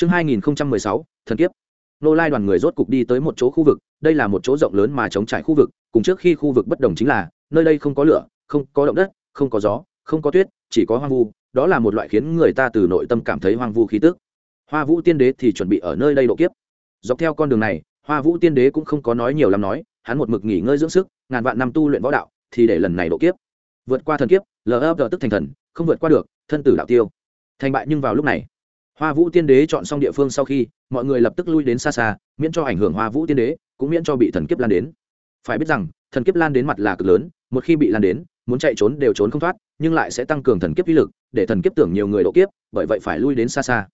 chương hai nghìn sáu, thần kiếp. Nô lai đoàn người rốt cục đi tới một chỗ khu vực, đây là một chỗ rộng lớn mà chống trải khu vực, cùng trước khi khu vực bất đồng chính là, nơi đây không có lửa, không có động đất, không có gió, không có tuyết, chỉ có hoang vu, đó là một loại khiến người ta từ nội tâm cảm thấy hoang vu khí tức. Hoa vũ tiên đế thì chuẩn bị ở nơi đây độ kiếp. Dọc theo con đường này, hoa vũ tiên đế cũng không có nói nhiều lắm nói, hắn một mực nghỉ ngơi dưỡng sức, ngàn vạn năm tu luyện võ đạo, thì để lần này độ kiếp. Vượt qua thần kiếp lờ ấp tức thành thần, không vượt qua được, thân tử đạo tiêu. Thành bại nhưng vào lúc này hoa vũ tiên đế chọn xong địa phương sau khi, mọi người lập tức lui đến xa xa, miễn cho ảnh hưởng hoa vũ tiên đế, cũng miễn cho bị thần kiếp lan đến. Phải biết rằng, thần kiếp lan đến mặt là cực lớn, một khi bị lan đến, muốn chạy trốn đều trốn không thoát, nhưng lại sẽ tăng cường thần kiếp uy lực, để thần kiếp tưởng nhiều người độ kiếp, bởi vậy phải lui đến xa xa.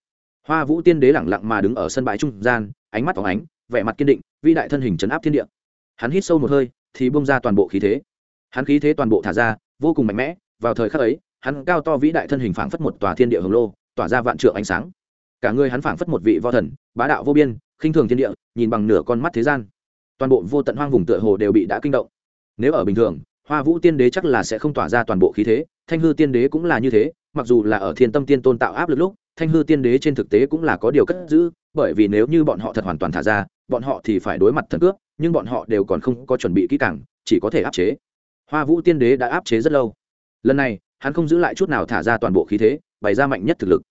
Hoa vũ tiên đế lẳng lặng mà đứng ở sân bãi trung gian, ánh mắt phóng ánh, vẻ mặt kiên định, vĩ đại thân hình chấn áp thiên địa. Hắn hít sâu một hơi, thì bung ra toàn bộ khí thế. Hắn khí thế toàn bộ thả ra, vô cùng mạnh mẽ, vào thời khắc ấy, hắn cao to vĩ đại thân hình phảng phất một tòa thiên địa hồng lô tỏa ra vạn trượng ánh sáng. Cả người hắn phảng phất một vị võ thần, bá đạo vô biên, khinh thường thiên địa, nhìn bằng nửa con mắt thế gian. Toàn bộ vô tận hoang vùng tựa hồ đều bị đã kinh động. Nếu ở bình thường, hoa vũ tiên đế chắc là sẽ không tỏa ra toàn bộ khí thế, thanh hư tiên đế cũng là như thế, mặc dù là ở thiên tâm tiên tôn tạo áp lực lúc, thanh hư tiên đế trên thực tế cũng là có điều cất giữ, bởi vì nếu như bọn họ thật hoàn toàn thả ra, bọn họ thì phải đối mặt thần cướp, nhưng bọn họ đều còn không có chuẩn bị kỹ càng, chỉ có thể áp chế. Hoa vũ tiên đế đã áp chế rất lâu. Lần này, hắn không giữ lại chút nào thả ra toàn bộ khí thế bày ra mạnh nhất thực lực.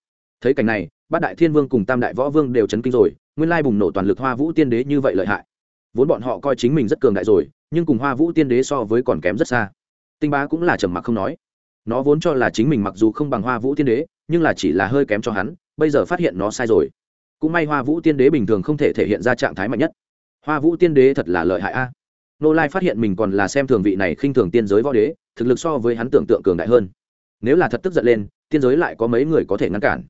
Thấy cảnh này, bát đại thiên vương cùng tam đại võ vương đều chấn kinh rồi, nguyên lai bùng nổ toàn lực hoa vũ tiên đế như vậy lợi hại. Vốn bọn họ coi chính mình rất cường đại rồi, nhưng cùng hoa vũ tiên đế so với còn kém rất xa. Tinh bá cũng là trầm mặc không nói. Nó vốn cho là chính mình mặc dù không bằng hoa vũ tiên đế, nhưng là chỉ là hơi kém cho hắn, bây giờ phát hiện nó sai rồi. Cũng may hoa vũ tiên đế bình thường không thể thể hiện ra trạng thái mạnh nhất. Hoa vũ tiên đế thật là lợi hại a. À. Nô lai phát hiện mình còn là xem thường vị này khinh thường tiên giới võ đế, thực lực so với hắn tưởng tượng cường đại hơn. Nếu là thật tức giận lên tiên giới lại có mấy người có thể ngăn cản.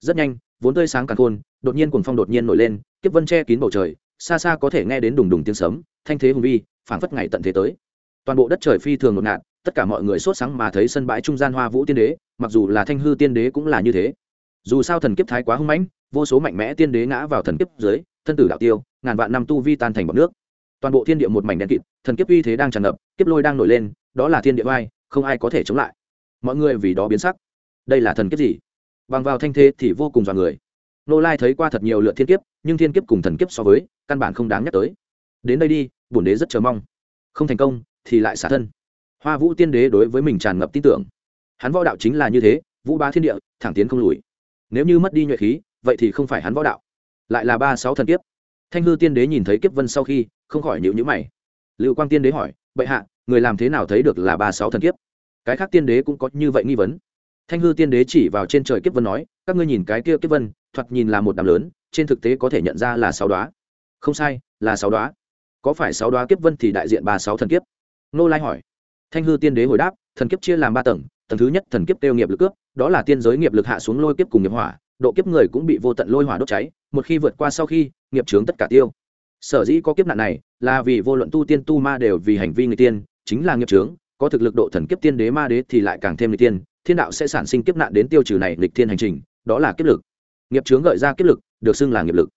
Rất nhanh, vốn tươi sáng càng khôn, đột nhiên cuồng phong đột nhiên nổi lên, kiếp vân che kín bầu trời, xa xa có thể nghe đến đùng đùng tiếng sấm, thanh thế hùng vi, phảng phất ngày tận thế tới. Toàn bộ đất trời phi thường ngột ngạt, tất cả mọi người sốt sáng mà thấy sân bãi trung gian hoa vũ tiên đế, mặc dù là thanh hư tiên đế cũng là như thế. Dù sao thần kiếp thái quá hung mãnh, vô số mạnh mẽ tiên đế ngã vào thần kiếp dưới, thân tử đạo tiêu, ngàn vạn năm tu vi tan thành bọc nước. Toàn bộ thiên địa một mảnh đen kịt, thần kiếp uy thế đang tràn ngập, kiếp lôi đang nổi lên, đó là thiên địa vai không ai có thể chống lại. Mọi người vì đó biến sắc đây là thần kiếp gì? Bằng vào thanh thế thì vô cùng dọa người. Nô lai thấy qua thật nhiều lượt thiên kiếp, nhưng thiên kiếp cùng thần kiếp so với, căn bản không đáng nhắc tới. Đến đây đi, bổn đế rất chờ mong. Không thành công, thì lại xả thân. Hoa vũ tiên đế đối với mình tràn ngập tin tưởng. Hắn võ đạo chính là như thế, vũ ba thiên địa, thẳng tiến không lùi. Nếu như mất đi nhuệ khí, vậy thì không phải hắn võ đạo. Lại là ba sáu thần kiếp. Thanh hư tiên đế nhìn thấy kiếp vân sau khi, không khỏi nhịu nhữ mày. Lưu quang tiên đế hỏi, bệ hạ, người làm thế nào thấy được là ba sáu thần kiếp? Cái khác tiên đế cũng có như vậy nghi vấn thanh hư tiên đế chỉ vào trên trời kiếp vân nói, các ngươi nhìn cái kia kiếp vân, thoạt nhìn là một đám lớn, trên thực tế có thể nhận ra là sáu đoá không sai, là sáu đoá có phải sáu đoá kiếp vân thì đại diện ba sáu thần kiếp? Nô lai hỏi. Thanh hư tiên đế hồi đáp, thần kiếp chia làm ba tầng tầng thứ nhất thần kiếp tiêu nghiệp lực cướp, đó là tiên giới nghiệp lực hạ xuống lôi kiếp cùng nghiệp hỏa, độ kiếp người cũng bị vô tận lôi hỏa đốt cháy, một khi vượt qua sau khi, nghiệp chướng tất cả tiêu. Sở dĩ có kiếp nạn này, là vì vô luận tu tiên tu ma đều vì hành vi người tiên, chính là nghiệp chướng, có thực lực độ thần kiếp tiên đế ma đế thì lại càng thêm người tiên thiên đạo sẽ sản sinh kiếp nạn đến tiêu trừ này lịch thiên hành trình, đó là kiếp lực. Nghiệp chướng gợi ra kiếp lực, được xưng là nghiệp lực.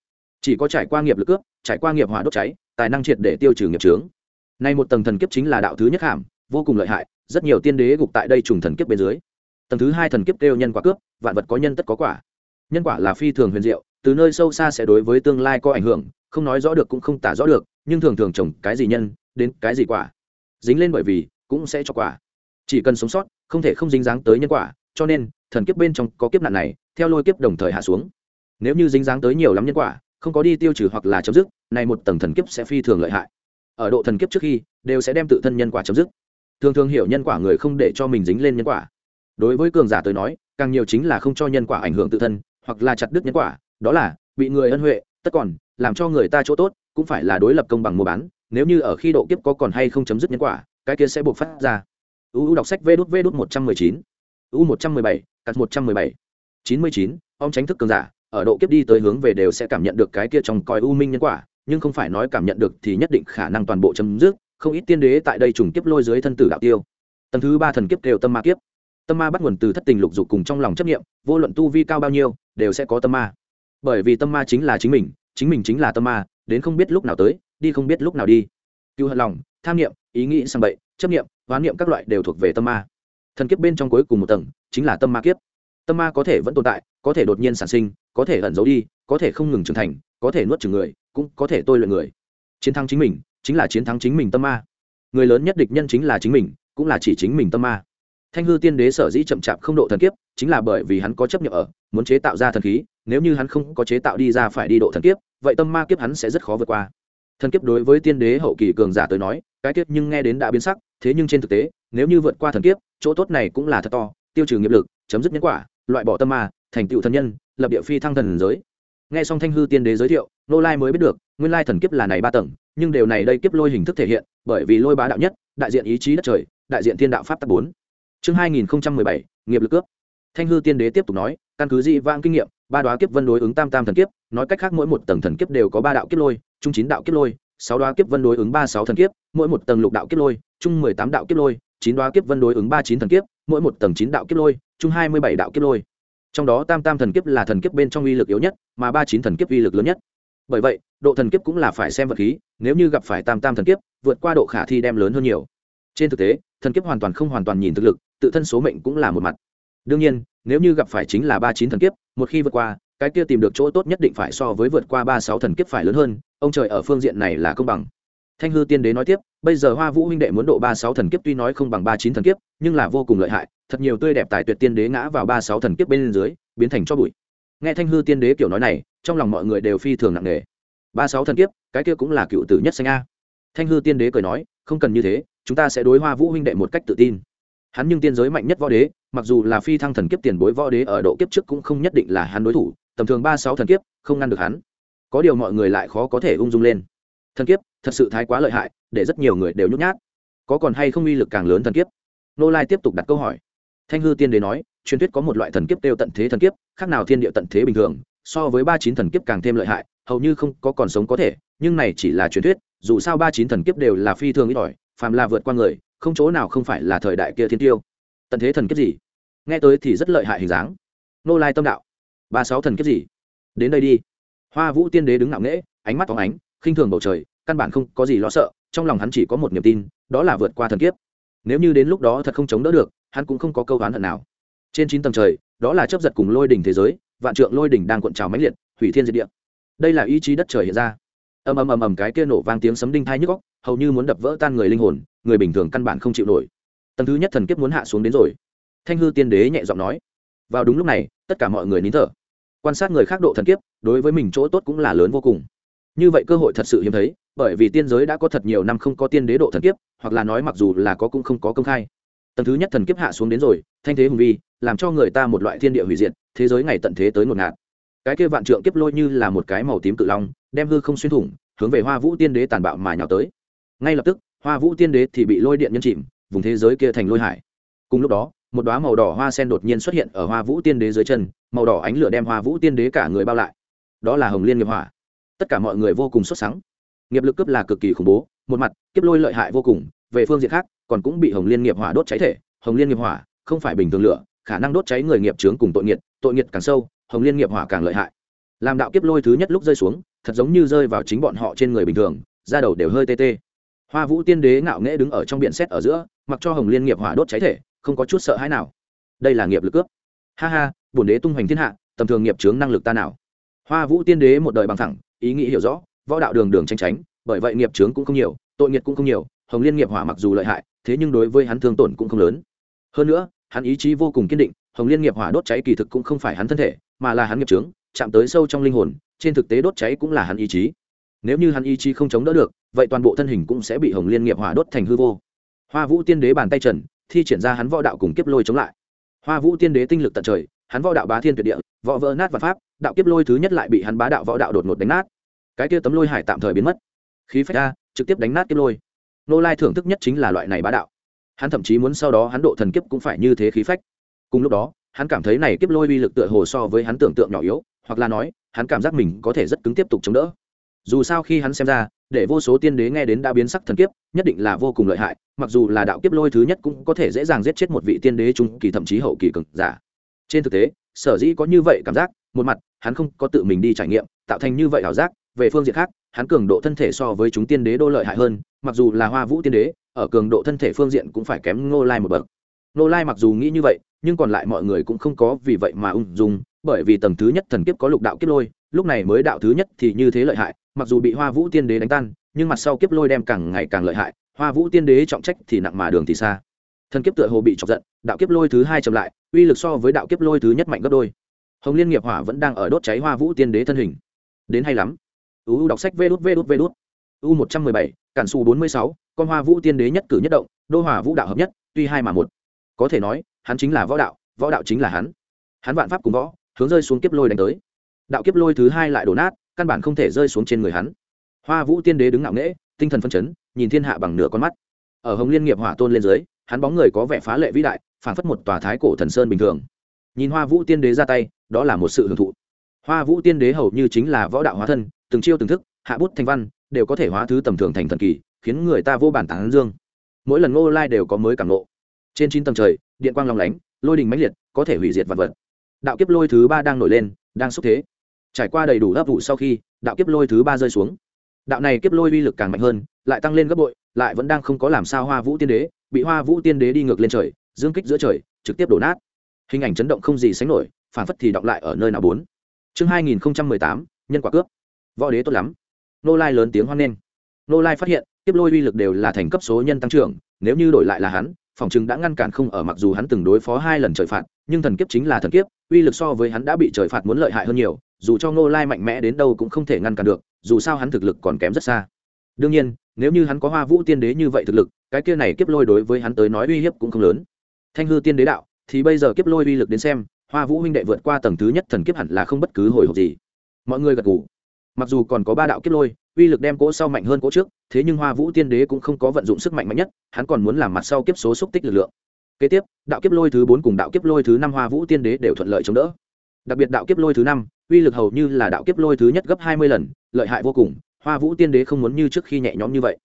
Chỉ có trải qua nghiệp lực cướp, trải qua nghiệp hỏa đốt cháy, tài năng triệt để tiêu trừ nghiệp chướng. Nay một tầng thần kiếp chính là đạo thứ nhất hàm, vô cùng lợi hại, rất nhiều tiên đế gục tại đây trùng thần kiếp bên dưới. Tầng thứ hai thần kiếp kêu nhân quả cướp, vạn vật có nhân tất có quả. Nhân quả là phi thường huyền diệu, từ nơi sâu xa sẽ đối với tương lai có ảnh hưởng, không nói rõ được cũng không tả rõ được, nhưng thường thường trồng cái gì nhân, đến cái gì quả. Dính lên bởi vì, cũng sẽ cho quả. Chỉ cần sống sót không thể không dính dáng tới nhân quả, cho nên, thần kiếp bên trong có kiếp nạn này, theo lôi kiếp đồng thời hạ xuống. Nếu như dính dáng tới nhiều lắm nhân quả, không có đi tiêu trừ hoặc là chấm dứt, này một tầng thần kiếp sẽ phi thường lợi hại. Ở độ thần kiếp trước khi, đều sẽ đem tự thân nhân quả chấm dứt. Thường thường hiểu nhân quả người không để cho mình dính lên nhân quả. Đối với cường giả tới nói, càng nhiều chính là không cho nhân quả ảnh hưởng tự thân, hoặc là chặt đứt nhân quả, đó là, bị người ân huệ, tất còn, làm cho người ta chỗ tốt, cũng phải là đối lập công bằng mua bán, nếu như ở khi độ kiếp có còn hay không chấm dứt nhân quả, cái kia sẽ buộc phát ra uu đọc sách vê đút vê đút một trăm mười chín. U một trăm mười bảy, cắt một trăm mười bảy. chín mươi chín, ông tránh thức cường giả. Ở độ kiếp đi tới hướng về đều sẽ cảm nhận được cái kia trong coi u minh nhân quả, nhưng không phải nói cảm nhận được thì nhất định khả năng toàn bộ chấm dứt. Không ít tiên đế tại đây trùng kiếp lôi dưới thân tử đạo tiêu. Tầng thứ ba thần kiếp đều tâm ma kiếp. Tâm ma bắt nguồn từ thất tình lục dục cùng trong lòng chấp nghiệm vô luận tu vi cao bao nhiêu, đều sẽ có tâm ma. Bởi vì tâm ma chính là chính mình chính mình chính là tâm ma, đến không biết lúc nào tới, đi không biết lúc nào đi. Cựu hận lòng, tham nghiệm ý nghĩ sang bậy chấp nghiệm hoán niệm các loại đều thuộc về tâm ma. Thần kiếp bên trong cuối cùng một tầng, chính là tâm ma kiếp. Tâm ma có thể vẫn tồn tại, có thể đột nhiên sản sinh, có thể ẩn giấu đi, có thể không ngừng trưởng thành, có thể nuốt chửng người, cũng có thể tôi luyện người. Chiến thắng chính mình, chính là chiến thắng chính mình tâm ma. Người lớn nhất địch nhân chính là chính mình, cũng là chỉ chính mình tâm ma. Thanh hư tiên đế sở dĩ chậm chạp không độ thần kiếp, chính là bởi vì hắn có chấp nhận ở, muốn chế tạo ra thần khí, nếu như hắn không có chế tạo đi ra phải đi độ thần kiếp, vậy tâm ma kiếp hắn sẽ rất khó vượt qua. Thần kiếp đối với tiên đế hậu kỳ cường giả tới nói, cái kiếp nhưng nghe đến đã biến sắc thế nhưng trên thực tế, nếu như vượt qua thần kiếp, chỗ tốt này cũng là thật to, tiêu trừ nghiệp lực, chấm dứt nhân quả, loại bỏ tâm ma, thành tựu thần nhân, lập địa phi thăng thần giới. Nghe xong thanh hư tiên đế giới thiệu nô lai mới biết được, nguyên lai thần kiếp là này ba tầng, nhưng điều này đây kiếp lôi hình thức thể hiện, bởi vì lôi bá đạo nhất, đại diện ý chí đất trời, đại diện thiên đạo pháp tắc bốn. Chương hai nghìn bảy, nghiệp lực cướp. Thanh hư tiên đế tiếp tục nói, căn cứ dị vãng kinh nghiệm, ba đoá kiếp vân đối ứng tam tam thần kiếp, nói cách khác mỗi một tầng thần kiếp đều có ba đạo kiếp lôi, trung chín đạo kiếp lôi, sáu đoá kiếp vân đối ứng ba sáu thần kiếp, mỗi một tầng lục đạo kiếp lôi chung mười tám đạo kiếp lôi, chín đoá kiếp vân đối ứng ba chín thần kiếp, mỗi một tầng chín đạo kiếp lôi, chung hai mươi bảy đạo kiếp lôi. Trong đó tam tam thần kiếp là thần kiếp bên trong uy lực yếu nhất, mà ba chín thần kiếp uy lực lớn nhất. Bởi vậy, độ thần kiếp cũng là phải xem vật khí, nếu như gặp phải tam tam thần kiếp, vượt qua độ khả thi đem lớn hơn nhiều. Trên thực tế, thần kiếp hoàn toàn không hoàn toàn nhìn thực lực, tự thân số mệnh cũng là một mặt. Đương nhiên, nếu như gặp phải chính là ba chín thần kiếp, một khi vượt qua, cái kia tìm được chỗ tốt nhất định phải so với vượt qua ba sáu thần kiếp phải lớn hơn, ông trời ở phương diện này là công bằng thanh hư tiên đế nói tiếp, bây giờ hoa vũ huynh đệ muốn độ ba sáu thần kiếp tuy nói không bằng ba chín thần kiếp, nhưng là vô cùng lợi hại, thật nhiều tươi đẹp tài tuyệt tiên đế ngã vào ba sáu thần kiếp bên dưới, biến thành cho bụi. Nghe thanh hư tiên đế kiểu nói này, trong lòng mọi người đều phi thường nặng nề. Ba sáu thần kiếp, cái kia cũng là cựu tử nhất xanh a. Thanh hư tiên đế cười nói, không cần như thế, chúng ta sẽ đối hoa vũ huynh đệ một cách tự tin. Hắn nhưng tiên giới mạnh nhất võ đế, mặc dù là phi thăng thần kiếp tiền bối võ đế ở độ kiếp trước cũng không nhất định là hắn đối thủ, tầm thường ba sáu thần kiếp, không ngăn được hắn. Có điều mọi người lại khó có thể ung dung lên thần kiếp, thật sự thái quá lợi hại, để rất nhiều người đều nhút nhát. Có còn hay không uy lực càng lớn thần kiếp? Nô lai tiếp tục đặt câu hỏi. Thanh hư tiên đế nói, truyền thuyết có một loại thần kiếp kêu tận thế thần kiếp, khác nào thiên địa tận thế bình thường, so với ba chín thần kiếp càng thêm lợi hại, hầu như không có còn sống có thể, nhưng này chỉ là truyền thuyết, dù sao ba chín thần kiếp đều là phi thường ít ỏi, phàm là vượt qua người, không chỗ nào không phải là thời đại kia thiên tiêu. Tận thế thần kiếp gì? Nghe tới thì rất lợi hại hình dáng. Nô lai tâm đạo. Ba sáu thần kiếp gì? Đến đây đi. Hoa vũ tiên đế đứng ngạo nghễ, ánh mắt phóng ánh khinh thường bầu trời, căn bản không có gì lo sợ, trong lòng hắn chỉ có một niềm tin, đó là vượt qua thần kiếp. Nếu như đến lúc đó thật không chống đỡ được, hắn cũng không có câu oán hận nào. Trên chín tầng trời, đó là chấp giật cùng lôi đỉnh thế giới, vạn trượng lôi đỉnh đang cuộn trào mãnh liệt, hủy thiên diệt địa. Đây là ý chí đất trời hiện ra. Ầm ầm ầm ầm, cái kia nổ vang tiếng sấm đinh thai nhức góc hầu như muốn đập vỡ tan người linh hồn, người bình thường căn bản không chịu nổi. Tầng thứ nhất thần kiếp muốn hạ xuống đến rồi. Thanh hư tiên đế nhẹ giọng nói, vào đúng lúc này, tất cả mọi người nín thở. Quan sát người khác độ thần kiếp, đối với mình chỗ tốt cũng là lớn vô cùng như vậy cơ hội thật sự hiếm thấy, bởi vì tiên giới đã có thật nhiều năm không có tiên đế độ thần kiếp, hoặc là nói mặc dù là có cũng không có công khai. Tầng thứ nhất thần kiếp hạ xuống đến rồi, thanh thế hùng vi, làm cho người ta một loại thiên địa hủy diệt, thế giới ngày tận thế tới một ngạt. Cái kia vạn trượng kiếp lôi như là một cái màu tím cự long, đem hư không xuyên thủng, hướng về hoa vũ tiên đế tàn bạo mà nhào tới. Ngay lập tức, hoa vũ tiên đế thì bị lôi điện nhân chìm, vùng thế giới kia thành lôi hải. Cùng lúc đó, một đoá màu đỏ hoa sen đột nhiên xuất hiện ở hoa vũ tiên đế dưới chân, màu đỏ ánh lửa đem hoa vũ tiên đế cả người bao lại. Đó là hồng liên nghiệp hỏa tất cả mọi người vô cùng xuất sắc nghiệp lực cướp là cực kỳ khủng bố, một mặt, kiếp lôi lợi hại vô cùng, về phương diện khác, còn cũng bị hồng liên nghiệp hỏa đốt cháy thể. Hồng liên nghiệp hỏa không phải bình thường lửa, khả năng đốt cháy người nghiệp trướng cùng tội nghiệt tội nghiệt càng sâu, hồng liên nghiệp hỏa càng lợi hại. Làm đạo kiếp lôi thứ nhất lúc rơi xuống, thật giống như rơi vào chính bọn họ trên người bình thường, da đầu đều hơi tê tê. Hoa vũ tiên đế ngạo nghễ đứng ở trong biển xét ở giữa, mặc cho hồng liên nghiệp hỏa đốt cháy thể, không có chút sợ hãi nào. Đây là nghiệp lực cướp. Ha ha, bổn đế tung hoành thiên hạ, tầm thường nghiệp chướng năng lực ta nào. Hoa vũ tiên đế một đời bằng thẳng ý nghĩ hiểu rõ, võ đạo đường đường tranh tránh, bởi vậy nghiệp trướng cũng không nhiều, tội nghiệp cũng không nhiều, hồng liên nghiệp hỏa mặc dù lợi hại, thế nhưng đối với hắn thương tổn cũng không lớn. Hơn nữa, hắn ý chí vô cùng kiên định, hồng liên nghiệp hỏa đốt cháy kỳ thực cũng không phải hắn thân thể, mà là hắn nghiệp trướng chạm tới sâu trong linh hồn, trên thực tế đốt cháy cũng là hắn ý chí. Nếu như hắn ý chí không chống đỡ được, vậy toàn bộ thân hình cũng sẽ bị hồng liên nghiệp hỏa đốt thành hư vô. Hoa vũ tiên đế bàn tay trần, thi triển ra hắn võ đạo cùng kiếp lôi chống lại. Hoa vũ tiên đế tinh lực tận trời, hắn võ đạo bá thiên tuyệt địa võ vỡ nát và pháp, đạo kiếp lôi thứ nhất lại bị hắn bá đạo võ đạo đột ngột đánh nát. Cái kia tấm lôi hải tạm thời biến mất. Khí phách ra trực tiếp đánh nát kiếp lôi. Nô lai thưởng thức nhất chính là loại này bá đạo. Hắn thậm chí muốn sau đó hắn độ thần kiếp cũng phải như thế khí phách. Cùng lúc đó, hắn cảm thấy này kiếp lôi uy lực tựa hồ so với hắn tưởng tượng nhỏ yếu, hoặc là nói, hắn cảm giác mình có thể rất cứng tiếp tục chống đỡ. Dù sao khi hắn xem ra, để vô số tiên đế nghe đến đã biến sắc thần kiếp, nhất định là vô cùng lợi hại, mặc dù là đạo kiếp lôi thứ nhất cũng có thể dễ dàng giết chết một vị tiên đế trung kỳ thậm chí hậu kỳ cực giả. Trên thực tế sở dĩ có như vậy cảm giác, một mặt, hắn không có tự mình đi trải nghiệm, tạo thành như vậy ảo giác, về phương diện khác, hắn cường độ thân thể so với chúng tiên đế đô lợi hại hơn, mặc dù là hoa vũ tiên đế, ở cường độ thân thể phương diện cũng phải kém ngô lai một bậc. Ngô lai mặc dù nghĩ như vậy, nhưng còn lại mọi người cũng không có vì vậy mà ung dung, bởi vì tầng thứ nhất thần kiếp có lục đạo kiếp lôi, lúc này mới đạo thứ nhất thì như thế lợi hại, mặc dù bị hoa vũ tiên đế đánh tan, nhưng mặt sau kiếp lôi đem càng ngày càng lợi hại, hoa vũ tiên đế trọng trách thì nặng mà đường thì xa thần kiếp tựa hồ bị chọc giận, đạo kiếp lôi thứ hai chậm lại, uy lực so với đạo kiếp lôi thứ nhất mạnh gấp đôi. Hồng liên nghiệp hỏa vẫn đang ở đốt cháy hoa vũ tiên đế thân hình. Đến hay lắm. U đọc sách vê đốt vê đốt vê đốt u một trăm mười bảy, cản xù bốn mươi sáu, con hoa vũ tiên đế nhất cử nhất động, đô hòa vũ đạo hợp nhất, tuy hai mà một. Có thể nói, hắn chính là võ đạo võ đạo chính là hắn. Hắn vạn pháp cùng võ, hướng rơi xuống kiếp lôi đánh tới. Đạo kiếp lôi thứ hai lại đổ nát, căn bản không thể rơi xuống trên người hắn. Hoa vũ tiên đế đứng ngạo nghễ, tinh thần phân chấn, nhìn thiên hạ bằng nửa con mắt. Ở hồng liên nghiệp hỏa tôn lên dưới hắn bóng người có vẻ phá lệ vĩ đại phản phất một tòa thái cổ thần sơn bình thường. Nhìn hoa vũ tiên đế ra tay, đó là một sự hưởng thụ. Hoa vũ tiên đế hầu như chính là võ đạo hóa thân, từng chiêu từng thức, hạ bút thanh văn, đều có thể hóa thứ tầm thường thành thần kỳ, khiến người ta vô bản tán dương. Mỗi lần ngô lai đều có mới cảm ngộ. Trên chín tầng trời, điện quang long lánh, lôi đình mãnh liệt, có thể hủy diệt vật vật. Đạo kiếp lôi thứ ba đang nổi lên, đang xúc thế. Trải qua đầy đủ ấp vụ sau khi, đạo kiếp lôi thứ ba rơi xuống. Đạo này kiếp lôi uy lực càng mạnh hơn, lại tăng lên gấp bội, lại vẫn đang không có làm sao hoa vũ tiên đế bị hoa vũ tiên đế đi ngược lên trời, dương kích giữa trời, trực tiếp đổ nát. Hình ảnh chấn động không gì sánh nổi, phản phất thì đọng lại ở nơi nào bốn. Chương hai nghìn tám, nhân quả cướp. Võ đế tốt lắm. Nô lai lớn tiếng hoan nghênh. Nô lai phát hiện, tiếp lôi uy lực đều là thành cấp số nhân tăng trưởng, nếu như đổi lại là hắn, phòng chứng đã ngăn cản không ở mặc dù hắn từng đối phó hai lần trời phạt, nhưng thần kiếp chính là thần kiếp, uy lực so với hắn đã bị trời phạt muốn lợi hại hơn nhiều, dù cho nô lai mạnh mẽ đến đâu cũng không thể ngăn cản được, dù sao hắn thực lực còn kém rất xa. Đương nhiên nếu như hắn có hoa vũ tiên đế như vậy thực lực, cái kia này kiếp lôi đối với hắn tới nói uy hiếp cũng không lớn. Thanh hư tiên đế đạo, thì bây giờ kiếp lôi uy lực đến xem, hoa vũ huynh đệ vượt qua tầng thứ nhất thần kiếp hẳn là không bất cứ hồi hộp gì. Mọi người gật g ủ mặc dù còn có ba đạo kiếp lôi, uy lực đem cỗ sau mạnh hơn cỗ trước, thế nhưng hoa vũ tiên đế cũng không có vận dụng sức mạnh mạnh nhất, hắn còn muốn làm mặt sau kiếp số xúc tích lực lượng. Kế tiếp, đạo kiếp lôi thứ bốn cùng đạo kiếp lôi thứ năm hoa vũ tiên đế đều thuận lợi chống đỡ. Đặc biệt đạo kiếp lôi thứ năm, uy lực hầu như là đạo kiếp lôi thứ nhất gấp hai mươi lần, lợi hại vô cùng hoa vũ tiên đế không muốn như trước khi nhẹ nhõm như vậy.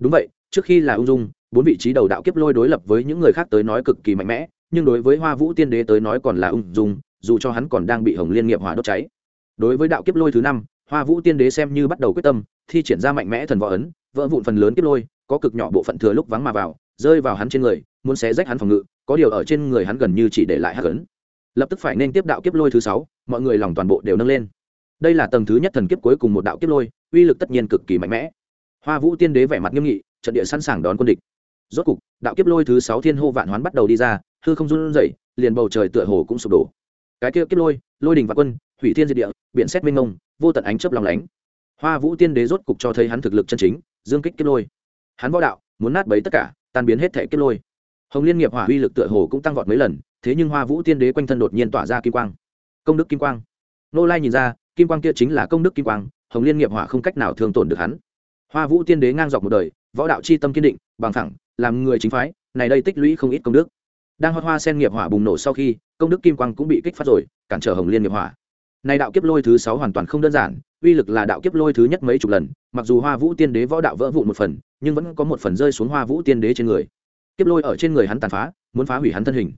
Đúng vậy, trước khi là ung dung, bốn vị trí đầu đạo kiếp lôi đối lập với những người khác tới nói cực kỳ mạnh mẽ, nhưng đối với hoa vũ tiên đế tới nói còn là ung dung, dù cho hắn còn đang bị hồng liên nghiệp hỏa đốt cháy. Đối với đạo kiếp lôi thứ năm, hoa vũ tiên đế xem như bắt đầu quyết tâm, thi triển ra mạnh mẽ thần võ ấn, vỡ vụn phần lớn kiếp lôi, có cực nhỏ bộ phận thừa lúc vắng mà vào, rơi vào hắn trên người, muốn xé rách hắn phòng ngự, có điều ở trên người hắn gần như chỉ để lại hắc ấn. Lập tức phải nên tiếp đạo kiếp lôi thứ sáu, mọi người lòng toàn bộ đều nâng lên. Đây là tầng thứ nhất thần kiếp cuối cùng một đạo kiếp lôi uy lực tất nhiên cực kỳ mạnh mẽ. Hoa vũ tiên đế vẻ mặt nghiêm nghị, trận địa sẵn sàng đón quân địch. Rốt cục, đạo kiếp lôi thứ sáu thiên hô vạn hoán bắt đầu đi ra, hư không run rẩy, liền bầu trời tựa hồ cũng sụp đổ. Cái kia kiếp lôi lôi đình và quân, hủy thiên diệt địa, biển xét minh ngông vô tận ánh chớp lòng lánh. Hoa vũ tiên đế rốt cục cho thấy hắn thực lực chân chính, dương kích kiếp lôi. Hắn võ đạo, muốn nát bấy tất cả, tan biến hết thể kiếp lôi. Hồng liên nghiệp hỏa uy lực tựa hồ cũng tăng vọt mấy lần, thế nhưng hoa vũ tiên đế quanh thân đột nhiên tỏa ra kim quang. Công đức kim quang. Nô lai nhìn ra, kim quang kia chính là công đức kim quang hồng liên nghiệp hỏa không cách nào thương tổn được hắn. Hoa vũ tiên đế ngang dọc một đời, võ đạo c h i tâm kiên định, bằng thẳng làm người chính phái, này đây tích lũy không ít công đức. Đang hoa hoa sen nghiệp hỏa bùng nổ sau khi, công đức kim quang cũng bị kích phát rồi, cản trở hồng liên nghiệp hỏa. Này đạo kiếp lôi thứ sáu hoàn toàn không đơn giản, uy lực là đạo kiếp lôi thứ nhất mấy chục lần, mặc dù hoa vũ tiên đế võ đạo vỡ vụn một phần, nhưng vẫn có một phần rơi xuống hoa vũ tiên đế trên người. Kiếp lôi ở trên người hắn tàn phá, muốn phá hủy hắn thân hình.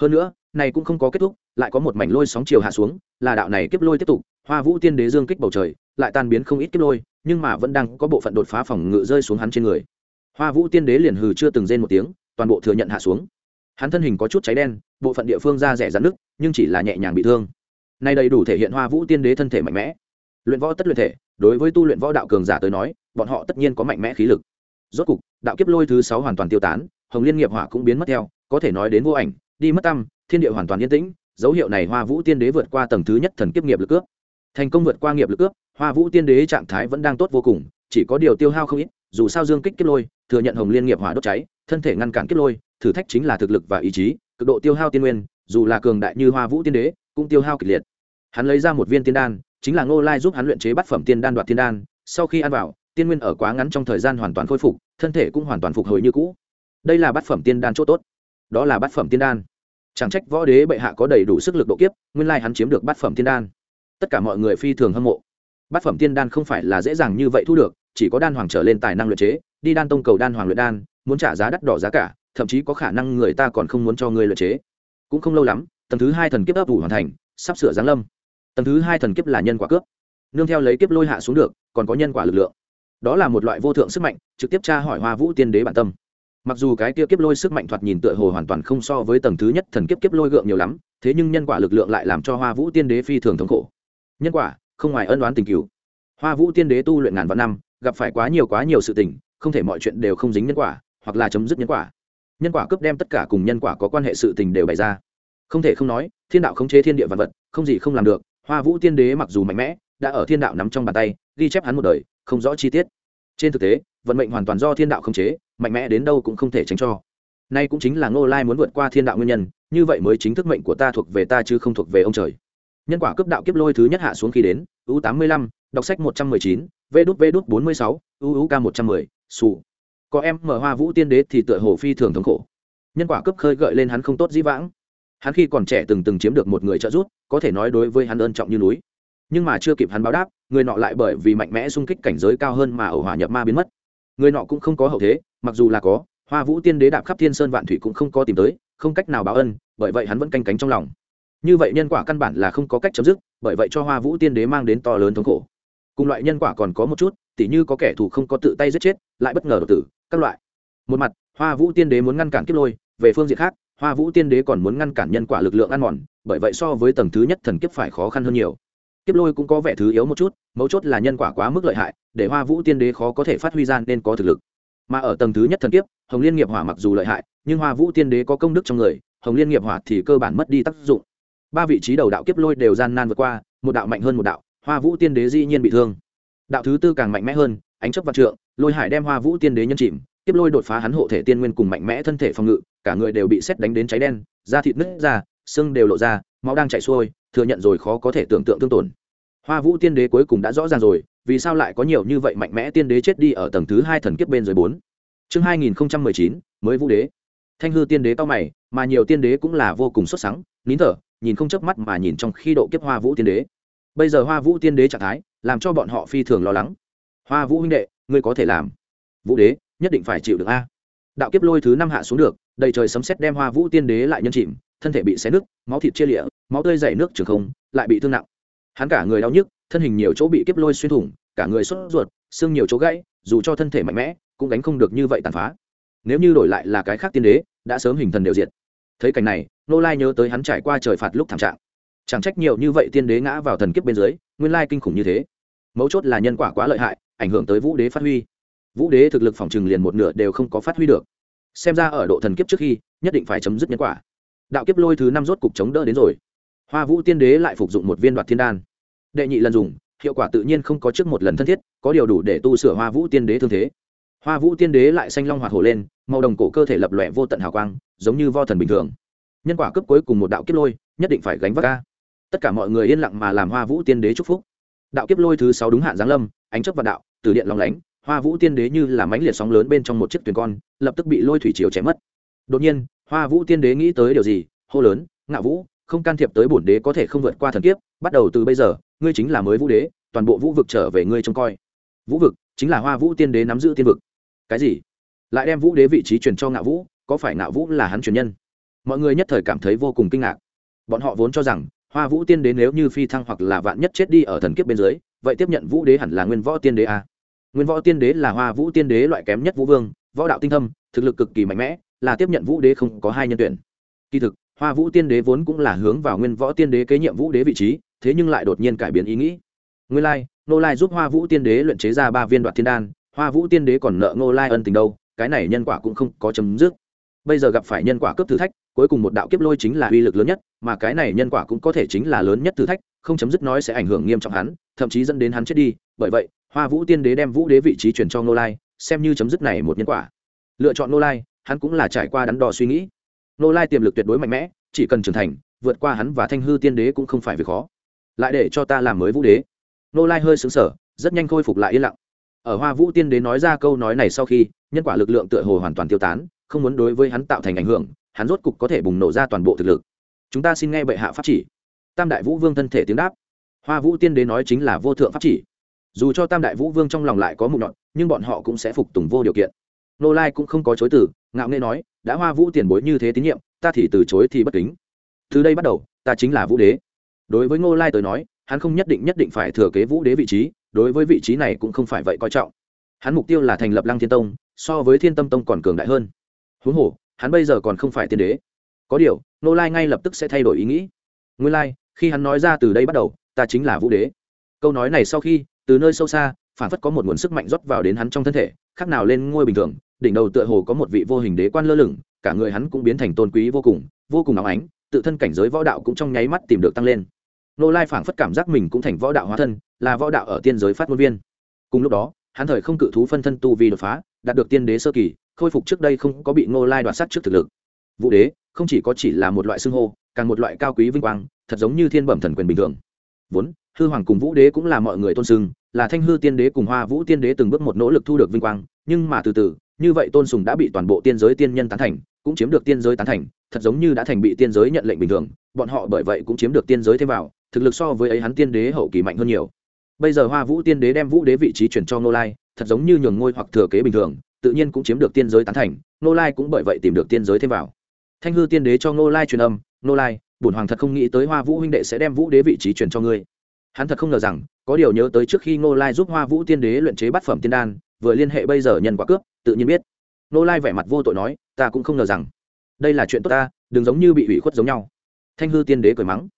Hơn nữa, này cũng không có kết thúc, lại có một mảnh lôi sóng chiều hạ xuống, là đạo này kiếp lôi tiếp tục, hoa vũ tiên đế dương kích bầu trời lại tan biến không ít kiếp lôi, nhưng mà vẫn đang có bộ phận đột phá phòng ngự rơi xuống hắn trên người. Hoa vũ tiên đế liền hừ chưa từng rên một tiếng, toàn bộ thừa nhận hạ xuống. Hắn thân hình có chút cháy đen, bộ phận địa phương da rẻ rắn nước nhưng chỉ là nhẹ nhàng bị thương. Nay đầy đủ thể hiện hoa vũ tiên đế thân thể mạnh mẽ. Luyện võ tất luyện thể, đối với tu luyện võ đạo cường giả tới nói, bọn họ tất nhiên có mạnh mẽ khí lực. Rốt cục, đạo kiếp lôi thứ sáu hoàn toàn tiêu tán, hồng liên nghiệp hỏa cũng biến mất theo, có thể nói đến vô ảnh, đi mất tâm thiên địa hoàn toàn yên tĩnh, dấu hiệu này hoa vũ tiên đế vượt qua tầng thứ nhất thần kiếp nghiệp lực cướp. Thành công vượt qua nghiệp lực cướp hoa vũ tiên đế trạng thái vẫn đang tốt vô cùng, chỉ có điều tiêu hao không ít, dù sao dương kích kiếp lôi, thừa nhận hồng liên nghiệp hỏa đốt cháy, thân thể ngăn cản kiếp lôi, thử thách chính là thực lực và ý chí, cực độ tiêu hao tiên nguyên, dù là cường đại như hoa vũ tiên đế, cũng tiêu hao kịch liệt. Hắn lấy ra một viên tiên đan, chính là ngô lai giúp hắn luyện chế bát phẩm tiên đan đoạt tiên đan, sau khi ăn vào, tiên nguyên ở quá ngắn trong thời gian hoàn toàn khôi phục, thân thể cũng hoàn toàn phục hồi như cũ. Đây là bát phẩm tiên đan chỗ tốt. Đó là bát phẩm tiên đan. Chẳng trách võ đế bệ hạ có đầy đủ sức lực độ kiếp, nguyên lai hắn chiếm được bát phẩm tiên đan. Tất cả mọi người phi thường hâm mộ bát phẩm tiên đan không phải là dễ dàng như vậy thu được, chỉ có đan hoàng trở lên tài năng luyện chế, đi đan tông cầu đan hoàng luyện đan, muốn trả giá đắt đỏ giá cả, thậm chí có khả năng người ta còn không muốn cho ngươi luyện chế. Cũng không lâu lắm, tầng thứ hai thần kiếp ấp ủ hoàn thành, sắp sửa giáng lâm. Tầng thứ hai thần kiếp là nhân quả cướp. Nương theo lấy kiếp lôi hạ xuống được, còn có nhân quả lực lượng. Đó là một loại vô thượng sức mạnh, trực tiếp tra hỏi hoa vũ tiên đế bản tâm. Mặc dù cái kia kiếp lôi sức mạnh thoạt nhìn tựa hồ hoàn toàn không so với tầng thứ nhất thần kiếp kiếp lôi gượng nhiều lắm, thế nhưng nhân quả lực lượng lại làm cho hoa vũ tiên đế phi thường thống khổ. Nhân quả không ngoài ân đoán tình cửu. Hoa vũ tiên đế tu luyện ngàn vạn năm, gặp phải quá nhiều quá nhiều sự tình, không thể mọi chuyện đều không dính nhân quả, hoặc là chấm dứt nhân quả. Nhân quả cướp đem tất cả cùng nhân quả có quan hệ sự tình đều bày ra. Không thể không nói, thiên đạo khống chế thiên địa vật vật, không gì không làm được, hoa vũ tiên đế mặc dù mạnh mẽ, đã ở thiên đạo nắm trong bàn tay, ghi chép hắn một đời, không rõ chi tiết. Trên thực tế, vận mệnh hoàn toàn do thiên đạo khống chế, mạnh mẽ đến đâu cũng không thể tránh cho. Nay cũng chính là ngô lai muốn vượt qua thiên đạo nguyên nhân, như vậy mới chính thức mệnh của ta thuộc về ta chứ không thuộc về ông trời nhân quả cướp đạo kiếp lôi thứ nhất hạ xuống khi đến, u tám mươi lăm, đọc sách một trăm mười chín, vê đút vê đút bốn mươi sáu, u k một trăm mười, xù. Có em mở hoa vũ tiên đế thì tựa hồ phi thường thống khổ. Nhân quả cướp khơi gợi lên hắn không tốt dĩ vãng. Hắn khi còn trẻ từng từng chiếm được một người trợ giúp, có thể nói đối với hắn ơn trọng như núi. Nhưng mà chưa kịp hắn báo đáp, người nọ lại bởi vì mạnh mẽ xung kích cảnh giới cao hơn mà ẩu hỏa nhập ma biến mất. Người nọ cũng không có hậu thế, mặc dù là có, hoa vũ tiên đế đạp khắp thiên sơn vạn thủy cũng không có tìm tới, không cách nào báo ân, bởi vậy hắn vẫn canh cánh trong lòng như vậy nhân quả căn bản là không có cách chấm dứt, bởi vậy cho hoa vũ tiên đế mang đến to lớn thống khổ. Cùng loại nhân quả còn có một chút, tỉ như có kẻ thù không có tự tay giết chết, lại bất ngờ đột tử, các loại. Một mặt, hoa vũ tiên đế muốn ngăn cản kiếp lôi, về phương diện khác, hoa vũ tiên đế còn muốn ngăn cản nhân quả lực lượng ăn mòn, bởi vậy so với tầng thứ nhất thần kiếp phải khó khăn hơn nhiều. Kiếp lôi cũng có vẻ thứ yếu một chút, mấu chốt là nhân quả quá mức lợi hại, để hoa vũ tiên đế khó có thể phát huy ra nên có thực lực. Mà ở tầng thứ nhất thần kiếp, hồng liên nghiệp hỏa mặc dù lợi hại, nhưng hoa vũ tiên đế có công đức trong người, hồng liên nghiệp hỏa thì cơ bản mất đi tác dụng ba vị trí đầu đạo kiếp lôi đều gian nan vượt qua, một đạo mạnh hơn một đạo, hoa vũ tiên đế dĩ nhiên bị thương. Đạo thứ tư càng mạnh mẽ hơn, ánh chấp vạn trượng, lôi hải đem hoa vũ tiên đế nhân chìm, kiếp lôi đột phá hắn hộ thể tiên nguyên cùng mạnh mẽ thân thể phòng ngự, cả người đều bị xét đánh đến cháy đen, da thịt nứt ra, xương đều lộ ra, máu đang chảy xuôi, thừa nhận rồi khó có thể tưởng tượng tương tổn. Hoa vũ tiên đế cuối cùng đã rõ ràng rồi, vì sao lại có nhiều như vậy mạnh mẽ tiên đế chết đi ở tầng thứ hai thần kiếp bên dưới bốn? Chương hai nghìn mười chín, mới vũ đế. Thanh hư tiên đế cao mày, mà nhiều tiên đế cũng là vô cùng xuất sắc nín thở nhìn không chớp mắt mà nhìn trong khi độ kiếp hoa vũ tiên đế. Bây giờ hoa vũ tiên đế trạng thái, làm cho bọn họ phi thường lo lắng. Hoa vũ huynh đệ, ngươi có thể làm. Vũ đế, nhất định phải chịu được a. Đạo kiếp lôi thứ năm hạ xuống được, đầy trời sấm sét đem hoa vũ tiên đế lại nhân chìm, thân thể bị xé nứt, máu thịt chia lịa, máu tươi dày nước trường không, lại bị thương nặng. Hắn cả người đau nhức, thân hình nhiều chỗ bị kiếp lôi xuyên thủng, cả người sốt ruột, xương nhiều chỗ gãy, dù cho thân thể mạnh mẽ, cũng đánh không được như vậy tàn phá. Nếu như đổi lại là cái khác tiên đế, đã sớm hình thần đều diệt thấy cảnh này nô lai nhớ tới hắn trải qua trời phạt lúc thảm trạng. Chẳng trách nhiều như vậy tiên đế ngã vào thần kiếp bên dưới, nguyên lai kinh khủng như thế. Mấu chốt là nhân quả quá lợi hại, ảnh hưởng tới vũ đế phát huy. Vũ đế thực lực phòng trừng liền một nửa đều không có phát huy được. Xem ra ở độ thần kiếp trước khi, nhất định phải chấm dứt nhân quả. Đạo kiếp lôi thứ năm rốt cục chống đỡ đến rồi. Hoa vũ tiên đế lại phục dụng một viên đoạt thiên đan. Đệ nhị lần dùng, hiệu quả tự nhiên không có trước một lần thân thiết, có điều đủ để tu sửa hoa vũ tiên đế thương thế hoa vũ tiên đế lại xanh long hoạt hổ lên, màu đồng cổ cơ thể lập lòe vô tận hào quang, giống như vo thần bình thường. Nhân quả cấp cuối cùng một đạo kiếp lôi, nhất định phải gánh vác ca. Tất cả mọi người yên lặng mà làm hoa vũ tiên đế chúc phúc. Đạo kiếp lôi thứ sáu đúng hạn giáng lâm, ánh chấp vạn đạo, từ điện lòng lánh, hoa vũ tiên đế như là mánh liệt sóng lớn bên trong một chiếc thuyền con, lập tức bị lôi thủy chiều chém mất. Đột nhiên, hoa vũ tiên đế nghĩ tới điều gì? Hô lớn ngạo vũ, không can thiệp tới bổn đế có thể không vượt qua thần kiếp, bắt đầu từ bây giờ, ngươi chính là mới vũ đế, toàn bộ vũ vực trở về ngươi trông coi. Vũ vực? Chính là hoa vũ tiên đế nắm giữ tiên vực. Cái gì? Lại đem vũ đế vị trí truyền cho ngạo vũ, có phải ngạo vũ là hắn truyền nhân? Mọi người nhất thời cảm thấy vô cùng kinh ngạc. Bọn họ vốn cho rằng, hoa vũ tiên đế nếu như phi thăng hoặc là vạn nhất chết đi ở thần kiếp bên dưới, vậy tiếp nhận vũ đế hẳn là nguyên võ tiên đế a. Nguyên võ tiên đế là hoa vũ tiên đế loại kém nhất vũ vương, võ đạo tinh thâm, thực lực cực kỳ mạnh mẽ, là tiếp nhận vũ đế không có hai nhân tuyển. Kỳ thực, hoa vũ tiên đế vốn cũng là hướng vào nguyên võ tiên đế kế nhiệm vũ đế vị trí, thế nhưng lại đột nhiên cải biến ý nghĩ. Nguyên lai nô lai giúp hoa vũ tiên đế luyện chế ra ba viên đoạt thiên đan, hoa vũ tiên đế còn nợ nô lai ân tình đâu, cái này nhân quả cũng không có chấm dứt. Bây giờ gặp phải nhân quả cấp thử thách, cuối cùng một đạo kiếp lôi chính là uy lực lớn nhất, mà cái này nhân quả cũng có thể chính là lớn nhất thử thách, không chấm dứt nói sẽ ảnh hưởng nghiêm trọng hắn, thậm chí dẫn đến hắn chết đi. Bởi vậy, hoa vũ tiên đế đem vũ đế vị trí chuyển cho nô lai, xem như chấm dứt này một nhân quả. Lựa chọn nô lai, hắn cũng là trải qua đắn đo suy nghĩ. Nô lai tiềm lực tuyệt đối mạnh mẽ, chỉ cần trưởng thành, vượt qua hắn và thanh hư tiên đế cũng không phải việc khó. Lại để cho ta làm mới vũ đế nô lai hơi xứng sở rất nhanh khôi phục lại yên lặng. Ở hoa vũ tiên đế nói ra câu nói này sau khi, nhân quả lực lượng tựa hồ hoàn toàn tiêu tán, không muốn đối với hắn tạo thành ảnh hưởng, hắn rốt cục có thể bùng nổ ra toàn bộ thực lực. Chúng ta xin nghe bệ hạ pháp chỉ. Tam đại vũ vương thân thể tiếng đáp. Hoa vũ tiên đế nói chính là vô thượng pháp chỉ. Dù cho tam đại vũ vương trong lòng lại có mụn nhọn nhưng bọn họ cũng sẽ phục tùng vô điều kiện. Nô lai cũng không có chối từ, ngạo nghê nói, đã hoa vũ tiền bối như thế tín nhiệm, ta thì từ chối thì bất kính. Từ đây bắt đầu, ta chính là vũ đế. Đối với ngô lai tới nói hắn không nhất định nhất định phải thừa kế vũ đế vị trí, đối với vị trí này cũng không phải vậy coi trọng. Hắn mục tiêu là thành lập lăng thiên tông, so với thiên tâm tông còn cường đại hơn. Huống hồ, hắn bây giờ còn không phải tiên đế. Có điều nô lai ngay lập tức sẽ thay đổi ý nghĩ. Nguyên lai, khi hắn nói ra từ đây bắt đầu, ta chính là vũ đế. Câu nói này sau khi, từ nơi sâu xa, phản phất có một nguồn sức mạnh rót vào đến hắn trong thân thể khác nào lên ngôi bình thường, đỉnh đầu tựa hồ có một vị vô hình đế quan lơ lửng, cả người hắn cũng biến thành tôn quý vô cùng vô cùng óng ánh, tự thân cảnh giới võ đạo cũng trong nháy mắt tìm được tăng lên nô lai phảng phất cảm giác mình cũng thành võ đạo hóa thân, là võ đạo ở tiên giới phát ngôn viên. Cùng lúc đó, hắn thời không cự thú phân thân tu vi đột phá, đạt được tiên đế sơ kỳ, khôi phục trước đây không có bị nô lai đoạt sát trước thực lực. Vũ đế, không chỉ có chỉ là một loại xưng hô, càng một loại cao quý vinh quang, thật giống như thiên bẩm thần quyền bình thường. Vốn, hư hoàng cùng vũ đế cũng là mọi người tôn sưng, là thanh hư tiên đế cùng hoa vũ tiên đế từng bước một nỗ lực thu được vinh quang, nhưng mà từ từ, như vậy tôn sùng đã bị toàn bộ tiên giới tiên nhân tán thành, cũng chiếm được tiên giới tán thành, thật giống như đã thành bị tiên giới nhận lệnh bình thường, bọn họ bởi vậy cũng chiếm được tiên giới thêm vào thực lực so với ấy hắn tiên đế hậu kỳ mạnh hơn nhiều. Bây giờ hoa vũ tiên đế đem vũ đế vị trí chuyển cho nô lai, thật giống như nhường ngôi hoặc thừa kế bình thường, tự nhiên cũng chiếm được tiên giới tán thành nô lai cũng bởi vậy tìm được tiên giới thêm vào. Thanh hư tiên đế cho nô lai truyền âm nô lai, bổn hoàng thật không nghĩ tới hoa vũ huynh đệ sẽ đem vũ đế vị trí truyền cho ngươi. Hắn thật không ngờ rằng, có điều nhớ tới trước khi nô lai giúp hoa vũ tiên đế luyện chế bát phẩm tiên đan, vừa liên hệ bây giờ nhân quả cướp, tự nhiên biết. Nô lai vẻ mặt vô tội nói, ta cũng không ngờ rằng, đây là chuyện tốt ta, đừng giống như bị ủy khuất giống nhau. Thanh hư tiên đế cười mắng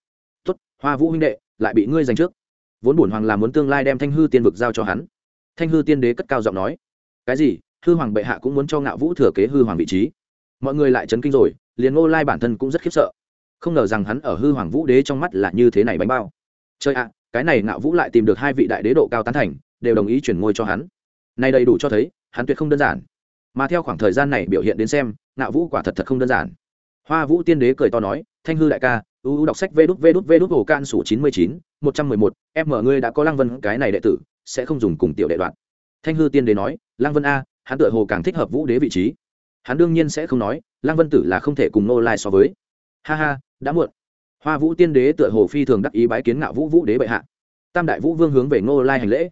hoa vũ huynh đệ, lại bị ngươi giành trước. Vốn bổn hoàng là muốn tương lai đem thanh hư tiên vực giao cho hắn. Thanh hư tiên đế cất cao giọng nói. Cái gì? Hư hoàng bệ hạ cũng muốn cho ngạo vũ thừa kế hư hoàng vị trí. Mọi người lại chấn kinh rồi, liền ngô lai bản thân cũng rất khiếp sợ. Không ngờ rằng hắn ở hư hoàng vũ đế trong mắt là như thế này bánh bao. Chơi ạ, cái này ngạo vũ lại tìm được hai vị đại đế độ cao tán thành, đều đồng ý chuyển ngôi cho hắn. Này đầy đủ cho thấy, hắn tuyệt không đơn giản. Mà theo khoảng thời gian này biểu hiện đến xem, ngạo vũ quả thật thật không đơn giản. Hoa vũ tiên đế cười to nói, thanh hư đại ca ưu đọc sách vê đút vê đút vê đút hồ can sủ chín mươi chín, một trăm mười một, em mở ngươi đã có lăng vân, cái này đệ tử, sẽ không dùng cùng tiểu đệ đoạn. Thanh hư tiên đế nói, lăng vân a, hắn tựa hồ càng thích hợp vũ đế vị trí. Hắn đương nhiên sẽ không nói, lăng vân tử là không thể cùng nô lai so với. Ha ha, đã muộn. Hoa vũ tiên đế tựa hồ phi thường đắc ý bái kiến ngạo vũ vũ đế bệ hạ. Tam đại vũ vương hướng về ngô lai hành lễ.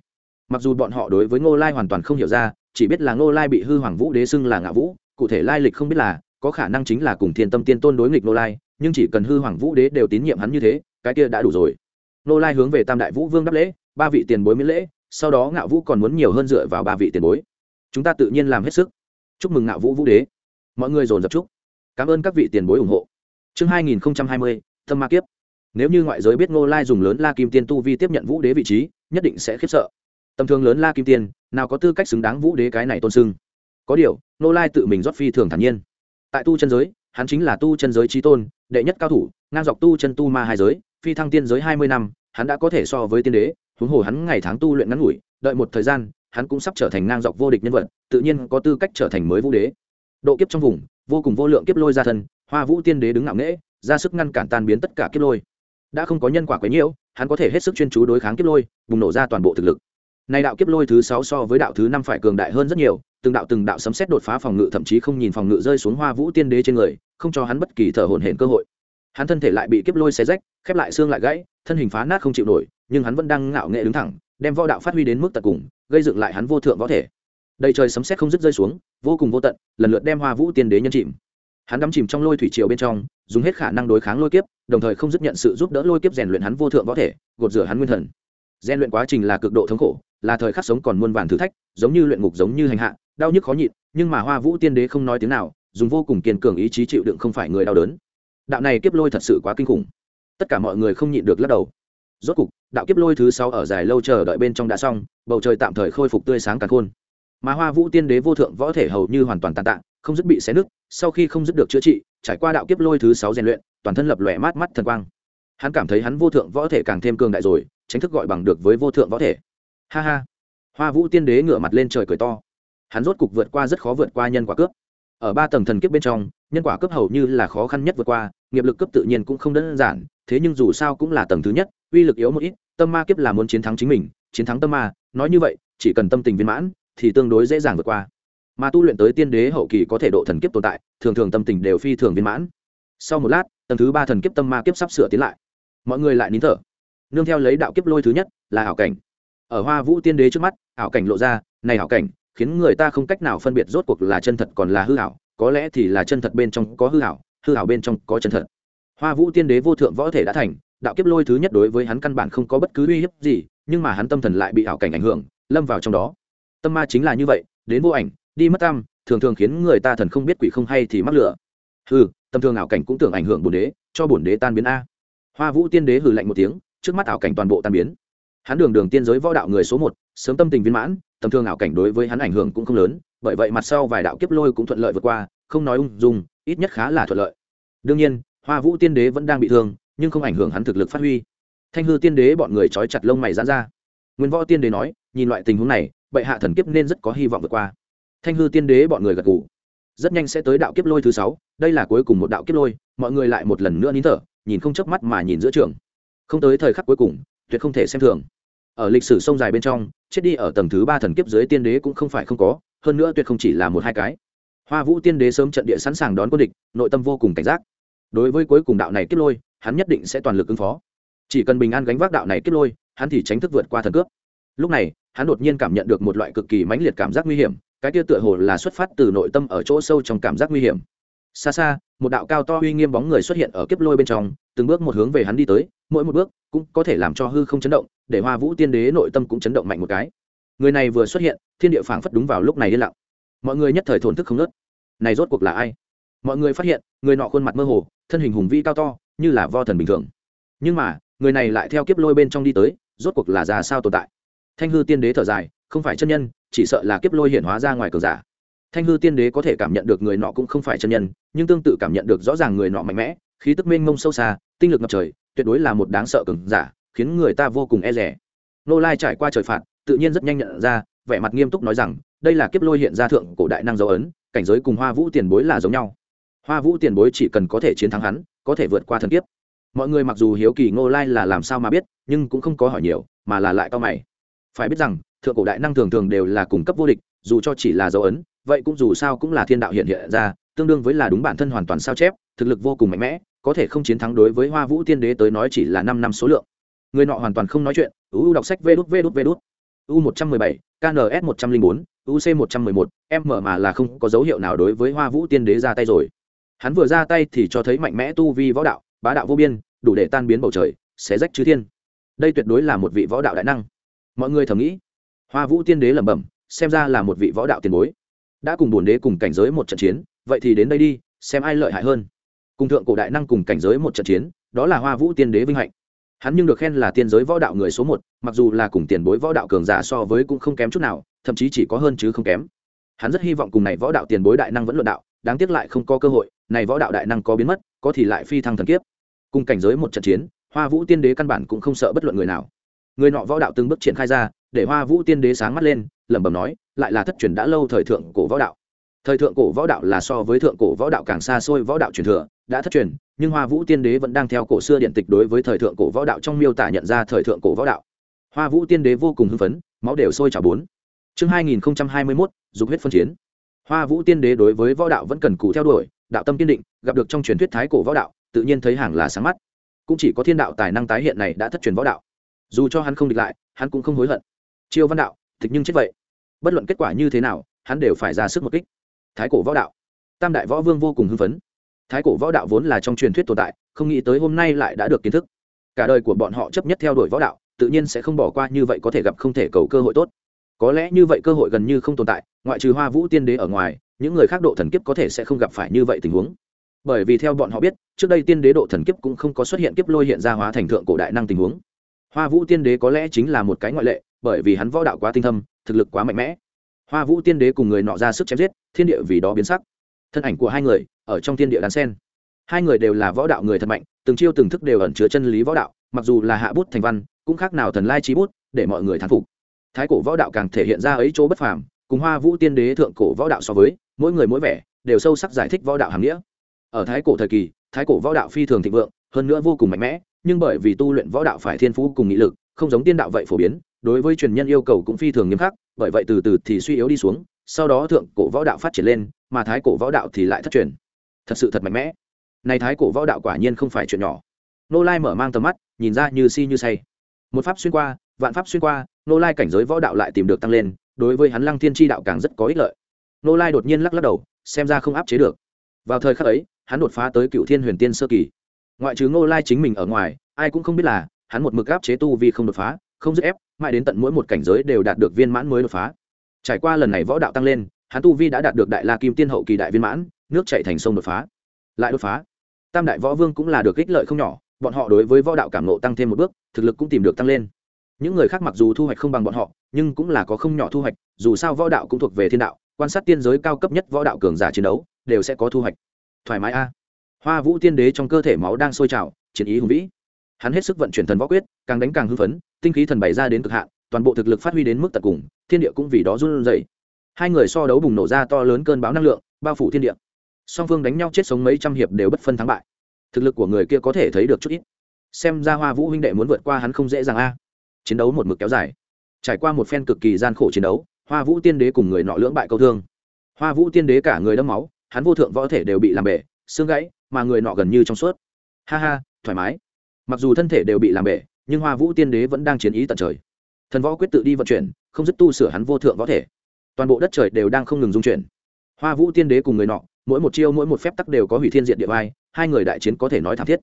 Mặc dù bọn họ đối với ngô lai hoàn toàn không hiểu ra, chỉ biết là ngô lai bị hư hoàng vũ đế xưng là ngạo vũ, cụ thể lai lịch không biết là, có khả năng chính là cùng thiên tâm tiên tôn đối nghịch ngô lai nhưng chỉ cần hư hoàng vũ đế đều tín nhiệm hắn như thế, cái kia đã đủ rồi. Nô lai hướng về tam đại vũ vương đáp lễ, ba vị tiền bối miễn lễ, sau đó ngạo vũ còn muốn nhiều hơn dựa vào ba vị tiền bối. Chúng ta tự nhiên làm hết sức. Chúc mừng ngạo vũ vũ đế. Mọi người dồn dập chúc. Cảm ơn các vị tiền bối ủng hộ. Chương hai nghìn hai mươi, thâm ma kiếp. Nếu như ngoại giới biết ngô lai dùng lớn la kim tiên tu vi tiếp nhận vũ đế vị trí, nhất định sẽ khiếp sợ. Tầm thường lớn la kim tiên, nào có tư cách xứng đáng vũ đế cái này tôn sưng. Có điều, ngô lai tự mình rót phi thường thản nhiên. Tại tu chân giới hắn chính là tu chân giới trí tôn, đệ nhất cao thủ, ngang dọc tu chân tu ma hai giới, phi thăng tiên giới hai mươi năm, hắn đã có thể so với tiên đế, huống hồ hắn ngày tháng tu luyện ngắn ngủi, đợi một thời gian, hắn cũng sắp trở thành ngang dọc vô địch nhân vật, tự nhiên có tư cách trở thành mới vũ đế. Độ kiếp trong vùng, vô cùng vô lượng kiếp lôi ra thân, hoa vũ tiên đế đứng ngạo nghễ, ra sức ngăn cản tan biến tất cả kiếp lôi. Đã không có nhân quả quấy nhiễu, hắn có thể hết sức chuyên chú đối kháng kiếp lôi, bùng nổ ra toàn bộ thực lực. Này đạo kiếp lôi thứ sáu so với đạo thứ năm phải cường đại hơn rất nhiều từng đạo từng đạo sấm xét đột phá phòng ngự, thậm chí không nhìn phòng ngự rơi xuống hoa vũ tiên đế trên người, không cho hắn bất kỳ thở hổn hển cơ hội. Hắn thân thể lại bị kiếp lôi xé rách, khép lại xương lại gãy, thân hình phá nát không chịu nổi, nhưng hắn vẫn đang ngạo nghệ đứng thẳng, đem võ đạo phát huy đến mức tận cùng, gây dựng lại hắn vô thượng võ thể. Đầy trời sấm xét không dứt rơi xuống, vô cùng vô tận, lần lượt đem hoa vũ tiên đế nhân chìm. Hắn đắm chìm trong lôi thủy triều bên trong, dùng hết khả năng đối kháng lôi kiếp, đồng thời không dứt nhận sự giúp đỡ lôi kiếp rèn luyện hắn vô thượng võ thể, gột rửa hắn nguyên thần. Rèn luyện quá trình là cực độ thống khổ, là thời khắc sống còn muôn vàn thử thách, giống như luyện ngục giống như hành hạ đau nhức khó nhịn, nhưng mà hoa vũ tiên đế không nói tiếng nào, dùng vô cùng kiên cường ý chí chịu đựng không phải người đau đớn. Đạo này kiếp lôi thật sự quá kinh khủng. Tất cả mọi người không nhịn được lắc đầu. Rốt cục, đạo kiếp lôi thứ sáu ở dài lâu chờ đợi bên trong đã xong, bầu trời tạm thời khôi phục tươi sáng càng khôn. Mà hoa vũ tiên đế vô thượng võ thể hầu như hoàn toàn tàn tạ, không dứt bị xé nứt, sau khi không dứt được chữa trị, trải qua đạo kiếp lôi thứ sáu rèn luyện, toàn thân lập lòe mát mắt thần quang. Hắn cảm thấy hắn vô thượng võ thể càng thêm cường đại rồi, tránh thức gọi bằng được với vô thượng võ thể. Ha ha. Hoa vũ tiên đế ngửa mặt lên trời cười to hắn rốt cục vượt qua rất khó vượt qua nhân quả cướp. Ở ba tầng thần kiếp bên trong, nhân quả cướp hầu như là khó khăn nhất vượt qua, nghiệp lực cấp tự nhiên cũng không đơn giản, thế nhưng dù sao cũng là tầng thứ nhất, uy lực yếu một ít, tâm ma kiếp là muốn chiến thắng chính mình, chiến thắng tâm ma, nói như vậy, chỉ cần tâm tình viên mãn, thì tương đối dễ dàng vượt qua. Mà tu luyện tới tiên đế hậu kỳ có thể độ thần kiếp tồn tại, thường thường tâm tình đều phi thường viên mãn. Sau một lát, tầng thứ ba thần kiếp tâm ma kiếp sắp sửa tiến lại. Mọi người lại nín thở. Nương theo lấy đạo kiếp lôi thứ nhất, là ảo cảnh. Ở hoa vũ tiên đế trước mắt, ảo cảnh lộ ra, này ảo cảnh khiến người ta không cách nào phân biệt rốt cuộc là chân thật còn là hư ảo có lẽ thì là chân thật bên trong có hư ảo hư ảo bên trong có chân thật. Hoa vũ tiên đế vô thượng võ thể đã thành, đạo kiếp lôi thứ nhất đối với hắn căn bản không có bất cứ uy hiếp gì, nhưng mà hắn tâm thần lại bị ảo cảnh ảnh hưởng, lâm vào trong đó. Tâm ma chính là như vậy, đến vô ảnh, đi mất tâm, thường thường khiến người ta thần không biết quỷ không hay thì mắc lửa. Hừ, tâm thường ảo cảnh cũng tưởng ảnh hưởng bổn đế, cho bổn đế tan biến a. Hoa vũ tiên đế hừ lạnh một tiếng, trước mắt ảo cảnh toàn bộ tan biến. Hắn đường đường tiên giới võ đạo người số một, sớm tâm tình viên mãn tầm thường ảo cảnh đối với hắn ảnh hưởng cũng không lớn, bởi vậy mặt sau vài đạo kiếp lôi cũng thuận lợi vượt qua, không nói ung dung, ít nhất khá là thuận lợi. Đương nhiên, hoa vũ tiên đế vẫn đang bị thương, nhưng không ảnh hưởng hắn thực lực phát huy. Thanh hư tiên đế bọn người trói chặt lông mày dán ra. Nguyên võ tiên đế nói, nhìn loại tình huống này, bệ hạ thần kiếp nên rất có hy vọng vượt qua. Thanh hư tiên đế bọn người gật gù. Rất nhanh sẽ tới đạo kiếp lôi thứ sáu, đây là cuối cùng một đạo kiếp lôi, mọi người lại một lần nữa nín thở, nhìn không chớp mắt mà nhìn giữa trường. Không tới thời khắc cuối cùng, tuyệt không thể xem thường ở lịch sử sông dài bên trong, chết đi ở tầng thứ ba thần kiếp dưới tiên đế cũng không phải không có, hơn nữa tuyệt không chỉ là một hai cái. Hoa vũ tiên đế sớm trận địa sẵn sàng đón quân địch, nội tâm vô cùng cảnh giác. Đối với cuối cùng đạo này kiếp lôi, hắn nhất định sẽ toàn lực ứng phó. Chỉ cần bình an gánh vác đạo này kiếp lôi, hắn thì tránh thức vượt qua thần cướp. Lúc này, hắn đột nhiên cảm nhận được một loại cực kỳ mãnh liệt cảm giác nguy hiểm, cái kia tựa hồ là xuất phát từ nội tâm ở chỗ sâu trong cảm giác nguy hiểm. Xa xa, một đạo cao to uy nghiêm bóng người xuất hiện ở kiếp lôi bên trong, từng bước một hướng về hắn đi tới, mỗi một bước cũng có thể làm cho hư không chấn động, để hoa vũ tiên đế nội tâm cũng chấn động mạnh một cái. Người này vừa xuất hiện, thiên địa phảng phất đúng vào lúc này yên lặng. Mọi người nhất thời thổn thức không nớt. Này rốt cuộc là ai? Mọi người phát hiện, người nọ khuôn mặt mơ hồ, thân hình hùng vĩ cao to, như là vo thần bình thường. Nhưng mà, người này lại theo kiếp lôi bên trong đi tới, rốt cuộc là ra sao tồn tại? Thanh hư tiên đế thở dài, không phải chân nhân, chỉ sợ là kiếp lôi hiển hóa ra ngoài cờ giả. Thanh hư tiên đế có thể cảm nhận được người nọ cũng không phải chân nhân, nhưng tương tự cảm nhận được rõ ràng người nọ mạnh mẽ, khí tức mênh mông sâu xa, tinh lực ngập trời tuyệt đối là một đáng sợ cường giả, khiến người ta vô cùng e rẻ nô lai trải qua trời phạt, tự nhiên rất nhanh nhận ra, vẻ mặt nghiêm túc nói rằng, đây là kiếp lôi hiện ra thượng cổ đại năng dấu ấn, cảnh giới cùng hoa vũ tiền bối là giống nhau. Hoa vũ tiền bối chỉ cần có thể chiến thắng hắn, có thể vượt qua thần kiếp. Mọi người mặc dù hiếu kỳ ngô lai là làm sao mà biết, nhưng cũng không có hỏi nhiều, mà là lại cao mày. Phải biết rằng, thượng cổ đại năng thường thường đều là cung cấp vô địch, dù cho chỉ là dấu ấn, vậy cũng dù sao cũng là thiên đạo hiện hiện ra, tương đương với là đúng bản thân hoàn toàn sao chép, thực lực vô cùng mạnh mẽ có thể không chiến thắng đối với hoa vũ tiên đế tới nói chỉ là năm năm số lượng. Người nọ hoàn toàn không nói chuyện u đọc sách vê đút vê đút vê đút. U một trăm mười bảy kns một trăm linh bốn uc một trăm mười một, m mà là không có dấu hiệu nào đối với hoa vũ tiên đế ra tay rồi. Hắn vừa ra tay thì cho thấy mạnh mẽ tu vi võ đạo, bá đạo vô biên, đủ để tan biến bầu trời, xé rách chư thiên. Đây tuyệt đối là một vị võ đạo đại năng. Mọi người thầm nghĩ, hoa vũ tiên đế lẩm bẩm, xem ra là một vị võ đạo tiền bối. Đã cùng bồn đế cùng cảnh giới một trận chiến, vậy thì đến đây đi, xem ai lợi hại hơn cùng thượng cổ đại năng cùng cảnh giới một trận chiến, đó là hoa vũ tiên đế vinh hạnh. Hắn nhưng được khen là tiên giới võ đạo người số một, mặc dù là cùng tiền bối võ đạo cường giả so với cũng không kém chút nào, thậm chí chỉ có hơn chứ không kém. Hắn rất hy vọng cùng này võ đạo tiền bối đại năng vẫn luận đạo, đáng tiếc lại không có cơ hội, này võ đạo đại năng có biến mất, có thì lại phi thăng thần kiếp. Cùng cảnh giới một trận chiến, hoa vũ tiên đế căn bản cũng không sợ bất luận người nào. Người nọ võ đạo từng bước triển khai ra, để hoa vũ tiên đế sáng mắt lên, lẩm bẩm nói, lại là thất truyền đã lâu thời thượng cổ võ đạo thời thượng cổ võ đạo là so với thượng cổ võ đạo càng xa xôi, võ đạo truyền thừa đã thất truyền, nhưng hoa vũ tiên đế vẫn đang theo cổ xưa điện tịch đối với thời thượng cổ võ đạo trong miêu tả nhận ra thời thượng cổ võ đạo. Hoa vũ tiên đế vô cùng hưng phấn, máu đều sôi trả bốn. Chương hai nghìn hai mươi mốt, dục huyết phân chiến. Hoa vũ tiên đế đối với võ đạo vẫn cần cù theo đuổi, đạo tâm kiên định, gặp được trong truyền thuyết thái cổ võ đạo, tự nhiên thấy hàng là sáng mắt. Cũng chỉ có thiên đạo tài năng tái hiện này đã thất truyền võ đạo. Dù cho hắn không địch lại, hắn cũng không hối hận. Chiêu văn đạo thực nhưng chết vậy. Bất luận kết quả như thế nào, hắn đều phải ra sức một kích thái cổ võ đạo. Tam đại võ vương vô cùng hưng phấn. Thái cổ võ đạo vốn là trong truyền thuyết tồn tại, không nghĩ tới hôm nay lại đã được kiến thức. Cả đời của bọn họ chấp nhất theo đuổi võ đạo, tự nhiên sẽ không bỏ qua, như vậy có thể gặp không thể cầu cơ hội tốt. Có lẽ như vậy cơ hội gần như không tồn tại, ngoại trừ hoa vũ tiên đế ở ngoài, những người khác độ thần kiếp có thể sẽ không gặp phải như vậy tình huống. Bởi vì theo bọn họ biết, trước đây tiên đế độ thần kiếp cũng không có xuất hiện kiếp lôi hiện ra hóa thành thượng cổ đại năng tình huống. Hoa vũ tiên đế có lẽ chính là một cái ngoại lệ, bởi vì hắn võ đạo quá tinh thâm, thực lực quá mạnh mẽ hoa vũ tiên đế cùng người nọ ra sức chém giết, thiên địa vì đó biến sắc. Thân ảnh của hai người ở trong thiên địa đàn sen. Hai người đều là võ đạo người thật mạnh, từng chiêu từng thức đều ẩn chứa chân lý võ đạo, mặc dù là hạ bút thành văn, cũng khác nào thần lai trí bút, để mọi người thán phục. Thái cổ võ đạo càng thể hiện ra ấy chỗ bất phàm, cùng hoa vũ tiên đế thượng cổ võ đạo so với, mỗi người mỗi vẻ, đều sâu sắc giải thích võ đạo hàm nghĩa. Ở thái cổ thời kỳ, thái cổ võ đạo phi thường thịnh vượng, hơn nữa vô cùng mạnh mẽ, nhưng bởi vì tu luyện võ đạo phải thiên phú cùng nghị lực, không giống tiên đạo vậy phổ biến, đối với truyền nhân yêu cầu cũng phi thường nghiêm khắc bởi vậy từ từ thì suy yếu đi xuống, sau đó thượng cổ võ đạo phát triển lên, mà thái cổ võ đạo thì lại thất truyền. Thật sự thật mạnh mẽ. Này thái cổ võ đạo quả nhiên không phải chuyện nhỏ. Nô lai mở mang tầm mắt, nhìn ra như si như say. Một pháp xuyên qua, vạn pháp xuyên qua, nô lai cảnh giới võ đạo lại tìm được tăng lên, đối với hắn lăng thiên tri đạo càng rất có ích lợi. Nô lai đột nhiên lắc lắc đầu, xem ra không áp chế được. Vào thời khắc ấy, hắn đột phá tới cựu thiên huyền tiên sơ kỳ. Ngoại trừ nô lai chính mình ở ngoài, ai cũng không biết là, hắn một mực áp chế tu vì không đột phá không dứt ép, mãi đến tận mỗi một cảnh giới đều đạt được viên mãn mới đột phá. Trải qua lần này võ đạo tăng lên, hắn tu vi đã đạt được đại la kim tiên hậu kỳ đại viên mãn, nước chạy thành sông đột phá. Lại đột phá. Tam đại võ vương cũng là được ích lợi không nhỏ, bọn họ đối với võ đạo cảm nộ tăng thêm một bước, thực lực cũng tìm được tăng lên. Những người khác mặc dù thu hoạch không bằng bọn họ, nhưng cũng là có không nhỏ thu hoạch, dù sao võ đạo cũng thuộc về thiên đạo, quan sát tiên giới cao cấp nhất võ đạo cường giả chiến đấu, đều sẽ có thu hoạch. Thoải mái a. Hoa vũ tiên đế trong cơ thể máu đang sôi trào, chiến ý hùng vĩ hắn hết sức vận chuyển thần võ quyết, càng đánh càng hưng phấn, tinh khí thần bày ra đến cực hạn, toàn bộ thực lực phát huy đến mức tận cùng, thiên địa cũng vì đó run rẩy. Hai người so đấu bùng nổ ra to lớn cơn bão năng lượng, bao phủ thiên địa. Song phương đánh nhau chết sống mấy trăm hiệp đều bất phân thắng bại. Thực lực của người kia có thể thấy được chút ít. Xem ra hoa vũ huynh đệ muốn vượt qua hắn không dễ dàng a. Chiến đấu một mực kéo dài. Trải qua một phen cực kỳ gian khổ chiến đấu, hoa vũ tiên đế cùng người nọ lưỡng bại câu thương. Hoa vũ tiên đế cả người đẫm máu, hắn vô thượng võ thể đều bị làm bể, xương gãy, mà người nọ gần như trong suốt. Ha ha, thoải mái mặc dù thân thể đều bị làm bể, nhưng hoa vũ tiên đế vẫn đang chiến ý tận trời. Thần võ quyết tự đi vận chuyển, không dứt tu sửa hắn vô thượng võ thể. Toàn bộ đất trời đều đang không ngừng dung chuyển. Hoa vũ tiên đế cùng người nọ, mỗi một chiêu, mỗi một phép tắc đều có hủy thiên diện địa vai, hai người đại chiến có thể nói thảm thiết.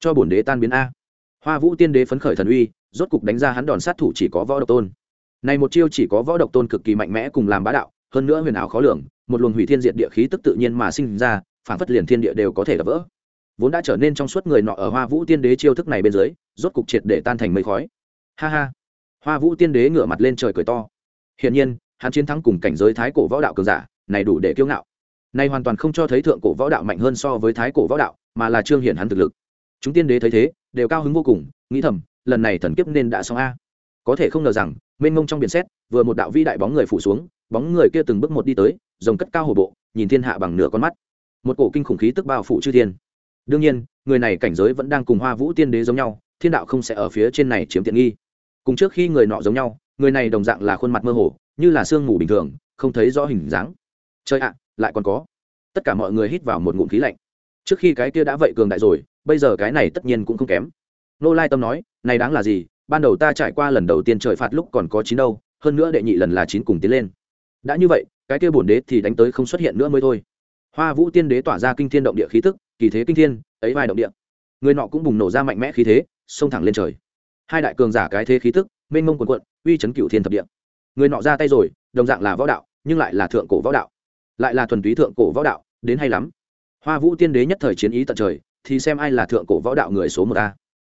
Cho bổn đế tan biến a. Hoa vũ tiên đế phấn khởi thần uy, rốt cục đánh ra hắn đòn sát thủ chỉ có võ độc tôn. Này một chiêu chỉ có võ độc tôn cực kỳ mạnh mẽ cùng làm bá đạo, hơn nữa huyền ảo khó lường, một luồng hủy thiên diện địa khí tức tự nhiên mà sinh ra phản phất liền thiên địa đều có thể đập vỡ vốn đã trở nên trong suốt người nọ ở hoa vũ tiên đế chiêu thức này bên dưới, rốt cục triệt để tan thành mây khói. Ha ha. Hoa vũ tiên đế ngửa mặt lên trời cười to. Hiển nhiên, hắn chiến thắng cùng cảnh giới thái cổ võ đạo cường giả, này đủ để kiêu ngạo. Này hoàn toàn không cho thấy thượng cổ võ đạo mạnh hơn so với thái cổ võ đạo, mà là trương hiển hắn thực lực. Chúng tiên đế thấy thế, đều cao hứng vô cùng, nghĩ thầm, lần này thần kiếp nên đã xong a. Có thể không ngờ rằng, mênh mông trong biển xét, vừa một đạo vi đại bóng người phủ xuống, bóng người kia từng bước một đi tới, rồng cất cao hổ bộ, nhìn thiên hạ bằng nửa con mắt. Một cổ kinh khủng khí tức bao phủ chư thiên đương nhiên, người này cảnh giới vẫn đang cùng hoa vũ tiên đế giống nhau, thiên đạo không sẽ ở phía trên này chiếm tiện nghi. Cùng trước khi người nọ giống nhau, người này đồng dạng là khuôn mặt mơ hồ, như là sương mù bình thường, không thấy rõ hình dáng. Chơi ạ à, lại còn có. Tất cả mọi người hít vào một ngụm khí lạnh. Trước khi cái kia đã vậy cường đại rồi, bây giờ cái này tất nhiên cũng không kém. Nô lai tâm nói, này đáng là gì? Ban đầu ta trải qua lần đầu tiên trời phạt lúc còn có chín đâu, hơn nữa đệ nhị lần là chín cùng tiến lên. Đã như vậy, cái kia bổn đế thì đánh tới không xuất hiện nữa mới thôi. Hoa vũ tiên đế tỏa ra kinh thiên động địa khí tức kỳ thế kinh thiên, ấy vai động địa. Người nọ cũng bùng nổ ra mạnh mẽ khí thế, xông thẳng lên trời. Hai đại cường giả cái thế khí tức, mênh mông quần quận uy chấn cựu thiên thập địa. Người nọ ra tay rồi, đồng dạng là võ đạo, nhưng lại là thượng cổ võ đạo. Lại là thuần túy thượng cổ võ đạo, đến hay lắm. Hoa vũ tiên đế nhất thời chiến ý tận trời, thì xem ai là thượng cổ võ đạo người số một a.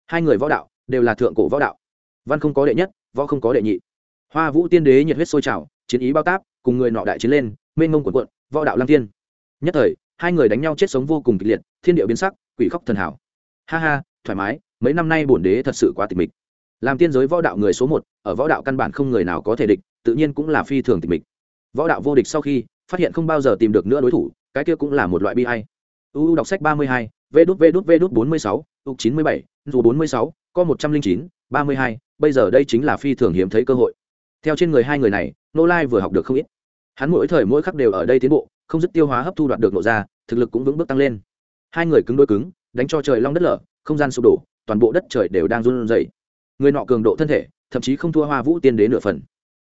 Hai người võ đạo, đều là thượng cổ võ đạo. Văn không có đệ nhất, võ không có đệ nhị. Hoa vũ tiên đế nhiệt huyết sôi trào, chiến ý bao táp, cùng người nọ đại chiến lên, mênh mông quần quận võ đạo lăng tiên nhất thời hai người đánh nhau chết sống vô cùng kịch liệt, thiên điệu biến sắc, quỷ khóc thần hảo. Ha ha, thoải mái, mấy năm nay bổn đế thật sự quá tịch mịch. Làm tiên giới võ đạo người số một, ở võ đạo căn bản không người nào có thể địch, tự nhiên cũng là phi thường tịch mịch. Võ đạo vô địch sau khi, phát hiện không bao giờ tìm được nữa đối thủ, cái kia cũng là một loại bi hay uu đọc sách ba mươi hai v đút v đút v đút bốn mươi sáu ục chín mươi bảy, dù bốn mươi sáu có một trăm linh chín, ba mươi hai, bây giờ đây chính là phi thường hiếm thấy cơ hội. Theo trên người hai người này, nô lai vừa học được không ít. Hắn mỗi thời mỗi khắc đều ở đây tiến bộ không dứt tiêu hóa hấp thu đoạt được nộ ra, thực lực cũng vững bước tăng lên. Hai người cứng đôi cứng, đánh cho trời long đất lở, không gian sụp đổ, toàn bộ đất trời đều đang run rẩy. Người nọ cường độ thân thể, thậm chí không thua hoa vũ tiên đế nửa phần.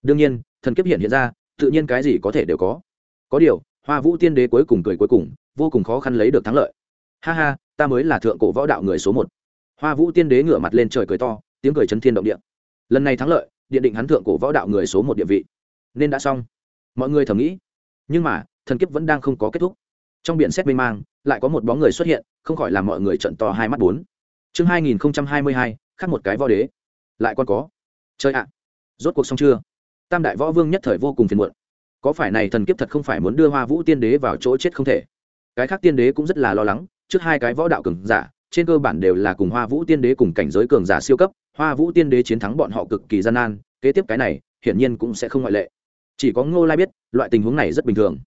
Đương nhiên, thần kiếp hiện hiện ra, tự nhiên cái gì có thể đều có. Có điều, hoa vũ tiên đế cuối cùng cười cuối cùng, vô cùng khó khăn lấy được thắng lợi. Ha ha, ta mới là thượng cổ võ đạo người số một. Hoa vũ tiên đế ngửa mặt lên trời cười to, tiếng cười chấn thiên động địa. Lần này thắng lợi, điện định hắn thượng cổ võ đạo người số một địa vị. Nên đã xong. Mọi người thầm nghĩ. Nhưng mà thần kiếp vẫn đang không có kết thúc. Trong biển xét mênh mang, lại có một bóng người xuất hiện, không khỏi làm mọi người trận to hai mắt bốn. Chương hai nghìn hai mươi hai, khác một cái võ đế. Lại còn có. Chơi ạ. Rốt cuộc xong chưa? Tam đại võ vương nhất thời vô cùng phiền muộn. Có phải này thần kiếp thật không phải muốn đưa hoa vũ tiên đế vào chỗ chết không thể? Cái khác tiên đế cũng rất là lo lắng, trước hai cái võ đạo cường giả, trên cơ bản đều là cùng hoa vũ tiên đế cùng cảnh giới cường giả siêu cấp, hoa vũ tiên đế chiến thắng bọn họ cực kỳ gian nan, kế tiếp cái này, hiển nhiên cũng sẽ không ngoại lệ. Chỉ có ngô lai biết, loại tình huống này rất bình thường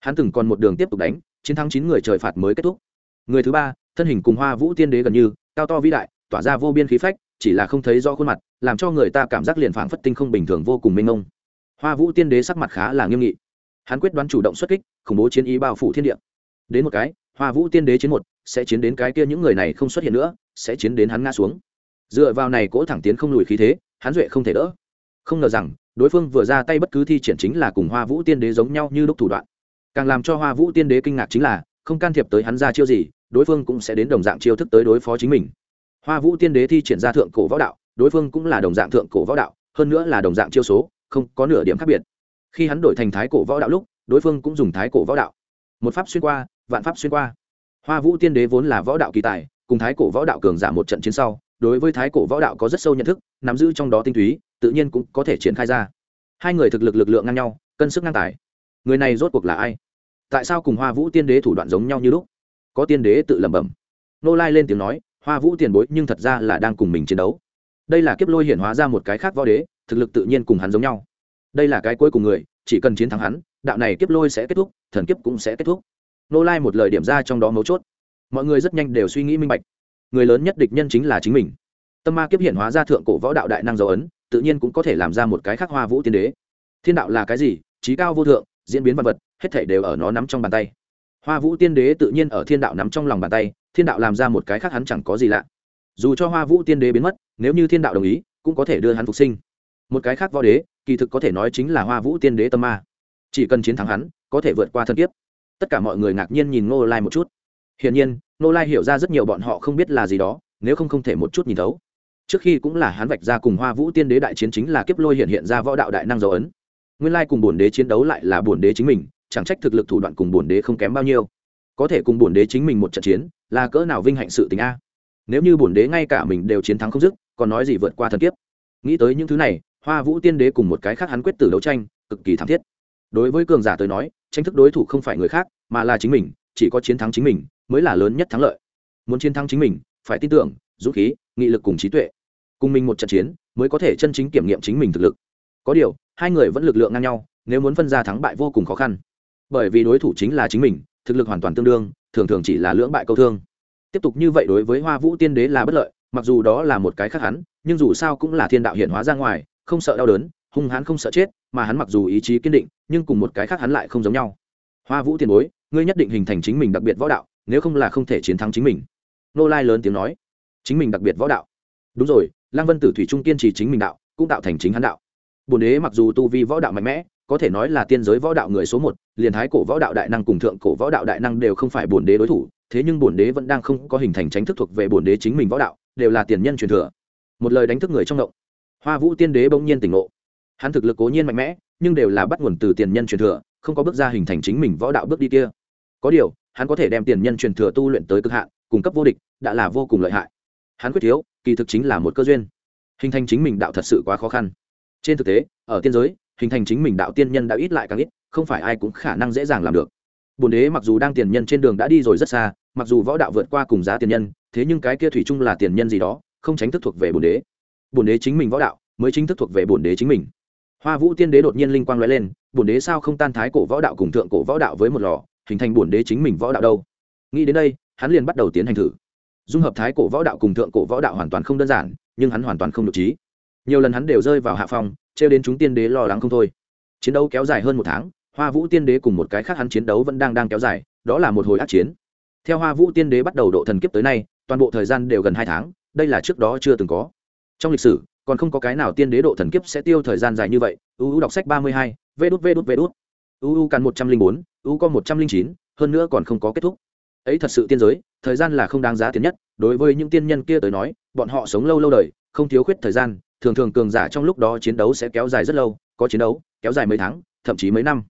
hắn từng còn một đường tiếp tục đánh, chiến thắng chín người trời phạt mới kết thúc. Người thứ ba, thân hình cùng hoa vũ tiên đế gần như, cao to vĩ đại, tỏa ra vô biên khí phách, chỉ là không thấy rõ khuôn mặt, làm cho người ta cảm giác liền phảng phất tinh không bình thường vô cùng mênh mông. Hoa vũ tiên đế sắc mặt khá là nghiêm nghị. Hắn quyết đoán chủ động xuất kích, khủng bố chiến ý bao phủ thiên địa. Đến một cái, hoa vũ tiên đế chiến một, sẽ chiến đến cái kia những người này không xuất hiện nữa, sẽ chiến đến hắn ngã xuống. Dựa vào này cỗ thẳng tiến không lùi khí thế, hắn duệ không thể đỡ. Không ngờ rằng, đối phương vừa ra tay bất cứ thi triển chính là cùng hoa vũ tiên đế giống nhau như lúc thủ đoạn càng làm cho hoa vũ tiên đế kinh ngạc chính là, không can thiệp tới hắn ra chiêu gì, đối phương cũng sẽ đến đồng dạng chiêu thức tới đối phó chính mình. Hoa vũ tiên đế thi triển ra thượng cổ võ đạo, đối phương cũng là đồng dạng thượng cổ võ đạo, hơn nữa là đồng dạng chiêu số, không có nửa điểm khác biệt. Khi hắn đổi thành thái cổ võ đạo lúc, đối phương cũng dùng thái cổ võ đạo. Một pháp xuyên qua, vạn pháp xuyên qua. Hoa vũ tiên đế vốn là võ đạo kỳ tài, cùng thái cổ võ đạo cường giả một trận chiến sau, đối với thái cổ võ đạo có rất sâu nhận thức, nắm giữ trong đó tinh túy, tự nhiên cũng có thể triển khai ra. Hai người thực lực lực lượng ngang nhau, cân sức ngang tài. Người này rốt cuộc là ai? Tại sao cùng hoa vũ tiên đế thủ đoạn giống nhau như lúc? Có tiên đế tự lẩm bẩm. Nô lai lên tiếng nói, hoa vũ tiền bối nhưng thật ra là đang cùng mình chiến đấu. Đây là kiếp lôi hiển hóa ra một cái khác võ đế, thực lực tự nhiên cùng hắn giống nhau. Đây là cái cuối cùng người, chỉ cần chiến thắng hắn, đạo này kiếp lôi sẽ kết thúc, thần kiếp cũng sẽ kết thúc. Nô lai một lời điểm ra trong đó mấu chốt. Mọi người rất nhanh đều suy nghĩ minh bạch. Người lớn nhất địch nhân chính là chính mình. Tâm ma kiếp hiện hóa ra thượng cổ võ đạo đại năng dấu ấn, tự nhiên cũng có thể làm ra một cái khác hoa vũ tiên đế. Thiên đạo là cái gì? Trí cao vô thượng diễn biến văn vật, hết thể đều ở nó nắm trong bàn tay. Hoa vũ tiên đế tự nhiên ở thiên đạo nắm trong lòng bàn tay, thiên đạo làm ra một cái khác hắn chẳng có gì lạ. Dù cho hoa vũ tiên đế biến mất, nếu như thiên đạo đồng ý, cũng có thể đưa hắn phục sinh. Một cái khác võ đế, kỳ thực có thể nói chính là hoa vũ tiên đế tâm ma. Chỉ cần chiến thắng hắn, có thể vượt qua thân kiếp. Tất cả mọi người ngạc nhiên nhìn ngô lai một chút. Hiển nhiên, ngô lai hiểu ra rất nhiều bọn họ không biết là gì đó, nếu không không thể một chút nhìn thấu. Trước khi cũng là hắn vạch ra cùng hoa vũ tiên đế đại chiến chính là kiếp lôi hiện hiện ra võ đạo đại năng dấu ấn nguyên lai cùng bổn đế chiến đấu lại là bổn đế chính mình, chẳng trách thực lực thủ đoạn cùng bổn đế không kém bao nhiêu. Có thể cùng bổn đế chính mình một trận chiến, là cỡ nào vinh hạnh sự tình a? Nếu như bổn đế ngay cả mình đều chiến thắng không dứt, còn nói gì vượt qua thần kiếp? Nghĩ tới những thứ này, hoa vũ tiên đế cùng một cái khác hắn quyết tử đấu tranh, cực kỳ thảm thiết. Đối với cường giả tới nói, tranh thức đối thủ không phải người khác, mà là chính mình, chỉ có chiến thắng chính mình mới là lớn nhất thắng lợi. Muốn chiến thắng chính mình, phải tin tưởng, dũng khí, nghị lực cùng trí tuệ. Cùng mình một trận chiến mới có thể chân chính kiểm nghiệm chính mình thực lực. Có điều hai người vẫn lực lượng ngang nhau, nếu muốn phân ra thắng bại vô cùng khó khăn. Bởi vì đối thủ chính là chính mình, thực lực hoàn toàn tương đương, thường thường chỉ là lưỡng bại câu thương. Tiếp tục như vậy đối với hoa vũ tiên đế là bất lợi, mặc dù đó là một cái khác hắn, nhưng dù sao cũng là thiên đạo hiện hóa ra ngoài, không sợ đau đớn, hung hãn không sợ chết, mà hắn mặc dù ý chí kiên định, nhưng cùng một cái khác hắn lại không giống nhau. Hoa vũ tiền bối ngươi nhất định hình thành chính mình đặc biệt võ đạo, nếu không là không thể chiến thắng chính mình. Nô lai lớn tiếng nói. Chính mình đặc biệt võ đạo. Đúng rồi, lăng vân tử thủy trung kiên trì chính mình đạo, cũng tạo thành chính hắn đạo bồn đế mặc dù tu vi võ đạo mạnh mẽ, có thể nói là tiên giới võ đạo người số một, liền thái cổ võ đạo đại năng cùng thượng cổ võ đạo đại năng đều không phải bồn đế đối thủ, thế nhưng bồn đế vẫn đang không có hình thành tránh thức thuộc về bồn đế chính mình võ đạo, đều là tiền nhân truyền thừa. Một lời đánh thức người trong động. Hoa vũ tiên đế bỗng nhiên tỉnh ngộ. Hắn thực lực cố nhiên mạnh mẽ, nhưng đều là bắt nguồn từ tiền nhân truyền thừa, không có bước ra hình thành chính mình võ đạo bước đi kia. Có điều, hắn có thể đem tiền nhân truyền thừa tu luyện tới cực hạn cung cấp vô địch, đã là vô cùng lợi hại. Hắn quyết thiếu, kỳ thực chính là một cơ duyên. Hình thành chính mình đạo thật sự quá khó khăn trên thực tế, ở tiên giới, hình thành chính mình đạo tiên nhân đã ít lại càng ít, không phải ai cũng khả năng dễ dàng làm được. Bồn đế mặc dù đang tiền nhân trên đường đã đi rồi rất xa, mặc dù võ đạo vượt qua cùng giá tiền nhân, thế nhưng cái kia thủy chung là tiền nhân gì đó, không tránh thức thuộc về bồn đế. Bồn đế chính mình võ đạo, mới chính thức thuộc về bồn đế chính mình. Hoa vũ tiên đế đột nhiên linh quang nói lên, bồn đế sao không tan thái cổ võ đạo cùng thượng cổ võ đạo với một lò, hình thành bồn đế chính mình võ đạo đâu? Nghĩ đến đây, hắn liền bắt đầu tiến hành thử. Dung hợp thái cổ võ đạo cùng thượng cổ võ đạo hoàn toàn không đơn giản, nhưng hắn hoàn toàn không được trí nhiều lần hắn đều rơi vào hạ phòng trêu đến chúng tiên đế lo lắng không thôi. Chiến đấu kéo dài hơn một tháng, hoa vũ tiên đế cùng một cái khác hắn chiến đấu vẫn đang đang kéo dài, đó là một hồi ác chiến. Theo hoa vũ tiên đế bắt đầu độ thần kiếp tới nay, toàn bộ thời gian đều gần hai tháng, đây là trước đó chưa từng có. Trong lịch sử, còn không có cái nào tiên đế độ thần kiếp sẽ tiêu thời gian dài như vậy. Uu đọc sách ba mươi hai, vê đút vê đút vê đút. Uu càn một trăm linh bốn uu con một trăm linh chín, hơn nữa còn không có kết thúc. Ấy thật sự tiên giới, thời gian là không đáng giá tiền nhất. Đối với những tiên nhân kia tới nói, bọn họ sống lâu lâu đời, không thiếu khuyết thời gian thường thường cường giả trong lúc đó chiến đấu sẽ kéo dài rất lâu, có chiến đấu, kéo dài mấy tháng, thậm chí mấy năm.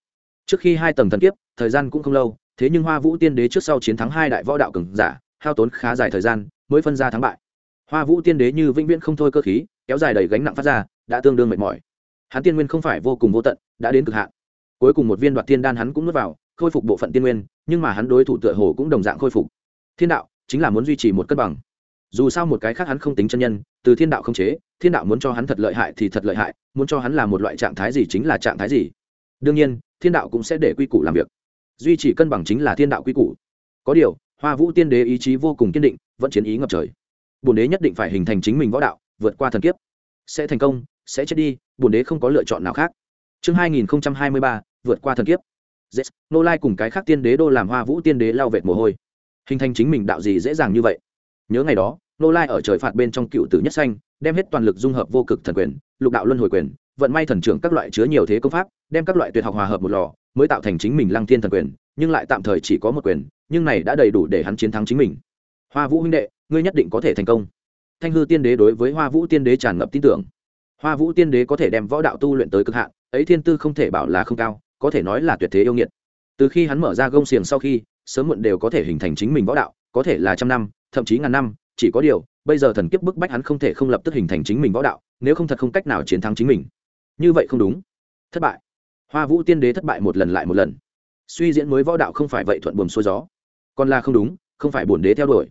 Trước khi hai tầng thần kiếp, thời gian cũng không lâu, thế nhưng hoa vũ tiên đế trước sau chiến thắng hai đại võ đạo cường giả, hao tốn khá dài thời gian, mới phân ra thắng bại. Hoa vũ tiên đế như vĩnh viễn không thôi cơ khí, kéo dài đầy gánh nặng phát ra, đã tương đương mệt mỏi. Hắn tiên nguyên không phải vô cùng vô tận, đã đến cực hạn. Cuối cùng một viên đoạt tiên đan hắn cũng nuốt vào, khôi phục bộ phận tiên nguyên, nhưng mà hắn đối thủ tựa hồ cũng đồng dạng khôi phục. Thiên đạo chính là muốn duy trì một cân bằng. Dù sao một cái khác hắn không tính chân nhân từ thiên đạo không chế, thiên đạo muốn cho hắn thật lợi hại thì thật lợi hại, muốn cho hắn là một loại trạng thái gì chính là trạng thái gì. Đương nhiên, thiên đạo cũng sẽ để quy củ làm việc. Duy trì cân bằng chính là thiên đạo quy củ. Có điều, hoa vũ tiên đế ý chí vô cùng kiên định, vẫn chiến ý ngập trời. Bồn đế nhất định phải hình thành chính mình võ đạo, vượt qua thần kiếp. Sẽ thành công, sẽ chết đi bồn đế không có lựa chọn nào khác. Chương hai nghìn hai mươi ba, vượt qua thần kiếp. Dễ nô lai cùng cái khác tiên đế đô làm hoa vũ tiên đế lao vệt mồ hôi. Hình thành chính mình đạo gì dễ dàng như vậy? Nhớ ngày đó nô lai ở trời phạt bên trong cựu tử nhất xanh đem hết toàn lực dung hợp vô cực thần quyền, lục đạo luân hồi quyền, vận may thần trưởng các loại chứa nhiều thế công pháp, đem các loại tuyệt học hòa hợp một lò, mới tạo thành chính mình lăng thiên thần quyền, nhưng lại tạm thời chỉ có một quyền, nhưng này đã đầy đủ để hắn chiến thắng chính mình. Hoa vũ huynh đệ, ngươi nhất định có thể thành công. Thanh hư tiên đế đối với hoa vũ tiên đế tràn ngập tin tưởng. Hoa vũ tiên đế có thể đem võ đạo tu luyện tới cực hạn, ấy thiên tư không thể bảo là không cao, có thể nói là tuyệt thế yêu nghiệt. Từ khi hắn mở ra gông xiềng sau khi, sớm muộn đều có thể hình thành chính mình võ đạo, có thể là trăm năm, thậm chí ngàn năm chỉ có điều, bây giờ thần kiếp bức bách hắn không thể không lập tức hình thành chính mình võ đạo, nếu không thật không cách nào chiến thắng chính mình. Như vậy không đúng. Thất bại. Hoa vũ tiên đế thất bại một lần lại một lần. Suy diễn mới võ đạo không phải vậy thuận buồm xuôi gió. Còn là không đúng, không phải bổn đế theo đuổi.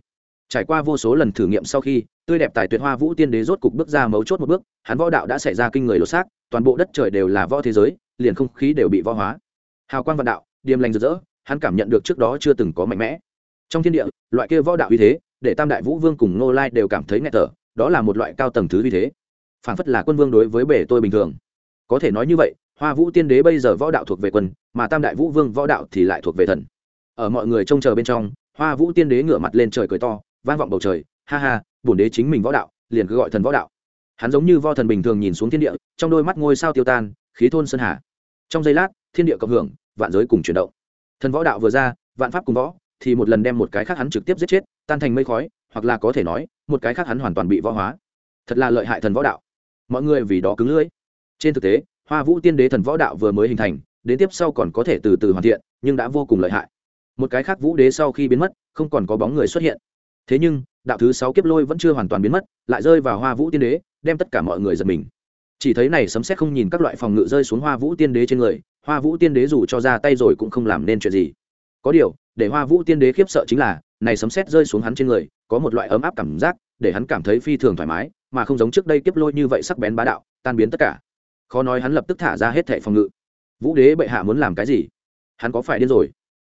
Trải qua vô số lần thử nghiệm sau khi, tươi đẹp tài tuyệt hoa vũ tiên đế rốt cục bước ra mấu chốt một bước, hắn võ đạo đã xảy ra kinh người lột xác, toàn bộ đất trời đều là võ thế giới, liền không khí đều bị võ hóa. Hào quang vạn đạo, điềm lành rực rỡ, hắn cảm nhận được trước đó chưa từng có mạnh mẽ. Trong thiên địa, loại kia võ đạo uy thế để tam đại vũ vương cùng nô lai đều cảm thấy nghẹt thở, đó là một loại cao tầng thứ vì thế. Phản phất là quân vương đối với bể tôi bình thường. Có thể nói như vậy, hoa vũ tiên đế bây giờ võ đạo thuộc về quân, mà tam đại vũ vương võ đạo thì lại thuộc về thần. Ở mọi người trông chờ bên trong, hoa vũ tiên đế ngửa mặt lên trời cười to, vang vọng bầu trời, ha ha, bổn đế chính mình võ đạo, liền cứ gọi thần võ đạo. Hắn giống như vo thần bình thường nhìn xuống thiên địa, trong đôi mắt ngôi sao tiêu tan, khí thôn sơn hà. Trong giây lát, thiên địa cộng hưởng, vạn giới cùng chuyển động. Thần võ đạo vừa ra, vạn pháp cùng võ thì một lần đem một cái khác hắn trực tiếp giết chết, tan thành mây khói, hoặc là có thể nói, một cái khác hắn hoàn toàn bị võ hóa. Thật là lợi hại thần võ đạo. Mọi người vì đó cứng lưỡi. Trên thực tế, hoa vũ tiên đế thần võ đạo vừa mới hình thành, đến tiếp sau còn có thể từ từ hoàn thiện, nhưng đã vô cùng lợi hại. Một cái khác vũ đế sau khi biến mất, không còn có bóng người xuất hiện. Thế nhưng, đạo thứ sáu kiếp lôi vẫn chưa hoàn toàn biến mất, lại rơi vào hoa vũ tiên đế, đem tất cả mọi người giật mình. Chỉ thấy này sấm xét không nhìn các loại phòng ngự rơi xuống hoa vũ tiên đế trên người, hoa vũ tiên đế dù cho ra tay rồi cũng không làm nên chuyện gì có điều, để hoa vũ tiên đế khiếp sợ chính là, này sấm sét rơi xuống hắn trên người, có một loại ấm áp cảm giác, để hắn cảm thấy phi thường thoải mái, mà không giống trước đây kiếp lôi như vậy sắc bén bá đạo, tan biến tất cả. Khó nói hắn lập tức thả ra hết thẻ phòng ngự. Vũ đế bệ hạ muốn làm cái gì? Hắn có phải điên rồi?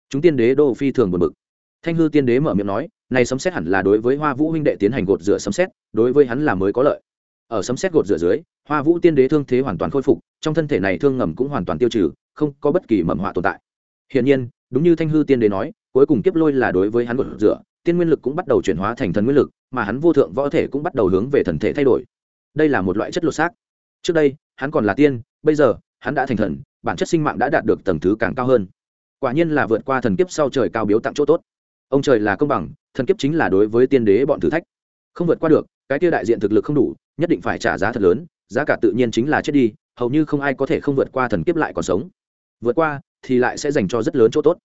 Chúng tiên đế đô phi thường buồn bực. Thanh hư tiên đế mở miệng nói, này sấm xét hẳn là đối với hoa vũ huynh đệ tiến hành gột rửa sấm xét đối với hắn là mới có lợi. Ở sấm xét gột rửa dưới, hoa vũ tiên đế thương thế hoàn toàn khôi phục, trong thân thể này thương ngầm cũng hoàn toàn tiêu trừ, không có bất kỳ mầm họa tồn tại. Hiển nhiên đúng như thanh hư tiên đế nói, cuối cùng kiếp lôi là đối với hắn gột rửa tiên nguyên lực cũng bắt đầu chuyển hóa thành thần nguyên lực, mà hắn vô thượng võ thể cũng bắt đầu hướng về thần thể thay đổi. Đây là một loại chất lột xác. Trước đây, hắn còn là tiên, bây giờ, hắn đã thành thần, bản chất sinh mạng đã đạt được tầng thứ càng cao hơn. Quả nhiên là vượt qua thần kiếp sau trời cao biếu tặng chỗ tốt. Ông trời là công bằng, thần kiếp chính là đối với tiên đế bọn thử thách. Không vượt qua được, cái tiêu đại diện thực lực không đủ, nhất định phải trả giá thật lớn, giá cả tự nhiên chính là chết đi, hầu như không ai có thể không vượt qua thần kiếp lại còn sống. Vượt qua thì lại sẽ dành cho rất lớn chỗ tốt.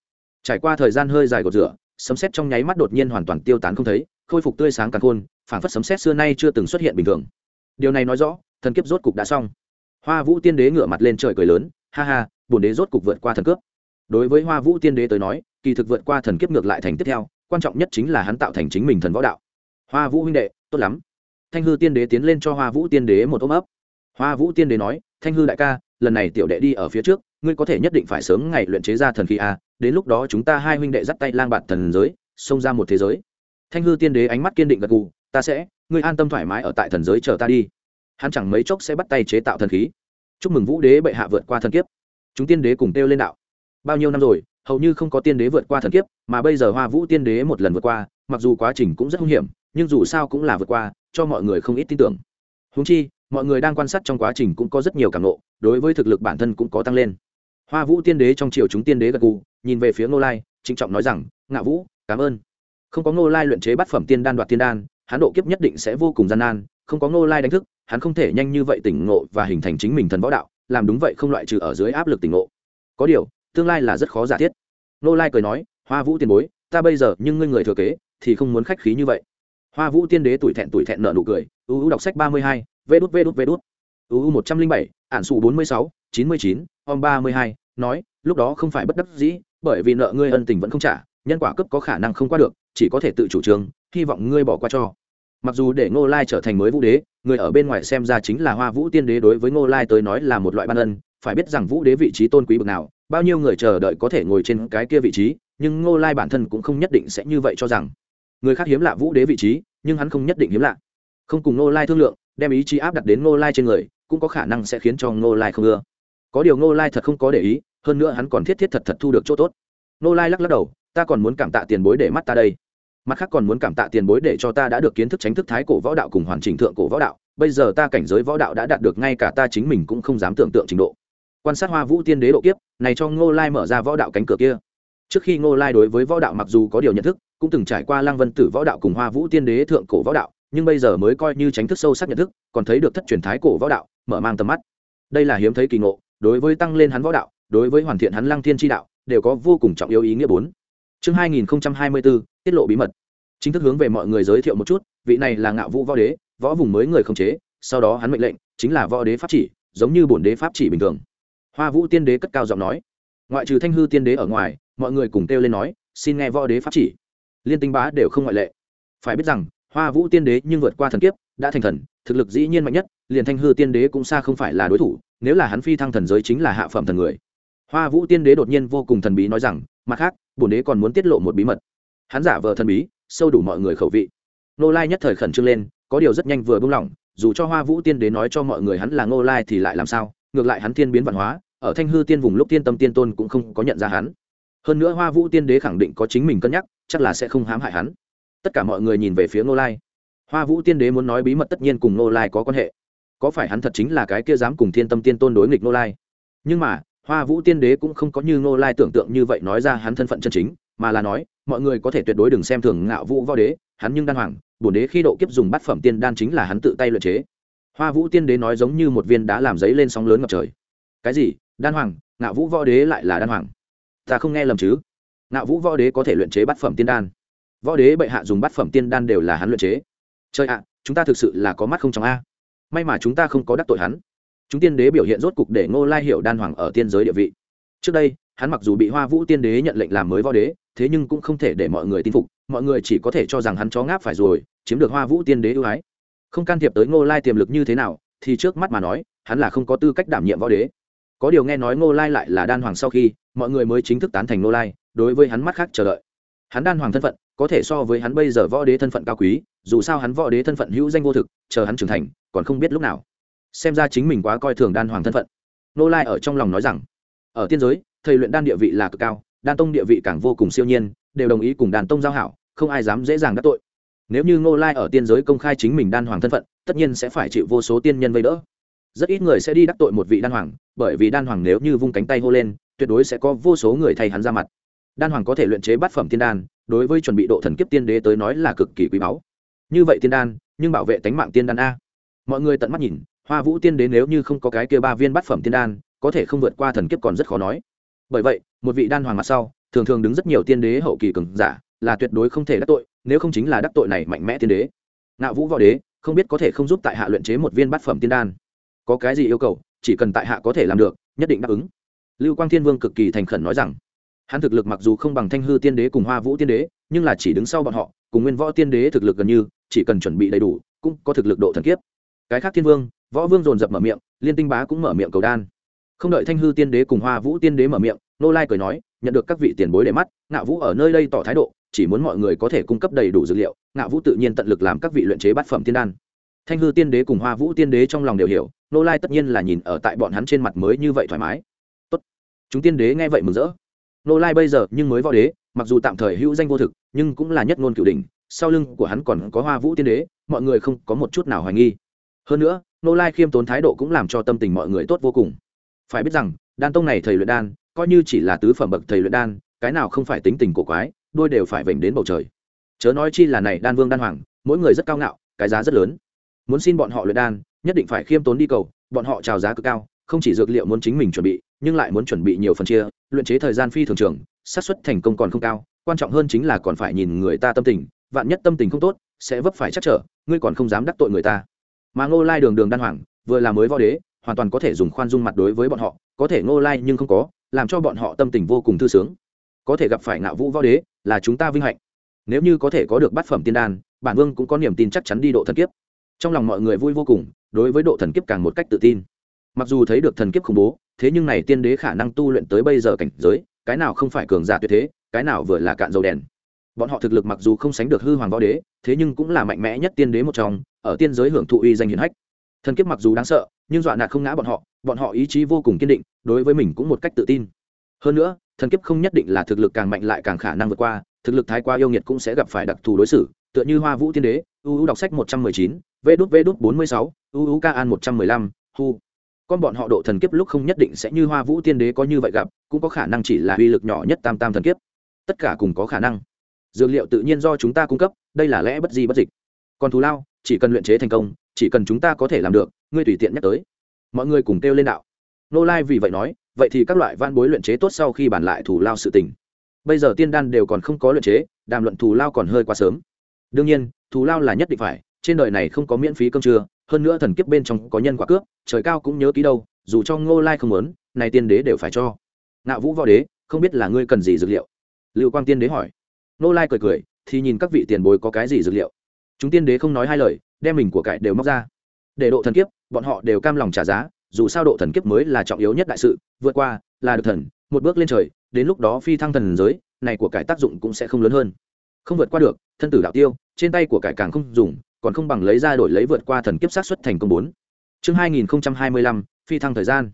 Trải qua thời gian hơi dài gột rửa, sấm xét trong nháy mắt đột nhiên hoàn toàn tiêu tán không thấy, khôi phục tươi sáng càng khôn phản phất sấm xét xưa nay chưa từng xuất hiện bình thường. Điều này nói rõ, thần kiếp rốt cục đã xong. Hoa vũ tiên đế ngửa mặt lên trời cười lớn, ha ha, bổn đế rốt cục vượt qua thần cướp. Đối với hoa vũ tiên đế tới nói, kỳ thực vượt qua thần kiếp ngược lại thành tiếp theo, quan trọng nhất chính là hắn tạo thành chính mình thần võ đạo. Hoa vũ huynh đệ, tốt lắm. Thanh hư tiên đế tiến lên cho hoa vũ tiên đế một ôm ấp. Hoa vũ tiên đế nói, thanh hư đại ca, lần này tiểu đệ đi ở phía trước ngươi có thể nhất định phải sớm ngày luyện chế ra thần khí a đến lúc đó chúng ta hai huynh đệ dắt tay lang bạt thần giới, xông ra một thế giới. Thanh hư tiên đế ánh mắt kiên định gật gù, ta sẽ, ngươi an tâm thoải mái ở tại thần giới chờ ta đi. Hắn chẳng mấy chốc sẽ bắt tay chế tạo thần khí. Chúc mừng vũ đế bệ hạ vượt qua thần kiếp. Chúng tiên đế cùng kêu lên đạo. Bao nhiêu năm rồi, hầu như không có tiên đế vượt qua thần kiếp, mà bây giờ hoa vũ tiên đế một lần vượt qua, mặc dù quá trình cũng rất hung hiểm, nhưng dù sao cũng là vượt qua, cho mọi người không ít tin tưởng. Húng chi, mọi người đang quan sát trong quá trình cũng có rất nhiều cảm nộ đối với thực lực bản thân cũng có tăng lên hoa vũ tiên đế trong triều chúng tiên đế gật gù, nhìn về phía ngô lai, trịnh trọng nói rằng, ngạ vũ, cảm ơn. Không có ngô lai luyện chế bát phẩm tiên đan đoạt tiên đan, hắn độ kiếp nhất định sẽ vô cùng gian nan, không có ngô lai đánh thức, hắn không thể nhanh như vậy tỉnh ngộ và hình thành chính mình thần võ đạo, làm đúng vậy không loại trừ ở dưới áp lực tỉnh ngộ. Có điều, tương lai là rất khó giả thiết. Ngô lai cười nói, hoa vũ tiền bối, ta bây giờ nhưng ngươi người thừa kế, thì không muốn khách khí như vậy. Hoa vũ tiên đế tuổi thẹn tuổi thẹn nợ nụ cười uu đọc sách ba mươi hai, vê đút vê đút vê đút. Uu một trăm linh bảy, ản sụ bốn mươi sáu, chín mươi chín, om ba mươi hai nói, lúc đó không phải bất đắc dĩ, bởi vì nợ ngươi ân tình vẫn không trả, nhân quả cấp có khả năng không qua được, chỉ có thể tự chủ trương hy vọng ngươi bỏ qua cho. Mặc dù để ngô lai trở thành mới vũ đế, người ở bên ngoài xem ra chính là hoa vũ tiên đế đối với ngô lai tới nói là một loại ban ân, phải biết rằng vũ đế vị trí tôn quý bậc nào, bao nhiêu người chờ đợi có thể ngồi trên cái kia vị trí, nhưng ngô lai bản thân cũng không nhất định sẽ như vậy cho rằng. Người khác hiếm lạ vũ đế vị trí, nhưng hắn không nhất định hiếm lạ. Không cùng ngô lai thương lượng, đem ý chí áp đặt đến ngô lai trên người, cũng có khả năng sẽ khiến cho ngô lai không ưa có điều ngô lai thật không có để ý, hơn nữa hắn còn thiết thiết thật thật thu được chỗ tốt. Ngô lai lắc lắc đầu, ta còn muốn cảm tạ tiền bối để mắt ta đây. Mặt khác còn muốn cảm tạ tiền bối để cho ta đã được kiến thức tránh thức thái cổ võ đạo cùng hoàn chỉnh thượng cổ võ đạo. Bây giờ ta cảnh giới võ đạo đã đạt được ngay cả ta chính mình cũng không dám tưởng tượng trình độ. Quan sát hoa vũ tiên đế độ kiếp, này cho ngô lai mở ra võ đạo cánh cửa kia. Trước khi ngô lai đối với võ đạo mặc dù có điều nhận thức, cũng từng trải qua Lang vân tử võ đạo cùng hoa vũ tiên đế thượng cổ võ đạo, nhưng bây giờ mới coi như tránh thức sâu sắc nhận thức, còn thấy được thất truyền thái cổ võ đạo, mở mang tầm mắt. Đây là hiếm thấy kỳ ngộ đối với tăng lên hắn võ đạo, đối với hoàn thiện hắn lăng thiên tri đạo, đều có vô cùng trọng yếu ý nghĩa bốn. Chương hai nghìn hai mươi bốn tiết lộ bí mật. Chính thức hướng về mọi người giới thiệu một chút, vị này là ngạo vũ võ đế, võ vùng mới người không chế, sau đó hắn mệnh lệnh, chính là võ đế pháp chỉ, giống như bổn đế pháp chỉ bình thường. Hoa vũ tiên đế cất cao giọng nói. Ngoại trừ thanh hư tiên đế ở ngoài, mọi người cùng kêu lên nói, xin nghe võ đế pháp chỉ. Liên tinh bá đều không ngoại lệ. Phải biết rằng, hoa vũ tiên đế nhưng vượt qua thần kiếp, đã thành thần, thực lực dĩ nhiên mạnh nhất, liền thanh hư tiên đế cũng xa không phải là đối thủ nếu là hắn phi thăng thần giới chính là hạ phẩm thần người. Hoa vũ tiên đế đột nhiên vô cùng thần bí nói rằng, mặt khác, bổn đế còn muốn tiết lộ một bí mật. Hắn giả vờ thần bí, sâu đủ mọi người khẩu vị. Nô lai nhất thời khẩn trương lên, có điều rất nhanh vừa buông lỏng dù cho hoa vũ tiên đế nói cho mọi người hắn là nô lai thì lại làm sao, ngược lại hắn thiên biến văn hóa, ở thanh hư tiên vùng lúc tiên tâm tiên tôn cũng không có nhận ra hắn. Hơn nữa hoa vũ tiên đế khẳng định có chính mình cân nhắc, chắc là sẽ không hãm hại hắn. Tất cả mọi người nhìn về phía nô lai. Hoa vũ tiên đế muốn nói bí mật tất nhiên cùng nô lai có quan hệ có phải hắn thật chính là cái kia dám cùng thiên tâm tiên tôn đối nghịch nô lai? Nhưng mà, hoa vũ tiên đế cũng không có như nô lai tưởng tượng như vậy nói ra hắn thân phận chân chính, mà là nói, mọi người có thể tuyệt đối đừng xem thường ngạo vũ võ đế, hắn nhưng đan hoàng, bổn đế khi độ kiếp dùng bát phẩm tiên đan chính là hắn tự tay luyện chế. Hoa vũ tiên đế nói giống như một viên đá làm giấy lên sóng lớn ngập trời. Cái gì? Đan hoàng, ngạo vũ võ đế lại là đan hoàng? Ta không nghe lầm chứ? Ngạo vũ võ đế có thể luyện chế bát phẩm tiên đan. Võ đế bệ hạ dùng bát phẩm tiên đan đều là hắn luyện chế. Chơi ạ, chúng ta thực sự là có mắt không trong a may mà chúng ta không có đắc tội hắn. Chúng tiên đế biểu hiện rốt cục để ngô lai hiểu đan hoàng ở tiên giới địa vị. Trước đây, hắn mặc dù bị hoa vũ tiên đế nhận lệnh làm mới võ đế, thế nhưng cũng không thể để mọi người tin phục, mọi người chỉ có thể cho rằng hắn chó ngáp phải rồi, chiếm được hoa vũ tiên đế ưu ái. Không can thiệp tới ngô lai tiềm lực như thế nào, thì trước mắt mà nói, hắn là không có tư cách đảm nhiệm võ đế. Có điều nghe nói ngô lai lại là đan hoàng sau khi, mọi người mới chính thức tán thành ngô lai, đối với hắn mắt khác chờ đợi. Hắn đan hoàng thân phận có thể so với hắn bây giờ võ đế thân phận cao quý, dù sao hắn võ đế thân phận hữu danh vô thực, chờ hắn trưởng thành, còn không biết lúc nào. Xem ra chính mình quá coi thường đan hoàng thân phận. Nô lai ở trong lòng nói rằng, ở tiên giới, thầy luyện đan địa vị là cực cao, đan tông địa vị càng vô cùng siêu nhiên, đều đồng ý cùng đàn tông giao hảo, không ai dám dễ dàng đắc tội. Nếu như ngô lai ở tiên giới công khai chính mình đan hoàng thân phận, tất nhiên sẽ phải chịu vô số tiên nhân vây đỡ. Rất ít người sẽ đi đắc tội một vị đan hoàng, bởi vì đan hoàng nếu như vung cánh tay hô lên, tuyệt đối sẽ có vô số người thay hắn ra mặt đan hoàng có thể luyện chế bát phẩm tiên đan, đối với chuẩn bị độ thần kiếp tiên đế tới nói là cực kỳ quý báu. Như vậy tiên đan, nhưng bảo vệ tánh mạng tiên đan a. Mọi người tận mắt nhìn, hoa vũ tiên đế nếu như không có cái kia ba viên bát phẩm tiên đan, có thể không vượt qua thần kiếp còn rất khó nói. Bởi vậy, một vị đan hoàng mặt sau, thường thường đứng rất nhiều tiên đế hậu kỳ cường giả, là tuyệt đối không thể đắc tội, nếu không chính là đắc tội này mạnh mẽ tiên đế. Nạo vũ võ đế, không biết có thể không giúp tại hạ luyện chế một viên bát phẩm tiên đan. Có cái gì yêu cầu, chỉ cần tại hạ có thể làm được, nhất định đáp ứng. Lưu quang thiên vương cực kỳ thành khẩn nói rằng hắn thực lực mặc dù không bằng thanh hư tiên đế cùng hoa vũ tiên đế, nhưng là chỉ đứng sau bọn họ, cùng nguyên võ tiên đế thực lực gần như, chỉ cần chuẩn bị đầy đủ, cũng có thực lực độ thần kiếp. Cái khác thiên vương, võ vương dồn dập mở miệng, liên tinh bá cũng mở miệng cầu đan. Không đợi thanh hư tiên đế cùng hoa vũ tiên đế mở miệng, nô lai cười nói, nhận được các vị tiền bối để mắt ngạo vũ ở nơi đây tỏ thái độ, chỉ muốn mọi người có thể cung cấp đầy đủ dữ liệu ngạo vũ tự nhiên tận lực làm các vị luyện chế bát phẩm tiên đan. Thanh hư tiên đế cùng hoa vũ tiên đế trong lòng đều hiểu, nô lai tất nhiên là nhìn ở tại bọn hắn trên mặt mới như vậy thoải mái. Tốt. Chúng tiên đế nghe vậy mừng rỡ nô lai bây giờ nhưng mới võ đế, mặc dù tạm thời hữu danh vô thực, nhưng cũng là nhất ngôn cựu đình sau lưng của hắn còn có hoa vũ tiên đế, mọi người không có một chút nào hoài nghi. Hơn nữa, nô lai khiêm tốn thái độ cũng làm cho tâm tình mọi người tốt vô cùng. Phải biết rằng, đan tông này thầy luyện đan, coi như chỉ là tứ phẩm bậc thầy luyện đan, cái nào không phải tính tình cổ quái đôi đều phải vểnh đến bầu trời. Chớ nói chi là này đan vương đan hoàng, mỗi người rất cao ngạo, cái giá rất lớn. Muốn xin bọn họ luyện đan, nhất định phải khiêm tốn đi cầu, bọn họ trào giá cực cao không chỉ dược liệu muốn chính mình chuẩn bị, nhưng lại muốn chuẩn bị nhiều phần chia, luyện chế thời gian phi thường trường, xác suất thành công còn không cao, quan trọng hơn chính là còn phải nhìn người ta tâm tình, vạn nhất tâm tình không tốt, sẽ vấp phải chắc trở, ngươi còn không dám đắc tội người ta. Mà ngô lai đường đường đan hoàng, vừa là mới võ đế, hoàn toàn có thể dùng khoan dung mặt đối với bọn họ, có thể ngô lai nhưng không có, làm cho bọn họ tâm tình vô cùng thư sướng. Có thể gặp phải ngạo vũ võ đế, là chúng ta vinh hạnh. Nếu như có thể có được bát phẩm tiên đan, bản vương cũng có niềm tin chắc chắn đi độ thần kiếp. Trong lòng mọi người vui vô cùng, đối với độ thần kiếp càng một cách tự tin mặc dù thấy được thần kiếp khủng bố, thế nhưng này tiên đế khả năng tu luyện tới bây giờ cảnh giới, cái nào không phải cường giả tuyệt thế, cái nào vừa là cạn dầu đèn. Bọn họ thực lực mặc dù không sánh được hư hoàng võ đế, thế nhưng cũng là mạnh mẽ nhất tiên đế một trong, ở tiên giới hưởng thụ uy danh hiển hách. Thần kiếp mặc dù đáng sợ, nhưng dọa nạt không ngã bọn họ bọn họ ý chí vô cùng kiên định, đối với mình cũng một cách tự tin. Hơn nữa, thần kiếp không nhất định là thực lực càng mạnh lại càng khả năng vượt qua, thực lực thái quá yêu nghiệt cũng sẽ gặp phải đặc thù đối xử, tựa như hoa vũ tiên đế uu đọc sách một trăm mười chín vê đút vê đút bốn mươi sáu uu ca an một trăm mười lăm, hu con bọn họ độ thần kiếp lúc không nhất định sẽ như hoa vũ tiên đế có như vậy gặp, cũng có khả năng chỉ là uy lực nhỏ nhất tam tam thần kiếp. Tất cả cùng có khả năng. Dược liệu tự nhiên do chúng ta cung cấp, đây là lẽ bất di bất dịch. Còn thù lao, chỉ cần luyện chế thành công, chỉ cần chúng ta có thể làm được, ngươi tùy tiện nhắc tới. Mọi người cùng kêu lên đạo. Nô lai vì vậy nói, vậy thì các loại van bối luyện chế tốt sau khi bàn lại thủ lao sự tình. Bây giờ tiên đan đều còn không có luyện chế, đàm luận thù lao còn hơi quá sớm. Đương nhiên, thù lao là nhất định phải, trên đời này không có miễn phí cơm trưa hơn nữa thần kiếp bên trong có nhân quả cướp, trời cao cũng nhớ ký đâu, dù cho ngô lai không muốn, này tiên đế đều phải cho. Ngạo vũ võ đế, không biết là ngươi cần gì dược liệu? Lưu quang tiên đế hỏi. Ngô lai cười cười, thì nhìn các vị tiền bối có cái gì dược liệu? Chúng tiên đế không nói hai lời, đem mình của cải đều móc ra. Để độ thần kiếp, bọn họ đều cam lòng trả giá, dù sao độ thần kiếp mới là trọng yếu nhất đại sự, vượt qua là được thần, một bước lên trời, đến lúc đó phi thăng thần giới, này của cải tác dụng cũng sẽ không lớn hơn. Không vượt qua được, thân tử đạo tiêu, trên tay của cải càng không dùng còn không bằng lấy ra đổi lấy vượt qua thần kiếp sát xuất thành công bốn. Chương hai nghìn hai mươi lăm phi thăng thời gian.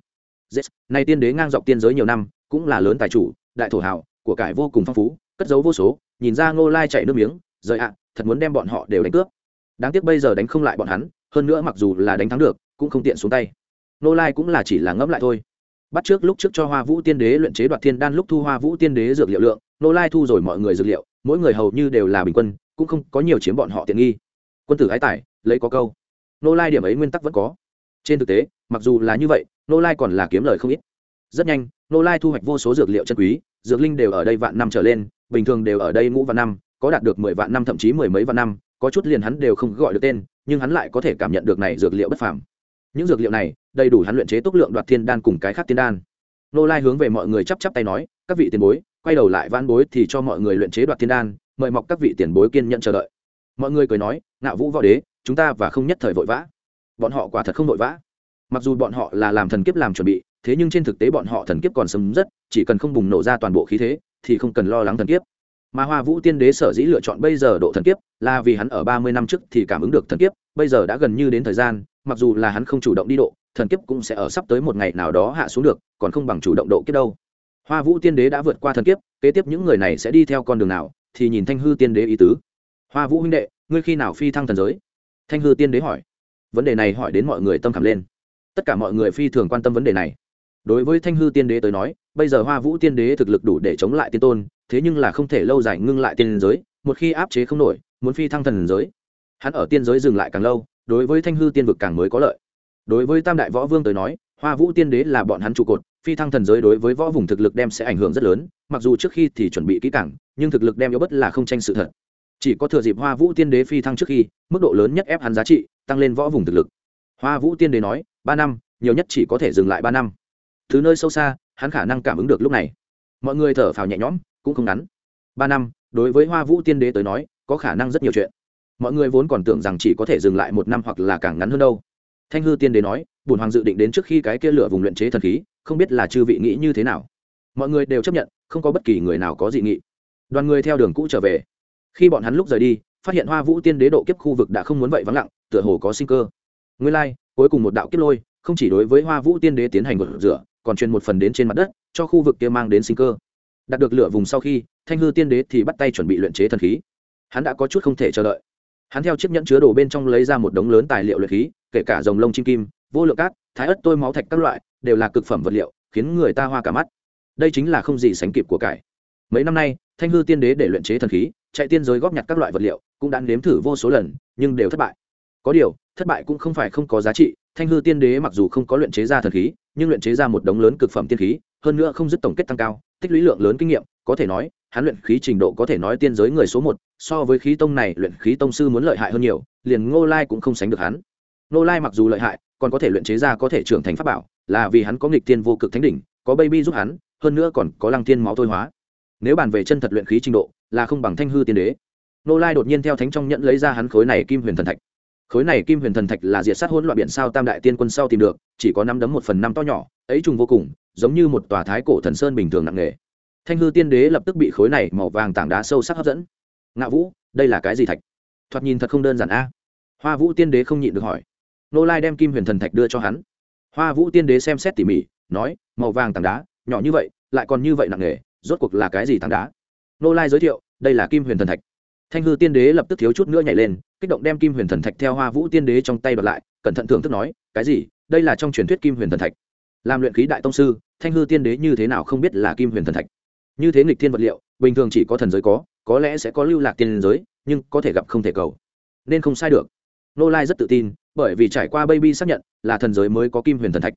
Yes, nay tiên đế ngang dọc tiên giới nhiều năm cũng là lớn tài chủ đại thổ hảo của cải vô cùng phong phú cất giấu vô số nhìn ra ngô lai chạy nước miếng rời ạ thật muốn đem bọn họ đều đánh cướp. Đáng tiếc bây giờ đánh không lại bọn hắn hơn nữa mặc dù là đánh thắng được cũng không tiện xuống tay. Ngô lai cũng là chỉ là ngẫm lại thôi. Bắt trước lúc trước cho hoa vũ tiên đế luyện chế đoạt thiên đan lúc thu hoa vũ tiên đế dược liệu lượng Ngô lai thu rồi mọi người dược liệu mỗi người hầu như đều là bình quân cũng không có nhiều chiếm bọn họ tiện nghi quân tử ái tài, lấy có câu. Nô lai điểm ấy nguyên tắc vẫn có. Trên thực tế, mặc dù là như vậy, nô lai còn là kiếm lời không ít. Rất nhanh, nô lai thu hoạch vô số dược liệu chân quý, dược linh đều ở đây vạn năm trở lên, bình thường đều ở đây ngũ vạn năm, có đạt được mười vạn năm thậm chí mười mấy vạn năm, có chút liền hắn đều không gọi được tên, nhưng hắn lại có thể cảm nhận được này dược liệu bất phàm. Những dược liệu này, đầy đủ hắn luyện chế tốc lượng đoạt thiên đan cùng cái khác tiên đan. Nô lai hướng về mọi người chắp chắp tay nói, các vị tiền bối, quay đầu lại van bối thì cho mọi người luyện chế đoạt thiên đan, mời mọc các vị tiền bối kiên nhận chờ đợi mọi người cười nói, ngạo vũ võ đế, chúng ta và không nhất thời vội vã. Bọn họ quả thật không vội vã. Mặc dù bọn họ là làm thần kiếp làm chuẩn bị, thế nhưng trên thực tế bọn họ thần kiếp còn sớm rất, chỉ cần không bùng nổ ra toàn bộ khí thế, thì không cần lo lắng thần kiếp. Mà hoa vũ tiên đế sở dĩ lựa chọn bây giờ độ thần kiếp, là vì hắn ở ba mươi năm trước thì cảm ứng được thần kiếp, bây giờ đã gần như đến thời gian, mặc dù là hắn không chủ động đi độ, thần kiếp cũng sẽ ở sắp tới một ngày nào đó hạ xuống được, còn không bằng chủ động độ kiếp đâu. Hoa vũ tiên đế đã vượt qua thần kiếp, kế tiếp những người này sẽ đi theo con đường nào, thì nhìn thanh hư tiên đế ý tứ hoa vũ huynh đệ, ngươi khi nào phi thăng thần giới? Thanh hư tiên đế hỏi. Vấn đề này hỏi đến mọi người tâm khảm lên. Tất cả mọi người phi thường quan tâm vấn đề này. Đối với thanh hư tiên đế tới nói, bây giờ hoa vũ tiên đế thực lực đủ để chống lại tiên tôn, thế nhưng là không thể lâu dài ngưng lại tiên giới, một khi áp chế không nổi, muốn phi thăng thần giới. Hắn ở tiên giới dừng lại càng lâu, đối với thanh hư tiên vực càng mới có lợi. Đối với tam đại võ vương tới nói, hoa vũ tiên đế là bọn hắn trụ cột, phi thăng thần giới đối với võ vùng thực lực đem sẽ ảnh hưởng rất lớn, mặc dù trước khi thì chuẩn bị kỹ càng, nhưng thực lực đem yếu bất là không tranh sự thật chỉ có thừa dịp hoa vũ tiên đế phi thăng trước khi, mức độ lớn nhất ép hắn giá trị, tăng lên võ vùng thực lực. Hoa vũ tiên đế nói, ba năm, nhiều nhất chỉ có thể dừng lại ba năm. Thứ nơi sâu xa, hắn khả năng cảm ứng được lúc này. Mọi người thở phào nhẹ nhõm, cũng không ngắn. Ba năm, đối với hoa vũ tiên đế tới nói, có khả năng rất nhiều chuyện. Mọi người vốn còn tưởng rằng chỉ có thể dừng lại một năm hoặc là càng ngắn hơn đâu. Thanh hư tiên đế nói bùn hoàng dự định đến trước khi cái kia lửa vùng luyện chế thần khí, không biết là chư vị nghĩ như thế nào. Mọi người đều chấp nhận, không có bất kỳ người nào có dị nghị. Đoàn người theo đường cũ trở về khi bọn hắn lúc rời đi phát hiện hoa vũ tiên đế độ kiếp khu vực đã không muốn vậy vắng lặng tựa hồ có sinh cơ. Nguyên lai、like, cuối cùng một đạo kiếp lôi không chỉ đối với hoa vũ tiên đế tiến hành gột rửa còn truyền một phần đến trên mặt đất cho khu vực kia mang đến sinh cơ. Đạt được lửa vùng sau khi thanh hư tiên đế thì bắt tay chuẩn bị luyện chế thần khí. Hắn đã có chút không thể chờ đợi. Hắn theo chiếc nhẫn chứa đồ bên trong lấy ra một đống lớn tài liệu luyện khí kể cả dòng lông chim kim vô lượng cát thái ớt tôi máu thạch các loại đều là cực phẩm vật liệu khiến người ta hoa cả mắt. Đây chính là không gì sánh kịp của cải. Mấy năm nay thanh hư tiên đế để luyện chế thần khí chạy tiên giới góp nhặt các loại vật liệu, cũng đã nếm thử vô số lần, nhưng đều thất bại. Có điều, thất bại cũng không phải không có giá trị, thanh hư tiên đế mặc dù không có luyện chế ra thần khí, nhưng luyện chế ra một đống lớn cực phẩm tiên khí, hơn nữa không dứt tổng kết tăng cao, tích lũy lượng lớn kinh nghiệm, có thể nói, hắn luyện khí trình độ có thể nói tiên giới người số một, so với khí tông này luyện khí tông sư muốn lợi hại hơn nhiều, liền ngô lai cũng không sánh được hắn. Ngô lai mặc dù lợi hại, còn có thể luyện chế ra có thể trưởng thành pháp bảo, là vì hắn có nghịch tiên vô cực thánh đỉnh, có baby giúp hắn, hơn nữa còn có lăng tiên máu thôi hóa. Nếu bàn về chân thật luyện khí trình độ là không bằng thanh hư tiên đế. Nô lai đột nhiên theo thánh trong nhận lấy ra hắn khối này kim huyền thần thạch. Khối này kim huyền thần thạch là diệt sát hỗn loạn biển sao tam đại tiên quân sau tìm được, chỉ có năm đấm một phần năm to nhỏ, ấy trùng vô cùng, giống như một tòa thái cổ thần sơn bình thường nặng nề. Thanh hư tiên đế lập tức bị khối này màu vàng tảng đá sâu sắc hấp dẫn. Ngạ vũ, đây là cái gì thạch? Thoạt nhìn thật không đơn giản a. Hoa vũ tiên đế không nhịn được hỏi. Nô lai đem kim huyền thần thạch đưa cho hắn. Hoa vũ tiên đế xem xét tỉ mỉ, nói, màu vàng tảng đá, nhỏ như vậy, lại còn như vậy nặng nề, rốt cuộc là cái gì tảng đá? Nô lai giới thiệu, đây là kim huyền thần thạch. Thanh hư tiên đế lập tức thiếu chút nữa nhảy lên, kích động đem kim huyền thần thạch theo hoa vũ tiên đế trong tay bật lại, cẩn thận thưởng thức nói, cái gì? Đây là trong truyền thuyết kim huyền thần thạch. Làm luyện khí đại tông sư, thanh hư tiên đế như thế nào không biết là kim huyền thần thạch. Như thế nghịch thiên vật liệu, bình thường chỉ có thần giới có có lẽ sẽ có lưu lạc tiên giới, nhưng có thể gặp không thể cầu. Nên không sai được. Nô lai rất tự tin, bởi vì trải qua baby xác nhận, là thần giới mới có kim huyền thần thạch.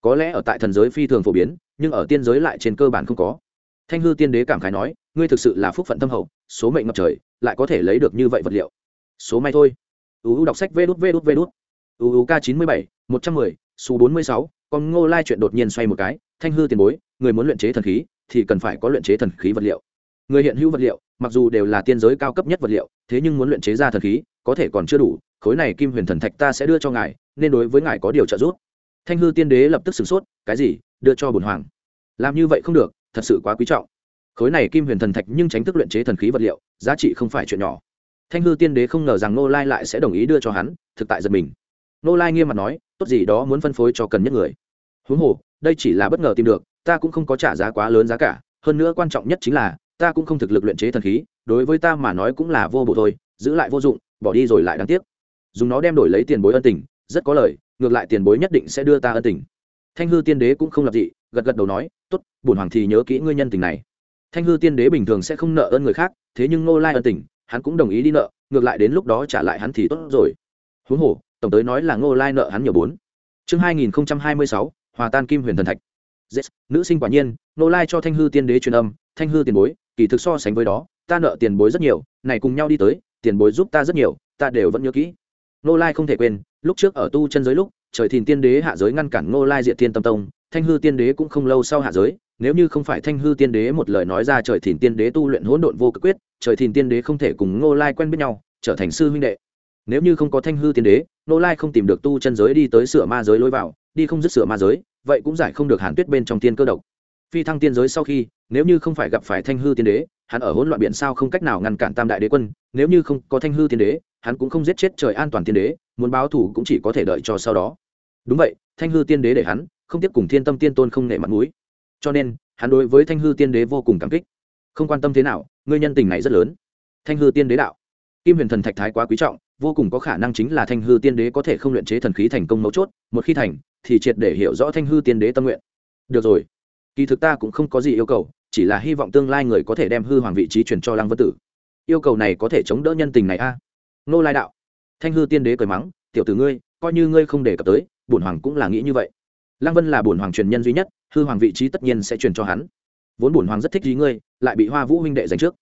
Có lẽ ở tại thần giới phi thường phổ biến, nhưng ở tiên giới lại trên cơ bản không có thanh hư tiên đế cảm khái nói, ngươi thực sự là phúc phận tâm hậu, số mệnh ngập trời, lại có thể lấy được như vậy vật liệu. Số may thôi. Uu đọc sách vê đút vê đút vê đút. Uu k chín mươi bảy, một trăm mười, số bốn mươi sáu, con ngô lai chuyện đột nhiên xoay một cái, thanh hư tiền bối, người muốn luyện chế thần khí, thì cần phải có luyện chế thần khí vật liệu. Người hiện hữu vật liệu, mặc dù đều là tiên giới cao cấp nhất vật liệu, thế nhưng muốn luyện chế ra thần khí, có thể còn chưa đủ, khối này kim huyền thần thạch ta sẽ đưa cho ngài, nên đối với ngài có điều trợ giúp. Thanh hư tiên đế lập tức sửng sốt, cái gì? Đưa cho bùn hoàng. Làm như vậy không được thật sự quá quý trọng. Khối này kim huyền thần thạch nhưng tránh thức luyện chế thần khí vật liệu, giá trị không phải chuyện nhỏ. Thanh hư tiên đế không ngờ rằng nô lai lại sẽ đồng ý đưa cho hắn, thực tại giật mình. Nô lai nghiêm mặt nói, tốt gì đó muốn phân phối cho cần nhất người. Huống hồ, đây chỉ là bất ngờ tìm được, ta cũng không có trả giá quá lớn giá cả, hơn nữa quan trọng nhất chính là, ta cũng không thực lực luyện chế thần khí, đối với ta mà nói cũng là vô bộ thôi, giữ lại vô dụng, bỏ đi rồi lại đáng tiếc. Dùng nó đem đổi lấy tiền bối ân tình, rất có lời, ngược lại tiền bối nhất định sẽ đưa ta ân tình. Thanh hư tiên đế cũng không lập dị gật gật đầu nói tốt bổn hoàng thì nhớ kỹ ngươi nhân tình này. Thanh hư tiên đế bình thường sẽ không nợ ơn người khác thế nhưng nô lai ân tình hắn cũng đồng ý đi nợ ngược lại đến lúc đó trả lại hắn thì tốt rồi. Huống hồ tổng tới nói là ngô lai nợ hắn nhiều bốn. Chương hai nghìn hai mươi sáu hòa tan kim huyền thần thạch. Yes, nữ sinh quả nhiên nô lai cho thanh hư tiên đế truyền âm thanh hư tiền bối kỳ thực so sánh với đó ta nợ tiền bối rất nhiều này cùng nhau đi tới tiền bối giúp ta rất nhiều ta đều vẫn nhớ kỹ. Nô lai không thể quên lúc trước ở tu chân giới lúc trời thìn tiên đế hạ giới ngăn cản nô lai diện thiên tâm tông thanh hư tiên đế cũng không lâu sau hạ giới, nếu như không phải thanh hư tiên đế một lời nói ra trời thìn tiên đế tu luyện hỗn độn vô cực quyết, trời thìn tiên đế không thể cùng nô lai quen biết nhau, trở thành sư huynh đệ. Nếu như không có thanh hư tiên đế nô lai không tìm được tu chân giới đi tới sửa ma giới lối vào, đi không dứt sửa ma giới, vậy cũng giải không được hàn tuyết bên trong tiên cơ độc. Phi thăng tiên giới sau khi, nếu như không phải gặp phải thanh hư tiên đế, hắn ở hỗn loạn biển sao không cách nào ngăn cản tam đại đế quân, nếu như không có thanh hư tiên đế, hắn cũng không giết chết trời an toàn tiên đế, muốn báo thù cũng chỉ có thể đợi cho sau đó. Đúng vậy, thanh hư tiên đế để hắn không tiếp cùng thiên tâm tiên tôn không nể mặt mũi. Cho nên, hắn đối với thanh hư tiên đế vô cùng cảm kích. Không quan tâm thế nào, ngươi nhân tình này rất lớn. Thanh hư tiên đế đạo. Kim huyền thần thạch thái quá quý trọng, vô cùng có khả năng chính là thanh hư tiên đế có thể không luyện chế thần khí thành công mấu chốt, một khi thành, thì triệt để hiểu rõ thanh hư tiên đế tâm nguyện. Được rồi. Kỳ thực ta cũng không có gì yêu cầu, chỉ là hy vọng tương lai người có thể đem hư hoàng vị trí truyền cho lăng vân tử. Yêu cầu này có thể chống đỡ nhân tình này a. Nô lai đạo. Thanh hư tiên đế cười mắng, tiểu tử ngươi, coi như ngươi không đề cập tới, bổn hoàng cũng là nghĩ như vậy lăng vân là bổn hoàng truyền nhân duy nhất, hư hoàng vị trí tất nhiên sẽ truyền cho hắn. Vốn bổn hoàng rất thích ý ngươi, lại bị hoa vũ huynh đệ giành trước.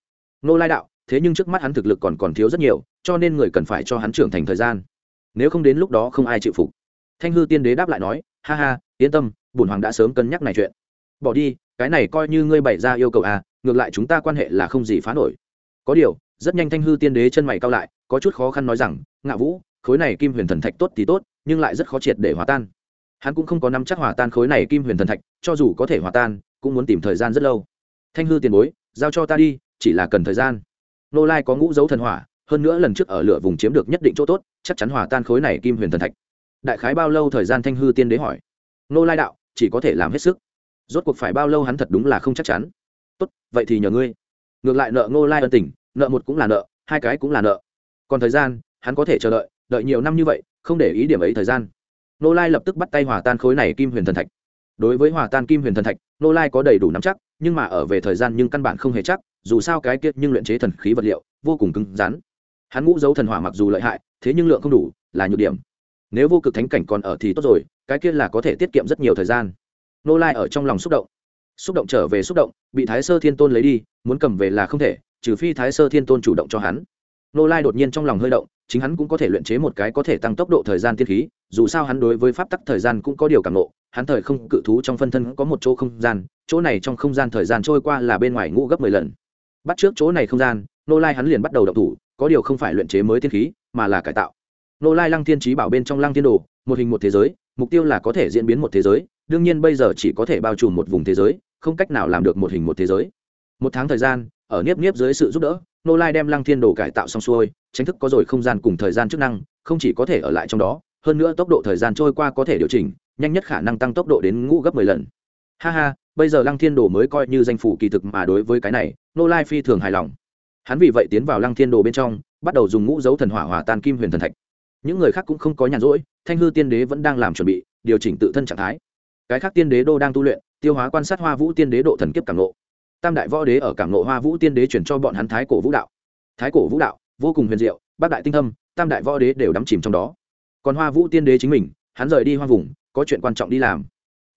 Nô lai đạo, thế nhưng trước mắt hắn thực lực còn còn thiếu rất nhiều, cho nên người cần phải cho hắn trưởng thành thời gian. Nếu không đến lúc đó không ai chịu phục. Thanh hư tiên đế đáp lại nói, ha ha, yên tâm, bổn hoàng đã sớm cân nhắc này chuyện. Bỏ đi, cái này coi như ngươi bày ra yêu cầu à ngược lại chúng ta quan hệ là không gì phá nổi. Có điều, rất nhanh thanh hư tiên đế chân mày cao lại, có chút khó khăn nói rằng, ngạ vũ, khối này kim huyền thần thạch tốt thì tốt, nhưng lại rất khó triệt để hòa tan hắn cũng không có nắm chắc hòa tan khối này kim huyền thần thạch, cho dù có thể hòa tan, cũng muốn tìm thời gian rất lâu. Thanh hư tiền bối, giao cho ta đi, chỉ là cần thời gian. Nô lai có ngũ dấu thần hỏa, hơn nữa lần trước ở lửa vùng chiếm được nhất định chỗ tốt, chắc chắn hòa tan khối này kim huyền thần thạch. Đại khái bao lâu thời gian thanh hư tiên đế hỏi. Nô lai đạo, chỉ có thể làm hết sức. Rốt cuộc phải bao lâu hắn thật đúng là không chắc chắn. Tốt, vậy thì nhờ ngươi. Ngược lại nợ nô lai ân tình, nợ một cũng là nợ, hai cái cũng là nợ. Còn thời gian, hắn có thể chờ đợi đợi nhiều năm như vậy, không để ý điểm ấy thời gian nô lai lập tức bắt tay hòa tan khối này kim huyền thần thạch. Đối với hòa tan kim huyền thần thạch, nô lai có đầy đủ nắm chắc, nhưng mà ở về thời gian nhưng căn bản không hề chắc, dù sao cái kiệt nhưng luyện chế thần khí vật liệu, vô cùng cứng rắn. Hắn ngũ dấu thần hỏa mặc dù lợi hại, thế nhưng lượng không đủ, là nhược điểm. Nếu vô cực thánh cảnh còn ở thì tốt rồi, cái kia là có thể tiết kiệm rất nhiều thời gian. Nô lai ở trong lòng xúc động. Xúc động trở về xúc động, bị thái sơ thiên tôn lấy đi, muốn cầm về là không thể, trừ phi thái sơ thiên tôn chủ động cho hắn nô lai đột nhiên trong lòng hơi động, chính hắn cũng có thể luyện chế một cái có thể tăng tốc độ thời gian tiên khí, dù sao hắn đối với pháp tắc thời gian cũng có điều cảm nộ hắn thời không cự thú trong phân thân có một chỗ không gian, chỗ này trong không gian thời gian trôi qua là bên ngoài ngũ gấp mười lần. Bắt trước chỗ này không gian nô lai hắn liền bắt đầu động thủ, có điều không phải luyện chế mới tiên khí, mà là cải tạo. Nô lai lăng thiên trí bảo bên trong lăng thiên đồ, một hình một thế giới, mục tiêu là có thể diễn biến một thế giới, đương nhiên bây giờ chỉ có thể bao trùm một vùng thế giới, không cách nào làm được một hình một thế giới. Một tháng thời gian, ở niếp niếp dưới sự giúp đỡ nô lai đem lăng thiên đồ cải tạo xong xuôi tránh thức có rồi không gian cùng thời gian chức năng, không chỉ có thể ở lại trong đó, hơn nữa tốc độ thời gian trôi qua có thể điều chỉnh, nhanh nhất khả năng tăng tốc độ đến ngũ gấp mười lần. Ha ha, bây giờ lăng thiên đồ mới coi như danh phủ kỳ thực mà đối với cái này, nô lai phi thường hài lòng. Hắn vì vậy tiến vào lăng thiên đồ bên trong, bắt đầu dùng ngũ dấu thần hỏa hòa tan kim huyền thần thạch. Những người khác cũng không có nhàn rỗi, thanh hư tiên đế vẫn đang làm chuẩn bị, điều chỉnh tự thân trạng thái. Cái khác tiên đế đô đang tu luyện, tiêu hóa quan sát hoa vũ tiên đế độ thần kiếp càng lộ tam đại võ đế ở cảng nộ hoa vũ tiên đế chuyển cho bọn hắn thái cổ vũ đạo. Thái cổ vũ đạo, vô cùng huyền diệu, bác đại tinh thâm, tam đại võ đế đều đắm chìm trong đó. Còn hoa vũ tiên đế chính mình, hắn rời đi hoa vùng, có chuyện quan trọng đi làm.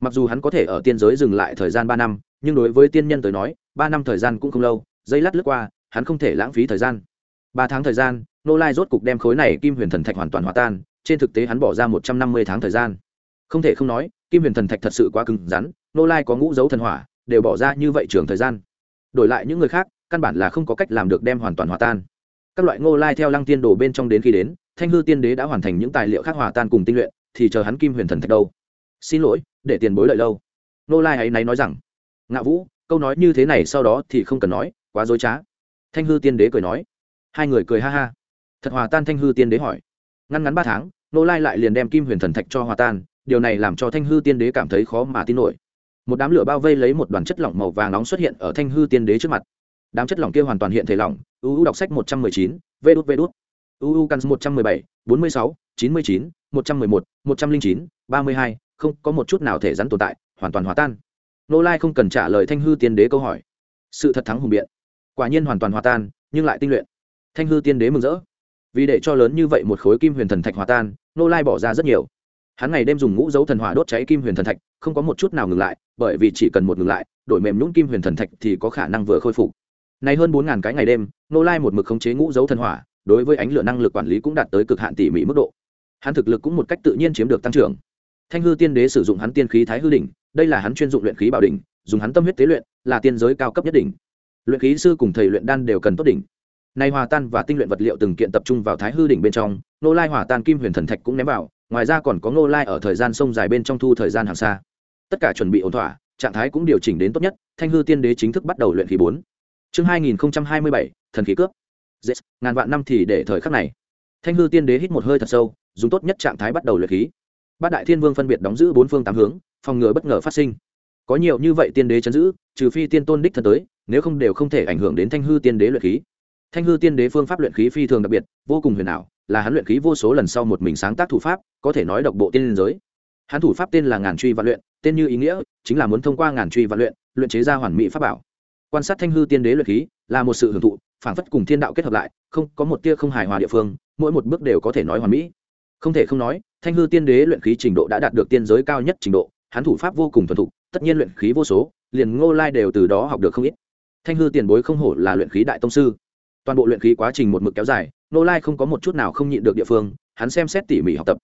Mặc dù hắn có thể ở tiên giới dừng lại thời gian ba năm, nhưng đối với tiên nhân tới nói, ba năm thời gian cũng không lâu giây lát lướt qua, hắn không thể lãng phí thời gian. Ba tháng thời gian, nô lai rốt cục đem khối này kim huyền thần thạch hoàn toàn hòa tan, trên thực tế hắn bỏ ra một trăm năm mươi tháng thời gian. Không thể không nói, kim huyền thần thạch thật sự quá cứng rắn, nô lai có ngũ dấu thần hỏa đều bỏ ra như vậy trường thời gian. Đổi lại những người khác, căn bản là không có cách làm được đem hoàn toàn hòa tan. Các loại ngô lai theo lăng tiên đồ bên trong đến khi đến, thanh hư tiên đế đã hoàn thành những tài liệu khác hòa tan cùng tinh luyện, thì chờ hắn kim huyền thần thạch đâu. Xin lỗi, để tiền bối lợi lâu. Ngô lai ấy náy nói rằng ngạ vũ, câu nói như thế này sau đó thì không cần nói, quá dối trá. Thanh hư tiên đế cười nói. Hai người cười ha ha. Thật hòa tan thanh hư tiên đế hỏi. Ngăn ngắn ba tháng nô lai lại liền đem kim huyền thần thạch cho hòa tan, điều này làm cho thanh hư tiên đế cảm thấy khó mà tin nổi một đám lửa bao vây lấy một đoàn chất lỏng màu vàng nóng xuất hiện ở thanh hư tiên đế trước mặt. Đám chất lỏng kia hoàn toàn hiện thể lỏng. Uu đọc sách một trăm mười chín, vê đốt vê đút. Uu căn một trăm mười bảy, bốn mươi sáu, chín mươi chín, một trăm mười một một trăm linh chín, ba mươi hai, không có một chút nào thể rắn tồn tại, hoàn toàn hòa tan. Nô lai không cần trả lời thanh hư tiên đế câu hỏi. Sự thật thắng hùng biện. Quả nhiên hoàn toàn hòa tan, nhưng lại tinh luyện. Thanh hư tiên đế mừng rỡ. Vì để cho lớn như vậy một khối kim huyền thần thạch hòa tan, nô lai bỏ ra rất nhiều hắn ngày đêm dùng ngũ dấu thần hỏa đốt cháy kim huyền thần thạch, không có một chút nào ngừng lại, bởi vì chỉ cần một ngừng lại, đổi mềm nhũng kim huyền thần thạch thì có khả năng vừa khôi phục. Này hơn bốn ngàn cái ngày đêm nô lai một mực khống chế ngũ dấu thần hỏa, đối với ánh lửa năng lực quản lý cũng đạt tới cực hạn tỉ mỉ mức độ. Hắn thực lực cũng một cách tự nhiên chiếm được tăng trưởng. Thanh hư tiên đế sử dụng hắn tiên khí thái hư đỉnh, đây là hắn chuyên dụng luyện khí bảo đỉnh, dùng hắn tâm huyết tế luyện, là tiên giới cao cấp nhất đỉnh. Luyện khí sư cùng thầy luyện đan đều cần tốt đỉnh. Nay hòa tan và tinh luyện vật liệu từng kiện tập trung vào thái hư đỉnh bên trong nô lai hòa tan kim huyền thần thạch cũng ném vào ngoài ra còn có nô lai ở thời gian sông dài bên trong thu thời gian hàng xa. Tất cả chuẩn bị ổn thỏa trạng thái cũng điều chỉnh đến tốt nhất thanh hư tiên đế chính thức bắt đầu luyện khí bốn. Chương hai nghìn hai mươi bảy thần khí cướp. Yes, ngàn vạn năm thì để thời khắc này. Thanh hư tiên đế hít một hơi thật sâu dùng tốt nhất trạng thái bắt đầu luyện khí. Bát đại thiên vương phân biệt đóng giữ bốn phương tám hướng phòng ngừa bất ngờ phát sinh. Có nhiều như vậy tiên đế chấn giữ trừ phi tiên tôn đích thân tới nếu không đều không thể ảnh hưởng đến thanh hư tiên đế luyện khí. Thanh hư tiên đế phương pháp luyện khí phi thường đặc biệt vô cùng huyền ảo là hắn luyện khí vô số lần sau một mình sáng tác thủ pháp, có thể nói độc bộ tiên liên giới. Hắn thủ pháp tên là ngàn truy vạn luyện, tên như ý nghĩa chính là muốn thông qua ngàn truy vạn luyện luyện chế ra hoàn mỹ pháp bảo. Quan sát thanh hư tiên đế luyện khí là một sự hưởng thụ phản phất cùng thiên đạo kết hợp lại, không có một tia không hài hòa địa phương, mỗi một bước đều có thể nói hoàn mỹ. Không thể không nói, thanh hư tiên đế luyện khí trình độ đã đạt được tiên giới cao nhất trình độ, hắn thủ pháp vô cùng thuần thục, tất nhiên luyện khí vô số, liền ngô lai đều từ đó học được không ít. Thanh hư tiền bối không hổ là luyện khí đại tông sư. Toàn bộ luyện khí quá trình một mực kéo dài Nô lai không có một chút nào không nhịn được địa phương, hắn xem xét tỉ mỉ học tập.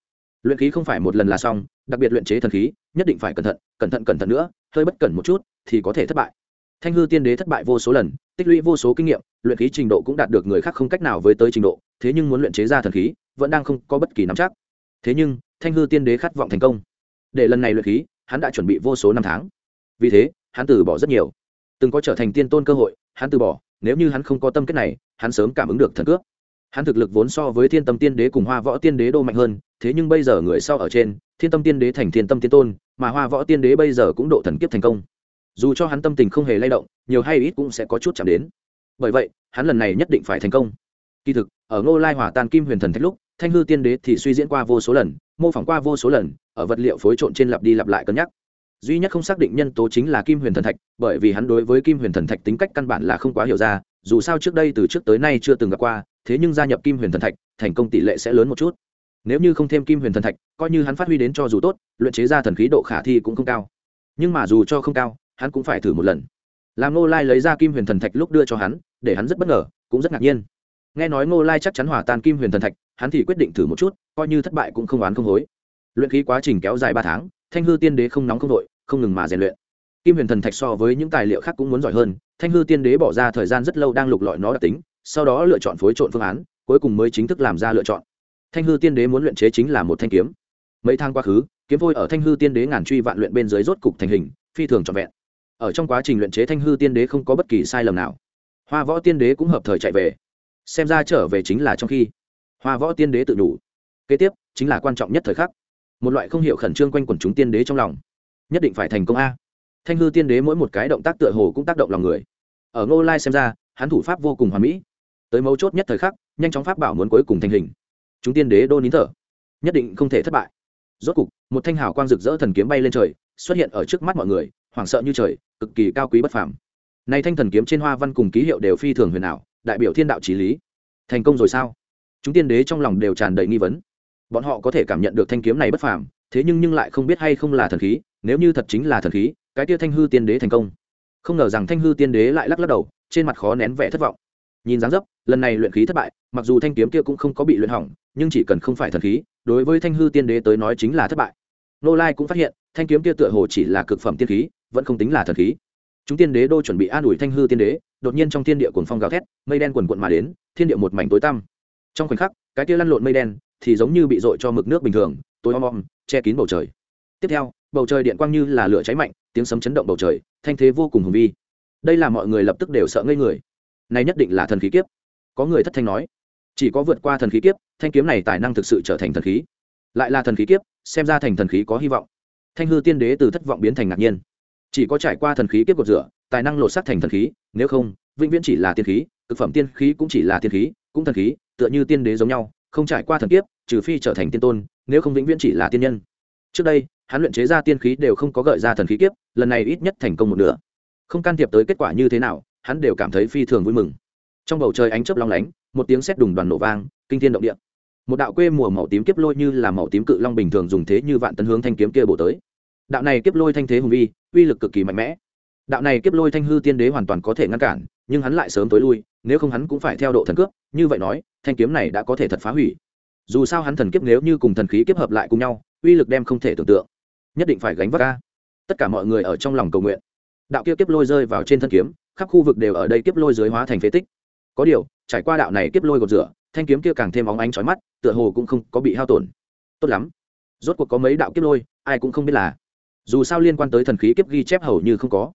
Luyện khí không phải một lần là xong, đặc biệt luyện chế thần khí, nhất định phải cẩn thận cẩn thận cẩn thận nữa, hơi bất cẩn một chút thì có thể thất bại. Thanh hư tiên đế thất bại vô số lần, tích lũy vô số kinh nghiệm, luyện khí trình độ cũng đạt được người khác không cách nào với tới trình độ, thế nhưng muốn luyện chế ra thần khí, vẫn đang không có bất kỳ nắm chắc. Thế nhưng, thanh hư tiên đế khát vọng thành công. Để lần này luyện khí, hắn đã chuẩn bị vô số năm tháng. Vì thế, hắn từ bỏ rất nhiều. Từng có trở thành tiên tôn cơ hội, hắn từ bỏ, nếu như hắn không có tâm kết này, hắn sớm cảm ứng được thần cướp hắn thực lực vốn so với thiên tâm tiên đế cùng hoa võ tiên đế đô mạnh hơn, thế nhưng bây giờ người sau ở trên, thiên tâm tiên đế thành thiên tâm tiên tôn, mà hoa võ tiên đế bây giờ cũng độ thần kiếp thành công. Dù cho hắn tâm tình không hề lay động, nhiều hay ít cũng sẽ có chút chạm đến. Bởi vậy, hắn lần này nhất định phải thành công. Kỳ thực, ở ngô lai hỏa tan kim huyền thần thạch lúc, thanh hư tiên đế thì suy diễn qua vô số lần, mô phỏng qua vô số lần, ở vật liệu phối trộn trên lặp đi lặp lại cân nhắc. Duy nhất không xác định nhân tố chính là kim huyền thần thạch, bởi vì hắn đối với kim huyền thần thạch tính cách căn bản là không quá hiểu ra, dù sao trước đây từ trước tới nay chưa từng gặp qua thế nhưng gia nhập kim huyền thần thạch, thành công tỷ lệ sẽ lớn một chút. Nếu như không thêm kim huyền thần thạch, coi như hắn phát huy đến cho dù tốt, luyện chế ra thần khí độ khả thi cũng không cao. Nhưng mà dù cho không cao, hắn cũng phải thử một lần. Làm ngô lai lấy ra kim huyền thần thạch lúc đưa cho hắn, để hắn rất bất ngờ, cũng rất ngạc nhiên. Nghe nói ngô lai chắc chắn hòa tan kim huyền thần thạch, hắn thì quyết định thử một chút, coi như thất bại cũng không oán không hối. Luyện khí quá trình kéo dài ba tháng, thanh hư tiên đế không nóng không đội không ngừng mà rèn luyện. Kim huyền thần thạch so với những tài liệu khác cũng muốn giỏi hơn, thanh hư tiên đế bỏ ra thời gian rất lâu đang lục lọi nó đặc tính sau đó lựa chọn phối trộn phương án, cuối cùng mới chính thức làm ra lựa chọn. Thanh hư tiên đế muốn luyện chế chính là một thanh kiếm. Mấy tháng quá khứ, kiếm vôi ở thanh hư tiên đế ngàn truy vạn luyện bên dưới rốt cục thành hình, phi thường trọn vẹn. Ở trong quá trình luyện chế thanh hư tiên đế không có bất kỳ sai lầm nào. Hoa võ tiên đế cũng hợp thời chạy về. Xem ra trở về chính là trong khi. Hoa võ tiên đế tự đủ. Kế tiếp, chính là quan trọng nhất thời khắc. Một loại không hiểu khẩn trương quanh quẩn chúng tiên đế trong lòng. Nhất định phải thành công a. Thanh hư tiên đế mỗi một cái động tác tựa hồ cũng tác động lòng người. Ở ngô lai xem ra, hắn thủ pháp vô cùng hoàn mỹ tới mấu chốt nhất thời khắc, nhanh chóng pháp bảo muốn cuối cùng thành hình. Chúng tiên đế đô nín thở. Nhất định không thể thất bại. Rốt cục, một thanh hào quang rực rỡ thần kiếm bay lên trời, xuất hiện ở trước mắt mọi người, hoảng sợ như trời, cực kỳ cao quý bất phàm. Nay thanh thần kiếm trên hoa văn cùng ký hiệu đều phi thường huyền ảo, đại biểu thiên đạo trí lý. Thành công rồi sao? Chúng tiên đế trong lòng đều tràn đầy nghi vấn. Bọn họ có thể cảm nhận được thanh kiếm này bất phàm, thế nhưng nhưng lại không biết hay không là thần khí, nếu như thật chính là thần khí, cái tia thanh hư tiên đế thành công. Không ngờ rằng thanh hư tiên đế lại lắc lắc đầu, trên mặt khó nén vẻ thất vọng nhìn dáng dấp, lần này luyện khí thất bại, mặc dù thanh kiếm kia cũng không có bị luyện hỏng, nhưng chỉ cần không phải thần khí, đối với thanh hư tiên đế tới nói chính là thất bại. Nô lai cũng phát hiện, thanh kiếm kia tựa hồ chỉ là cực phẩm tiên khí, vẫn không tính là thần khí. Chúng tiên đế đô chuẩn bị an ủi thanh hư tiên đế, đột nhiên trong thiên địa cuồng phong gào thét, mây đen quần quận mà đến, thiên địa một mảnh tối tăm. Trong khoảnh khắc, cái kia lăn lộn mây đen thì giống như bị dội cho mực nước bình thường, tối om om, che kín bầu trời. Tiếp theo, bầu trời điện quang như là lửa cháy mạnh, tiếng sấm chấn động bầu trời, thanh thế vô cùng hùng vi đây là mọi người lập tức đều sợ ngây người này nhất định là thần khí kiếp. Có người thất thanh nói, chỉ có vượt qua thần khí kiếp, thanh kiếm này tài năng thực sự trở thành thần khí. Lại là thần khí kiếp, xem ra thành thần khí có hy vọng. Thanh hư tiên đế từ thất vọng biến thành ngạc nhiên. Chỉ có trải qua thần khí kiếp cột rửa, tài năng lột xác thành thần khí, nếu không, vĩnh viễn chỉ là tiên khí thực phẩm tiên khí cũng chỉ là tiên khí, cũng thần khí, tựa như tiên đế giống nhau, không trải qua thần kiếp, trừ phi trở thành tiên tôn, nếu không vĩnh viễn chỉ là tiên nhân. Trước đây, hắn luyện chế ra tiên khí đều không có gợi ra thần khí kiếp, lần này ít nhất thành công một nửa. Không can thiệp tới kết quả như thế nào hắn đều cảm thấy phi thường vui mừng. Trong bầu trời ánh chớp long lánh, một tiếng sét đùng đoàn nổ vang, kinh thiên động địa. Một đạo quê mùa màu tím kiếp lôi như là màu tím cự long bình thường dùng thế như vạn tấn hướng thanh kiếm kia bổ tới. Đạo này kiếp lôi thanh thế hùng vi uy lực cực kỳ mạnh mẽ. Đạo này kiếp lôi thanh hư tiên đế hoàn toàn có thể ngăn cản, nhưng hắn lại sớm tối lui, nếu không hắn cũng phải theo độ thần cướp, như vậy nói, thanh kiếm này đã có thể thật phá hủy. Dù sao hắn thần kiếp nếu như cùng thần khí kiếp hợp lại cùng nhau, uy lực đem không thể tưởng tượng. Nhất định phải gánh vác ca tất cả mọi người ở trong lòng cầu nguyện. Đạo kia kiếp lôi rơi vào trên thân kiếm khắp khu vực đều ở đây kiếp lôi dưới hóa thành phế tích. Có điều, trải qua đạo này kiếp lôi gột rửa, thanh kiếm kia càng thêm óng ánh chói mắt, tựa hồ cũng không có bị hao tổn. Tốt lắm. Rốt cuộc có mấy đạo kiếp lôi, ai cũng không biết là. Dù sao liên quan tới thần khí kiếp ghi chép hầu như không có.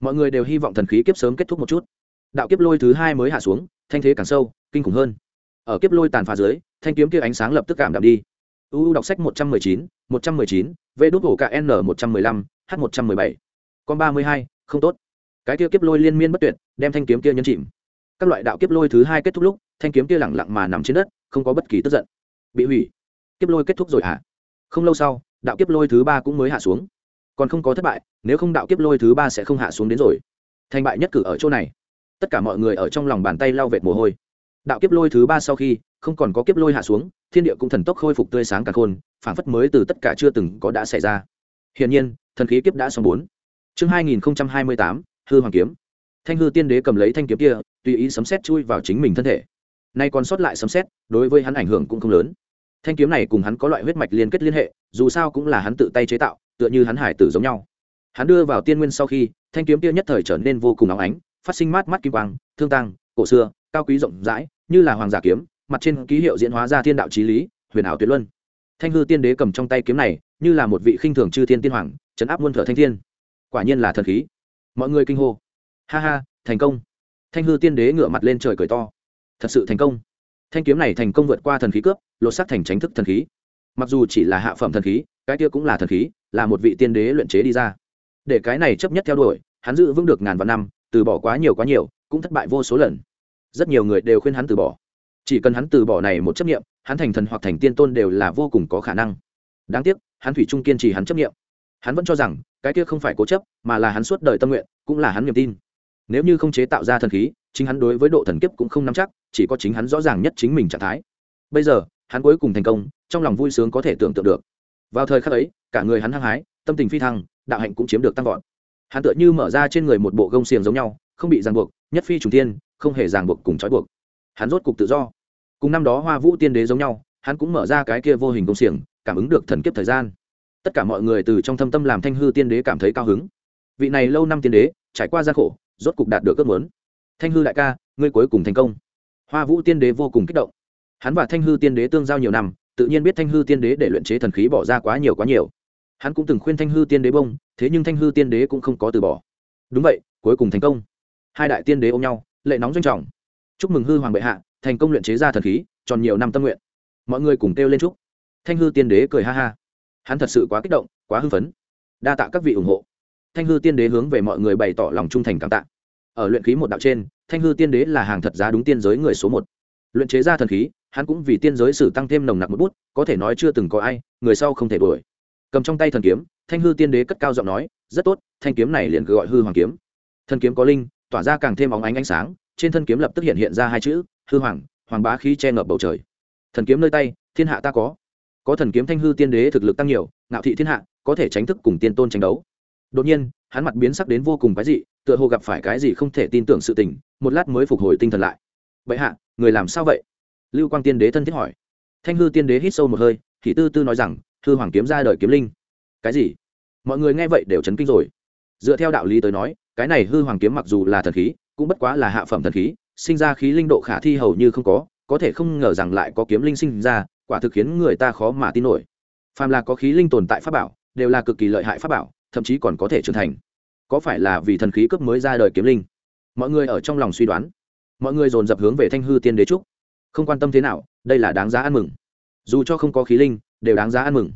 Mọi người đều hy vọng thần khí kiếp sớm kết thúc một chút. Đạo kiếp lôi thứ hai mới hạ xuống, thanh thế càng sâu, kinh khủng hơn. Ở kiếp lôi tàn phá dưới, thanh kiếm kia ánh sáng lập tức cảm đạm đi. Uu đọc sách một trăm mười chín, một trăm mười chín, v đốt hổ kn một trăm mười lăm, h một trăm mười bảy. Con ba mươi hai, không tốt cái kia kiếp lôi liên miên bất tuyệt, đem thanh kiếm kia nhấn chìm. Các loại đạo kiếp lôi thứ hai kết thúc lúc, thanh kiếm kia lẳng lặng mà nằm trên đất, không có bất kỳ tức giận. Bị hủy. Kiếp lôi kết thúc rồi hả? Không lâu sau, đạo kiếp lôi thứ ba cũng mới hạ xuống. Còn không có thất bại, nếu không đạo kiếp lôi thứ ba sẽ không hạ xuống đến rồi. Thành bại nhất cử ở chỗ này. Tất cả mọi người ở trong lòng bàn tay lau vệt mồ hôi. Đạo kiếp lôi thứ ba sau khi, không còn có kiếp lôi hạ xuống, thiên địa cũng thần tốc khôi phục tươi sáng càng khôn, phảng phất mới từ tất cả chưa từng có đã xảy ra. Hiển nhiên, thần khí kiếp đã xong bốn. Chương hai nghìn hai mươi tám hư hoàng kiếm. Thanh hư tiên đế cầm lấy thanh kiếm kia, tùy ý sấm xét chui vào chính mình thân thể. Nay còn sót lại sấm xét đối với hắn ảnh hưởng cũng không lớn. Thanh kiếm này cùng hắn có loại huyết mạch liên kết liên hệ, dù sao cũng là hắn tự tay chế tạo, tựa như hắn hải tử giống nhau. Hắn đưa vào tiên nguyên sau khi, thanh kiếm kia nhất thời trở nên vô cùng óng ánh, phát sinh mát mắt kim quang, thương tăng cổ xưa, cao quý rộng rãi, như là hoàng giả kiếm, mặt trên ký hiệu diễn hóa ra thiên đạo trí lý, huyền ảo tuyệt luân. Thanh hư tiên đế cầm trong tay kiếm này, như là một vị khinh thường chư thiên tiên hoàng chấn áp muôn thở thanh thiên. Quả nhiên là thần khí mọi người kinh hô. Ha ha, thành công. Thanh hư tiên đế ngửa mặt lên trời cười to. Thật sự thành công. Thanh kiếm này thành công vượt qua thần khí cướp, lột xác thành tránh thức thần khí. Mặc dù chỉ là hạ phẩm thần khí, cái kia cũng là thần khí, là một vị tiên đế luyện chế đi ra. Để cái này chấp nhất theo đuổi, hắn giữ vững được ngàn vạn năm, từ bỏ quá nhiều quá nhiều, cũng thất bại vô số lần. Rất nhiều người đều khuyên hắn từ bỏ. Chỉ cần hắn từ bỏ này một chấp nghiệm hắn thành thần hoặc thành tiên tôn đều là vô cùng có khả năng. Đáng tiếc, hắn thủy trung kiên trì hắn chấp nghiệm hắn vẫn cho rằng cái kia không phải cố chấp, mà là hắn suốt đời tâm nguyện, cũng là hắn niềm tin. Nếu như không chế tạo ra thần khí, chính hắn đối với độ thần kiếp cũng không nắm chắc, chỉ có chính hắn rõ ràng nhất chính mình trạng thái. Bây giờ, hắn cuối cùng thành công, trong lòng vui sướng có thể tưởng tượng được. Vào thời khắc ấy, cả người hắn hăng hái, tâm tình phi thăng, đạo hạnh cũng chiếm được tăng vọt. Hắn tựa như mở ra trên người một bộ gông xiềng giống nhau, không bị ràng buộc, nhất phi trùng tiên không hề ràng buộc cùng trói buộc. Hắn rốt cục tự do. Cùng năm đó hoa vũ tiên đế giống nhau, hắn cũng mở ra cái kia vô hình công xiềng, cảm ứng được thần kiếp thời gian tất cả mọi người từ trong thâm tâm làm thanh hư tiên đế cảm thấy cao hứng. Vị này lâu năm tiên đế, trải qua gian khổ, rốt cục đạt được ước muốn. Thanh hư đại ca, ngươi cuối cùng thành công. Hoa vũ tiên đế vô cùng kích động. Hắn và thanh hư tiên đế tương giao nhiều năm, tự nhiên biết thanh hư tiên đế để luyện chế thần khí bỏ ra quá nhiều quá nhiều. Hắn cũng từng khuyên thanh hư tiên đế bông, thế nhưng thanh hư tiên đế cũng không có từ bỏ. Đúng vậy, cuối cùng thành công. Hai đại tiên đế ôm nhau, lệ nóng doanh trọng. Chúc mừng hư hoàng bệ hạ, thành công luyện chế ra thần khí, tròn nhiều năm tâm nguyện. Mọi người cùng kêu lên chúc. Thanh hư tiên đế cười ha ha hắn thật sự quá kích động, quá hưng phấn. Đa tạ các vị ủng hộ. Thanh hư tiên đế hướng về mọi người bày tỏ lòng trung thành cảm tạ. Ở luyện khí một đạo trên, thanh hư tiên đế là hàng thật giá đúng tiên giới người số một. Luyện chế ra thần khí, hắn cũng vì tiên giới sử tăng thêm nồng nặc một bút, có thể nói chưa từng có ai, người sau không thể đuổi. Cầm trong tay thần kiếm, thanh hư tiên đế cất cao giọng nói, rất tốt, thanh kiếm này liền gọi hư hoàng kiếm. Thần kiếm có linh, tỏa ra càng thêm óng ánh ánh sáng, trên thân kiếm lập tức hiện hiện ra hai chữ, hư hoàng hoàng bá khí che ngập bầu trời. Thần kiếm nơi tay, thiên hạ ta có có thần kiếm thanh hư tiên đế thực lực tăng nhiều, ngạo thị thiên hạ, có thể tránh thức cùng tiên tôn tranh đấu. Đột nhiên, hắn mặt biến sắc đến vô cùng cái gì tựa hồ gặp phải cái gì không thể tin tưởng sự tình, một lát mới phục hồi tinh thần lại. Vậy hạ, người làm sao vậy? Lưu quang tiên đế thân thiết hỏi. Thanh hư tiên đế hít sâu một hơi, thì tư tư nói rằng, hư hoàng kiếm ra đời kiếm linh. Cái gì? Mọi người nghe vậy đều chấn kinh rồi. Dựa theo đạo lý tới nói, cái này hư hoàng kiếm mặc dù là thần khí, cũng bất quá là hạ phẩm thần khí, sinh ra khí linh độ khả thi hầu như không có có thể không ngờ rằng lại có kiếm linh sinh ra quả thực khiến người ta khó mà tin nổi. Phàm là có khí linh tồn tại pháp bảo, đều là cực kỳ lợi hại pháp bảo, thậm chí còn có thể trưởng thành. Có phải là vì thần khí cấp mới ra đời kiếm linh? Mọi người ở trong lòng suy đoán. Mọi người dồn dập hướng về thanh hư tiên đế trúc không quan tâm thế nào, đây là đáng giá ăn mừng. Dù cho không có khí linh, đều đáng giá ăn mừng.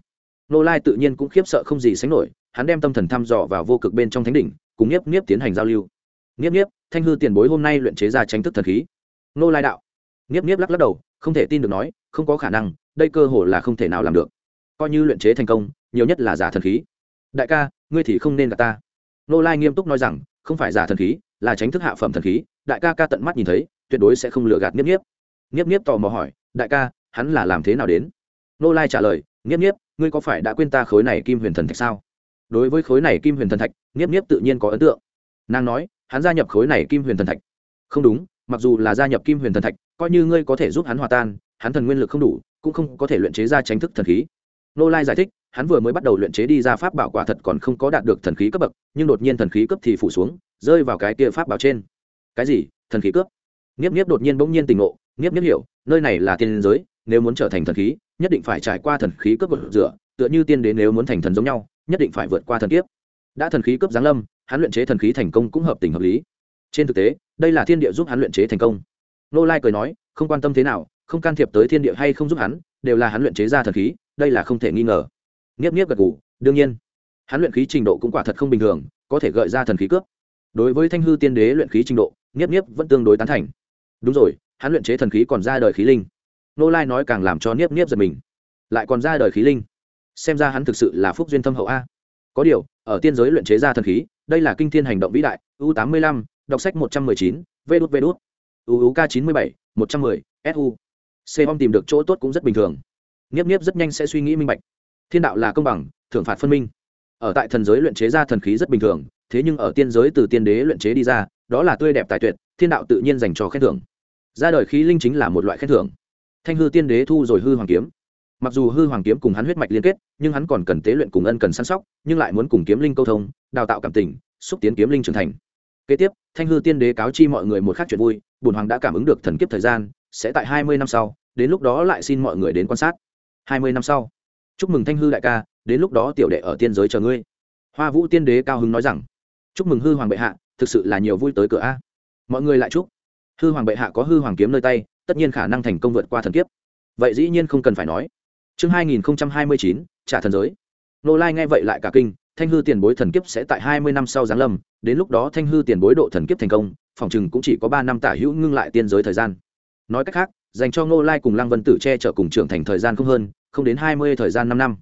Nô lai tự nhiên cũng khiếp sợ không gì sánh nổi, hắn đem tâm thần thăm dò vào vô cực bên trong thánh đỉnh, cùng nhiếp nhiếp tiến hành giao lưu. Nhiếp nhiếp, thanh hư tiền bối hôm nay luyện chế ra tranh thức thần khí. Nô lai đạo. Nhiếp nhiếp lắc lắc đầu, không thể tin được nói, không có khả năng đây cơ hồ là không thể nào làm được. Coi như luyện chế thành công, nhiều nhất là giả thần khí. Đại ca, ngươi thì không nên gặp ta. Nô lai nghiêm túc nói rằng, không phải giả thần khí, là tránh thức hạ phẩm thần khí. Đại ca ca tận mắt nhìn thấy, tuyệt đối sẽ không lừa gạt nghiếp nhiếp nghiếp nhiếp tò mò hỏi, đại ca, hắn là làm thế nào đến? Nô lai trả lời nghiếp nhiếp ngươi có phải đã quên ta khối này kim huyền thần thạch sao? Đối với khối này kim huyền thần thạch nghiếp nhiếp tự nhiên có ấn tượng. Nàng nói, hắn gia nhập khối này kim huyền thần thạch. Không đúng, mặc dù là gia nhập kim huyền thần thạch, coi như ngươi có thể giúp hắn hòa tan hắn thần nguyên lực không đủ, cũng không có thể luyện chế ra tránh thức thần khí. Nô lai giải thích, hắn vừa mới bắt đầu luyện chế đi ra pháp bảo quả thật còn không có đạt được thần khí cấp bậc, nhưng đột nhiên thần khí cấp thì phủ xuống, rơi vào cái kia pháp bảo trên. Cái gì? Thần khí cướp nghiếp nghiếp đột nhiên bỗng nhiên tình ngộ, nghiếp nghiếp hiểu, nơi này là tiên giới, nếu muốn trở thành thần khí, nhất định phải trải qua thần khí cướp vượt rửa, tựa như tiên đến nếu muốn thành thần giống nhau, nhất định phải vượt qua thần kiếp. Đã thần khí cướp giáng lâm, hắn luyện chế thần khí thành công cũng hợp tình hợp lý. Trên thực tế, đây là thiên địa giúp hắn luyện chế thành công. Nô lai cười nói không quan tâm thế nào, không can thiệp tới thiên địa hay không giúp hắn, đều là hắn luyện chế ra thần khí, đây là không thể nghi ngờ. Nghiếp nghiếp gật gù, đương nhiên, hắn luyện khí trình độ cũng quả thật không bình thường, có thể gợi ra thần khí cướp. Đối với thanh hư tiên đế luyện khí trình độ, nghiếp nghiếp vẫn tương đối tán thành. Đúng rồi, hắn luyện chế thần khí còn ra đời khí linh. Nô lai nói càng làm cho nghiếp niếp giật mình. Lại còn ra đời khí linh. Xem ra hắn thực sự là phúc duyên thâm hậu a. Có điều, ở tiên giới luyện chế ra thần khí, đây là kinh thiên hành động vĩ đại, u tám mươi lăm, đọc sách một trăm mười chín, vê đốt vê đốt uuk k chín mươi bảy, một trăm mười su c om tìm được chỗ tốt cũng rất bình thường. Nghiếp nghiếp rất nhanh sẽ suy nghĩ minh bạch. Thiên đạo là công bằng, thưởng phạt phân minh. Ở tại thần giới luyện chế ra thần khí rất bình thường, thế nhưng ở tiên giới từ tiên đế luyện chế đi ra, đó là tươi đẹp tài tuyệt, thiên đạo tự nhiên dành cho khen thưởng. Ra đời khí linh chính là một loại khen thưởng. Thanh hư tiên đế thu rồi hư hoàng kiếm. Mặc dù hư hoàng kiếm cùng hắn huyết mạch liên kết, nhưng hắn còn cần tế luyện cùng ân cần săn sóc, nhưng lại muốn cùng kiếm linh câu thông, đào tạo cảm tình, xúc tiến kiếm linh trưởng thành. Kế tiếp, thanh hư tiên đế cáo chi mọi người một khác chuyện vui bùn hoàng đã cảm ứng được thần kiếp thời gian, sẽ tại hai mươi năm sau, đến lúc đó lại xin mọi người đến quan sát. Hai mươi năm sau, chúc mừng thanh hư đại ca, đến lúc đó tiểu đệ ở tiên giới chờ ngươi. Hoa vũ tiên đế cao hứng nói rằng, chúc mừng hư hoàng bệ hạ, thực sự là nhiều vui tới cửa a. Mọi người lại chúc, hư hoàng bệ hạ có hư hoàng kiếm nơi tay, tất nhiên khả năng thành công vượt qua thần kiếp. Vậy dĩ nhiên không cần phải nói. Chương hai nghìn hai mươi chín, trả thần giới. Nô lai nghe vậy lại cả kinh, thanh hư tiền bối thần kiếp sẽ tại hai mươi năm sau giáng lâm, đến lúc đó thanh hư tiền bối độ thần kiếp thành công phòng chừng cũng chỉ có ba năm tả hữu ngưng lại tiên giới thời gian. Nói cách khác, dành cho Ngô lai cùng lăng vân tử che chở cùng trưởng thành thời gian không hơn, không đến hai mươi thời gian năm năm.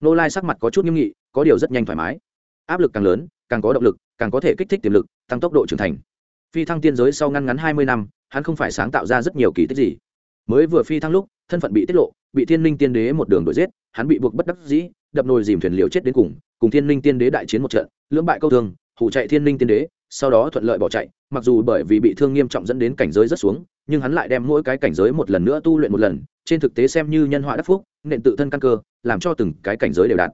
Ngô lai sắc mặt có chút nghiêm nghị, có điều rất nhanh thoải mái. Áp lực càng lớn, càng có động lực, càng có thể kích thích tiềm lực, tăng tốc độ trưởng thành. Phi thăng tiên giới sau ngăn ngắn hai mươi năm, hắn không phải sáng tạo ra rất nhiều kỳ tích gì. Mới vừa phi thăng lúc, thân phận bị tiết lộ, bị thiên linh tiên đế một đường đuổi giết, hắn bị buộc bất đắc dĩ, đập nồi dìm thuyền liều chết đến cùng cùng thiên linh tiên đế đại chiến một trận, lưỡng bại câu thương hủ chạy thiên linh tiên đế, sau đó thuận lợi bỏ chạy mặc dù bởi vì bị thương nghiêm trọng dẫn đến cảnh giới rất xuống, nhưng hắn lại đem mỗi cái cảnh giới một lần nữa tu luyện một lần, trên thực tế xem như nhân họa đắc phúc, nện tự thân căn cơ, làm cho từng cái cảnh giới đều đạt.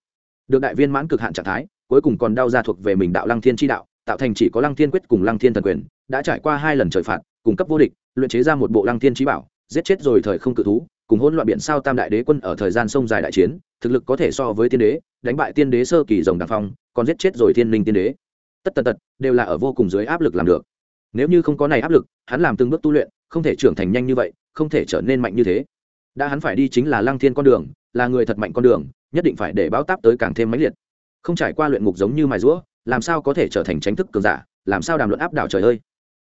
Được đại viên mãn cực hạn trạng thái, cuối cùng còn đau ra thuộc về mình đạo lăng thiên tri đạo, tạo thành chỉ có lăng thiên quyết cùng lăng thiên thần quyền, đã trải qua hai lần trời phạt, cung cấp vô địch, luyện chế ra một bộ lăng thiên trí bảo, giết chết rồi thời không cự thú, cùng hỗn loạn biển sao tam đại đế quân ở thời gian sông dài đại chiến, thực lực có thể so với tiên đế, đánh bại tiên đế sơ kỳ rồng đằng phong, còn giết chết rồi thiên linh tiên đế. Tất tần tật, đều là ở vô cùng dưới áp lực làm được nếu như không có này áp lực, hắn làm từng bước tu luyện, không thể trưởng thành nhanh như vậy, không thể trở nên mạnh như thế. Đã hắn phải đi chính là lăng thiên con đường, là người thật mạnh con đường, nhất định phải để báo táp tới càng thêm mãnh liệt. Không trải qua luyện ngục giống như mài rũa, làm sao có thể trở thành tránh thức cường giả, làm sao đàm luận áp đảo trời ơi.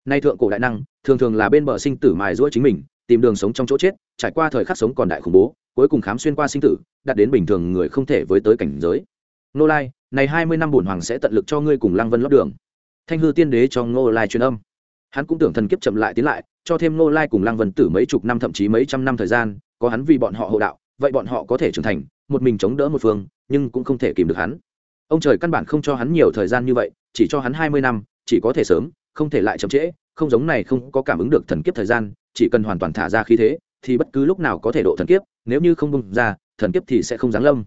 Nay thượng cổ đại năng, thường thường là bên bờ sinh tử mài rũa chính mình, tìm đường sống trong chỗ chết, trải qua thời khắc sống còn đại khủng bố, cuối cùng khám xuyên qua sinh tử, đạt đến bình thường người không thể với tới cảnh giới. Nô lai, này hai mươi năm bổn hoàng sẽ tận lực cho ngươi cùng lăng vân lót đường. Thanh hư tiên đế cho ngô lai truyền âm hắn cũng tưởng thần kiếp chậm lại tiến lại, cho thêm ngô lai cùng lăng vân tử mấy chục năm thậm chí mấy trăm năm thời gian, có hắn vì bọn họ hộ đạo, vậy bọn họ có thể trưởng thành, một mình chống đỡ một phương, nhưng cũng không thể kìm được hắn. Ông trời căn bản không cho hắn nhiều thời gian như vậy, chỉ cho hắn hai mươi năm, chỉ có thể sớm, không thể lại chậm trễ, không giống này không có cảm ứng được thần kiếp thời gian, chỉ cần hoàn toàn thả ra khí thế, thì bất cứ lúc nào có thể độ thần kiếp, nếu như không bung ra, thần kiếp thì sẽ không giáng lâm.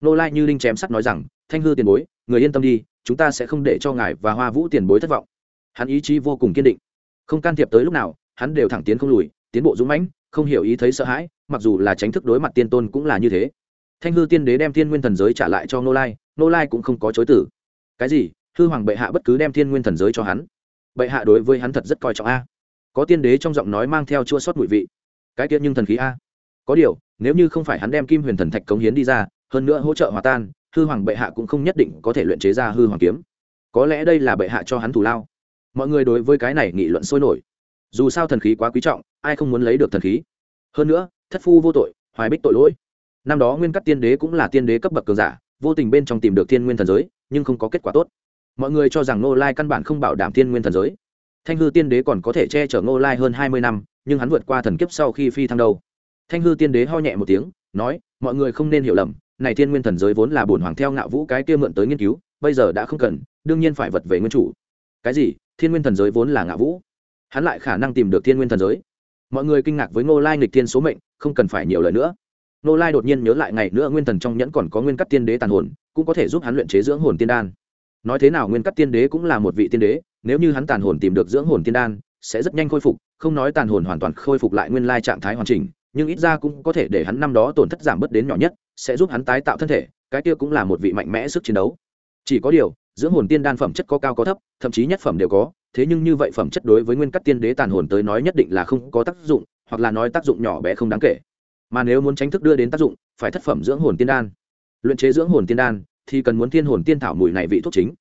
Nô lai như linh chém sắt nói rằng, thanh hư tiền bối, người yên tâm đi, chúng ta sẽ không để cho ngài và hoa vũ tiền bối thất vọng. Hắn ý chí vô cùng kiên định không can thiệp tới lúc nào, hắn đều thẳng tiến không lùi, tiến bộ dũng mãnh, không hiểu ý thấy sợ hãi, mặc dù là tránh thức đối mặt tiên tôn cũng là như thế. Thanh hư tiên đế đem thiên nguyên thần giới trả lại cho nô lai nô lai cũng không có chối tử cái gì? Hư hoàng bệ hạ bất cứ đem thiên nguyên thần giới cho hắn. Bệ hạ đối với hắn thật rất coi trọng a. Có tiên đế trong giọng nói mang theo chua sót bụi vị. Cái tiết nhưng thần khí a. Có điều, nếu như không phải hắn đem kim huyền thần thạch cống hiến đi ra, hơn nữa hỗ trợ hòa tan, hư hoàng bệ hạ cũng không nhất định có thể luyện chế ra hư hoàng kiếm. Có lẽ đây là bệ hạ cho hắn thủ lao mọi người đối với cái này nghị luận sôi nổi. Dù sao thần khí quá quý trọng, ai không muốn lấy được thần khí? Hơn nữa, thất phu vô tội, hoài bích tội lỗi. Năm đó nguyên các tiên đế cũng là tiên đế cấp bậc cường giả, vô tình bên trong tìm được thiên nguyên thần giới, nhưng không có kết quả tốt. Mọi người cho rằng nô lai căn bản không bảo đảm thiên nguyên thần giới. Thanh hư tiên đế còn có thể che chở nô lai hơn hai mươi năm, nhưng hắn vượt qua thần kiếp sau khi phi thăng đâu. Thanh hư tiên đế ho nhẹ một tiếng, nói, mọi người không nên hiểu lầm, này thiên nguyên thần giới vốn là bổn hoàng theo ngạo vũ cái kia mượn tới nghiên cứu, bây giờ đã không cần, đương nhiên phải vật về nguyên chủ. Cái gì? Thiên nguyên thần giới vốn là ngạ vũ. Hắn lại khả năng tìm được thiên nguyên thần giới. Mọi người kinh ngạc với ngô lai nghịch thiên số mệnh, không cần phải nhiều lời nữa. Ngô lai đột nhiên nhớ lại ngày nữa nguyên thần trong nhẫn còn có nguyên cắt tiên đế tàn hồn, cũng có thể giúp hắn luyện chế dưỡng hồn tiên đan. Nói thế nào nguyên cắt tiên đế cũng là một vị tiên đế, nếu như hắn tàn hồn tìm được dưỡng hồn tiên đan, sẽ rất nhanh khôi phục, không nói tàn hồn hoàn toàn khôi phục lại nguyên lai trạng thái hoàn chỉnh, nhưng ít ra cũng có thể để hắn năm đó tổn thất giảm bớt đến nhỏ nhất, sẽ giúp hắn tái tạo thân thể, cái kia cũng là một vị mạnh mẽ sức chiến đấu. Chỉ có điều dưỡng hồn tiên đan phẩm chất có cao có thấp, thậm chí nhất phẩm đều có, thế nhưng như vậy phẩm chất đối với nguyên cắt tiên đế tàn hồn tới nói nhất định là không có tác dụng, hoặc là nói tác dụng nhỏ bé không đáng kể. Mà nếu muốn tránh thức đưa đến tác dụng, phải thất phẩm dưỡng hồn tiên đan. Luyện chế dưỡng hồn tiên đan thì cần muốn thiên hồn tiên thảo mùi này vị thuốc chính.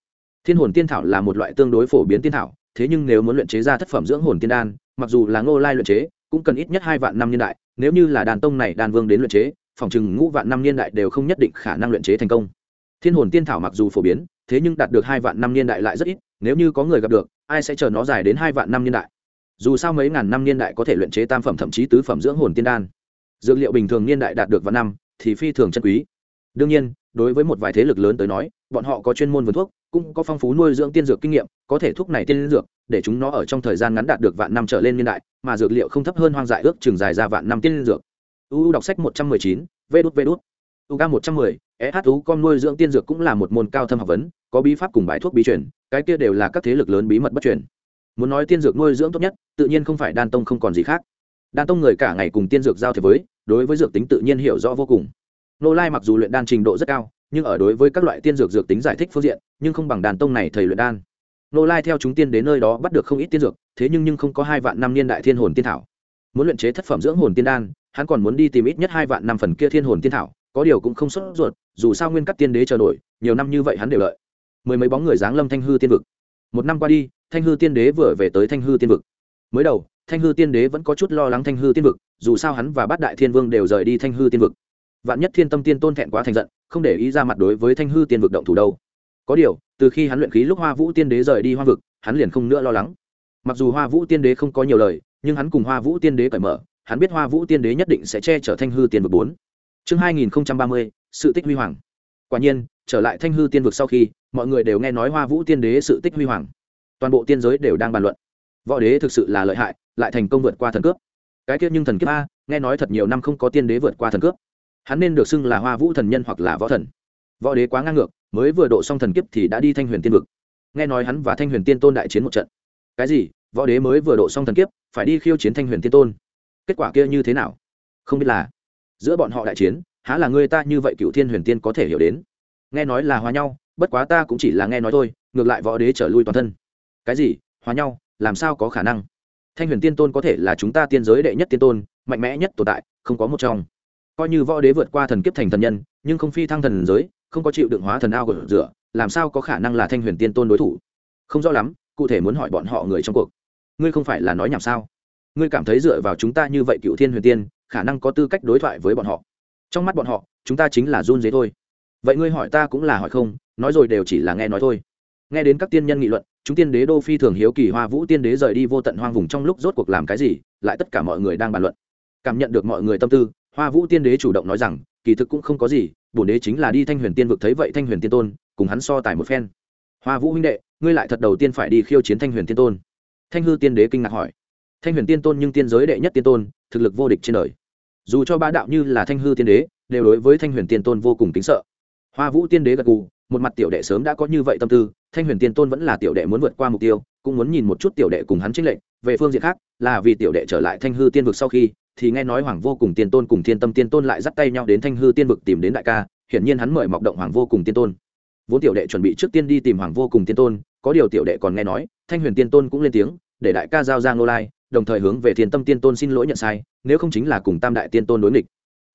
Thiên hồn tiên thảo là một loại tương đối phổ biến tiên thảo, thế nhưng nếu muốn luyện chế ra thất phẩm dưỡng hồn tiên đan, mặc dù là ngô lai luyện chế, cũng cần ít nhất hai vạn năm niên đại, nếu như là đàn tông này đàn vương đến luyện chế, phòng chừng ngũ vạn năm niên đại đều không nhất định khả năng luyện chế thành công. Thiên hồn tiên thảo mặc dù phổ biến thế nhưng đạt được hai vạn năm niên đại lại rất ít, nếu như có người gặp được, ai sẽ chờ nó dài đến hai vạn năm niên đại? Dù sao mấy ngàn năm niên đại có thể luyện chế tam phẩm thậm chí tứ phẩm dưỡng hồn tiên đan. Dược liệu bình thường niên đại đạt được vạn năm, thì phi thường chân quý. Đương nhiên, đối với một vài thế lực lớn tới nói, bọn họ có chuyên môn vườn thuốc, cũng có phong phú nuôi dưỡng tiên dược kinh nghiệm, có thể thuốc này tiên dược, để chúng nó ở trong thời gian ngắn đạt được vạn năm trở lên niên đại, mà dược liệu không thấp hơn hoang dại ước chừng dài ra vạn năm tiên dược. Uu đọc sách một trăm mười chín, vê đút vê đút. Uga một trăm mười SHU con nuôi dưỡng tiên dược cũng là một môn cao thâm học vấn, có bí pháp cùng bài thuốc bí truyền, cái kia đều là các thế lực lớn bí mật bất truyền. Muốn nói tiên dược nuôi dưỡng tốt nhất, tự nhiên không phải đan tông không còn gì khác. Đan tông người cả ngày cùng tiên dược giao thiệp với, đối với dược tính tự nhiên hiểu rõ vô cùng. Nô Lai mặc dù luyện đan trình độ rất cao, nhưng ở đối với các loại tiên dược dược tính giải thích phương diện, nhưng không bằng đan tông này thầy luyện đan. Nô Lai theo chúng tiên đến nơi đó bắt được không ít tiên dược, thế nhưng nhưng không có hai vạn năm niên đại thiên hồn tiên thảo. Muốn luyện chế thất phẩm dưỡng hồn tiên đan, hắn còn muốn đi tìm ít nhất hai vạn năm phần kia thiên hồn tiên thảo, có điều cũng không sốt ruột, dù sao nguyên các tiên đế chờ nổi, nhiều năm như vậy hắn đều lợi mười mấy bóng người giáng lâm thanh hư tiên vực. Một năm qua đi, thanh hư tiên đế vừa về tới thanh hư tiên vực. Mới đầu, thanh hư tiên đế vẫn có chút lo lắng thanh hư tiên vực, dù sao hắn và bát đại thiên vương đều rời đi thanh hư tiên vực. Vạn nhất thiên tâm tiên tôn thẹn quá thành giận, không để ý ra mặt đối với thanh hư tiên vực động thủ đâu. Có điều, từ khi hắn luyện khí lúc hoa vũ tiên đế rời đi hoa vực, hắn liền không nữa lo lắng. Mặc dù hoa vũ tiên đế không có nhiều lời, nhưng hắn cùng hoa vũ tiên đế cởi mở, hắn biết hoa vũ tiên đế nhất định sẽ che chở thanh hư tiên vực bốn. Chương 2030, sự tích huy hoàng. Quả nhiên, trở lại Thanh hư tiên vực sau khi, mọi người đều nghe nói Hoa Vũ tiên đế sự tích huy hoàng. Toàn bộ tiên giới đều đang bàn luận. Võ đế thực sự là lợi hại, lại thành công vượt qua thần cướp. Cái kia nhưng thần kiếp a, nghe nói thật nhiều năm không có tiên đế vượt qua thần cướp. Hắn nên được xưng là Hoa Vũ thần nhân hoặc là võ thần. Võ đế quá ngang ngược, mới vừa độ xong thần kiếp thì đã đi Thanh Huyền tiên vực. Nghe nói hắn và Thanh Huyền tiên tôn đại chiến một trận. Cái gì? Võ đế mới vừa độ xong thần kiếp, phải đi khiêu chiến Thanh Huyền tiên tôn. Kết quả kia như thế nào? Không biết là giữa bọn họ đại chiến, há là người ta như vậy cựu thiên huyền tiên có thể hiểu đến? Nghe nói là hòa nhau, bất quá ta cũng chỉ là nghe nói thôi, ngược lại võ đế trở lui toàn thân. Cái gì? Hòa nhau? Làm sao có khả năng? Thanh huyền tiên tôn có thể là chúng ta tiên giới đệ nhất tiên tôn, mạnh mẽ nhất tồn tại, không có một trong. Coi như võ đế vượt qua thần kiếp thành thần nhân, nhưng không phi thăng thần giới, không có chịu đựng hóa thần ao của rửa, làm sao có khả năng là thanh huyền tiên tôn đối thủ? Không rõ lắm, cụ thể muốn hỏi bọn họ người trong cuộc. Ngươi không phải là nói nhảm sao? Ngươi cảm thấy dựa vào chúng ta như vậy cựu thiên huyền tiên khả năng có tư cách đối thoại với bọn họ. Trong mắt bọn họ, chúng ta chính là run dế thôi. Vậy ngươi hỏi ta cũng là hỏi không, nói rồi đều chỉ là nghe nói thôi. Nghe đến các tiên nhân nghị luận, chúng tiên đế đô phi thường hiếu kỳ hoa vũ tiên đế rời đi vô tận hoang vùng trong lúc rốt cuộc làm cái gì, lại tất cả mọi người đang bàn luận. Cảm nhận được mọi người tâm tư, hoa vũ tiên đế chủ động nói rằng, kỳ thực cũng không có gì, bổn đế chính là đi thanh huyền tiên vực thấy vậy thanh huyền tiên tôn, cùng hắn so tài một phen. Hoa vũ huynh đệ, ngươi lại thật đầu tiên phải đi khiêu chiến thanh huyền tiên tôn. Thanh hư tiên đế kinh ngạc hỏi. Thanh huyền tiên tôn nhưng tiên giới đệ nhất tiên tôn, thực lực vô địch trên đời dù cho ba đạo như là thanh hư tiên đế, đều đối với thanh huyền tiên tôn vô cùng kính sợ. Hoa vũ tiên đế gật gù, một mặt tiểu đệ sớm đã có như vậy tâm tư, thanh huyền tiên tôn vẫn là tiểu đệ muốn vượt qua mục tiêu, cũng muốn nhìn một chút tiểu đệ cùng hắn trích lệnh về phương diện khác, là vì tiểu đệ trở lại thanh hư tiên vực sau khi, thì nghe nói hoàng vô cùng tiên tôn cùng thiên tâm tiên tôn lại dắt tay nhau đến thanh hư tiên vực tìm đến đại ca, hiển nhiên hắn mời mọc động hoàng vô cùng tiên tôn. Vốn tiểu đệ chuẩn bị trước tiên đi tìm hoàng vô cùng tiên tôn, có điều tiểu đệ còn nghe nói, thanh huyền tiên tôn cũng lên tiếng, để đại ca giao ra ngô lai đồng thời hướng về thiên tâm tiên tôn xin lỗi nhận sai, nếu không chính là cùng tam đại tiên tôn đối nghịch.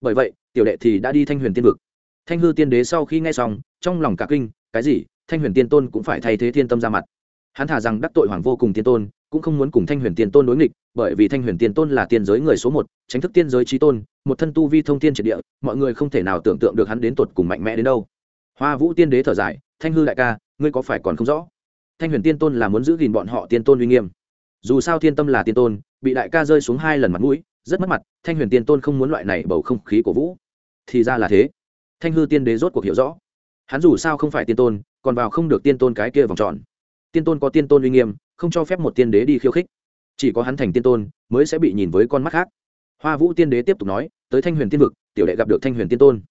Bởi vậy, tiểu đệ thì đã đi thanh huyền tiên vực. Thanh hư tiên đế sau khi nghe xong, trong lòng cả kinh, cái gì, thanh huyền tiên tôn cũng phải thay thế thiên tâm ra mặt. Hắn thả rằng đắc tội hoàng vô cùng tiên tôn, cũng không muốn cùng thanh huyền tiên tôn đối nghịch, bởi vì thanh huyền tiên tôn là tiên giới người số một, tránh thức tiên giới trí tôn, một thân tu vi thông tiên triệt địa, mọi người không thể nào tưởng tượng được hắn đến tột cùng mạnh mẽ đến đâu. Hoa vũ tiên đế thở dài, thanh hư đại ca, ngươi có phải còn không rõ? Thanh huyền tiên tôn là muốn giữ gìn bọn họ tiên tôn uy nghiêm dù sao thiên tâm là tiên tôn, bị đại ca rơi xuống hai lần mặt mũi, rất mất mặt, thanh huyền tiên tôn không muốn loại này bầu không khí của vũ. Thì ra là thế. Thanh hư tiên đế rốt cuộc hiểu rõ. Hắn dù sao không phải tiên tôn, còn vào không được tiên tôn cái kia vòng tròn. Tiên tôn có tiên tôn uy nghiêm, không cho phép một tiên đế đi khiêu khích. Chỉ có hắn thành tiên tôn, mới sẽ bị nhìn với con mắt khác. Hoa vũ tiên đế tiếp tục nói, tới thanh huyền tiên vực, tiểu đệ gặp được thanh huyền tiên tôn.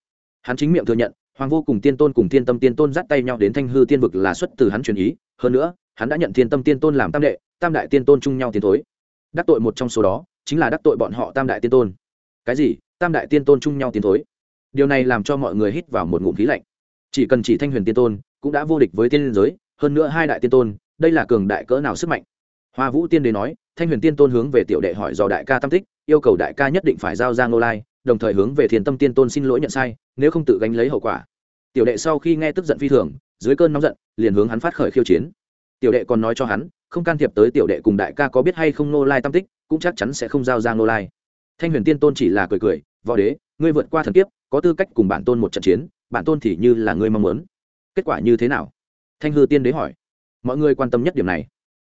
Hắn chính miệng thừa nhận hoàng vô cùng tiên tôn cùng tiên tâm tiên tôn dắt tay nhau đến thanh hư tiên vực là xuất từ hắn truyền ý, hơn nữa, hắn đã nhận thiên tâm tiên tôn làm tam đệ, tam đại tiên tôn chung nhau tiến thối. Đắc tội một trong số đó, chính là đắc tội bọn họ tam đại tiên tôn. Cái gì? Tam đại tiên tôn chung nhau tiến thối? Điều này làm cho mọi người hít vào một ngụm khí lạnh. Chỉ cần chỉ thanh huyền tiên tôn, cũng đã vô địch với tiên giới, hơn nữa hai đại tiên tôn, đây là cường đại cỡ nào sức mạnh? Hoa vũ tiên đế nói, thanh huyền tiên tôn hướng về tiểu đệ hỏi do đại ca tam tích, yêu cầu đại ca nhất định phải giao ra ngô lai, đồng thời hướng về thiền tâm tiên tôn xin lỗi nhận sai nếu không tự gánh lấy hậu quả. Tiểu đệ sau khi nghe tức giận phi thường, dưới cơn nóng giận, liền hướng hắn phát khởi khiêu chiến. Tiểu đệ còn nói cho hắn, không can thiệp tới tiểu đệ cùng đại ca có biết hay không nô lai tam tích, cũng chắc chắn sẽ không giao ra nô lai. Thanh huyền tiên tôn chỉ là cười cười, võ đế, ngươi vượt qua thần kiếp, có tư cách cùng bản tôn một trận chiến, bản tôn thì như là ngươi mong muốn. Kết quả như thế nào? Thanh hư tiên đế hỏi. Mọi người quan tâm nhất điểm này.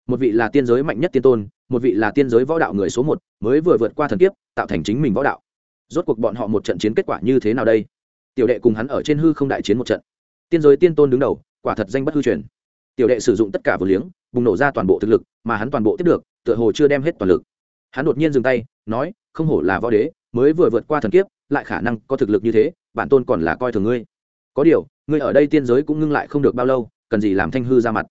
Một vị là tiên giới mạnh nhất tiên tôn, một vị là tiên giới võ đạo người số một, mới vừa vượt qua thần kiếp, tạo thành chính mình võ đạo. Rốt cuộc bọn họ một trận chiến kết quả như thế nào đây? Tiểu đệ cùng hắn ở trên hư không đại chiến một trận. Tiên giới tiên tôn đứng đầu, quả thật danh bất hư truyền. Tiểu đệ sử dụng tất cả vừa liếng, bùng nổ ra toàn bộ thực lực, mà hắn toàn bộ tiếp được, tựa hồ chưa đem hết toàn lực. Hắn đột nhiên dừng tay, nói, không hổ là võ đế, mới vừa vượt qua thần kiếp, lại khả năng có thực lực như thế, bản tôn còn là coi thường ngươi. Có điều, ngươi ở đây tiên giới cũng ngưng lại không được bao lâu, cần gì làm thanh hư ra mặt.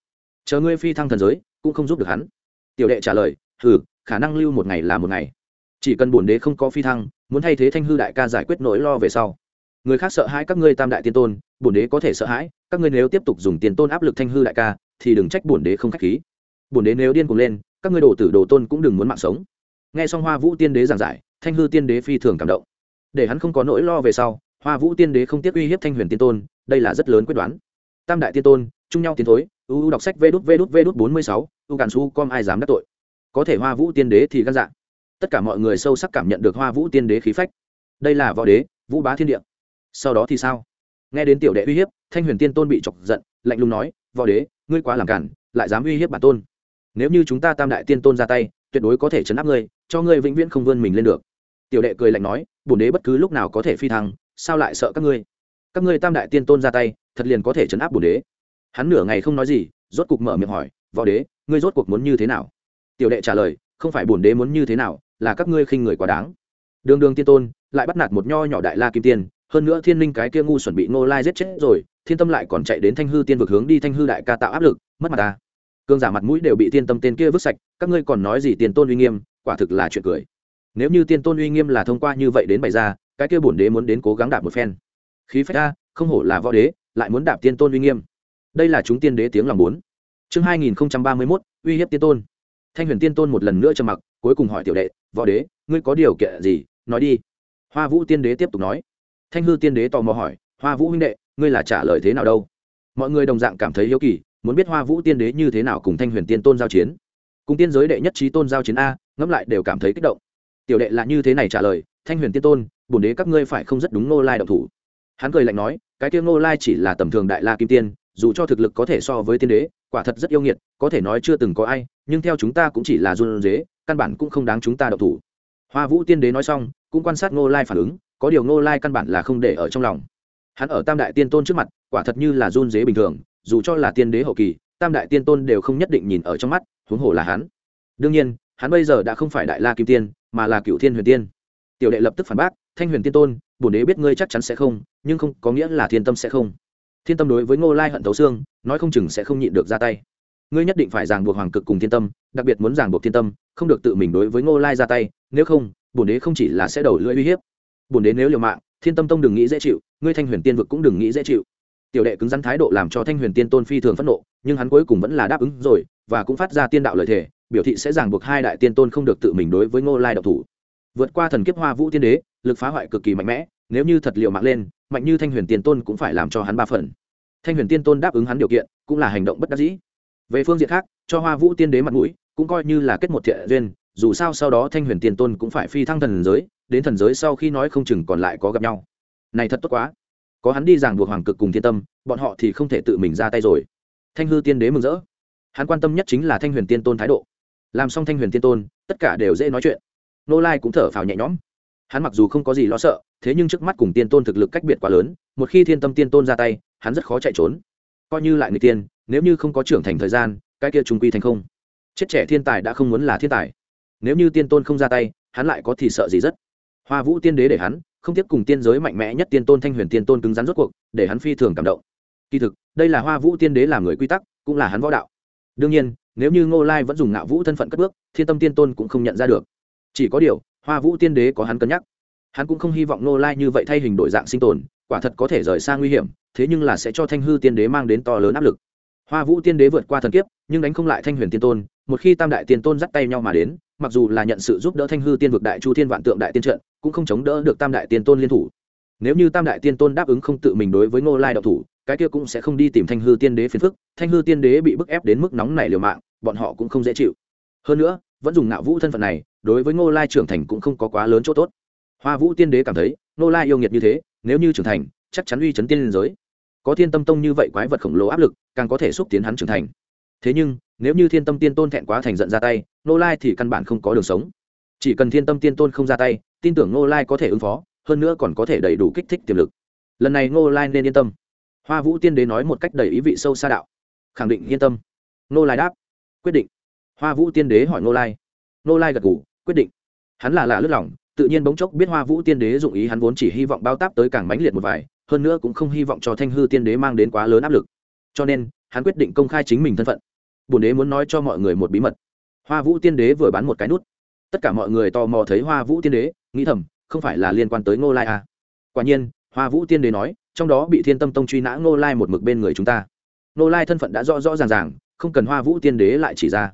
Chờ ngươi phi thăng thần giới, cũng không giúp được hắn. Tiểu đệ trả lời, hừ, khả năng lưu một ngày là một ngày. Chỉ cần bổn đế không có phi thăng, muốn thay thế thanh hư đại ca giải quyết nỗi lo về sau người khác sợ hãi các ngươi tam đại tiên tôn, bổn đế có thể sợ hãi, các ngươi nếu tiếp tục dùng tiền tôn áp lực thanh hư đại ca, thì đừng trách bổn đế không khách khí. Bổn đế nếu điên cuồng lên, các ngươi đồ tử đồ tôn cũng đừng muốn mạng sống. Nghe xong hoa vũ tiên đế giảng giải, thanh hư tiên đế phi thường cảm động. Để hắn không có nỗi lo về sau, hoa vũ tiên đế không tiếc uy hiếp thanh huyền tiên tôn, đây là rất lớn quyết đoán. Tam đại tiên tôn, chung nhau tiến thối uu đọc sách vê đút vê đút vê đút bốn mươi sáu, u cản su com ai dám đắc tội. Có thể hoa vũ tiên đế thì gan dạng tất cả mọi người sâu sắc cảm nhận được hoa vũ tiên đế khí phách. Đây là võ đế, vũ bá thiên địa sau đó thì sao? Nghe đến tiểu đệ uy hiếp, thanh huyền tiên tôn bị chọc giận, lạnh lùng nói, võ đế, ngươi quá làm cản, lại dám uy hiếp bản tôn. Nếu như chúng ta tam đại tiên tôn ra tay, tuyệt đối có thể chấn áp ngươi, cho ngươi vĩnh viễn không vươn mình lên được. Tiểu đệ cười lạnh nói, bổn đế bất cứ lúc nào có thể phi thăng, sao lại sợ các ngươi? Các ngươi tam đại tiên tôn ra tay, thật liền có thể chấn áp bổn đế. Hắn nửa ngày không nói gì, rốt cục mở miệng hỏi, võ đế, ngươi rốt cuộc muốn như thế nào? Tiểu đệ trả lời, không phải bổn đế muốn như thế nào, là các ngươi khinh người quá đáng. Đường đường tiên tôn lại bắt nạt một nho nhỏ đại la kim tiên hơn nữa thiên linh cái kia ngu chuẩn bị ngô lai giết chết rồi, thiên tâm lại còn chạy đến thanh hư tiên vực hướng đi thanh hư đại ca tạo áp lực, mất mặt ta. Cương giả mặt mũi đều bị tiên tâm tên kia vứt sạch, các ngươi còn nói gì tiền tôn uy nghiêm, quả thực là chuyện cười. Nếu như tiên tôn uy nghiêm là thông qua như vậy đến bày ra, cái kia bổn đế muốn đến cố gắng đạp một phen. Khí phách ta, không hổ là võ đế, lại muốn đạp tiên tôn uy nghiêm. Đây là chúng tiên đế tiếng lòng muốn. Chương hai nghìn ba mươi mốt, uy hiếp tiên tôn. Thanh huyền tiên tôn một lần nữa trầm mặc, cuối cùng hỏi tiểu đệ, võ đế, ngươi có điều kiện gì? Nói đi. Hoa vũ tiên đế tiếp tục nói thanh hư tiên đế tò mò hỏi, hoa vũ huynh đệ, ngươi là trả lời thế nào đâu? Mọi người đồng dạng cảm thấy hiếu kỳ, muốn biết hoa vũ tiên đế như thế nào cùng thanh huyền tiên tôn giao chiến. Cùng tiên giới đệ nhất trí tôn giao chiến a, ngẫm lại đều cảm thấy kích động. Tiểu đệ là như thế này trả lời, thanh huyền tiên tôn, bổn đế các ngươi phải không rất đúng nô lai động thủ. Hắn cười lạnh nói, cái tiêu nô lai chỉ là tầm thường đại la kim tiên, dù cho thực lực có thể so với tiên đế, quả thật rất yêu nghiệt, có thể nói chưa từng có ai, nhưng theo chúng ta cũng chỉ là run dế, căn bản cũng không đáng chúng ta động thủ. Hoa vũ tiên đế nói xong, cũng quan sát nô lai phản ứng có điều ngô lai căn bản là không để ở trong lòng. Hắn ở tam đại tiên tôn trước mặt, quả thật như là run dế bình thường, dù cho là tiên đế hậu kỳ, tam đại tiên tôn đều không nhất định nhìn ở trong mắt, huống hồ là hắn. Đương nhiên, hắn bây giờ đã không phải đại la kim tiên, mà là cựu thiên huyền tiên. Tiểu đệ lập tức phản bác, thanh huyền tiên tôn, bổn đế biết ngươi chắc chắn sẽ không, nhưng không có nghĩa là thiên tâm sẽ không. Thiên tâm đối với ngô lai hận thấu xương, nói không chừng sẽ không nhịn được ra tay. Ngươi nhất định phải ràng buộc hoàng cực cùng thiên tâm, đặc biệt muốn ràng buộc thiên tâm, không được tự mình đối với ngô lai ra tay, nếu không, bổn đế không chỉ là sẽ đầu lưỡi uy hiếp bổn đế nếu liều mạng, thiên tâm tông đừng nghĩ dễ chịu, ngươi thanh huyền tiên vực cũng đừng nghĩ dễ chịu. Tiểu đệ cứng rắn thái độ làm cho thanh huyền tiên tôn phi thường phẫn nộ, nhưng hắn cuối cùng vẫn là đáp ứng rồi, và cũng phát ra tiên đạo Lời thể biểu thị sẽ ràng buộc hai đại tiên tôn không được tự mình đối với ngô lai độc thủ. Vượt qua thần kiếp hoa vũ tiên đế, lực phá hoại cực kỳ mạnh mẽ, nếu như thật liệu mạng lên, mạnh như thanh huyền tiên tôn cũng phải làm cho hắn ba phần. Thanh huyền tiên tôn đáp ứng hắn điều kiện, cũng là hành động bất đắc dĩ. Về phương diện khác, cho hoa vũ tiên đế mặt mũi, cũng coi như là kết một thiện duyên dù sao sau đó thanh huyền tiên tôn cũng phải phi thăng thần giới, đến thần giới sau khi nói không chừng còn lại có gặp nhau. Này thật tốt quá. Có hắn đi giảng buộc hoàng cực cùng thiên tâm, bọn họ thì không thể tự mình ra tay rồi. Thanh hư tiên đế mừng rỡ. Hắn quan tâm nhất chính là thanh huyền tiên tôn thái độ. Làm xong thanh huyền tiên tôn, tất cả đều dễ nói chuyện. Nô lai cũng thở phào nhẹ nhõm. Hắn mặc dù không có gì lo sợ, thế nhưng trước mắt cùng tiên tôn thực lực cách biệt quá lớn, một khi thiên tâm tiên tôn ra tay, hắn rất khó chạy trốn. Coi như lại người tiên, nếu như không có trưởng thành thời gian, cái kia trung quy thành không. Chết trẻ thiên tài đã không muốn là thiên tài nếu như tiên tôn không ra tay, hắn lại có thì sợ gì rất? Hoa vũ tiên đế để hắn, không tiếp cùng tiên giới mạnh mẽ nhất tiên tôn thanh huyền tiên tôn cứng rắn rốt cuộc, để hắn phi thường cảm động. Kỳ thực, đây là hoa vũ tiên đế làm người quy tắc, cũng là hắn võ đạo. Đương nhiên, nếu như ngô lai vẫn dùng ngạo vũ thân phận cất bước, thiên tâm tiên tôn cũng không nhận ra được. Chỉ có điều, hoa vũ tiên đế có hắn cân nhắc. Hắn cũng không hy vọng ngô lai như vậy thay hình đổi dạng sinh tồn, quả thật có thể rời xa nguy hiểm, thế nhưng là sẽ cho thanh hư tiên đế mang đến to lớn áp lực. Hoa vũ tiên đế vượt qua thần kiếp, nhưng đánh không lại thanh huyền tiên tôn, một khi tam đại tiên tôn dắt tay nhau mà đến mặc dù là nhận sự giúp đỡ thanh hư tiên vực đại chu thiên vạn tượng đại tiên trận, cũng không chống đỡ được tam đại tiên tôn liên thủ. Nếu như tam đại tiên tôn đáp ứng không tự mình đối với ngô lai đạo thủ, cái kia cũng sẽ không đi tìm thanh hư tiên đế phiền phức, thanh hư tiên đế bị bức ép đến mức nóng này liều mạng, bọn họ cũng không dễ chịu. Hơn nữa, vẫn dùng nạo vũ thân phận này, đối với ngô lai trưởng thành cũng không có quá lớn chỗ tốt. Hoa vũ tiên đế cảm thấy, ngô lai yêu nghiệt như thế, nếu như trưởng thành, chắc chắn uy chấn tiên liên giới. Có thiên tâm tông như vậy quái vật khổng lồ áp lực, càng có thể xúc tiến hắn trưởng thành. Thế nhưng, nếu như thiên tâm tiên tôn thẹn quá thành giận ra tay nô lai thì căn bản không có đường sống. Chỉ cần thiên tâm tiên tôn không ra tay, tin tưởng nô lai có thể ứng phó, hơn nữa còn có thể đầy đủ kích thích tiềm lực. Lần này nô lai nên yên tâm. Hoa vũ tiên đế nói một cách đầy ý vị sâu xa đạo. Khẳng định yên tâm. Nô lai đáp. Quyết định. Hoa vũ tiên đế hỏi nô lai. Nô lai gật g ủ quyết định. Hắn là lạ lướt lỏng tự nhiên bỗng chốc biết hoa vũ tiên đế dụng ý hắn vốn chỉ hy vọng bao táp tới càng mãnh liệt một vài, hơn nữa cũng không hy vọng cho thanh hư tiên đế mang đến quá lớn áp lực. Cho nên, hắn quyết định công khai chính mình thân phận. Bổn đế muốn nói cho mọi người một bí mật hoa vũ tiên đế vừa bán một cái nút. Tất cả mọi người tò mò thấy hoa vũ tiên đế, nghĩ thầm, không phải là liên quan tới ngô lai à. quả nhiên, hoa vũ tiên đế nói, trong đó bị thiên tâm tông truy nã ngô lai một mực bên người chúng ta. Ngô lai thân phận đã rõ rõ ràng ràng, không cần hoa vũ tiên đế lại chỉ ra.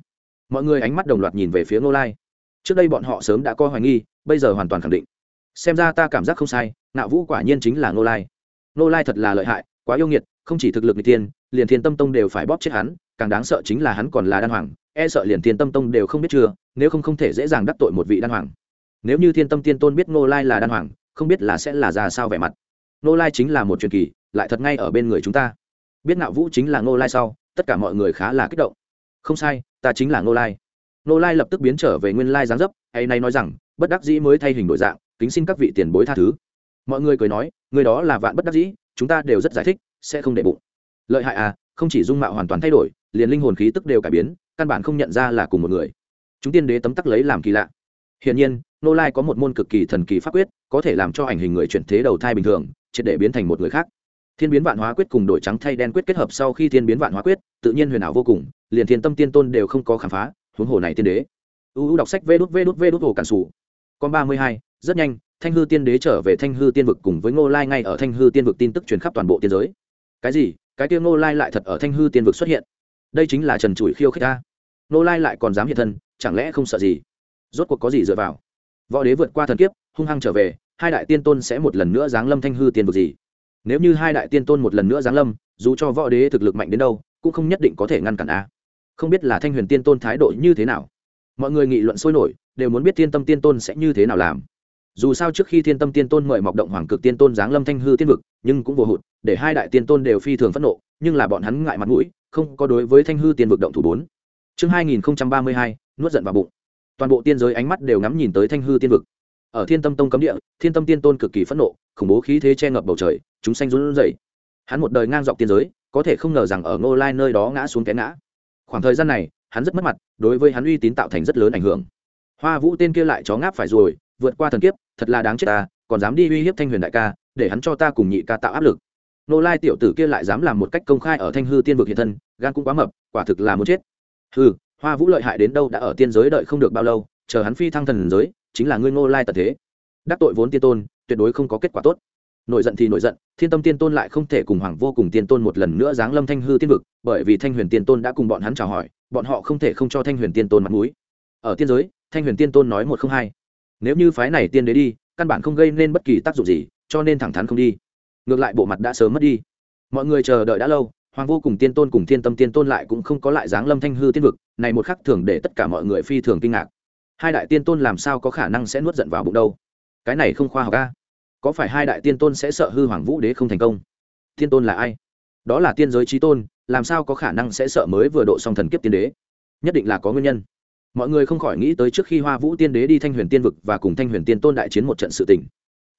Mọi người ánh mắt đồng loạt nhìn về phía ngô lai. Trước đây bọn họ sớm đã coi hoài nghi, bây giờ hoàn toàn khẳng định. Xem ra ta cảm giác không sai nạo vũ quả nhiên chính là ngô lai. Ngô lai thật là lợi hại, quá yêu nghiệt, không chỉ thực lực người tiên liền thiên tâm tông đều phải bóp chết hắn càng đáng sợ chính là hắn còn là đan hoàng e sợ liền thiên tâm tông đều không biết chưa, nếu không không thể dễ dàng đắc tội một vị đan hoàng. Nếu như thiên tâm tiên tôn biết ngô lai là đan hoàng, không biết là sẽ là ra sao vẻ mặt. Ngô lai chính là một truyền kỳ, lại thật ngay ở bên người chúng ta. Biết ngạo vũ chính là ngô lai sau, tất cả mọi người khá là kích động. Không sai, ta chính là ngô lai. Ngô lai lập tức biến trở về nguyên lai giáng dấp, hay nay nói rằng, bất đắc dĩ mới thay hình đổi dạng, kính xin các vị tiền bối tha thứ. Mọi người cười nói, người đó là vạn bất đắc dĩ, chúng ta đều rất giải thích, sẽ không để bụng. Lợi hại à không chỉ dung mạo hoàn toàn thay đổi liền linh hồn khí tức đều cải biến, căn bản không nhận ra là cùng một người. Chúng tiên đế tấm tắc lấy làm kỳ lạ. Hiển nhiên, nô lai có một môn cực kỳ thần kỳ pháp quyết, có thể làm cho ảnh hình người chuyển thế đầu thai bình thường, triệt để biến thành một người khác. Thiên biến vạn hóa quyết cùng đổi trắng thay đen quyết kết hợp sau khi thiên biến vạn hóa quyết, tự nhiên huyền ảo vô cùng, liền thiên tâm tiên tôn đều không có khám phá, huống hồ này tiên đế. Uu đọc sách vê đút vê đút vê đút hồ cản sủ. Con ba mươi hai, rất nhanh, thanh hư tiên đế trở về thanh hư tiên vực cùng với ngô lai ngay ở thanh hư tiên vực tin tức truyền khắp toàn bộ tiên giới. Cái gì? Cái tiêu ngô lai lại thật ở thanh hư tiên vực xuất hiện đây chính là trần trụi khiêu khích ta. Nô lai lại còn dám hiện thân, chẳng lẽ không sợ gì? Rốt cuộc có gì dựa vào? Võ đế vượt qua thần kiếp, hung hăng trở về, hai đại tiên tôn sẽ một lần nữa giáng lâm thanh hư tiền vực gì? Nếu như hai đại tiên tôn một lần nữa giáng lâm, dù cho võ đế thực lực mạnh đến đâu, cũng không nhất định có thể ngăn cản a. Không biết là thanh huyền tiên tôn thái độ như thế nào? Mọi người nghị luận sôi nổi, đều muốn biết tiên tâm tiên tôn sẽ như thế nào làm dù sao trước khi thiên tâm tiên tôn mời mọc động hoàng cực tiên tôn giáng lâm thanh hư tiên vực, nhưng cũng vô hụt, để hai đại tiên tôn đều phi thường phẫn nộ, nhưng là bọn hắn ngại mặt mũi, không có đối với thanh hư tiên vực động thủ bốn. Chương hai nghìn ba mươi hai, nuốt giận vào bụng. Toàn bộ tiên giới ánh mắt đều ngắm nhìn tới thanh hư tiên vực. Ở thiên tâm tông cấm địa, thiên tâm tiên tôn cực kỳ phẫn nộ, khủng bố khí thế che ngập bầu trời, chúng xanh run rẩy. Hắn một đời ngang dọc tiên giới, có thể không ngờ rằng ở ngô lai nơi đó ngã xuống té ngã. Khoảng thời gian này, hắn rất mất mặt, đối với hắn uy tín tạo thành rất lớn ảnh hưởng. Hoa vũ tên kia lại chó ngáp phải rồi vượt qua thần kiếp, thật là đáng chết ta, còn dám đi uy hiếp thanh huyền đại ca, để hắn cho ta cùng nhị ca tạo áp lực. Nô lai tiểu tử kia lại dám làm một cách công khai ở thanh hư tiên vực hiện thân, gan cũng quá mập, quả thực là muốn chết. Hư hoa vũ lợi hại đến đâu đã ở tiên giới đợi không được bao lâu, chờ hắn phi thăng thần giới, chính là ngươi ngô lai tật thế. Đắc tội vốn tiên tôn, tuyệt đối không có kết quả tốt. Nổi giận thì nổi giận, thiên tâm tiên tôn lại không thể cùng hoàng vô cùng tiên tôn một lần nữa giáng lâm thanh hư tiên vực, bởi vì thanh huyền tiên tôn đã cùng bọn hắn chào hỏi, bọn họ không thể không cho thanh huyền tiên tôn mặt mũi. Ở tiên giới, thanh huyền tiên tôn nói một không hai nếu như phái này tiên đế đi, căn bản không gây nên bất kỳ tác dụng gì, cho nên thẳng thắn không đi. Ngược lại bộ mặt đã sớm mất đi. Mọi người chờ đợi đã lâu, hoàng vô cùng tiên tôn cùng thiên tâm tiên tôn lại cũng không có lại dáng lâm thanh hư tiên vực, này một khắc thường để tất cả mọi người phi thường kinh ngạc. Hai đại tiên tôn làm sao có khả năng sẽ nuốt giận vào bụng đâu? Cái này không khoa học ca có phải hai đại tiên tôn sẽ sợ hư hoàng vũ đế không thành công? Tiên tôn là ai? Đó là tiên giới trí tôn, làm sao có khả năng sẽ sợ mới vừa độ xong thần kiếp tiên đế? Nhất định là có nguyên nhân mọi người không khỏi nghĩ tới trước khi hoa vũ tiên đế đi thanh huyền tiên vực và cùng thanh huyền tiên tôn đại chiến một trận sự tình.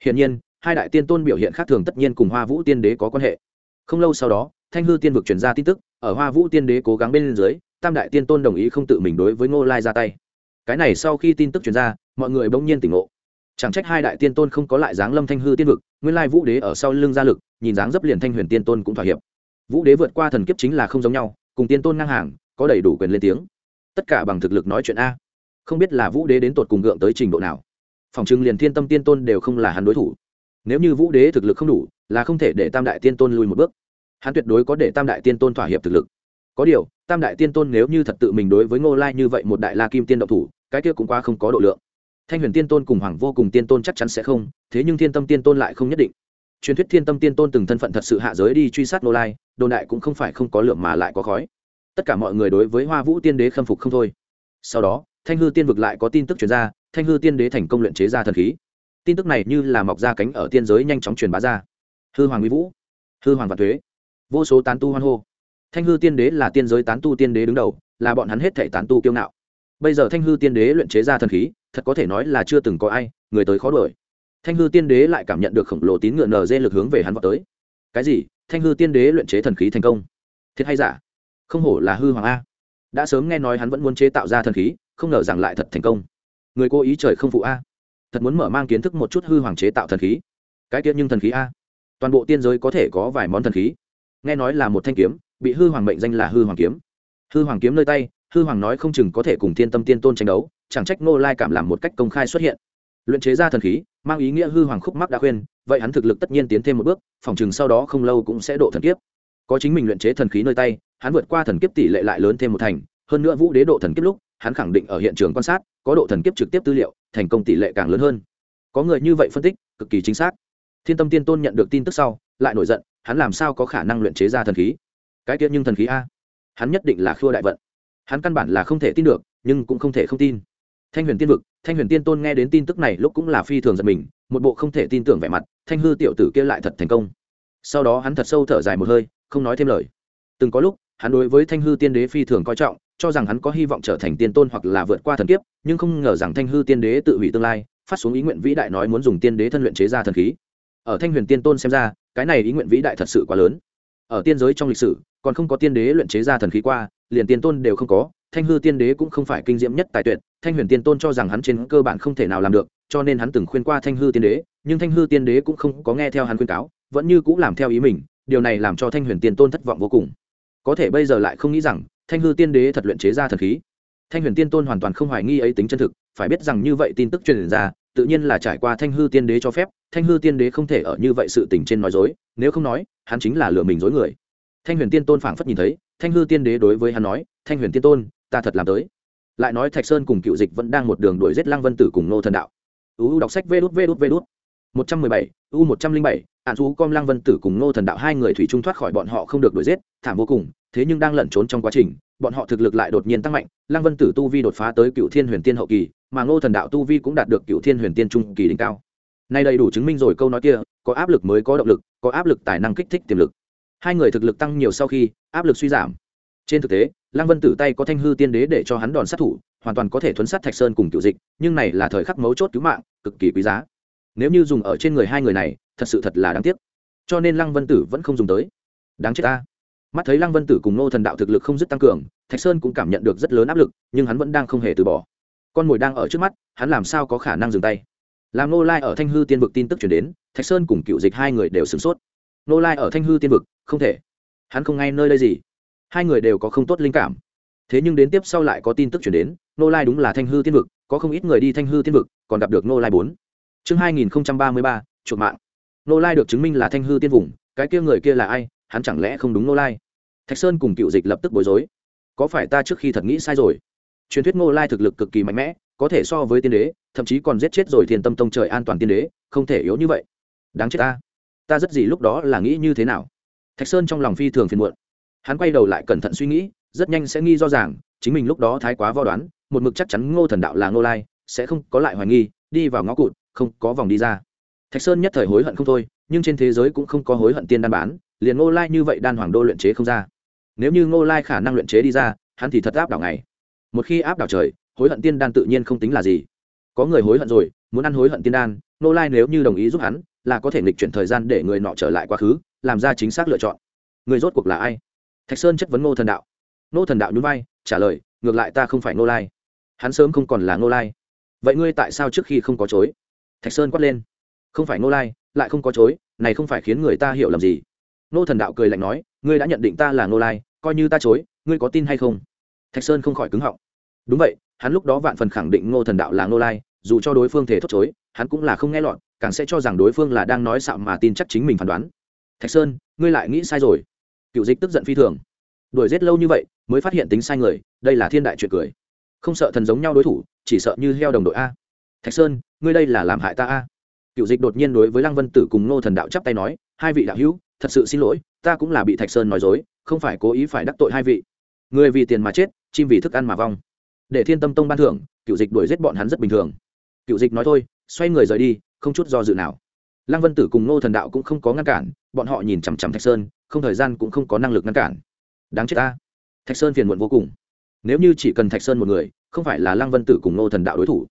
Hiển nhiên, hai đại tiên tôn biểu hiện khác thường tất nhiên cùng hoa vũ tiên đế có quan hệ. Không lâu sau đó, thanh hư tiên vực truyền ra tin tức, ở hoa vũ tiên đế cố gắng bên dưới, tam đại tiên tôn đồng ý không tự mình đối với ngô lai ra tay. Cái này sau khi tin tức truyền ra, mọi người bỗng nhiên tỉnh ngộ. Chẳng trách hai đại tiên tôn không có lại dáng lâm thanh hư tiên vực, nguyên lai vũ đế ở sau lưng gia lực, nhìn dáng dấp liền thanh huyền tiên tôn cũng thỏa hiệp. Vũ đế vượt qua thần kiếp chính là không giống nhau, cùng tiên tôn ngang hàng, có đầy đủ quyền lên tiếng tất cả bằng thực lực nói chuyện a. Không biết là vũ đế đến tột cùng gượng tới trình độ nào. Phòng chừng liền thiên tâm tiên tôn đều không là hắn đối thủ. Nếu như vũ đế thực lực không đủ, là không thể để tam đại tiên tôn lùi một bước. Hắn tuyệt đối có để tam đại tiên tôn thỏa hiệp thực lực. Có điều, tam đại tiên tôn nếu như thật tự mình đối với ngô lai như vậy một đại la kim tiên độc thủ, cái kia cũng quá không có độ lượng. Thanh huyền tiên tôn cùng hoàng vô cùng tiên tôn chắc chắn sẽ không, thế nhưng thiên tâm tiên tôn lại không nhất định. Truyền thuyết thiên tâm tiên tôn từng thân phận thật sự hạ giới đi truy sát ngô lai, đồn đại cũng không phải không có lượng mà lại có khói tất cả mọi người đối với hoa vũ tiên đế khâm phục không thôi. Sau đó, thanh hư tiên vực lại có tin tức chuyển ra, thanh hư tiên đế thành công luyện chế ra thần khí. Tin tức này như là mọc ra cánh ở tiên giới nhanh chóng truyền bá ra. Hư hoàng mỹ vũ, hư hoàng và thuế, vô số tán tu hoan hô. Thanh hư tiên đế là tiên giới tán tu tiên đế đứng đầu, là bọn hắn hết thể tán tu kiêu ngạo. Bây giờ thanh hư tiên đế luyện chế ra thần khí, thật có thể nói là chưa từng có ai, người tới khó đuổi. Thanh hư tiên đế lại cảm nhận được khổng lồ tín ngựa nd lực hướng về hắn vào tới. Cái gì? Thanh hư tiên đế luyện chế thần khí thành công. Thiệt hay giả? Không hổ là hư hoàng a. Đã sớm nghe nói hắn vẫn muốn chế tạo ra thần khí, không ngờ rằng lại thật thành công. Người cố ý trời không phụ a. Thật muốn mở mang kiến thức một chút hư hoàng chế tạo thần khí. Cái tiết nhưng thần khí a. Toàn bộ tiên giới có thể có vài món thần khí. Nghe nói là một thanh kiếm, bị hư hoàng mệnh danh là hư hoàng kiếm. Hư hoàng kiếm nơi tay, hư hoàng nói không chừng có thể cùng thiên tâm tiên tôn tranh đấu, chẳng trách nô lai cảm làm một cách công khai xuất hiện. Luyện chế ra thần khí, mang ý nghĩa hư hoàng khúc mắc đã khuyên, vậy hắn thực lực tất nhiên tiến thêm một bước, phòng chừng sau đó không lâu cũng sẽ độ thần kiếp. Có chính mình luyện chế thần khí nơi tay hắn vượt qua thần kiếp tỷ lệ lại lớn thêm một thành, hơn nữa vũ đế độ thần kiếp lúc, hắn khẳng định ở hiện trường quan sát, có độ thần kiếp trực tiếp tư liệu, thành công tỷ lệ càng lớn hơn. Có người như vậy phân tích, cực kỳ chính xác. Thiên tâm tiên tôn nhận được tin tức sau, lại nổi giận, hắn làm sao có khả năng luyện chế ra thần khí? Cái kia nhưng thần khí a? Hắn nhất định là khua đại vận. Hắn căn bản là không thể tin được, nhưng cũng không thể không tin. Thanh huyền tiên vực, thanh huyền tiên tôn nghe đến tin tức này lúc cũng là phi thường giật mình, một bộ không thể tin tưởng vẻ mặt, thanh hư tiểu tử kia lại thật thành công. Sau đó hắn thật sâu thở dài một hơi, không nói thêm lời. Từng có lúc hắn đối với thanh hư tiên đế phi thường coi trọng, cho rằng hắn có hy vọng trở thành tiên tôn hoặc là vượt qua thần kiếp, nhưng không ngờ rằng thanh hư tiên đế tự hủy tương lai, phát xuống ý nguyện vĩ đại nói muốn dùng tiên đế thân luyện chế ra thần khí. Ở thanh huyền tiên tôn xem ra, cái này ý nguyện vĩ đại thật sự quá lớn. Ở tiên giới trong lịch sử, còn không có tiên đế luyện chế ra thần khí qua, liền tiên tôn đều không có, thanh hư tiên đế cũng không phải kinh diễm nhất tài tuyệt, thanh huyền tiên tôn cho rằng hắn trên cơ bản không thể nào làm được, cho nên hắn từng khuyên qua thanh hư tiên đế, nhưng thanh hư tiên đế cũng không có nghe theo hắn khuyên cáo, vẫn như cũng làm theo ý mình, điều này làm cho thanh huyền tiên tôn thất vọng vô cùng có thể bây giờ lại không nghĩ rằng thanh hư tiên đế thật luyện chế ra thần khí. Thanh huyền tiên tôn hoàn toàn không hoài nghi ấy tính chân thực, phải biết rằng như vậy tin tức truyền ra, tự nhiên là trải qua thanh hư tiên đế cho phép, thanh hư tiên đế không thể ở như vậy sự tình trên nói dối, nếu không nói, hắn chính là lừa mình dối người. Thanh huyền tiên tôn phảng phất nhìn thấy, thanh hư tiên đế đối với hắn nói, thanh huyền tiên tôn, ta thật làm tới. Lại nói thạch sơn cùng cựu dịch vẫn đang một đường đuổi giết lăng vân tử cùng nô thần đạo. Uu đọc sách vê đút vê đút vê đút một trăm mười bảy, u một trăm linh bảy ạn chú com lăng vân tử cùng nô thần đạo hai người thủy trung thoát khỏi bọn họ không được đuổi giết, thảm vô cùng, thế nhưng đang lẩn trốn trong quá trình, bọn họ thực lực lại đột nhiên tăng mạnh, lăng vân tử tu vi đột phá tới cựu thiên huyền tiên hậu kỳ, mà ngô thần đạo tu vi cũng đạt được cựu thiên huyền tiên trung kỳ đỉnh cao. Nay đầy đủ chứng minh rồi câu nói kia, có áp lực mới có động lực, có áp lực tài năng kích thích tiềm lực. Hai người thực lực tăng nhiều sau khi, áp lực suy giảm. Trên thực tế, lăng vân tử tay có thanh hư tiên đế để cho hắn đòn sát thủ, hoàn toàn có thể thuấn sát thạch sơn cùng cựu dịch, nhưng này là thời khắc mấu chốt cứu mạng, cực kỳ quý giá nếu như dùng ở trên người hai người này, thật sự thật là đáng tiếc. Cho nên lăng vân tử vẫn không dùng tới. Đáng chết ta. Mắt thấy lăng vân tử cùng nô thần đạo thực lực không dứt tăng cường, thạch sơn cũng cảm nhận được rất lớn áp lực, nhưng hắn vẫn đang không hề từ bỏ. Con mồi đang ở trước mắt, hắn làm sao có khả năng dừng tay? Làm nô lai ở thanh hư tiên vực tin tức chuyển đến, thạch sơn cùng cựu dịch hai người đều sửng sốt. Nô lai ở thanh hư tiên vực, không thể. Hắn không ngay nơi đây gì. Hai người đều có không tốt linh cảm. Thế nhưng đến tiếp sau lại có tin tức chuyển đến nô lai đúng là thanh hư tiên vực, có không ít người đi thanh hư tiên vực, còn gặp được nô lai bốn chương hai nghìn ba mươi ba chuột mạng. Nô lai được chứng minh là thanh hư tiên vùng, cái kia người kia là ai, hắn chẳng lẽ không đúng nô lai? Thạch sơn cùng cựu dịch lập tức bối rối. Có phải ta trước khi thật nghĩ sai rồi? Truyền thuyết nô lai thực lực cực kỳ mạnh mẽ, có thể so với tiên đế, thậm chí còn giết chết rồi thiên tâm tông trời an toàn tiên đế, không thể yếu như vậy. Đáng chết ta. Ta rất gì lúc đó là nghĩ như thế nào? Thạch sơn trong lòng phi thường phiền muộn. Hắn quay đầu lại cẩn thận suy nghĩ, rất nhanh sẽ nghi do rằng, chính mình lúc đó thái quá vo đoán, một mực chắc chắn ngô thần đạo là ngô lai, sẽ không có lại hoài nghi, đi vào ngõ cụt không có vòng đi ra. Thạch sơn nhất thời hối hận không thôi, nhưng trên thế giới cũng không có hối hận tiên đan bán, liền ngô lai như vậy đan hoàng đô luyện chế không ra. Nếu như ngô lai khả năng luyện chế đi ra, hắn thì thật áp đảo ngày. Một khi áp đảo trời, hối hận tiên đan tự nhiên không tính là gì. Có người hối hận rồi, muốn ăn hối hận tiên đan, ngô lai nếu như đồng ý giúp hắn, là có thể nghịch chuyển thời gian để người nọ trở lại quá khứ, làm ra chính xác lựa chọn. Người rốt cuộc là ai? Thạch sơn chất vấn ngô thần đạo. Ngô thần đạo nhún vai, trả lời, ngược lại ta không phải ngô lai. Hắn sớm không còn là ngô lai. Vậy ngươi tại sao trước khi không có chối? Thạch sơn quát lên. Không phải ngô lai, lại không có chối, này không phải khiến người ta hiểu lầm gì. Nô thần đạo cười lạnh nói, ngươi đã nhận định ta là ngô lai, coi như ta chối, ngươi có tin hay không? Thạch sơn không khỏi cứng họng. Đúng vậy, hắn lúc đó vạn phần khẳng định ngô thần đạo là ngô lai, dù cho đối phương thể thốt chối, hắn cũng là không nghe lọt, càng sẽ cho rằng đối phương là đang nói xạo mà tin chắc chính mình phán đoán. Thạch sơn, ngươi lại nghĩ sai rồi. Cựu dịch tức giận phi thường. Đuổi giết lâu như vậy, mới phát hiện tính sai người, đây là thiên đại chuyện cười. Không sợ thần giống nhau đối thủ, chỉ sợ như heo đồng đội a thạch sơn, ngươi đây là làm hại ta a? Cựu dịch đột nhiên đối với lăng vân tử cùng ngô thần đạo chắp tay nói, hai vị đạo hữu, thật sự xin lỗi, ta cũng là bị thạch sơn nói dối, không phải cố ý phải đắc tội hai vị. Người vì tiền mà chết, chim vì thức ăn mà vong. Để thiên tâm tông ban thưởng cựu dịch đuổi giết bọn hắn rất bình thường. Cựu dịch nói thôi, xoay người rời đi, không chút do dự nào. Lăng vân tử cùng ngô thần đạo cũng không có ngăn cản, bọn họ nhìn chằm chằm thạch sơn, không thời gian cũng không có năng lực ngăn cản. Đáng chết ta. Thạch sơn phiền muộn vô cùng. Nếu như chỉ cần thạch sơn một người, không phải là lăng vân tử cùng ngô thần đạo đối thủ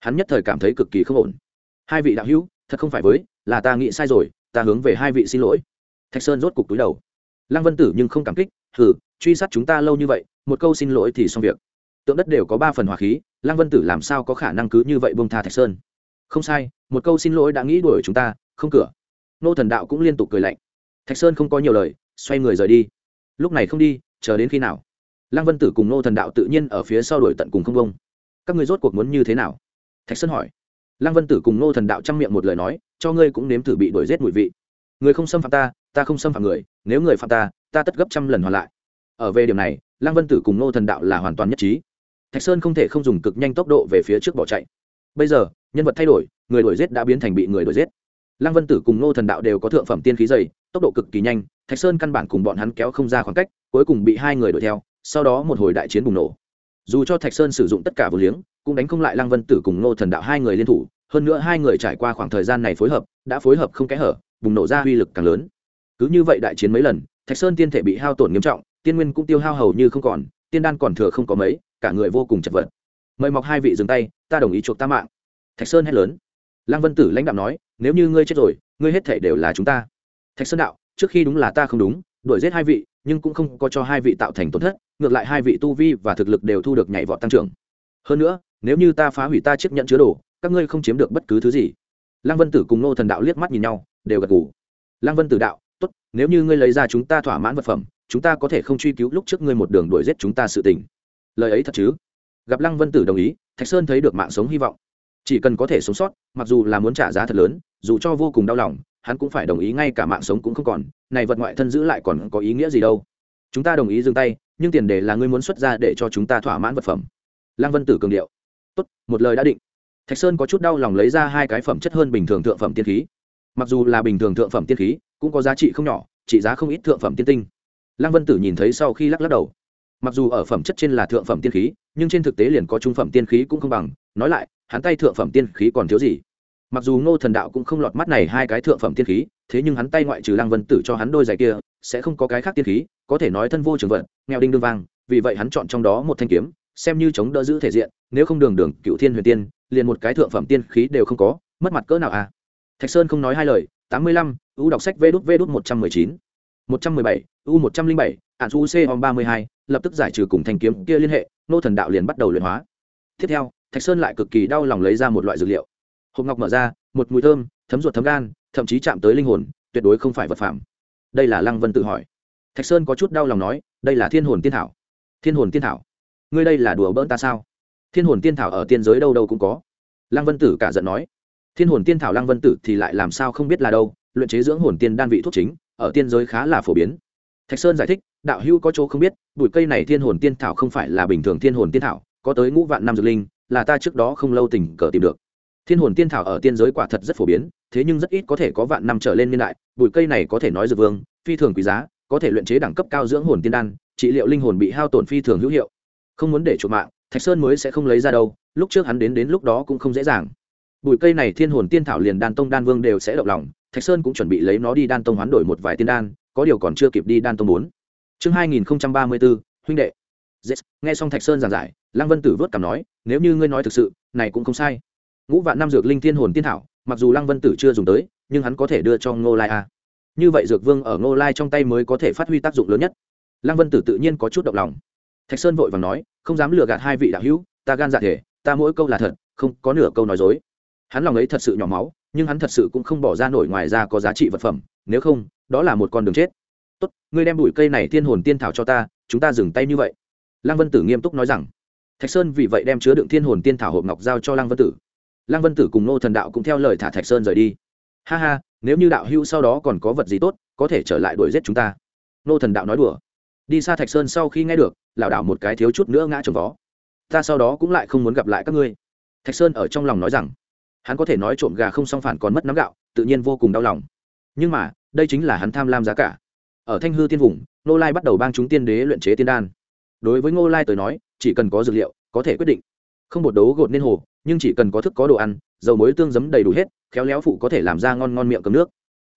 hắn nhất thời cảm thấy cực kỳ không ổn. Hai vị đạo hữu, thật không phải với, là ta nghĩ sai rồi, ta hướng về hai vị xin lỗi. Thạch sơn rốt cục túi đầu. Lăng vân tử nhưng không cảm kích, hừ, truy sát chúng ta lâu như vậy, một câu xin lỗi thì xong việc. Tượng đất đều có ba phần hòa khí, lăng vân tử làm sao có khả năng cứ như vậy bông tha thạch sơn? Không sai, một câu xin lỗi đã nghĩ đuổi chúng ta, không cửa. Nô thần đạo cũng liên tục cười lạnh. Thạch sơn không có nhiều lời, xoay người rời đi. Lúc này không đi, chờ đến khi nào? Lăng vân tử cùng nô thần đạo tự nhiên ở phía sau đuổi tận cùng không bông các người rốt cuộc muốn như thế nào? Thạch sơn hỏi. Lăng vân tử cùng nô thần đạo chăm miệng một lời nói, cho ngươi cũng nếm thử bị đuổi giết mùi vị. Người không xâm phạm ta ta không xâm phạm người, nếu người phạm ta ta tất gấp trăm lần hoàn lại. Ở về điểm này, lăng vân tử cùng nô thần đạo là hoàn toàn nhất trí. Thạch sơn không thể không dùng cực nhanh tốc độ về phía trước bỏ chạy. Bây giờ, nhân vật thay đổi, người đuổi giết đã biến thành bị người đuổi giết. Lăng vân tử cùng nô thần đạo đều có thượng phẩm tiên khí dày, tốc độ cực kỳ nhanh, thạch sơn căn bản cùng bọn hắn kéo không ra khoảng cách, cuối cùng bị hai người đuổi theo, sau đó một hồi đại chiến bùng nổ dù cho thạch sơn sử dụng tất cả vũ liếng, cũng đánh không lại lăng vân tử cùng ngô thần đạo hai người liên thủ, hơn nữa hai người trải qua khoảng thời gian này phối hợp, đã phối hợp không kẽ hở, bùng nổ ra uy lực càng lớn. Cứ như vậy đại chiến mấy lần, thạch sơn tiên thể bị hao tổn nghiêm trọng, tiên nguyên cũng tiêu hao hầu như không còn, tiên đan còn thừa không có mấy, cả người vô cùng chật vật. Mời mọc hai vị dừng tay, ta đồng ý chuộc ta mạng. Thạch sơn hét lớn. Lăng vân tử lãnh đạo nói, nếu như ngươi chết rồi, ngươi hết thể đều là chúng ta. Thạch sơn đạo, trước khi đúng là ta không đúng, đuổi giết hai vị, nhưng cũng không có cho hai vị tạo thành tổn thất ngược lại hai vị tu vi và thực lực đều thu được nhảy vọt tăng trưởng. Hơn nữa, nếu như ta phá hủy ta chiếc nhận chứa đồ, các ngươi không chiếm được bất cứ thứ gì. Lăng vân tử cùng nô thần đạo liếc mắt nhìn nhau, đều gật gù. Lăng vân tử đạo, tốt, nếu như ngươi lấy ra chúng ta thỏa mãn vật phẩm, chúng ta có thể không truy cứu lúc trước ngươi một đường đuổi giết chúng ta sự tình. Lời ấy thật chứ? Gặp lăng vân tử đồng ý, thạch sơn thấy được mạng sống hy vọng. Chỉ cần có thể sống sót, mặc dù là muốn trả giá thật lớn, dù cho vô cùng đau lòng, hắn cũng phải đồng ý ngay cả mạng sống cũng không còn, này vật ngoại thân giữ lại còn có ý nghĩa gì đâu. Chúng ta đồng ý dừng tay nhưng tiền đề là ngươi muốn xuất ra để cho chúng ta thỏa mãn vật phẩm. Lăng vân tử cường điệu. Tốt, một lời đã định. Thạch sơn có chút đau lòng lấy ra hai cái phẩm chất hơn bình thường thượng phẩm tiên khí. Mặc dù là bình thường thượng phẩm tiên khí, cũng có giá trị không nhỏ, trị giá không ít thượng phẩm tiên tinh. Lăng vân tử nhìn thấy sau khi lắc lắc đầu. Mặc dù ở phẩm chất trên là thượng phẩm tiên khí, nhưng trên thực tế liền có trung phẩm tiên khí cũng không bằng. Nói lại, hắn tay thượng phẩm tiên khí còn thiếu gì? Mặc dù ngô thần đạo cũng không lọt mắt này hai cái thượng phẩm tiên khí, thế nhưng hắn tay ngoại trừ lăng vân tử cho hắn đôi giày kia, sẽ không có cái khác tiên khí có thể nói thân vô trường vận nghèo đinh đương vang, vì vậy hắn chọn trong đó một thanh kiếm, xem như chống đỡ giữ thể diện, nếu không đường đường, cựu thiên huyền tiên, liền một cái thượng phẩm tiên khí đều không có, mất mặt cỡ nào à? Thạch sơn không nói hai lời, tám mươi lăm, u đọc sách vê đút vê đút một trăm mười chín, một trăm mười bảy, u một trăm linh bảy ạn u c om ba mươi hai, lập tức giải trừ cùng thanh kiếm kia liên hệ, nô thần đạo liền bắt đầu luyện hóa. Tiếp theo, thạch sơn lại cực kỳ đau lòng lấy ra một loại dược liệu. Hộp ngọc mở ra, một mùi thơm, thấm ruột thấm gan, thậm chí chạm tới linh hồn, tuyệt đối không phải vật phẩm đây là lăng vân tự hỏi thạch sơn có chút đau lòng nói, đây là thiên hồn tiên thảo. Thiên hồn tiên thảo? Ngươi đây là đùa bỡn ta sao? Thiên hồn tiên thảo ở tiên giới đâu đâu cũng có. Lăng vân tử cả giận nói, thiên hồn tiên thảo lăng vân tử thì lại làm sao không biết là đâu, luyện chế dưỡng hồn tiên đan vị thuốc chính, ở tiên giới khá là phổ biến. Thạch sơn giải thích, đạo hữu có chỗ không biết, bụi cây này thiên hồn tiên thảo không phải là bình thường thiên hồn tiên thảo, có tới ngũ vạn năm dược linh, là ta trước đó không lâu tình cờ tìm được. Thiên hồn tiên thảo ở tiên giới quả thật rất phổ biến, thế nhưng rất ít có thể có vạn năm trở lên niên đại, bụi cây này có thể nói dược vương, phi thường quý giá có thể luyện chế đẳng cấp cao dưỡng hồn tiên đan, trị liệu linh hồn bị hao tổn phi thường hữu hiệu. Không muốn để chuột mạng, thạch sơn mới sẽ không lấy ra đâu, lúc trước hắn đến đến lúc đó cũng không dễ dàng. Bụi cây này thiên hồn tiên thảo liền đan tông đan vương đều sẽ động lòng, thạch sơn cũng chuẩn bị lấy nó đi đan tông hoán đổi một vài tiên đan, có điều còn chưa kịp đi đan tông bốn. Chương hai nghìn ba mươi bốn huynh đệ. Yes. nghe xong thạch sơn giảng giải, lăng vân tử vớt cảm nói, nếu như ngươi nói thực sự, này cũng không sai. Ngũ vạn năm dược linh thiên hồn tiên thảo, mặc dù lăng vân tử chưa dùng tới, nhưng hắn có thể đưa cho ngô lai a như vậy dược vương ở ngô lai trong tay mới có thể phát huy tác dụng lớn nhất. Lăng vân tử tự nhiên có chút động lòng. Thạch sơn vội và nói, không dám lừa gạt hai vị đạo hữu, ta gan dạ thể, ta mỗi câu là thật, không có nửa câu nói dối. Hắn lòng ấy thật sự nhỏ máu, nhưng hắn thật sự cũng không bỏ ra nổi ngoài ra có giá trị vật phẩm, nếu không, đó là một con đường chết. Tốt, ngươi đem bụi cây này thiên hồn tiên thảo cho ta, chúng ta dừng tay như vậy. Lăng vân tử nghiêm túc nói rằng. Thạch sơn vì vậy đem chứa đựng thiên hồn tiên thảo hộp ngọc giao cho lăng vân tử. Lăng vân tử cùng nô thần đạo cũng theo lời thả thạch sơn rời đi. Ha ha nếu như đạo hữu sau đó còn có vật gì tốt, có thể trở lại đuổi giết chúng ta. Nô thần đạo nói đùa. Đi xa thạch sơn sau khi nghe được, lảo đảo một cái thiếu chút nữa ngã trồng vó. Ta sau đó cũng lại không muốn gặp lại các ngươi. Thạch sơn ở trong lòng nói rằng, hắn có thể nói trộm gà không song phản còn mất nắm gạo, tự nhiên vô cùng đau lòng. Nhưng mà, đây chính là hắn tham lam giá cả. Ở thanh hư tiên vùng nô lai bắt đầu bang chúng tiên đế luyện chế tiên đan. Đối với ngô lai tới nói, chỉ cần có dược liệu, có thể quyết định. Không bột đấu gột nên hồ, nhưng chỉ cần có thức có đồ ăn dầu muối tương giấm đầy đủ hết, khéo léo phụ có thể làm ra ngon ngon miệng cầm nước.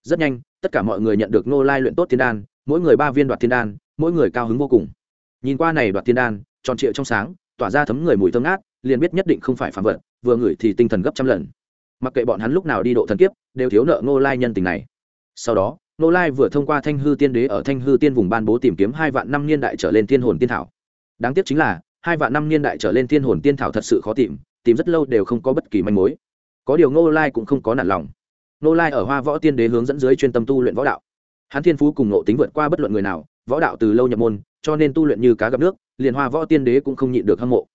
Rất nhanh, tất cả mọi người nhận được ngô lai luyện tốt thiên đan, mỗi người ba viên đoạt thiên đan, mỗi người cao hứng vô cùng. Nhìn qua này đoạt thiên đan, tròn trịa trong sáng, tỏa ra thấm người mùi thơm ngát, liền biết nhất định không phải phạm vật, vừa ngửi thì tinh thần gấp trăm lần. Mặc kệ bọn hắn lúc nào đi độ thần kiếp, đều thiếu nợ ngô lai nhân tình này. Sau đó, ngô lai vừa thông qua thanh hư tiên đế ở thanh hư tiên vùng ban bố tìm kiếm hai vạn năm niên đại trở lên tiên hồn tiên thảo. Đáng tiếc chính là, hai vạn năm niên đại trở lên tiên hồn tiên thảo thật sự khó tìm tìm rất lâu đều không có bất kỳ manh mối có điều ngô lai cũng không có nản lòng. Ngô lai ở hoa võ tiên đế hướng dẫn dưới chuyên tâm tu luyện võ đạo. Hắn thiên phú cùng nộ tính vượt qua bất luận người nào, võ đạo từ lâu nhập môn, cho nên tu luyện như cá gặp nước, liền hoa võ tiên đế cũng không nhịn được hâm mộ.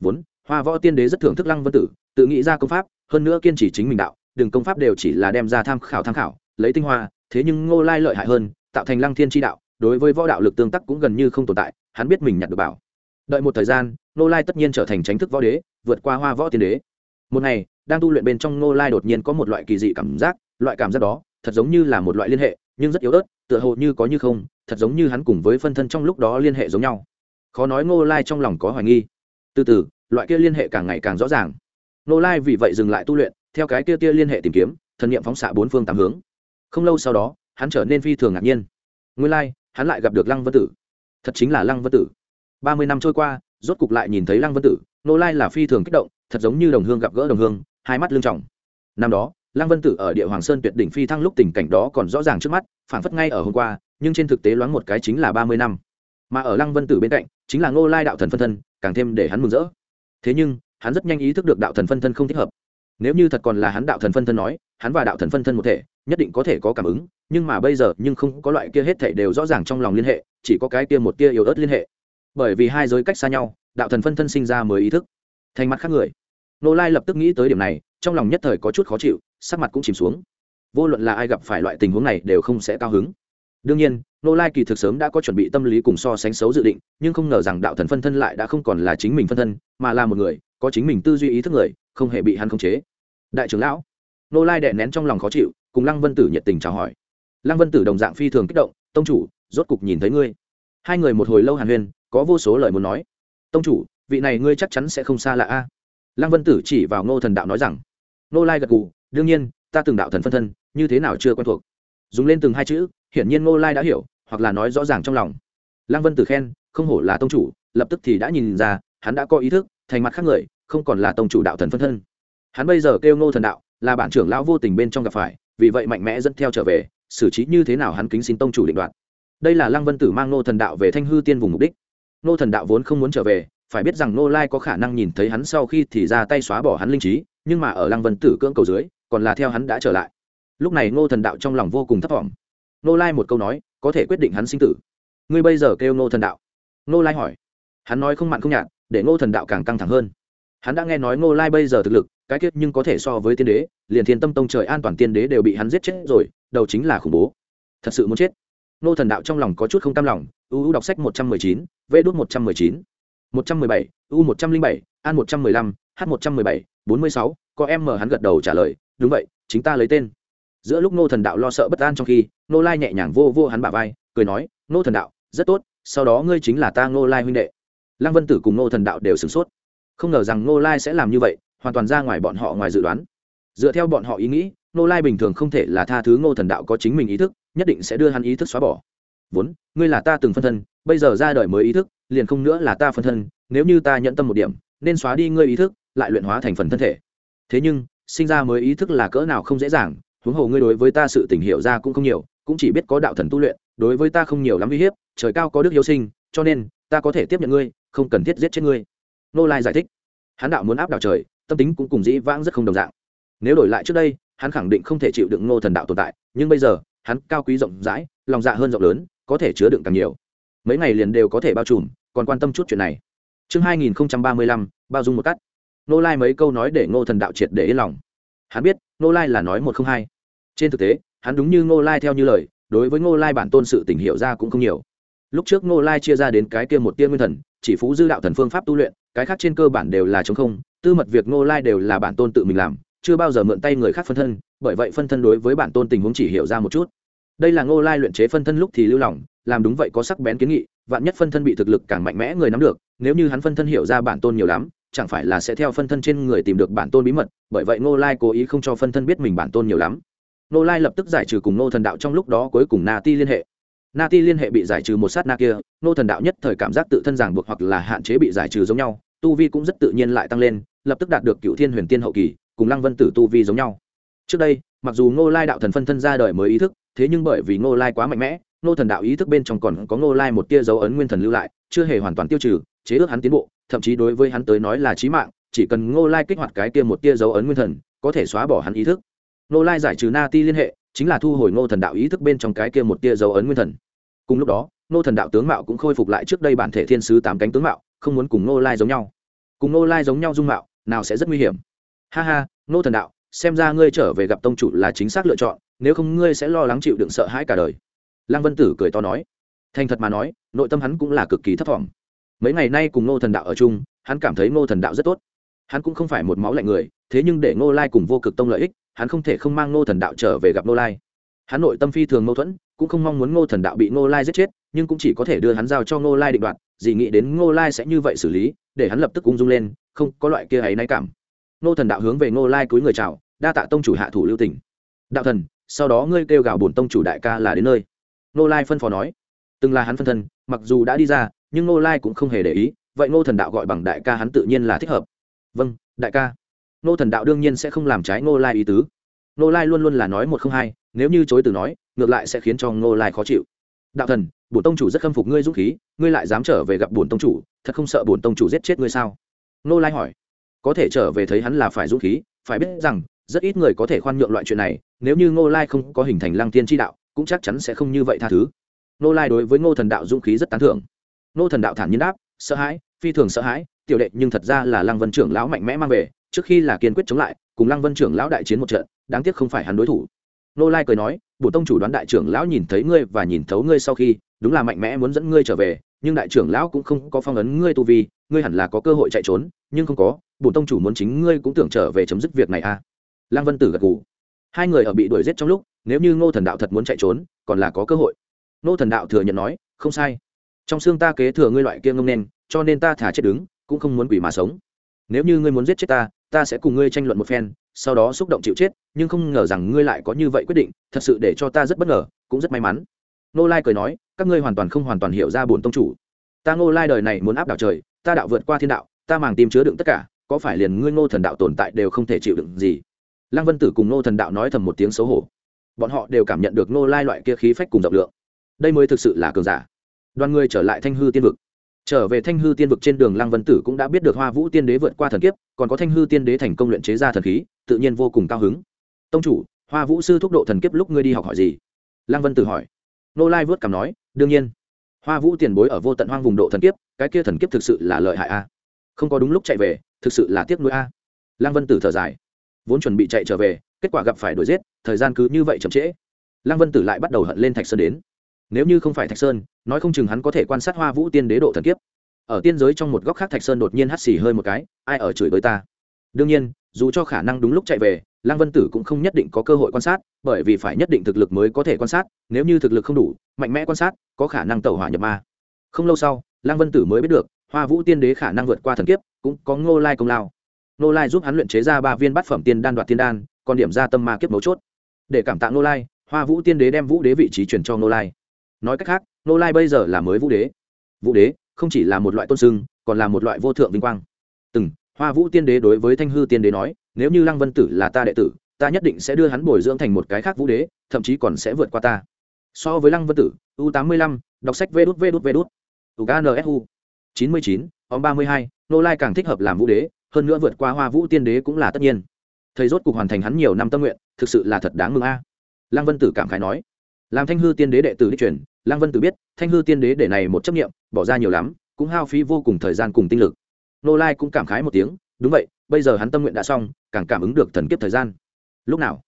Vốn, hoa võ tiên đế rất thưởng thức lăng vân tử, tự nghĩ ra công pháp, hơn nữa kiên trì chính mình đạo, đừng công pháp đều chỉ là đem ra tham khảo tham khảo, lấy tinh hoa, thế nhưng ngô lai lợi hại hơn, tạo thành lăng thiên tri đạo, đối với võ đạo lực tương tác cũng gần như không tồn tại, hắn biết mình nhặt được bảo. Đợi một thời gian, ngô lai tất nhiên trở thành tránh thức võ đế, vượt qua hoa võ tiên đế một ngày, đang tu luyện bên trong ngô lai đột nhiên có một loại kỳ dị cảm giác, loại cảm giác đó thật giống như là một loại liên hệ, nhưng rất yếu ớt, tựa hồ như có như không, thật giống như hắn cùng với phân thân trong lúc đó liên hệ giống nhau. Khó nói ngô lai trong lòng có hoài nghi. Từ từ, loại kia liên hệ càng ngày càng rõ ràng. Ngô lai vì vậy dừng lại tu luyện, theo cái kia tia liên hệ tìm kiếm, thần nghiệm phóng xạ bốn phương tám hướng. Không lâu sau đó, hắn trở nên phi thường ngạc nhiên. Nguyên lai, hắn lại gặp được lăng vân tử. Thật chính là lăng vân tử. Ba mươi năm trôi qua, rốt cục lại nhìn thấy lăng vân tử nô lai là phi thường kích động thật giống như đồng hương gặp gỡ đồng hương, hai mắt lương trọng. Năm đó, lăng vân tử ở địa hoàng sơn tuyệt đỉnh phi thăng lúc tình cảnh đó còn rõ ràng trước mắt phản phất ngay ở hôm qua, nhưng trên thực tế loáng một cái chính là ba mươi năm. Mà ở lăng vân tử bên cạnh, chính là ngô lai đạo thần phân thân, càng thêm để hắn mừng rỡ. Thế nhưng, hắn rất nhanh ý thức được đạo thần phân thân không thích hợp. Nếu như thật còn là hắn đạo thần phân thân nói, hắn và đạo thần phân thân một thể, nhất định có thể có cảm ứng, nhưng mà bây giờ nhưng không có loại kia hết thể đều rõ ràng trong lòng liên hệ, chỉ có cái kia một kia yếu ớt liên hệ. Bởi vì hai giới cách xa nhau, đạo thần phân thân sinh ra mới ý thức thành mặt khác người. Nô lai lập tức nghĩ tới điểm này, trong lòng nhất thời có chút khó chịu, sắc mặt cũng chìm xuống. Vô luận là ai gặp phải loại tình huống này đều không sẽ cao hứng. Đương nhiên nô lai kỳ thực sớm đã có chuẩn bị tâm lý cùng so sánh xấu dự định, nhưng không ngờ rằng đạo thần phân thân lại đã không còn là chính mình phân thân, mà là một người, có chính mình tư duy ý thức người, không hề bị hắn khống chế. Đại trưởng lão nô lai đè nén trong lòng khó chịu, cùng lăng vân tử nhiệt tình chào hỏi. Lăng vân tử đồng dạng phi thường kích động, tông chủ, rốt cục nhìn thấy ngươi. Hai người một hồi lâu hàn huyên, có vô số lời muốn nói. Tông chủ vị này ngươi chắc chắn sẽ không xa lạ a. Lăng vân tử chỉ vào ngô thần đạo nói rằng nô lai gật gù, đương nhiên, ta từng đạo thần phân thân, như thế nào chưa quen thuộc. Dùng lên từng hai chữ, hiển nhiên ngô lai đã hiểu, hoặc là nói rõ ràng trong lòng. Lăng vân tử khen, không hổ là tông chủ, lập tức thì đã nhìn ra, hắn đã có ý thức, thành mặt khác người, không còn là tông chủ đạo thần phân thân. Hắn bây giờ kêu ngô thần đạo, là bản trưởng lão vô tình bên trong gặp phải, vì vậy mạnh mẽ dẫn theo trở về, xử trí như thế nào hắn kính xin tông chủ định đoạt. Đây là lăng vân tử mang ngô thần đạo về thanh hư tiên vùng mục đích. Ngô thần đạo vốn không muốn trở về phải biết rằng ngô lai có khả năng nhìn thấy hắn sau khi thì ra tay xóa bỏ hắn linh trí, nhưng mà ở lăng vân tử cưỡng cầu dưới, còn là theo hắn đã trở lại. Lúc này ngô thần đạo trong lòng vô cùng thấp thỏm. Ngô lai một câu nói, có thể quyết định hắn sinh tử. Ngươi bây giờ kêu ngô thần đạo. Ngô lai hỏi. Hắn nói không mặn không nhạt, để ngô thần đạo càng căng thẳng hơn. Hắn đã nghe nói ngô lai bây giờ thực lực, cái kết nhưng có thể so với tiên đế, liền thiên tâm tông trời an toàn tiên đế đều bị hắn giết chết rồi, đầu chính là khủng bố. Thật sự muốn chết. Ngô thần đạo trong lòng có chút không tam lòng, ưu đọc sách một trăm mười chín, vê đốt một trăm mười chín một trăm mười bảy, u một trăm linh bảy an một trăm mười lăm, h một trăm mười bảy, bốn mươi sáu, có em mở hắn gật đầu trả lời, đúng vậy, chính ta lấy tên. Giữa lúc ngô thần đạo lo sợ bất an trong khi, ngô lai nhẹ nhàng vô vô hắn bả vai, cười nói, ngô thần đạo, rất tốt, sau đó ngươi chính là ta ngô lai huynh đệ. Lăng vân tử cùng ngô thần đạo đều sửng sốt. Không ngờ rằng ngô lai sẽ làm như vậy, hoàn toàn ra ngoài bọn họ ngoài dự đoán. Dựa theo bọn họ ý nghĩ, ngô lai bình thường không thể là tha thứ ngô thần đạo có chính mình ý thức, nhất định sẽ đưa hắn ý thức xóa bỏ. Vốn, ngươi là ta từng phân thân, bây giờ ra đời mới ý thức liền không nữa là ta phân thân, nếu như ta nhận tâm một điểm, nên xóa đi ngươi ý thức, lại luyện hóa thành phần thân thể. Thế nhưng, sinh ra mới ý thức là cỡ nào không dễ dàng, huống hồ ngươi đối với ta sự tình hiểu ra cũng không nhiều, cũng chỉ biết có đạo thần tu luyện, đối với ta không nhiều lắm uy hiếp, trời cao có đức yêu sinh, cho nên, ta có thể tiếp nhận ngươi, không cần thiết giết chết ngươi. Nô lai giải thích. Hắn đạo muốn áp đảo trời, tâm tính cũng cùng dĩ vãng rất không đồng dạng. Nếu đổi lại trước đây, hắn khẳng định không thể chịu đựng nô thần đạo tồn tại, nhưng bây giờ, hắn cao quý rộng rãi, lòng dạ hơn rộng lớn, có thể chứa đựng càng nhiều mấy ngày liền đều có thể bao trùm, còn quan tâm chút chuyện này. Chương hai nghìn ba mươi lăm, bao dung một cắt. Nô lai mấy câu nói để ngô thần đạo triệt để yên lòng. Hắn biết nô lai là nói một không hai. Trên thực tế, hắn đúng như ngô lai theo như lời, đối với ngô lai bản tôn sự tình hiệu ra cũng không nhiều. Lúc trước ngô lai chia ra đến cái kia một tiên nguyên thần, chỉ phú dư đạo thần phương pháp tu luyện, cái khác trên cơ bản đều là chống không, tư mật việc ngô lai đều là bản tôn tự mình làm, chưa bao giờ mượn tay người khác phân thân, bởi vậy phân thân đối với bản tôn tình huống chỉ hiểu ra một chút đây là ngô lai luyện chế phân thân lúc thì lưu lỏng, làm đúng vậy có sắc bén kiến nghị vạn nhất phân thân bị thực lực càng mạnh mẽ người nắm được nếu như hắn phân thân hiểu ra bản tôn nhiều lắm chẳng phải là sẽ theo phân thân trên người tìm được bản tôn bí mật bởi vậy ngô lai cố ý không cho phân thân biết mình bản tôn nhiều lắm. Ngô lai lập tức giải trừ cùng ngô thần đạo trong lúc đó cuối cùng na ti liên hệ. Na ti liên hệ bị giải trừ một sát na kia ngô thần đạo nhất thời cảm giác tự thân giảng buộc hoặc là hạn chế bị giải trừ giống nhau tu vi cũng rất tự nhiên lại tăng lên lập tức đạt được cựu thiên huyền tiên hậu kỳ cùng lăng vân tử tu vi giống nhau. Trước đây mặc dù ngô lai đạo thần phân thân ra đời mới ý thức thế nhưng bởi vì ngô lai quá mạnh mẽ, ngô thần đạo ý thức bên trong còn có ngô lai một tia dấu ấn nguyên thần lưu lại, chưa hề hoàn toàn tiêu trừ, chế ước hắn tiến bộ, thậm chí đối với hắn tới nói là trí mạng, chỉ cần ngô lai kích hoạt cái tia một tia dấu ấn nguyên thần, có thể xóa bỏ hắn ý thức. Ngô lai giải trừ na ti liên hệ, chính là thu hồi ngô thần đạo ý thức bên trong cái kia một tia dấu ấn nguyên thần. Cùng lúc đó, ngô thần đạo tướng mạo cũng khôi phục lại trước đây bản thể thiên sứ tám cánh tướng mạo, không muốn cùng ngô lai giống nhau. Cùng ngô lai giống nhau dung mạo, nào sẽ rất nguy hiểm. Ha ha, ngô thần đạo, xem ra ngươi trở về gặp tông chủ là chính xác lựa chọn nếu không ngươi sẽ lo lắng chịu đựng sợ hãi cả đời. Lăng vân tử cười to nói. Thành thật mà nói, nội tâm hắn cũng là cực kỳ thấp t mấy ngày nay cùng ngô thần đạo ở chung, hắn cảm thấy ngô thần đạo rất tốt. Hắn cũng không phải một máu lạnh người, thế nhưng để ngô lai cùng vô cực tông lợi ích, hắn không thể không mang ngô thần đạo trở về gặp ngô lai. Hắn nội tâm phi thường mâu thuẫn, cũng không mong muốn ngô thần đạo bị ngô lai giết chết, nhưng cũng chỉ có thể đưa hắn giao cho ngô lai định đoạt gì nghĩ đến ngô lai sẽ như vậy xử lý, để hắn lập tức ung dung lên, không có loại kia ấy náy cảm. Ngô thần đạo hướng về ngô lai cúi người chào, đa tạ tông chủ hạ thủ lưu tỉnh đạo thần sau đó ngươi kêu gào bổn tông chủ đại ca là đến nơi. Ngô lai phân phó nói. Từng là hắn phân thân, mặc dù đã đi ra, nhưng ngô lai cũng không hề để ý, vậy ngô thần đạo gọi bằng đại ca hắn tự nhiên là thích hợp. Vâng đại ca. Ngô thần đạo đương nhiên sẽ không làm trái ngô lai ý tứ. Ngô lai luôn luôn là nói một không hai, nếu như chối từ nói, ngược lại sẽ khiến cho ngô lai khó chịu. Đạo thần, bổn tông chủ rất khâm phục ngươi dũng khí, ngươi lại dám trở về gặp bổn tông chủ, thật không sợ bổn tông chủ giết chết ngươi sao? Ngô lai hỏi. Có thể trở về thấy hắn là phải dũng khí, phải biết rằng rất ít người có thể khoan nhượng loại chuyện này, nếu như ngô lai không có hình thành lăng tiên tri đạo, cũng chắc chắn sẽ không như vậy tha thứ. Ngô lai đối với ngô thần đạo dũng khí rất tán thưởng. Ngô thần đạo thản nhiên đáp, sợ hãi, phi thường sợ hãi, tiểu đệ, nhưng thật ra là lăng vân trưởng lão mạnh mẽ mang về, trước khi là kiên quyết chống lại, cùng lăng vân trưởng lão đại chiến một trận, đáng tiếc không phải hắn đối thủ. Nô lai cười nói, bổ tông chủ đoán đại trưởng lão nhìn thấy ngươi và nhìn thấu ngươi sau khi, đúng là mạnh mẽ muốn dẫn ngươi trở về, nhưng đại trưởng lão cũng không có phong ấn ngươi tu vi, ngươi hẳn là có cơ hội chạy trốn, nhưng không có, bổ tông chủ muốn chính ngươi cũng tưởng trở về chấm dứt việc này à lăng vân tử gật gù. Hai người ở bị đuổi giết trong lúc, nếu như ngô thần đạo thật muốn chạy trốn, còn là có cơ hội. Ngô thần đạo thừa nhận nói, không sai. Trong xương ta kế thừa ngươi loại kia ngông nên cho nên ta thả chết đứng, cũng không muốn quỷ mà sống. Nếu như ngươi muốn giết chết ta ta sẽ cùng ngươi tranh luận một phen, sau đó xúc động chịu chết, nhưng không ngờ rằng ngươi lại có như vậy quyết định, thật sự để cho ta rất bất ngờ, cũng rất may mắn. Nô lai cười nói, các ngươi hoàn toàn không hoàn toàn hiểu ra bổn tông chủ. Ta ngô lai đời này muốn áp đảo trời, ta đạo vượt qua thiên đạo, ta màng tim chứa đựng tất cả, có phải liền ngươi ngô thần đạo tồn tại đều không thể chịu đựng gì? Lăng vân tử cùng Nô thần đạo nói thầm một tiếng xấu hổ. Bọn họ đều cảm nhận được Nô lai loại kia khí phách cùng rộng lượng. Đây mới thực sự là cường giả. Đoàn người trở lại thanh hư tiên vực. Trở về thanh hư tiên vực trên đường, lăng vân tử cũng đã biết được hoa vũ tiên đế vượt qua thần kiếp, còn có thanh hư tiên đế thành công luyện chế ra thần khí, tự nhiên vô cùng cao hứng. Tông chủ, hoa vũ sư thúc độ thần kiếp lúc ngươi đi học hỏi gì? Lăng vân tử hỏi. Nô lai vớt cảm nói, đương nhiên. Hoa vũ tiền bối ở vô tận hoang vùng độ thần kiếp, cái kia thần kiếp thực sự là lợi hại a. Không có đúng lúc chạy về, thực sự là tiếc nuối a. Lăng vân tử thở dài vốn chuẩn bị chạy trở về, kết quả gặp phải đuổi giết, thời gian cứ như vậy chậm trễ. Lăng vân tử lại bắt đầu hận lên thạch sơn đến. Nếu như không phải thạch sơn, nói không chừng hắn có thể quan sát hoa vũ tiên đế độ thần kiếp. Ở tiên giới trong một góc khác thạch sơn đột nhiên hắt xì hơi một cái, ai ở chửi với ta? Đương nhiên, dù cho khả năng đúng lúc chạy về, lăng vân tử cũng không nhất định có cơ hội quan sát, bởi vì phải nhất định thực lực mới có thể quan sát, nếu như thực lực không đủ, mạnh mẽ quan sát, có khả năng tẩu hỏa nhập ma. Không lâu sau, lăng vân tử mới biết được, hoa vũ tiên đế khả năng vượt qua thần kiếp, cũng có ngô lai công lao. Nô lai giúp hắn luyện chế ra ba viên bát phẩm tiên đan đoạt tiên đan, còn điểm ra tâm ma kiếp mấu chốt. Để cảm tạ Nô lai, hoa vũ tiên đế đem vũ đế vị trí chuyển cho Nô lai. Nói cách khác, Nô lai bây giờ là mới vũ đế. Vũ đế không chỉ là một loại tôn sưng, còn là một loại vô thượng vinh quang. Từng, hoa vũ tiên đế đối với thanh hư tiên đế nói, nếu như lăng vân tử là ta đệ tử, ta nhất định sẽ đưa hắn bồi dưỡng thành một cái khác vũ đế, thậm chí còn sẽ vượt qua ta. So với lăng vân tử, u tám mươi lăm, đọc sách vê đút vê đút vê đút. Ugnsu chín mươi chín, ông ba mươi hai, nô lai càng thích hợp làm vũ đế hơn nữa vượt qua hoa vũ tiên đế cũng là tất nhiên. Thầy rốt cuộc hoàn thành hắn nhiều năm tâm nguyện, thực sự là thật đáng mừng a. Lăng vân tử cảm khái nói. Làm thanh hư tiên đế đệ tử đi truyền, lăng vân tử biết, thanh hư tiên đế để này một chấp nghiệm bỏ ra nhiều lắm, cũng hao phí vô cùng thời gian cùng tinh lực. Nô lai cũng cảm khái một tiếng, đúng vậy, bây giờ hắn tâm nguyện đã xong, càng cảm ứng được thần kiếp thời gian. Lúc nào?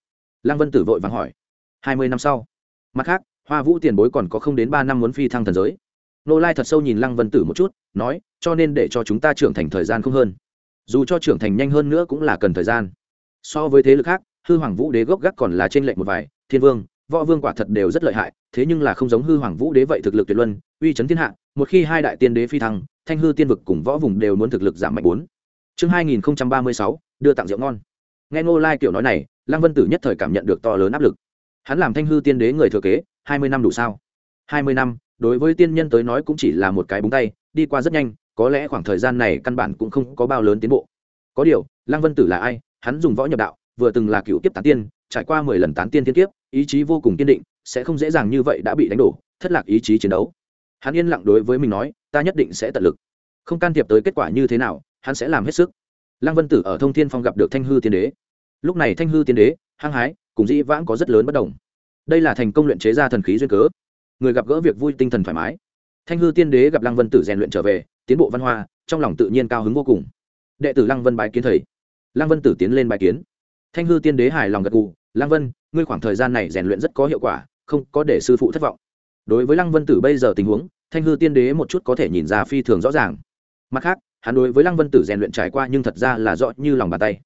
Lăng vân tử vội vàng hỏi. Hai mươi năm sau. Mặt khác, hoa vũ tiền bối còn có không đến ba năm muốn phi thăng thần giới. Nô lai thật sâu nhìn lăng vân tử một chút, nói, cho nên để cho chúng ta trưởng thành thời gian không hơn dù cho trưởng thành nhanh hơn nữa cũng là cần thời gian. So với thế lực khác, hư hoàng vũ đế gốc gác còn là trên lệnh một vài, thiên vương, võ vương quả thật đều rất lợi hại, thế nhưng là không giống hư hoàng vũ đế vậy thực lực tuyệt luân, uy chấn thiên hạ, một khi hai đại tiên đế phi thăng, thanh hư tiên vực cùng võ vùng đều muốn thực lực giảm mạnh bốn. Chương hai nghìn ba mươi sáu, đưa tặng rượu ngon. Nghe ngô lai kiểu nói này, lăng vân tử nhất thời cảm nhận được to lớn áp lực. Hắn làm thanh hư tiên đế người thừa kế, hai mươi năm đủ sao? Hai mươi năm, đối với tiên nhân tới nói cũng chỉ là một cái búng tay, đi qua rất nhanh có lẽ khoảng thời gian này căn bản cũng không có bao lớn tiến bộ. Có điều, lăng vân tử là ai? Hắn dùng võ nhập đạo, vừa từng là cựu kiếp tán tiên, trải qua mười lần tán tiên thiên kiếp, ý chí vô cùng kiên định, sẽ không dễ dàng như vậy đã bị đánh đổ, thất lạc ý chí chiến đấu. Hắn yên lặng đối với mình nói, ta nhất định sẽ tận lực. Không can thiệp tới kết quả như thế nào, hắn sẽ làm hết sức. Lăng vân tử ở thông thiên phong gặp được thanh hư tiên đế. Lúc này thanh hư tiên đế, hăng hái, cùng dĩ vãng có rất lớn bất đồng. Đây là thành công luyện chế ra thần khí duyên cớ. Người gặp gỡ việc vui tinh thần thoải mái. Thanh hư tiên đế gặp lăng vân tử rèn luyện trở về tiến bộ văn hoa, trong lòng tự nhiên cao hứng vô cùng. Đệ tử lăng vân bái kiến thầy. Lăng vân tử tiến lên bài kiến. Thanh hư tiên đế hài lòng gật gù, lăng vân, ngươi khoảng thời gian này rèn luyện rất có hiệu quả, không có để sư phụ thất vọng. Đối với lăng vân tử bây giờ tình huống, thanh hư tiên đế một chút có thể nhìn ra phi thường rõ ràng. Mặt khác, hắn đối với lăng vân tử rèn luyện trải qua nhưng thật ra là rõ như lòng bàn tay.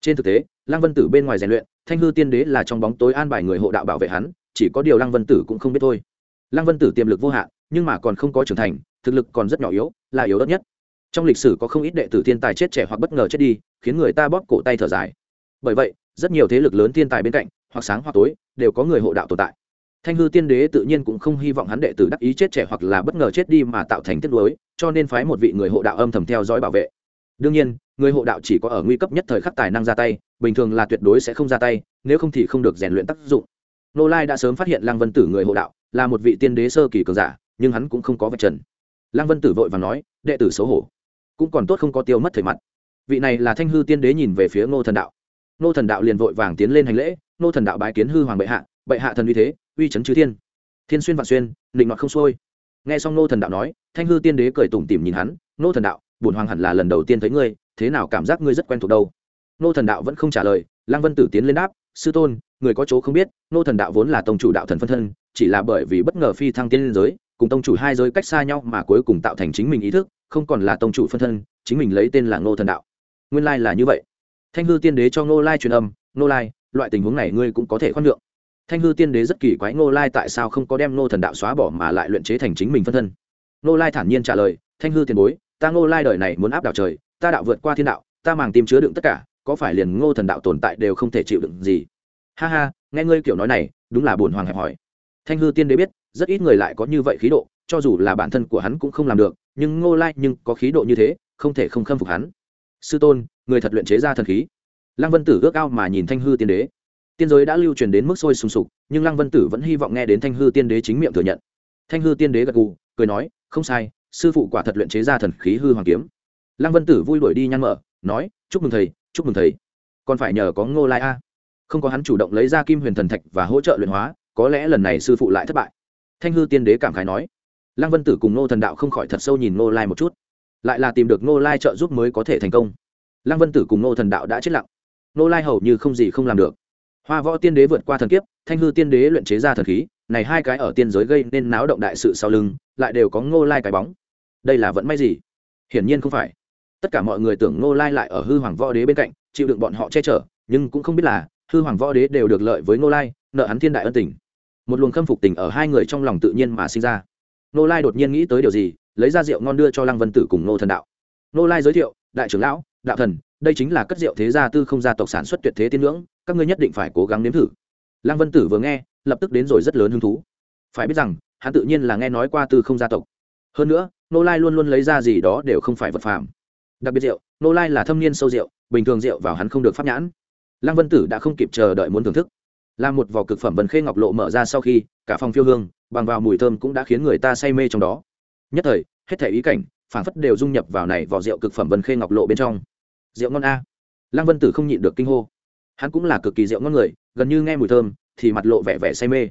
Trên thực tế, lăng vân tử bên ngoài rèn luyện, thanh hư tiên đế là trong bóng tối an bài người hộ đạo bảo vệ hắn, chỉ có điều lăng vân tử cũng không biết thôi lăng vân tử tiềm lực vô hạn, nhưng mà còn không có trưởng thành, thực lực còn rất nhỏ yếu, là yếu đất nhất. Trong lịch sử có không ít đệ tử thiên tài chết trẻ hoặc bất ngờ chết đi, khiến người ta bóp cổ tay thở dài. Bởi vậy, rất nhiều thế lực lớn thiên tài bên cạnh, hoặc sáng hoặc tối, đều có người hộ đạo tồn tại. Thanh hư tiên đế tự nhiên cũng không hy vọng hắn đệ tử đắc ý chết trẻ hoặc là bất ngờ chết đi mà tạo thành tiếc nuối, cho nên phái một vị người hộ đạo âm thầm theo dõi bảo vệ. Đương nhiên, người hộ đạo chỉ có ở nguy cấp nhất thời khắc tài năng ra tay, bình thường là tuyệt đối sẽ không ra tay, nếu không thì không được rèn luyện tác dụng nô lai đã sớm phát hiện lăng vân tử người hộ đạo, là một vị tiên đế sơ kỳ cường giả, nhưng hắn cũng không có vật trần. Lăng vân tử vội và nói, đệ tử xấu hổ, cũng còn tốt không có tiêu mất thời mặt. Vị này là thanh hư tiên đế nhìn về phía ngô thần đạo. Ngô thần đạo liền vội vàng tiến lên hành lễ, ngô thần đạo bái kiến hư hoàng bệ hạ bệ hạ thần uy thế, uy c chư thiên. Thiên xuyên vạn xuyên định nọt không xuôi. Nghe xong ngô thần đạo nói, thanh hư tiên đế cười tủm tỉm nhìn hắn, ngô thần đạo bùn hoàng hẳn là lần đầu tiên thấy ngươi, thế nào cảm giác ngươi rất quen thuộc đâu? Ngô thần đạo vẫn không trả lời, lăng vân tử tiến lên đáp sư tôn, người có chỗ không biết ngô thần đạo vốn là tông chủ đạo thần phân thân, chỉ là bởi vì bất ngờ phi thăng tiên liên giới, cùng tông chủ hai giới cách xa nhau mà cuối cùng tạo thành chính mình ý thức, không còn là tông chủ phân thân, chính mình lấy tên là ngô thần đạo. Nguyên lai là như vậy. Thanh hư tiên đế cho ngô lai truyền âm, ngô lai, loại tình huống này ngươi cũng có thể khoan nhượng. Thanh hư tiên đế rất kỳ quái, ngô lai tại sao không có đem ngô thần đạo xóa bỏ mà lại luyện chế thành chính mình phân thân? Ngô lai thản nhiên trả lời, thanh hư tiền bối, ta ngô lai đời này muốn áp đảo trời, ta đạo vượt qua thiên đạo, ta màng tìm chứa đựng tất cả có phải liền ngô thần đạo tồn tại đều không thể chịu đựng gì? Ha ha, nghe ngươi kiểu nói này, đúng là buồn hoàng hẹp hỏi. Thanh hư tiên đế biết, rất ít người lại có như vậy khí độ, cho dù là bản thân của hắn cũng không làm được, nhưng ngô lai nhưng có khí độ như thế, không thể không khâm phục hắn. Sư tôn, người thật luyện chế ra thần khí. Lăng vân tử ước ao mà nhìn thanh hư tiên đế. Tiên giới đã lưu truyền đến mức sôi sùng sục, nhưng lăng vân tử vẫn hy vọng nghe đến thanh hư tiên đế chính miệng thừa nhận. Thanh hư tiên đế gật gù, cười nói, không sai, sư phụ quả thật luyện chế ra thần khí hư hoàng kiếm. Lăng vân tử vui đuổi đi nhăn mở, nói, chúc mừng thầy chúc mừng thầy. Còn phải nhờ có ngô lai a. Không có hắn chủ động lấy ra kim huyền thần thạch và hỗ trợ luyện hóa, có lẽ lần này sư phụ lại thất bại. Thanh hư tiên đế cảm khái nói. Lăng vân tử cùng ngô thần đạo không khỏi thật sâu nhìn ngô lai một chút. Lại là tìm được ngô lai trợ giúp mới có thể thành công. Lăng vân tử cùng ngô thần đạo đã chết lặng. Ngô lai hầu như không gì không làm được. Hoa võ tiên đế vượt qua thần kiếp, thanh hư tiên đế luyện chế ra thần khí, này hai cái ở tiên giới gây nên náo động đại sự sau lưng, lại đều có ngô lai cái bóng. Đây là vẫn may gì? Hiển nhiên không phải tất cả mọi người tưởng ngô lai lại ở hư hoàng võ đế bên cạnh, chịu đựng bọn họ che chở, nhưng cũng không biết là hư hoàng võ đế đều được lợi với ngô lai, nợ hắn thiên đại ân tình. Một luồng khâm phục tình ở hai người trong lòng tự nhiên mà sinh ra. Ngô lai đột nhiên nghĩ tới điều gì, lấy ra rượu ngon đưa cho lăng vân tử cùng ngô thần đạo. Ngô lai giới thiệu, đại trưởng lão, đạo thần, đây chính là cất rượu thế gia tư không gia tộc sản xuất tuyệt thế tiên ngưỡng các ngươi nhất định phải cố gắng nếm thử. Lăng vân tử vừa nghe, lập tức đến rồi rất lớn hứng thú. Phải biết rằng, hắn tự nhiên là nghe nói qua tư không gia tộc. Hơn nữa nô lai luôn luôn lấy ra gì đó đều không phải vật phàm đặc biệt rượu nô lai là thâm niên sâu rượu, bình thường rượu vào hắn không được pháp nhãn. Lăng vân tử đã không kịp chờ đợi muốn thưởng thức. Là một vỏ cực phẩm vần khê ngọc lộ mở ra sau khi, cả phòng phiêu hương, bằng vào mùi thơm cũng đã khiến người ta say mê trong đó. Nhất thời, hết thể ý cảnh phản phất đều dung nhập vào này vỏ rượu cực phẩm vần khê ngọc lộ bên trong. Rượu ngon a. Lăng vân tử không nhịn được kinh hô. Hắn cũng là cực kỳ rượu ngon người, gần như nghe mùi thơm, thì mặt lộ vẻ vẻ say mê.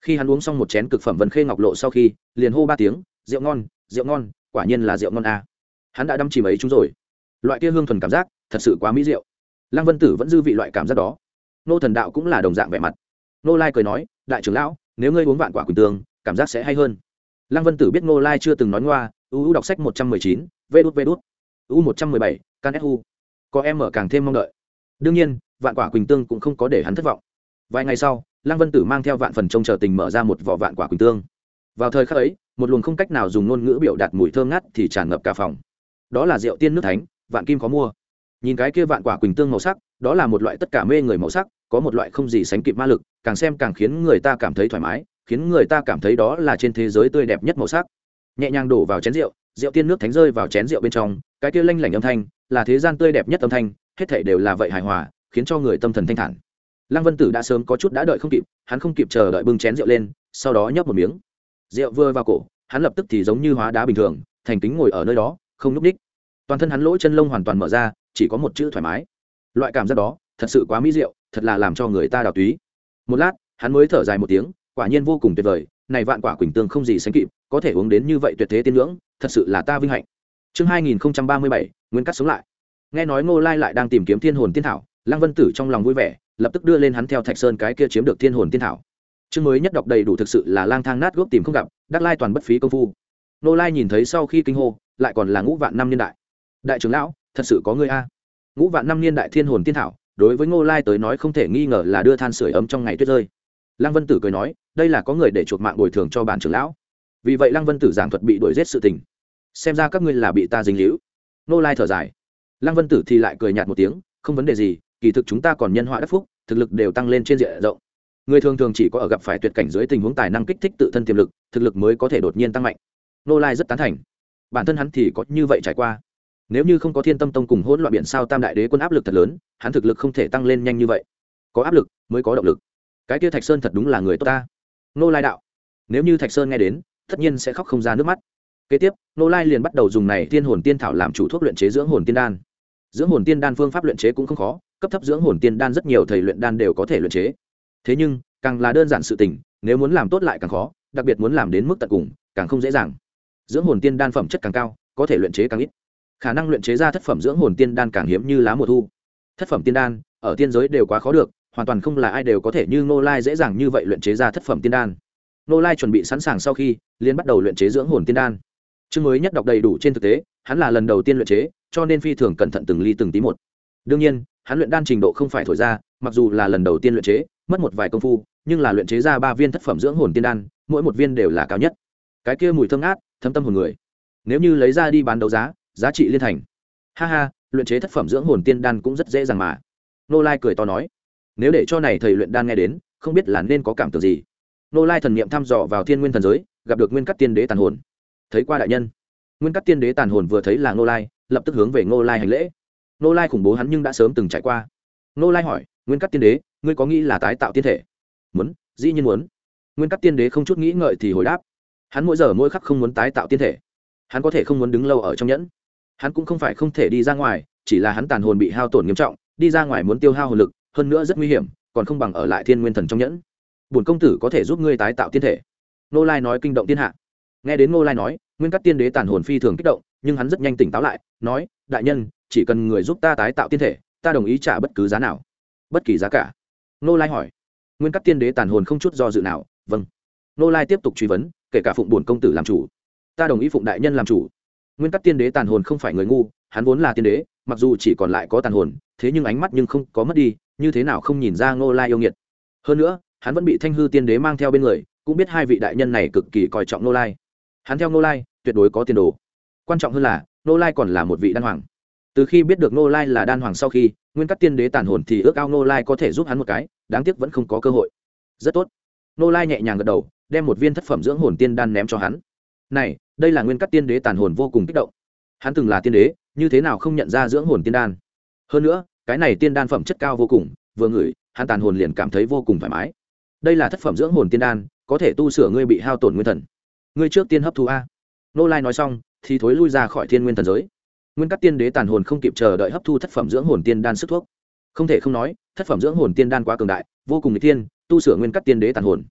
Khi hắn uống xong một chén cực phẩm vần khê ngọc lộ sau khi, liền hô ba tiếng, rượu ngon rượu ngon, quả nhiên là rượu ngon a hắn đã đâm chìm ấy chúng rồi. Loại kia hương thuần cảm giác, thật sự quá mỹ diệu. lăng vân tử vẫn dư vị loại cảm giác đó. Nô thần đạo cũng là đồng dạng vẻ mặt. Nô lai cười nói, đại trưởng lão, nếu ngươi uống vạn quả quỳnh tương, cảm giác sẽ hay hơn. Lăng vân tử biết nô lai chưa từng nói ngoa uu đọc sách một trăm mười chín, vê đút vê đút. U một trăm mười bảy, can su có em mở càng thêm mong đợi. Đương nhiên, vạn quả quỳnh tương cũng không có để hắn thất vọng. Vài ngày sau, lăng vân tử mang theo vạn phần trông chờ tình mở ra một vỏ vạn quả quỳnh tương. Vào thời khắc ấy, một luồng không cách nào dùng ngôn ngữ biểu đạt mùi thơm ngát thì tràn ngập cả phòng đó là rượu tiên nước thánh, vạn kim có mua. Nhìn cái kia vạn quả quỳnh tương màu sắc, đó là một loại tất cả mê người màu sắc, có một loại không gì sánh kịp ma lực, càng xem càng khiến người ta cảm thấy thoải mái, khiến người ta cảm thấy đó là trên thế giới tươi đẹp nhất màu sắc. Nhẹ nhàng đổ vào chén rượu rượu tiên nước thánh rơi vào chén rượu bên trong, cái kia lanh lảnh âm thanh, là thế gian tươi đẹp nhất âm thanh, hết thể đều là vậy hài hòa, khiến cho người tâm thần thanh thản. Lăng vân tử đã sớm có chút đã đợi không kịp, hắn không kịp chờ đợi bưng chén rượu lên, sau đó nhấp một miếng. Rượu vừa vào cổ, hắn lập tức thì giống như hóa đá bình thường, thành kính ngồi ở nơi đó không núp đích toàn thân hắn lỗ chân lông hoàn toàn mở ra, chỉ có một chữ thoải mái. Loại cảm giác đó, thật sự quá mỹ diệu, thật là làm cho người ta đào túy. Một lát, hắn mới thở dài một tiếng, quả nhiên vô cùng tuyệt vời, này vạn quả quỳnh tương không gì sánh kịp, có thể uống đến như vậy tuyệt thế tiên ngưỡng, thật sự là ta vinh hạnh. Chương hai nghìn ba mươi bảy, nguyên cắt sống lại. Nghe nói ngô lai lại đang tìm kiếm thiên hồn tiên thảo, lăng vân tử trong lòng vui vẻ, lập tức đưa lên hắn theo thạch sơn cái kia chiếm được thiên hồn tiên thảo. Chương mới nhất đọc đầy đủ thực sự là lang thang nát gốc tìm không gặp, đắc lai toàn bất phí công phu. Ngô lai nhìn thấy sau khi kinh hô lại còn là ngũ vạn năm niên đại. Đại trưởng lão, thật sự có người a. Ngũ vạn năm niên đại thiên hồn tiên thảo, đối với ngô lai tới nói không thể nghi ngờ là đưa than sửa ấm trong ngày tuyết rơi. Lăng vân tử cười nói, đây là có người để chuộc mạng bồi thường cho bản trưởng lão. Vì vậy lăng vân tử giảng thuật bị đuổi giết sự tình. Xem ra các ngươi là bị ta dính hữu ngô lai thở dài. Lăng vân tử thì lại cười nhạt một tiếng, không vấn đề gì, kỳ thực chúng ta còn nhân họa đắc phúc, thực lực đều tăng lên trên diện rộng. Người thường thường chỉ có ở gặp phải tuyệt cảnh dưới tình huống tài năng kích thích tự thân tiềm lực, thực lực mới có thể đột nhiên tăng mạnh. Nô lai rất tán thành bản thân hắn thì có như vậy trải qua. Nếu như không có thiên tâm tông cùng hỗn loạn biển sao tam đại đế quân áp lực thật lớn, hắn thực lực không thể tăng lên nhanh như vậy. Có áp lực mới có động lực. Cái kia thạch sơn thật đúng là người tốt ta. Nô lai đạo. Nếu như thạch sơn nghe đến, tất nhiên sẽ khóc không ra nước mắt. Kế tiếp nô lai liền bắt đầu dùng này thiên hồn tiên thảo làm chủ thuốc luyện chế dưỡng hồn tiên đan. Dưỡng hồn tiên đan phương pháp luyện chế cũng không khó, cấp thấp dưỡng hồn tiên đan rất nhiều thầy luyện đan đều có thể luyện chế. Thế nhưng, càng là đơn giản sự tình, nếu muốn làm tốt lại càng khó, đặc biệt muốn làm đến mức tận cùng, càng không dễ dàng dưỡng hồn tiên đan phẩm chất càng cao, có thể luyện chế càng ít. Khả năng luyện chế ra thất phẩm dưỡng hồn tiên đan càng hiếm như lá mùa thu. Thất phẩm tiên đan, ở tiên giới đều quá khó được, hoàn toàn không là ai đều có thể như nô lai dễ dàng như vậy luyện chế ra thất phẩm tiên đan. Nô lai chuẩn bị sẵn sàng sau khi liên bắt đầu luyện chế dưỡng hồn tiên đan. Chương mới nhất đọc đầy đủ trên thực tế, hắn là lần đầu tiên luyện chế, cho nên phi thường cẩn thận từng ly từng tí một. Đương nhiên, hắn luyện đan trình độ không phải thổi ra, mặc dù là lần đầu tiên luyện chế, mất một vài công phu, nhưng là luyện chế ra ba viên thất phẩm dưỡng hồn tiên đan, mỗi một viên đều là cao nhất. Cái kia mùi thơm ngát thâm tâm hồn người. Nếu như lấy ra đi bán đấu giá giá trị liên thành. Ha ha, luyện chế thất phẩm dưỡng hồn tiên đan cũng rất dễ dàng mà. Nô lai cười to nói, nếu để cho này thầy luyện đan nghe đến, không biết là nên có cảm tưởng gì. Nô lai thần n i ệ m thăm dò vào thiên nguyên thần giới, gặp được nguyên cắt tiên đế tàn hồn. Thấy qua đại nhân, nguyên cắt tiên đế tàn hồn vừa thấy là nô lai, lập tức hướng về ngô lai hành lễ. Nô lai khủng bố hắn nhưng đã sớm từng trải qua. Nô lai hỏi, nguyên cắt tiên đế, ngươi có nghĩ là tái tạo tiên thể? Muốn, dĩ nhiên muốn. Nguyên cắt tiên đế không chút nghĩ ngợi thì hồi đáp hắn mỗi giờ mỗi khắc không muốn tái tạo tiên thể. Hắn có thể không muốn đứng lâu ở trong nhẫn. Hắn cũng không phải không thể đi ra ngoài, chỉ là hắn tàn hồn bị hao tổn nghiêm trọng, đi ra ngoài muốn tiêu hao hồn lực, hơn nữa rất nguy hiểm, còn không bằng ở lại thiên nguyên thần trong nhẫn. Bổn công tử có thể giúp ngươi tái tạo tiên thể. Nô lai nói kinh động thiên hạ. Nghe đến nô lai nói, nguyên các tiên đế tàn hồn phi thường kích động, nhưng hắn rất nhanh tỉnh táo lại, nói, đại nhân, chỉ cần người giúp ta tái tạo tiên thể, ta đồng ý trả bất cứ giá nào. Bất kỳ giá cả? Nô lai hỏi. Nguyên các tiên đế tàn hồn không chút do dự nào vâng. Nô lai tiếp tục truy vấn kể cả phụng bổn công tử làm chủ. Ta đồng ý phụng đại nhân làm chủ. Nguyên tắc tiên đế tàn hồn không phải người ngu, hắn vốn là tiên đế, mặc dù chỉ còn lại có tàn hồn, thế nhưng ánh mắt nhưng không có mất đi, như thế nào không nhìn ra ngô lai yêu nghiệt. Hơn nữa, hắn vẫn bị thanh hư tiên đế mang theo bên người, cũng biết hai vị đại nhân này cực kỳ coi trọng ngô lai. Hắn theo ngô lai, tuyệt đối có tiền đồ. Quan trọng hơn là, ngô lai còn là một vị đan hoàng. Từ khi biết được ngô lai là đan hoàng sau khi, nguyên tắc tiên đế tàn hồn thì ước ao ngô lai có thể giúp hắn một cái, đáng tiếc vẫn không có cơ hội. Rất tốt. Ngô lai nhẹ nhàng gật đầu đem một viên thất phẩm dưỡng hồn tiên đan ném cho hắn. Này, đây là nguyên cắt tiên đế tàn hồn vô cùng kích động. Hắn từng là tiên đế, như thế nào không nhận ra dưỡng hồn tiên đan? Hơn nữa, cái này tiên đan phẩm chất cao vô cùng, vừa ngửi, hắn tàn hồn liền cảm thấy vô cùng thoải mái. Đây là thất phẩm dưỡng hồn tiên đan, có thể tu sửa ngươi bị hao tổn nguyên thần. Ngươi trước tiên hấp thu a. Nô lai nói xong, thì thối lui ra khỏi thiên nguyên thần giới. Nguyên các tiên đế tàn hồn không kịp chờ đợi hấp thu thất phẩm dưỡng hồn tiên đan sức thuốc. Không thể không nói, thất phẩm dưỡng hồn tiên đan quá cường đại, vô cùng n tiên tu sửa nguyên các tiên đế tàn hồn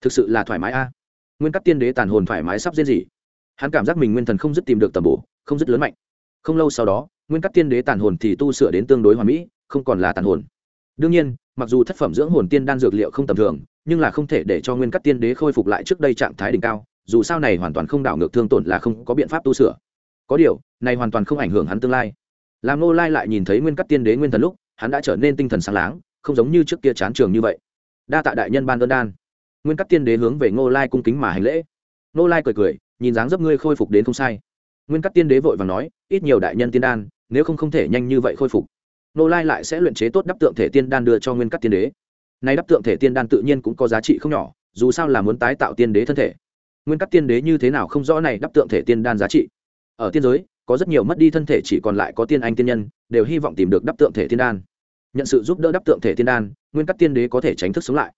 thực sự là thoải mái a. Nguyên các tiên đế tàn hồn thoải mái sắp diễn gì? Hắn cảm giác mình nguyên thần không dứt tìm được tầm bổ, không dứt lớn mạnh. Không lâu sau đó, nguyên các tiên đế tàn hồn thì tu sửa đến tương đối hoàn mỹ, không còn là tàn hồn. Đương nhiên, mặc dù thất phẩm dưỡng hồn tiên đan dược liệu không tầm thường, nhưng là không thể để cho nguyên các tiên đế khôi phục lại trước đây trạng thái đỉnh cao, dù sao này hoàn toàn không đảo ngược thương tổn là không có biện pháp tu sửa. Có điều, này hoàn toàn không ảnh hưởng hắn tương lai. Làm nô lai lại nhìn thấy nguyên các tiên đế nguyên thần lúc, hắn đã trở nên tinh thần sáng láng, không giống như trước kia chán trường như vậy. Đa tạ đại nhân ban đơn đan nguyên các tiên đế hướng về ngô lai cung kính mà hành lễ. Ngô lai cười cười, nhìn dáng dấp ngươi khôi phục đến không sai. Nguyên các tiên đế vội và nói, ít nhiều đại nhân tiên đan, nếu không không thể nhanh như vậy khôi phục. Ngô lai lại sẽ luyện chế tốt đắp tượng thể tiên đan đưa cho nguyên các tiên đế. Nay đắp tượng thể tiên đan tự nhiên cũng có giá trị không nhỏ, dù sao là muốn tái tạo tiên đế thân thể. Nguyên các tiên đế như thế nào không rõ này đắp tượng thể tiên đan giá trị. Ở tiên giới, có rất nhiều mất đi thân thể chỉ còn lại có tiên anh tiên nhân, đều hy vọng tìm được đắp tượng thể tiên đan. Nhận sự giúp đỡ đắp tượng thể tiên đan, nguyên các tiên đế có thể tránh thức sống lại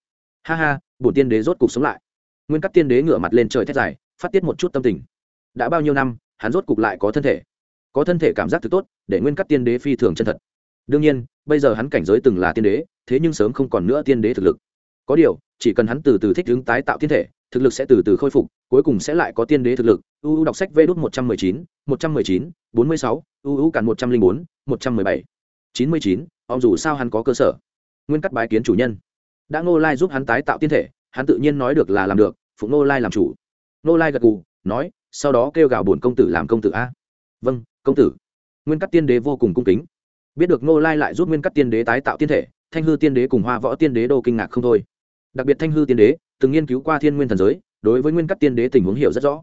ha ha, bổn tiên đế rốt cục sống lại. Nguyên các tiên đế ngửa mặt lên trời thét dài, phát tiết một chút tâm tình. Đã bao nhiêu năm, hắn rốt cục lại có thân thể. Có thân thể cảm giác thực tốt, để nguyên các tiên đế phi thường chân thật. Đương nhiên, bây giờ hắn cảnh giới từng là tiên đế, thế nhưng sớm không còn nữa tiên đế thực lực. Có điều, chỉ cần hắn từ từ thích ứng tái tạo thiên thể, thực lực sẽ từ từ khôi phục, cuối cùng sẽ lại có tiên đế thực lực. Uu đọc sách vê đốt một trăm mười chín, một trăm mười chín, bốn mươi sáu uu cản một trăm linh bốn, một trăm mười bảy, chín mươi chín, ông dù sao hắn có cơ sở. Nguyên cắt bái kiến chủ nhân đã ngô lai giúp hắn tái tạo tiên thể, hắn tự nhiên nói được là làm được, phụ ngô lai làm chủ. Ngô lai gật gù, nói, sau đó kêu gào bổn công tử làm công tử a. Vâng công tử. Nguyên cắt tiên đế vô cùng cung kính. Biết được ngô lai lại giúp nguyên cắt tiên đế tái tạo tiên thể, thanh hư tiên đế cùng hoa võ tiên đế đô kinh ngạc không thôi. Đặc biệt thanh hư tiên đế, từng nghiên cứu qua thiên nguyên thần giới, đối với nguyên cắt tiên đế tình huống hiểu rất rõ.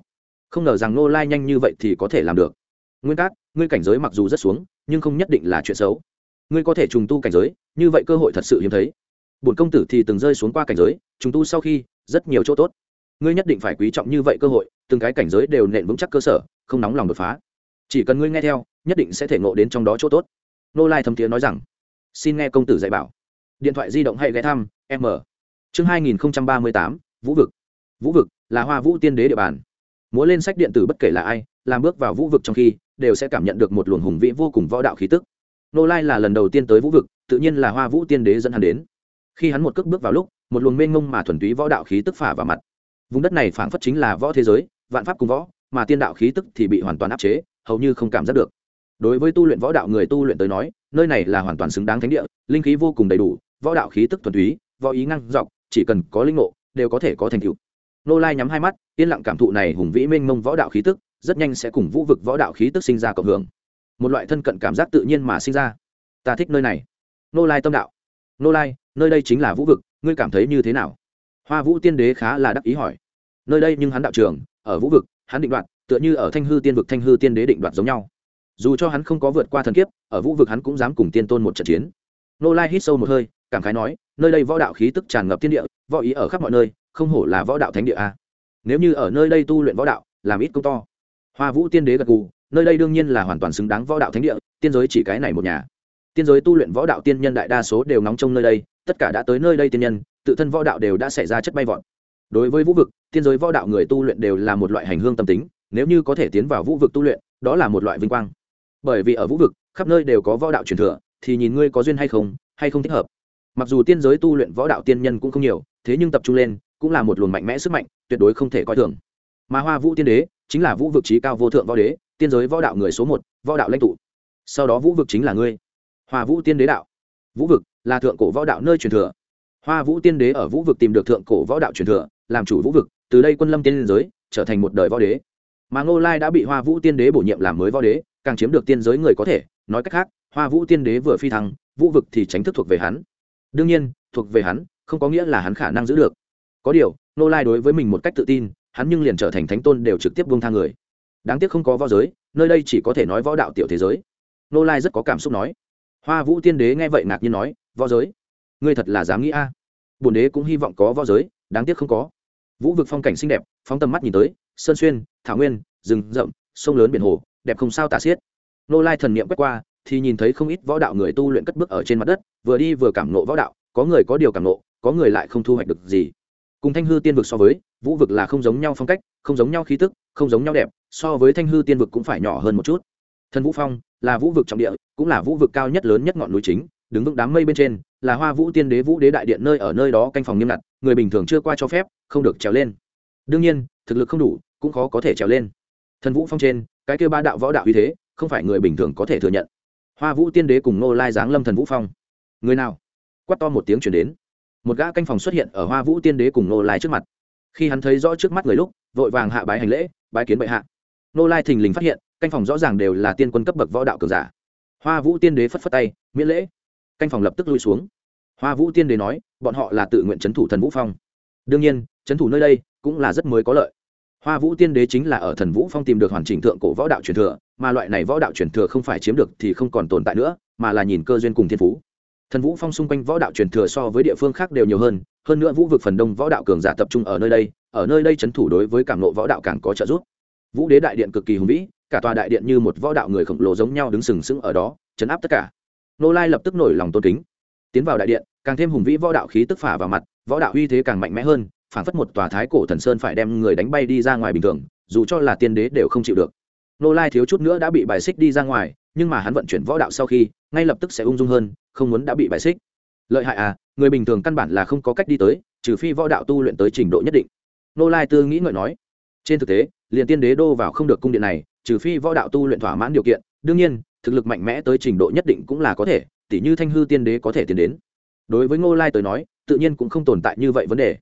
Không ngờ rằng ngô lai nhanh như vậy thì có thể làm được. Nguyên cát, ngươi cảnh giới mặc dù rất xuống, nhưng không nhất định là chuyện xấu. Ngươi có thể trùng tu cảnh giới, như vậy cơ hội thật sự hiếm thấy bổn công tử thì từng rơi xuống qua cảnh giới, trùng tu sau khi, rất nhiều chỗ tốt. Ngươi nhất định phải quý trọng như vậy cơ hội, từng cái cảnh giới đều nện vững chắc cơ sở, không nóng lòng đột phá. Chỉ cần ngươi nghe theo, nhất định sẽ thể ngộ đến trong đó chỗ tốt. Nô lai thâm tiếng nói rằng, xin nghe công tử dạy bảo. Điện thoại di động hay ghé thăm, m. Chương hai nghìn ba mươi tám, vũ vực. Vũ vực là hoa vũ tiên đế địa bàn. Múa lên sách điện tử bất kể là ai, làm bước vào vũ vực trong khi, đều sẽ cảm nhận được một luồng hùng vĩ vô cùng võ đạo khí tức. Nô lai là lần đầu tiên tới vũ vực, tự nhiên là hoa vũ tiên đế dẫn hắn đến khi hắn một cước bước vào lúc, một luồng mênh ngông mà thuần túy võ đạo khí tức phả vào mặt. Vùng đất này phảng phất chính là võ thế giới, vạn pháp cùng võ, mà tiên đạo khí tức thì bị hoàn toàn áp chế, hầu như không cảm giác được. Đối với tu luyện võ đạo người tu luyện tới nói, nơi này là hoàn toàn xứng đáng thánh địa, linh khí vô cùng đầy đủ, võ đạo khí tức thuần túy, võ ý ngăn dọc, chỉ cần có linh ngộ, đều có thể có thành tựu. Nô lai nhắm hai mắt, yên lặng cảm thụ này hùng vĩ mênh mông võ đạo khí tức, rất nhanh sẽ cùng vũ vực võ đạo khí tức sinh ra cộng hưởng. Một loại thân cận cảm giác tự nhiên mà sinh ra. Ta thích nơi này. Nô lai tâm đạo nô lai, nơi đây chính là vũ vực, ngươi cảm thấy như thế nào? Hoa vũ tiên đế khá là đắc ý hỏi. Nơi đây nhưng hắn đạo trường ở vũ vực, hắn định đoạt, tựa như ở thanh hư tiên vực thanh hư tiên đế định đoạt giống nhau. Dù cho hắn không có vượt qua thần kiếp, ở vũ vực hắn cũng dám cùng tiên tôn một trận chiến. Nô lai hít sâu một hơi, cảm khái nói, nơi đây võ đạo khí tức tràn ngập thiên địa, võ ý ở khắp mọi nơi, không hổ là võ đạo thánh địa a. Nếu như ở nơi đây tu luyện võ đạo, làm ít công to. Hoa vũ tiên đế gật gù, nơi đây đương nhiên là hoàn toàn xứng đáng võ đạo thánh địa, tiên giới chỉ cái này một nhà tiên giới tu luyện võ đạo tiên nhân đại đa số đều nóng trong nơi đây, tất cả đã tới nơi đây tiên nhân, tự thân võ đạo đều đã xảy ra chất bay vọt. Đối với vũ vực, tiên giới võ đạo người tu luyện đều là một loại hành hương tâm tính, nếu như có thể tiến vào vũ vực tu luyện, đó là một loại vinh quang. Bởi vì ở vũ vực, khắp nơi đều có võ đạo truyền thừa, thì nhìn ngươi có duyên hay không hay không thích hợp. Mặc dù tiên giới tu luyện võ đạo tiên nhân cũng không nhiều, thế nhưng tập trung lên, cũng là một luồng mạnh mẽ sức mạnh, tuyệt đối không thể coi thường. Mà hoa vũ tiên đế, chính là vũ vực trí cao vô thượng võ đế, tiên giới võ đạo người số một, võ đạo lãnh tụ. Sau đó vũ vực chính là ngươi hoa vũ tiên đế đạo. Vũ vực là thượng cổ võ đạo nơi truyền thừa. Hoa vũ tiên đế ở vũ vực tìm được thượng cổ võ đạo truyền thừa, làm chủ vũ vực, từ đây quân lâm tiên giới, trở thành một đời võ đế. Mà ngô lai đã bị hoa vũ tiên đế bổ nhiệm làm mới võ đế, càng chiếm được tiên giới người có thể. Nói cách khác, hoa vũ tiên đế vừa phi thăng, vũ vực thì tránh thức thuộc về hắn. Đương nhiên, thuộc về hắn, không có nghĩa là hắn khả năng giữ được. Có điều, ngô lai đối với mình một cách tự tin, hắn nhưng liền trở thành thánh tôn đều trực tiếp buông tha người. Đáng tiếc không có võ giới, nơi đây chỉ có thể nói võ đạo tiểu thế giới. Ngô lai rất có cảm xúc nói hoa vũ tiên đế nghe vậy ngạc nhiên nói, võ giới, ngươi thật là dám nghĩ a? À. bồn đế cũng hy vọng có võ giới, đáng tiếc không có. Vũ vực phong cảnh xinh đẹp, phóng tầm mắt nhìn tới, sơn xuyên, thảo nguyên, rừng rậm, sông lớn biển hồ, đẹp không sao tả xiết. Nô lai thần niệm quét qua, thì nhìn thấy không ít võ đạo người tu luyện cất bước ở trên mặt đất, vừa đi vừa cảm nộ võ đạo, có người có điều cảm nộ có người lại không thu hoạch được gì. Cùng thanh hư tiên vực so với, vũ vực là không giống nhau phong cách, không giống nhau khí tức, không giống nhau đẹp, so với thanh hư tiên vực cũng phải nhỏ hơn một chút. Thần vũ phong là vũ vực trọng địa, cũng là vũ vực cao nhất lớn nhất ngọn núi chính, đứng vững đám mây bên trên, là hoa vũ tiên đế vũ đế đại điện nơi ở nơi đó canh phòng nghiêm ngặt, người bình thường chưa qua cho phép, không được trèo lên. Đương nhiên, thực lực không đủ, cũng khó có thể trèo lên. Thần vũ phong trên, cái kêu ba đạo võ đạo uy thế, không phải người bình thường có thể thừa nhận. Hoa vũ tiên đế cùng nô lai giáng lâm thần vũ phong. Người nào? Quắt to một tiếng chuyển đến. Một gã canh phòng xuất hiện ở hoa vũ tiên đế cùng nô lai trước mặt. Khi hắn thấy rõ trước mắt người lúc, vội vàng hạ bái hành lễ, bái kiến bệ hạ. Nô lai thình lình phát hiện canh phòng rõ ràng đều là tiên quân cấp bậc võ đạo cường giả. Hoa vũ tiên đế phất phất tay, miễn lễ. Canh phòng lập tức lui xuống. Hoa vũ tiên đế nói, bọn họ là tự nguyện c h ấ n thủ thần vũ phong. Đương nhiên c h ấ n thủ nơi đây cũng là rất mới có lợi. Hoa vũ tiên đế chính là ở thần vũ phong tìm được hoàn chỉnh thượng cổ võ đạo truyền thừa, mà loại này võ đạo truyền thừa không phải chiếm được thì không còn tồn tại nữa, mà là nhìn cơ duyên cùng thiên phú. Thần vũ phong xung quanh võ đạo truyền thừa so với địa phương khác đều nhiều hơn hơn nữa vũ vực phần đông võ đạo cường giả tập trung ở nơi đây, ở nơi đây c h ấ n thủ đối với cảm nộ võ đạo càng có trợ giúp. Vũ đế đại điện cực kỳ hùng vĩ cả tòa đại điện như một võ đạo người khổng lồ giống nhau đứng sừng sững ở đó, chấn áp tất cả. Nô lai lập tức nổi lòng tôn kính. Tiến vào đại điện, càng thêm hùng vĩ võ đạo khí tức phả vào mặt, võ đạo uy thế càng mạnh mẽ hơn phản phất một tòa thái cổ thần sơn phải đem người đánh bay đi ra ngoài bình thường, dù cho là tiên đế đều không chịu được. Nô lai thiếu chút nữa đã bị bài xích đi ra ngoài, nhưng mà hắn vận chuyển võ đạo sau khi, ngay lập tức sẽ ung dung hơn, không muốn đã bị bài xích. Lợi hại à người bình thường căn bản là không có cách đi tới, trừ phi võ đạo tu luyện tới trình độ nhất định. Nô lai tư nghĩ ngợi nói. Trên thực tế, liền tiên đế đô vào không được cung điện này trừ phi võ đạo tu luyện thỏa mãn điều kiện, đương nhiên, thực lực mạnh mẽ tới trình độ nhất định cũng là có thể, tỉ như thanh hư tiên đế có thể tiến đến. Đối với ngô lai tới nói, tự nhiên cũng không tồn tại như vậy vấn đề.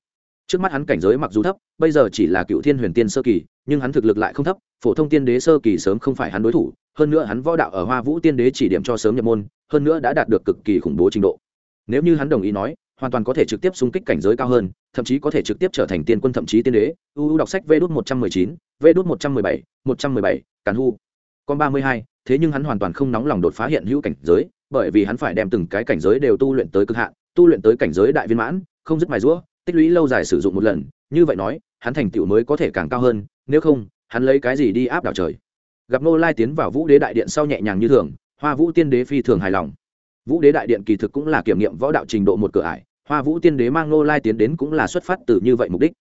Trước mắt hắn cảnh giới mặc dù thấp, bây giờ chỉ là cựu thiên huyền tiên sơ kỳ, nhưng hắn thực lực lại không thấp, phổ thông tiên đế sơ kỳ sớm không phải hắn đối thủ, hơn nữa hắn võ đạo ở hoa vũ tiên đế chỉ điểm cho sớm nhập môn, hơn nữa đã đạt được cực kỳ khủng bố trình độ. Nếu như hắn đồng ý nói, hoàn toàn có thể trực tiếp xung kích cảnh giới cao hơn thậm chí có thể trực tiếp trở thành tiên quân thậm chí tiên đế. Uu đọc sách vê đốt một trăm mười chín, vê đốt một trăm mười bảy, một trăm mười bảy, càn hu. Con ba mươi hai, thế nhưng hắn hoàn toàn không nóng lòng đột phá hiện hữu cảnh giới, bởi vì hắn phải đem từng cái cảnh giới đều tu luyện tới cực hạn, tu luyện tới cảnh giới đại viên mãn, không dứt mài rũa tích lũy lâu dài sử dụng một lần. Như vậy nói, hắn thành tựu mới có thể càng cao hơn, nếu không, hắn lấy cái gì đi áp đảo trời? Gặp nô lai tiến vào vũ đế đại điện sau nhẹ nhàng như thường, hoa vũ tiên đế phi thường hài lòng. Vũ đế đại điện kỳ thực cũng là kiểm nghiệm võ đạo trình độ một cửa ải hoa vũ tiên đế mang nô lai tiến đến cũng là xuất phát từ như vậy mục đích.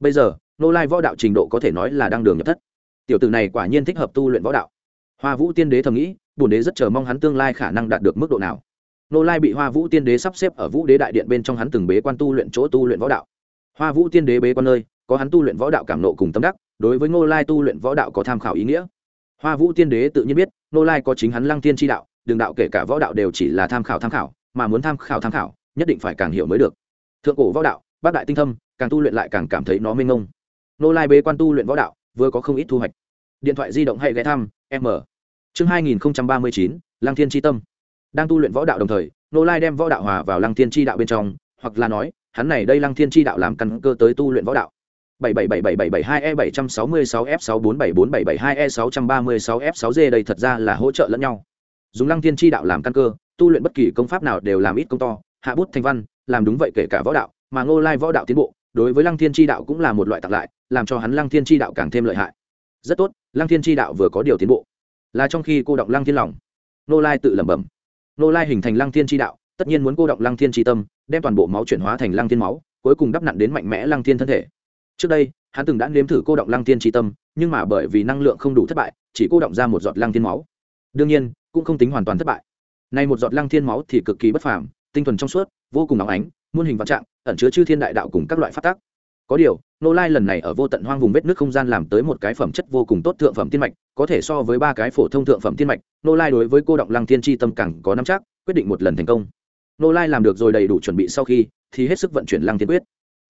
Bây giờ nô lai võ đạo trình độ có thể nói là đang đường nhập thất. Tiểu tử này quả nhiên thích hợp tu luyện võ đạo. Hoa vũ tiên đế thầm nghĩ bồn đế rất chờ mong hắn tương lai khả năng đạt được mức độ nào. Nô lai bị hoa vũ tiên đế sắp xếp ở vũ đế đại điện bên trong hắn từng bế quan tu luyện chỗ tu luyện võ đạo. Hoa vũ tiên đế bế quan nơi, có hắn tu luyện võ đạo cảm nộ cùng tâm đắc, đối với nô lai tu luyện võ đạo có tham khảo ý nghĩa. Hoa vũ tiên đế tự nhiên biết nô lai có chính hắn lăng tiên tri đạo, đường đạo kể cả võ đạo đều chỉ là tham khảo tham khảo, mà muốn tham khảo tham khảo nhất định phải càng hiểu mới được. Thượng cổ võ đạo, bác đại tinh thâm, càng tu luyện lại càng cảm thấy nó mênh ngông nô lai bế quan tu luyện võ đạo, vừa có không ít thu hoạch. Điện thoại di động hay ghé thăm, m. Chương hai nghìn ba mươi chín, lăng thiên tri tâm. Đang tu luyện võ đạo đồng thời, nô lai đem võ đạo hòa vào lăng thiên tri đạo bên trong, hoặc là nói, hắn này đây lăng thiên tri đạo làm căn cơ tới tu luyện võ đạo. bảy bảy bảy bảy bảy bảy hai e bảy trăm sáu mươi sáu f sáu bốn bảy bốn bảy bảy hai e sáu trăm ba mươi sáu f sáu g đây thật ra là hỗ trợ lẫn nhau. Dùng lăng thiên chi đạo làm căn cơ, tu luyện bất kỳ công pháp nào đều làm ít công to hạ bút thành văn làm đúng vậy kể cả võ đạo mà ngô lai võ đạo tiến bộ đối với lăng thiên tri đạo cũng là một loại tặng lại làm cho hắn lăng thiên tri đạo càng thêm lợi hại rất tốt lăng thiên tri đạo vừa có điều tiến bộ là trong khi cô động lăng thiên lòng Ngô lai tự lẩm bẩm Ngô lai hình thành lăng thiên tri đạo tất nhiên muốn cô động lăng thiên tri tâm đem toàn bộ máu chuyển hóa thành lăng thiên máu cuối cùng đắp nặn đến mạnh mẽ lăng thiên thân thể trước đây hắn từng đã nếm thử cô động lăng thiên tri tâm nhưng mà bởi vì năng lượng không đủ thất bại chỉ cô động ra một giọt lăng thiên máu đương nhiên cũng không tính hoàn toàn thất bại nay một giọt lăng thiên máu thì cực kỳ bất phàm tinh thuần trong suốt, vô cùng nóng ánh, muôn hình vạn trạng, ẩn chứa chư thiên đại đạo cùng các loại phát tác có điều, nô lai lần này ở vô tận hoang vùng vết nước không gian làm tới một cái phẩm chất vô cùng tốt thượng phẩm tiên mạch, có thể so với ba cái phổ thông thượng phẩm tiên mạch, nô lai đối với cô động lăng thiên tri tâm cẳng có năm chắc, quyết định một lần thành công. Nô lai làm được rồi đầy đủ chuẩn bị sau khi, thì hết sức vận chuyển lăng thiên quyết.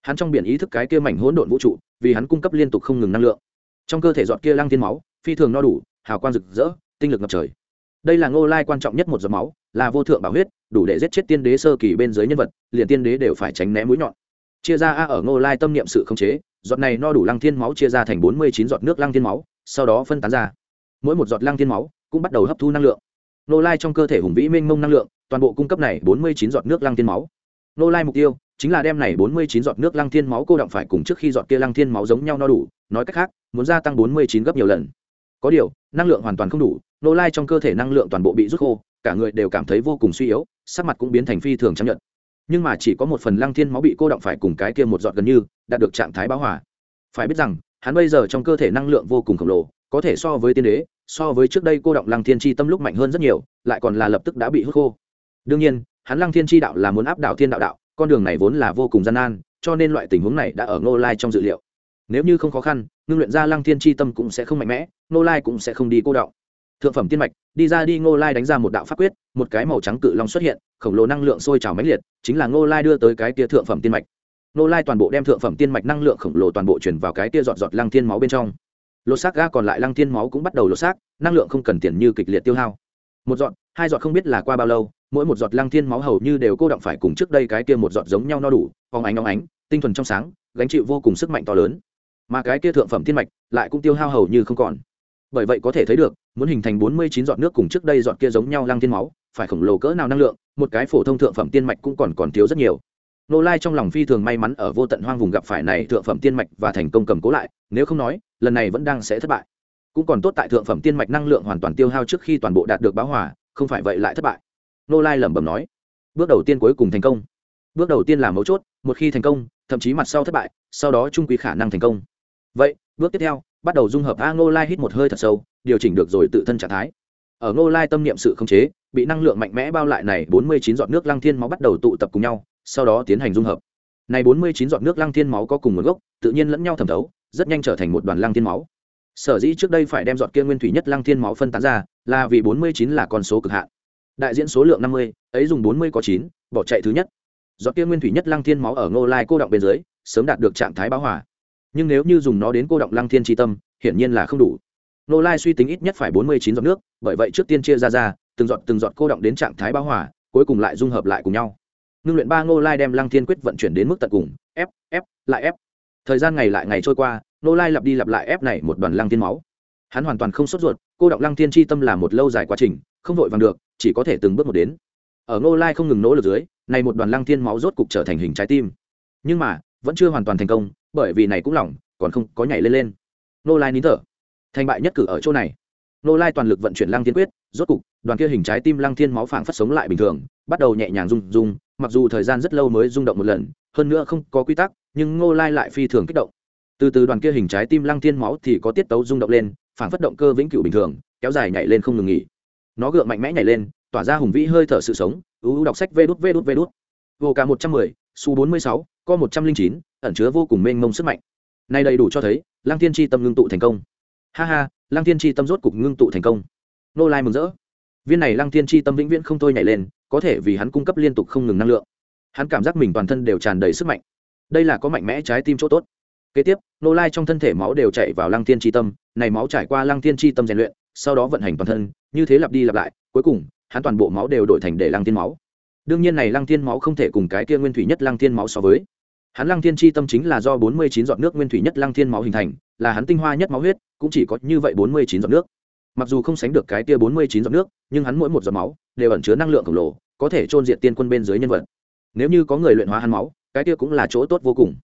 Hắn trong biển ý thức cái kia mảnh hỗn độn vũ trụ, vì hắn cung cấp liên tục không ngừng năng lượng. Trong cơ thể giọt kia lăng thiên máu, phi thường no đủ, hào quang rực rỡ, tinh lực ngập trời. Đây là Nô lai quan trọng nhất một giọt máu là vô thượng bảo huyết, đủ để giết chết tiên đế sơ kỳ bên dưới nhân vật, liền tiên đế đều phải tránh né mũi nhọn. Chia ra a ở ngô lai tâm niệm sự khống chế, giọt này no đủ lăng thiên máu chia ra thành bốn mươi chín giọt nước lăng thiên máu, sau đó phân tán ra. Mỗi một giọt lăng thiên máu cũng bắt đầu hấp thu năng lượng. Ngô lai trong cơ thể hùng vĩ mênh mông năng lượng, toàn bộ cung cấp này bốn mươi chín giọt nước lăng thiên máu. Ngô lai mục tiêu chính là đem này bốn mươi chín giọt nước lăng thiên máu cô động phải cùng trước khi giọt kia lăng thiên máu giống nhau no đủ, nói cách khác, muốn gia tăng bốn mươi chín gấp nhiều lần. Có điều, năng lượng hoàn toàn không đủ nô lai trong cơ thể năng lượng toàn bộ bị rút khô cả người đều cảm thấy vô cùng suy yếu, sắc mặt cũng biến thành phi thường chấp nhận nhưng mà chỉ có một phần lăng thiên máu bị cô động phải cùng cái kia một giọt gần như, đạt được trạng thái báo hỏa phải biết rằng, hắn bây giờ trong cơ thể năng lượng vô cùng khổng lồ, có thể so với tiên đế, so với trước đây cô động lăng thiên chi tâm lúc mạnh hơn rất nhiều, lại còn là lập tức đã bị hút khô. Đương nhiên, hắn lăng thiên chi đạo là muốn áp đảo thiên đạo đạo, con đường này vốn là vô cùng gian nan, cho nên loại tình huống này đã ở ngô lai trong dự liệu. Nếu như không khó khăn, ngưng luyện ra lăng thiên chi tâm cũng sẽ không mạnh mẽ, ngô lai cũng sẽ không đi cô động thượng phẩm tiên mạch, đi ra đi, ngô lai đánh ra một đạo pháp quyết, một cái màu trắng cự long xuất hiện, khổng lồ năng lượng sôi trào mãnh liệt, chính là ngô lai đưa tới cái tia thượng phẩm tiên mạch. Ngô lai toàn bộ đem thượng phẩm tiên mạch năng lượng khổng lồ toàn bộ chuyển vào cái tia giọt giọt lăng thiên máu bên trong. Lột xác ga còn lại lăng thiên máu cũng bắt đầu lột xác, năng lượng không cần tiền như kịch liệt tiêu hao. Một giọt, hai giọt không biết là qua bao lâu, mỗi một giọt lăng thiên máu hầu như đều cô động phải cùng trước đây cái tia một giọt giống nhau no đủ phóng ánh óng ánh, tinh thuần trong sáng, gánh chịu vô cùng sức mạnh to lớn. Mà cái tia thượng phẩm tiên mạch lại cũng tiêu hao hầu như không còn. Bởi vậy có thể thấy được muốn hình thành bốn mươi chín giọt nước cùng trước đây giọt kia giống nhau lăng thiên máu, phải khổng lồ cỡ nào năng lượng, một cái phổ thông thượng phẩm tiên mạch cũng còn còn thiếu rất nhiều. Nô lai trong lòng phi thường may mắn ở vô tận hoang vùng gặp phải này thượng phẩm tiên mạch và thành công cầm cố lại, nếu không nói, lần này vẫn đang sẽ thất bại. Cũng còn tốt tại thượng phẩm tiên mạch năng lượng hoàn toàn tiêu hao trước khi toàn bộ đạt được báo hỏa không phải vậy lại thất bại. Nô lai lẩm bẩm nói, bước đầu tiên cuối cùng thành công. Bước đầu tiên là mấu chốt, một khi thành công, thậm chí mặt sau thất bại, sau đó trung quý khả năng thành công. Vậy, bước tiếp theo bắt đầu dung hợp a ngô lai hít một hơi thật sâu, điều chỉnh được rồi tự thân trạng thái. Ở ngô lai tâm niệm sự khống chế, bị năng lượng mạnh mẽ bao lại này bốn mươi chín giọt nước lăng thiên máu bắt đầu tụ tập cùng nhau, sau đó tiến hành dung hợp. Này bốn mươi chín giọt nước lăng thiên máu có cùng một gốc, tự nhiên lẫn nhau thẩm thấu, rất nhanh trở thành một đoàn lăng thiên máu. Sở dĩ trước đây phải đem giọt kia nguyên thủy nhất lăng thiên máu phân tán ra, là vì bốn mươi chín là con số cực hạn. Đại diễn số lượng năm mươi, ấy dùng bốn mươi có chín, bỏ chạy thứ nhất. Giọt kia nguyên thủy nhất lăng thiên máu ở ngô lai cô động bên dưới, sớm đạt được trạng thái báo hỏa nhưng nếu như dùng nó đến cô động lăng thiên tri tâm, hiển nhiên là không đủ. Nô lai suy tính ít nhất phải bốn mươi chín giọt nước, bởi vậy trước tiên chia ra ra, từng giọt từng giọt cô động đến trạng thái báo hỏa cuối cùng lại dung hợp lại cùng nhau. Ngưng luyện ba nô lai đem lăng thiên quyết vận chuyển đến mức tận cùng, ép ép, lại ép. Thời gian ngày lại ngày trôi qua nô lai lặp đi lặp lại ép này một đoàn lăng thiên máu. Hắn hoàn toàn không sốt ruột, cô động lăng thiên tri tâm là một lâu dài quá trình, không vội vàng được, chỉ có thể từng bước một đến. Ở nô lai không ngừng nỗ lực dưới, này một đoàn lăng thiên máu rốt cục trở thành hình trái tim. Nhưng mà, vẫn chưa hoàn toàn thành công bởi vì này cũng lỏng, còn không có nhảy lên lên. Nô lai nín thở. Thành bại nhất cử ở chỗ này. Nô lai toàn lực vận chuyển lăng thiên quyết, rốt cục, đoàn kia hình trái tim lăng thiên máu phảng phất sống lại bình thường, bắt đầu nhẹ nhàng rung rung, mặc dù thời gian rất lâu mới rung động một lần, hơn nữa không có quy tắc, nhưng nô lai lại phi thường kích động. Từ từ đoàn kia hình trái tim lăng thiên máu thì có tiết tấu rung động lên, phảng phất động cơ vĩnh cửu bình thường, kéo dài nhảy lên không ngừng nghỉ. Nó gượng mạnh mẽ nhảy lên, tỏa ra hùng vĩ hơi thở sự sống ưu đọc sách vê đút vê đút vê đút. Vô cả một trăm mười su bốn mươi sáu, co một trăm linh chín ẩn chứa vô cùng mênh mông sức mạnh. Nay đầy đủ cho thấy, lăng thiên tri tâm ngưng tụ thành công. Ha ha, lăng thiên tri tâm rốt cục ngưng tụ thành công. Nô lai mừng rỡ. Viên này lăng thiên tri tâm vĩnh viễn không thôi nhảy lên, có thể vì hắn cung cấp liên tục không ngừng năng lượng. Hắn cảm giác mình toàn thân đều tràn đầy sức mạnh. Đây là có mạnh mẽ trái tim chỗ tốt. Kế tiếp, nô lai trong thân thể máu đều chạy vào lăng thiên tri tâm, này máu trải qua lăng thiên tri tâm rèn luyện, sau đó vận hành toàn thân, như thế lặp đi lặp lại, cuối cùng, hắn toàn bộ máu đều đổi thành để lăng thiên máu. Đương nhiên này lăng thiên máu không thể cùng cái kia nguyên thủy nhất lăng thiên máu so với hắn lăng thiên chi tâm chính là do bốn mươi chín giọt nước nguyên thủy nhất lăng thiên máu hình thành, là hắn tinh hoa nhất máu huyết, cũng chỉ có như vậy bốn mươi chín giọt nước. Mặc dù không sánh được cái kia bốn mươi chín giọt nước, nhưng hắn mỗi một giọt máu đều ẩn chứa năng lượng khổng lồ, có thể trôn diện tiên quân bên dưới nhân vật. Nếu như có người luyện hóa hắn máu, cái kia cũng là chỗ tốt vô cùng.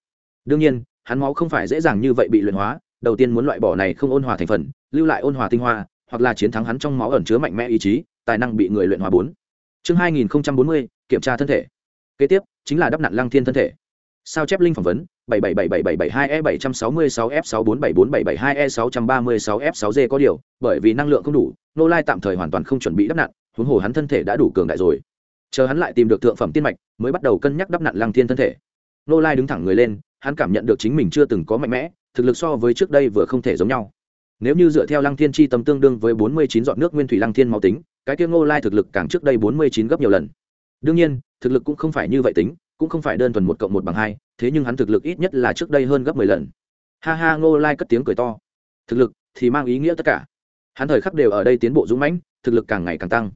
Đương nhiên, hắn máu không phải dễ dàng như vậy bị luyện hóa, đầu tiên muốn loại bỏ này không ôn hòa thành phần, lưu lại ôn hòa tinh hoa, hoặc là chiến thắng hắn trong máu ẩn chứa mạnh mẽ ý chí, tài năng bị người luyện hóa bốn. Chương hai nghìn bốn mươi, kiểm tra thân thể. Kế tiếp, chính là đắp nặn lăng thiên thân thể sao chép linh phỏng vấn 777772E766F6474472E636F6G có điều, bởi vì năng lượng không đủ, nô lai tạm thời hoàn toàn không chuẩn bị đắp nặn, huống hồ hắn thân thể đã đủ cường đại rồi. Chờ hắn lại tìm được thượng phẩm tiên mạch, mới bắt đầu cân nhắc đắp nặn Lăng Thiên thân thể. Nô lai đứng thẳng người lên, hắn cảm nhận được chính mình chưa từng có mạnh mẽ, thực lực so với trước đây vừa không thể giống nhau. Nếu như dựa theo Lăng Thiên chi tâm tương đương với 49 giọt nước nguyên thủy Lăng Thiên máu tính, cái kia Nô Lai thực lực càng trước đây 49 gấp nhiều lần. Đương nhiên, thực lực cũng không phải như vậy tính, cũng không phải đơn thuần một cộng một bằng hai, thế nhưng hắn thực lực ít nhất là trước đây hơn gấp mười lần. Ha ha, ngô lai cất tiếng cười to. Thực lực thì mang ý nghĩa tất cả. Hắn thời khắc đều ở đây tiến bộ dũng mãnh, thực lực càng ngày càng tăng.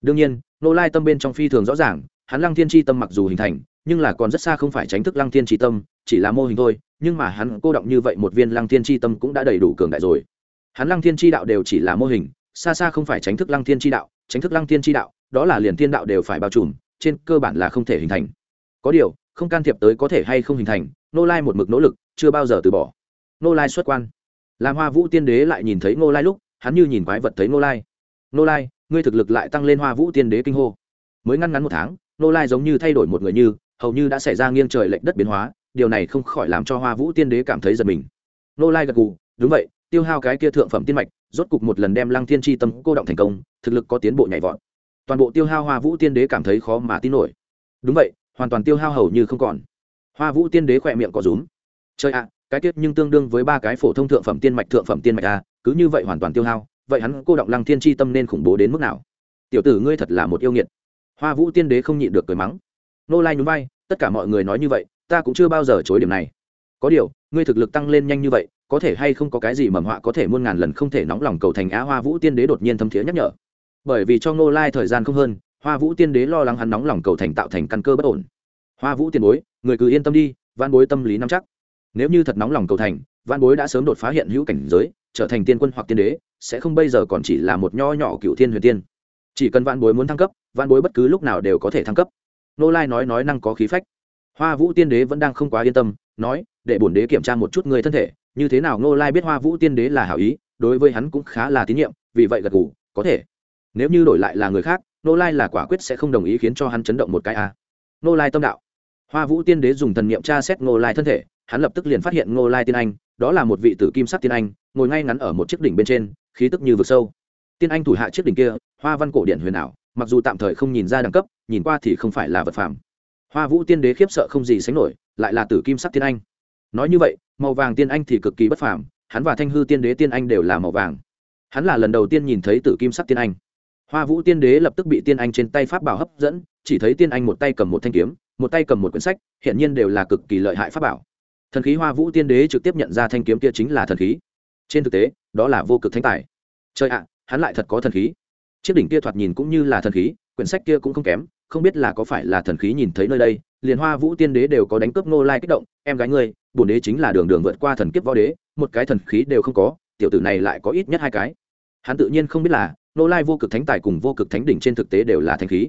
Đương nhiên, ngô lai tâm bên trong phi thường rõ ràng, hắn lăng thiên tri tâm mặc dù hình thành, nhưng là còn rất xa không phải tránh thức lăng thiên tri tâm, chỉ là mô hình thôi, nhưng mà hắn cô động như vậy một viên lăng thiên tri tâm cũng đã đầy đủ cường đại rồi. Hắn lăng thiên tri đạo đều chỉ là mô hình, xa xa không phải tránh thức lăng thiên tri đạo, tránh thức lăng thiên tri đạo, đó là liền thiên đạo đều phải bao trùm, trên cơ bản là không thể hình thành có điều, không can thiệp tới có thể hay không hình thành nô lai một mực nỗ lực, chưa bao giờ từ bỏ. Nô lai xuất quan. Làm hoa vũ tiên đế lại nhìn thấy nô lai lúc, hắn như nhìn quái vật thấy nô lai. Nô lai, ngươi thực lực lại tăng lên hoa vũ tiên đế kinh hô. Mới ngăn ngắn một tháng nô lai giống như thay đổi một người như, hầu như đã xảy ra nghiêng trời lệch đất biến hóa, điều này không khỏi làm cho hoa vũ tiên đế cảm thấy giật mình. Nô lai gật gù, đúng vậy, tiêu hao cái kia thượng phẩm tiên mạch, rốt cục một lần đem lăng thiên tri tâm cô động thành công, thực lực có tiến bộ nhảy vọt. Toàn bộ tiêu hao hoa vũ tiên đế cảm thấy khó mà tin nổi. Đúng vậy hoàn toàn tiêu hao hầu như không còn. Hoa vũ tiên đế khỏe miệng có rúm. Chơi ạ, cái tiết nhưng tương đương với ba cái phổ thông thượng phẩm tiên mạch, thượng phẩm tiên mạch a, cứ như vậy hoàn toàn tiêu hao, vậy hắn cô động lăng thiên tri tâm nên khủng bố đến mức nào? Tiểu tử ngươi thật là một yêu nghiệt. Hoa vũ tiên đế không nhịn được cười mắng. Nô lai nhún vai, tất cả mọi người nói như vậy, ta cũng chưa bao giờ chối điểm này. Có điều, ngươi thực lực tăng lên nhanh như vậy, có thể hay không có cái gì mầm họa có thể muôn ngàn lần không thể nóng lòng cầu thành á hoa vũ tiên đế đột nhiên thâm thiế nhắc nhở. Bởi vì cho nô lai thời gian không hơn hoa vũ tiên đế lo lắng hắn nóng lòng cầu thành tạo thành căn cơ bất ổn. Hoa vũ tiền bối người cứ yên tâm đi văn bối tâm lý nắm chắc. Nếu như thật nóng lòng cầu thành văn bối đã sớm đột phá hiện hữu cảnh giới trở thành tiên quân hoặc tiên đế sẽ không bây giờ còn chỉ là một nho nhỏ cựu thiên huyền tiên. Chỉ cần văn bối muốn thăng cấp văn bối bất cứ lúc nào đều có thể thăng cấp. Nô lai nói nói năng có khí phách. Hoa vũ tiên đế vẫn đang không quá yên tâm nói để bổn đế kiểm tra một chút người thân thể như thế nào nô lai biết hoa vũ tiên đế là hảo ý đối với hắn cũng khá là tín nhiệm vì vậy gật gù, có thể. Nếu như đổi lại là người khác nô lai là quả quyết sẽ không đồng ý khiến cho hắn chấn động một cái a. Nô lai tâm đạo. Hoa vũ tiên đế dùng thần niệm tra xét nô lai thân thể, hắn lập tức liền phát hiện nô lai tiên anh, đó là một vị tử kim sắc tiên anh, ngồi ngay ngắn ở một chiếc đỉnh bên trên, khí tức như vực sâu. Tiên anh thủ hạ chiếc đỉnh kia, hoa văn cổ điện huyền ảo, mặc dù tạm thời không nhìn ra đẳng cấp, nhìn qua thì không phải là vật phàm. Hoa vũ tiên đế khiếp sợ không gì sánh nổi, lại là tử kim sắc tiên anh. Nói như vậy, màu vàng tiên anh thì cực kỳ bất phàm, hắn và thanh hư tiên đế tiên anh đều là màu vàng. Hắn là lần đầu tiên nhìn thấy tử kim sắc tiên anh hoa vũ tiên đế lập tức bị tiên anh trên tay pháp bảo hấp dẫn, chỉ thấy tiên anh một tay cầm một thanh kiếm, một tay cầm một quyển sách hiện nhiên đều là cực kỳ lợi hại pháp bảo. Thần khí hoa vũ tiên đế trực tiếp nhận ra thanh kiếm kia chính là thần khí. Trên thực tế, đó là vô cực thánh tài. Trời ạ, hắn lại thật có thần khí. Chiếc đỉnh kia thoạt nhìn cũng như là thần khí, quyển sách kia cũng không kém, không biết là có phải là thần khí nhìn thấy nơi đây, liền hoa vũ tiên đế đều có đánh cướp nô lai kích động, em gái ngươi, bổn đế chính là đường đường vượt qua thần kiếp võ đế, một cái thần khí đều không có, tiểu tử này lại có ít nhất hai cái hắn tự nhiên không biết là, nô lai vô cực thánh tài cùng vô cực thánh đỉnh trên thực tế đều là thanh khí.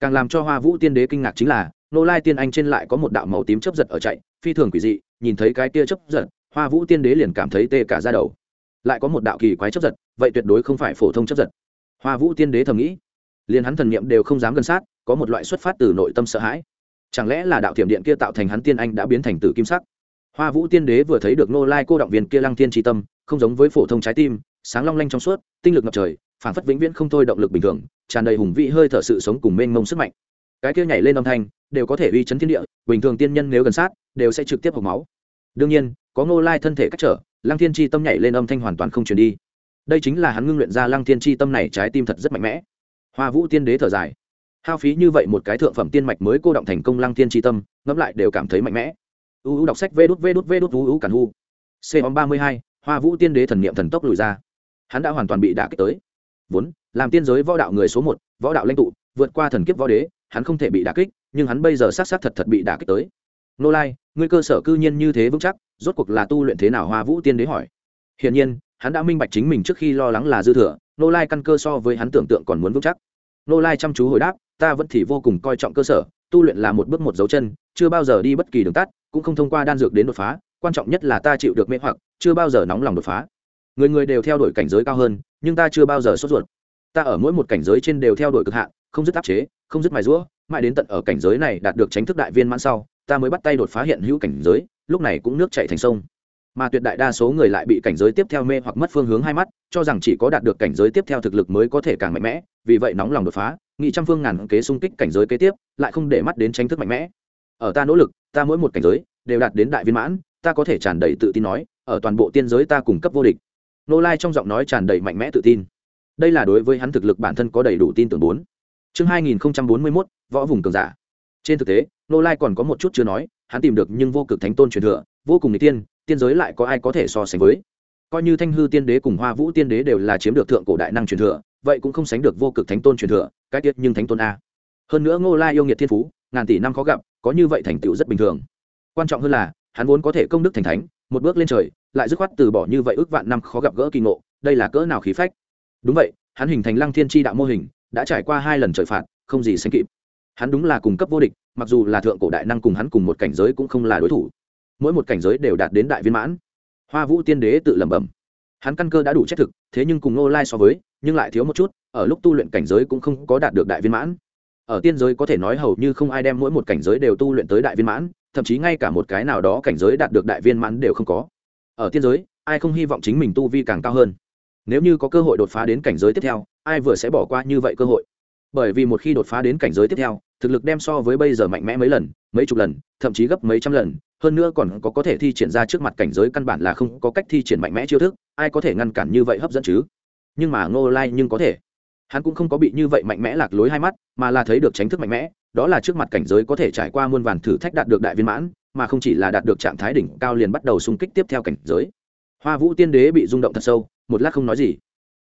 Càng làm cho hoa vũ tiên đế kinh ngạc chính là, nô lai tiên anh trên lại có một đạo màu tím chấp giật ở chạy, phi thường quỷ dị, nhìn thấy cái kia chấp giật, hoa vũ tiên đế liền cảm thấy tê cả ra đầu. Lại có một đạo kỳ quái chấp giật, vậy tuyệt đối không phải phổ thông chấp giật. Hoa vũ tiên đế thầm nghĩ. Liền hắn thần niệm đều không dám gần sát, có một loại xuất phát từ nội tâm sợ hãi. Chẳng lẽ là đạo thiểm điện kia tạo thành hắn tiên anh đã biến thành tử kim sắc? Hoa vũ tiên đế vừa thấy được nô lai cô động viên kia lăng Thiên tri tâm, không giống với phổ thông trái tim, sáng long lanh trong suốt, tinh lực ngập trời phản phất vĩnh viễn không thôi động lực bình thường, tràn đầy hùng vĩ hơi thở sự sống cùng mênh mông sức mạnh. Cái kia nhảy lên âm thanh, đều có thể uy chấn thiên địa, bình thường tiên nhân nếu gần sát, đều sẽ trực tiếp hộc máu. Đương nhiên, có ngô lai thân thể cách trở, lăng thiên tri tâm nhảy lên âm thanh hoàn toàn không chuyển đi. Đây chính là hắn ngưng luyện ra lăng thiên tri tâm này trái tim thật rất mạnh mẽ. Hoa vũ tiên đế thở dài. Hao phí như vậy một cái thượng phẩm tiên mạch mới cô động thành công lăng thiên tri tâm, ngẫm lại đều cảm thấy mạnh mẽ u u đọc sách vê đút vê đút vê đút u u cản hu. C ba mươi hai, hoa vũ tiên đế thần niệm thần tốc lùi ra. Hắn đã hoàn toàn bị đả kích tới. Vốn, làm tiên giới võ đạo người số một, võ đạo lãnh tụ, vượt qua thần kiếp võ đế, hắn không thể bị đả kích, nhưng hắn bây giờ s á t s á t thật thật bị đả kích tới. Nô lai, ngươi cơ sở cư nhiên như thế vững chắc, rốt cuộc là tu luyện thế nào? Hoa vũ tiên đế hỏi. Hiển nhiên, hắn đã minh bạch chính mình trước khi lo lắng là dư thừa, nô lai căn cơ so với hắn tưởng tượng còn muốn vững chắc. Nô lai chăm chú hồi đáp, ta vẫn thì vô cùng coi trọng cơ sở, tu luyện là một bước một dấu chân, chưa bao giờ đi bất kỳ đường tắt cũng không thông qua đan dược đến đột phá, quan trọng nhất là ta chịu được mê hoặc, chưa bao giờ nóng lòng đột phá. Người người đều theo đuổi cảnh giới cao hơn, nhưng ta chưa bao giờ sốt ruột. Ta ở mỗi một cảnh giới trên đều theo đuổi cực hạn, không dứt áp chế, không dứt mài rũa mãi đến tận ở cảnh giới này đạt được tránh thức đại viên mãn sau, ta mới bắt tay đột phá hiện hữu cảnh giới, lúc này cũng nước chạy thành sông. Mà tuyệt đại đa số người lại bị cảnh giới tiếp theo mê hoặc mất phương hướng hai mắt, cho rằng chỉ có đạt được cảnh giới tiếp theo thực lực mới có thể càng mạnh mẽ, vì vậy nóng lòng đột phá nghị trăm phương ngàn kế xung kích cảnh giới kế tiếp, lại không để mắt đến tranh thức mạnh mẽ ở ta nỗ lực, ta mỗi một cảnh giới đều đạt đến đại viên mãn, ta có thể tràn đầy tự tin nói, ở toàn bộ tiên giới ta cung cấp vô địch. Nô lai trong giọng nói tràn đầy mạnh mẽ tự tin. Đây là đối với hắn thực lực bản thân có đầy đủ tin tưởng bốn. Chương hai nghìn bốn mươi mốt, võ vùng cường giả. Trên thực tế, nô lai còn có một chút chưa nói, hắn tìm được nhưng vô cực thánh tôn truyền thừa, vô cùng n tiên tiên giới lại có ai có thể so sánh với? Coi như thanh hư tiên đế cùng hoa vũ tiên đế đều là chiếm được thượng cổ đại năng truyền thừa, vậy cũng không sánh được vô cực thánh tôn truyền thừa, cái tiết nhưng thánh tôn a. Hơn nữa ngô lai yêu nghiệt thiên phú ngàn tỷ năm khó gặp, có như vậy thành tựu rất bình thường. Quan trọng hơn là, hắn vốn có thể công đức thành thánh, một bước lên trời, lại dứt khoát từ bỏ như vậy ước vạn năm khó gặp gỡ kỳ ngộ, đây là cỡ nào khí phách. Đúng vậy, hắn hình thành lăng thiên tri đạo mô hình, đã trải qua hai lần trời phạt, không gì sánh kịp. Hắn đúng là cung cấp vô địch, mặc dù là thượng cổ đại năng cùng hắn cùng một cảnh giới cũng không là đối thủ. Mỗi một cảnh giới đều đạt đến đại viên mãn. Hoa vũ tiên đế tự lẩm bẩm. Hắn căn cơ đã đủ chất thực, thế nhưng cùng nô lai so với, nhưng lại thiếu một chút, ở lúc tu luyện cảnh giới cũng không có đạt được đại viên mãn ở tiên giới có thể nói hầu như không ai đem mỗi một cảnh giới đều tu luyện tới đại viên mãn, thậm chí ngay cả một cái nào đó cảnh giới đạt được đại viên mãn đều không có. Ở tiên giới, ai không hy vọng chính mình tu vi càng cao hơn? Nếu như có cơ hội đột phá đến cảnh giới tiếp theo, ai vừa sẽ bỏ qua như vậy cơ hội? Bởi vì một khi đột phá đến cảnh giới tiếp theo, thực lực đem so với bây giờ mạnh mẽ mấy lần, mấy chục lần, thậm chí gấp mấy trăm lần, hơn nữa còn có có thể thi triển ra trước mặt cảnh giới căn bản là không có cách thi triển mạnh mẽ chiêu thức, ai có thể ngăn cản như vậy hấp dẫn chứ? Nhưng mà ngô lai nhưng có thể hắn cũng không có bị như vậy mạnh mẽ lạc lối hai mắt, mà là thấy được tránh thức mạnh mẽ, đó là trước mặt cảnh giới có thể trải qua muôn vàn thử thách đạt được đại viên mãn, mà không chỉ là đạt được trạng thái đỉnh cao liền bắt đầu xung kích tiếp theo cảnh giới. Hoa vũ tiên đế bị rung động thật sâu, một lát không nói gì.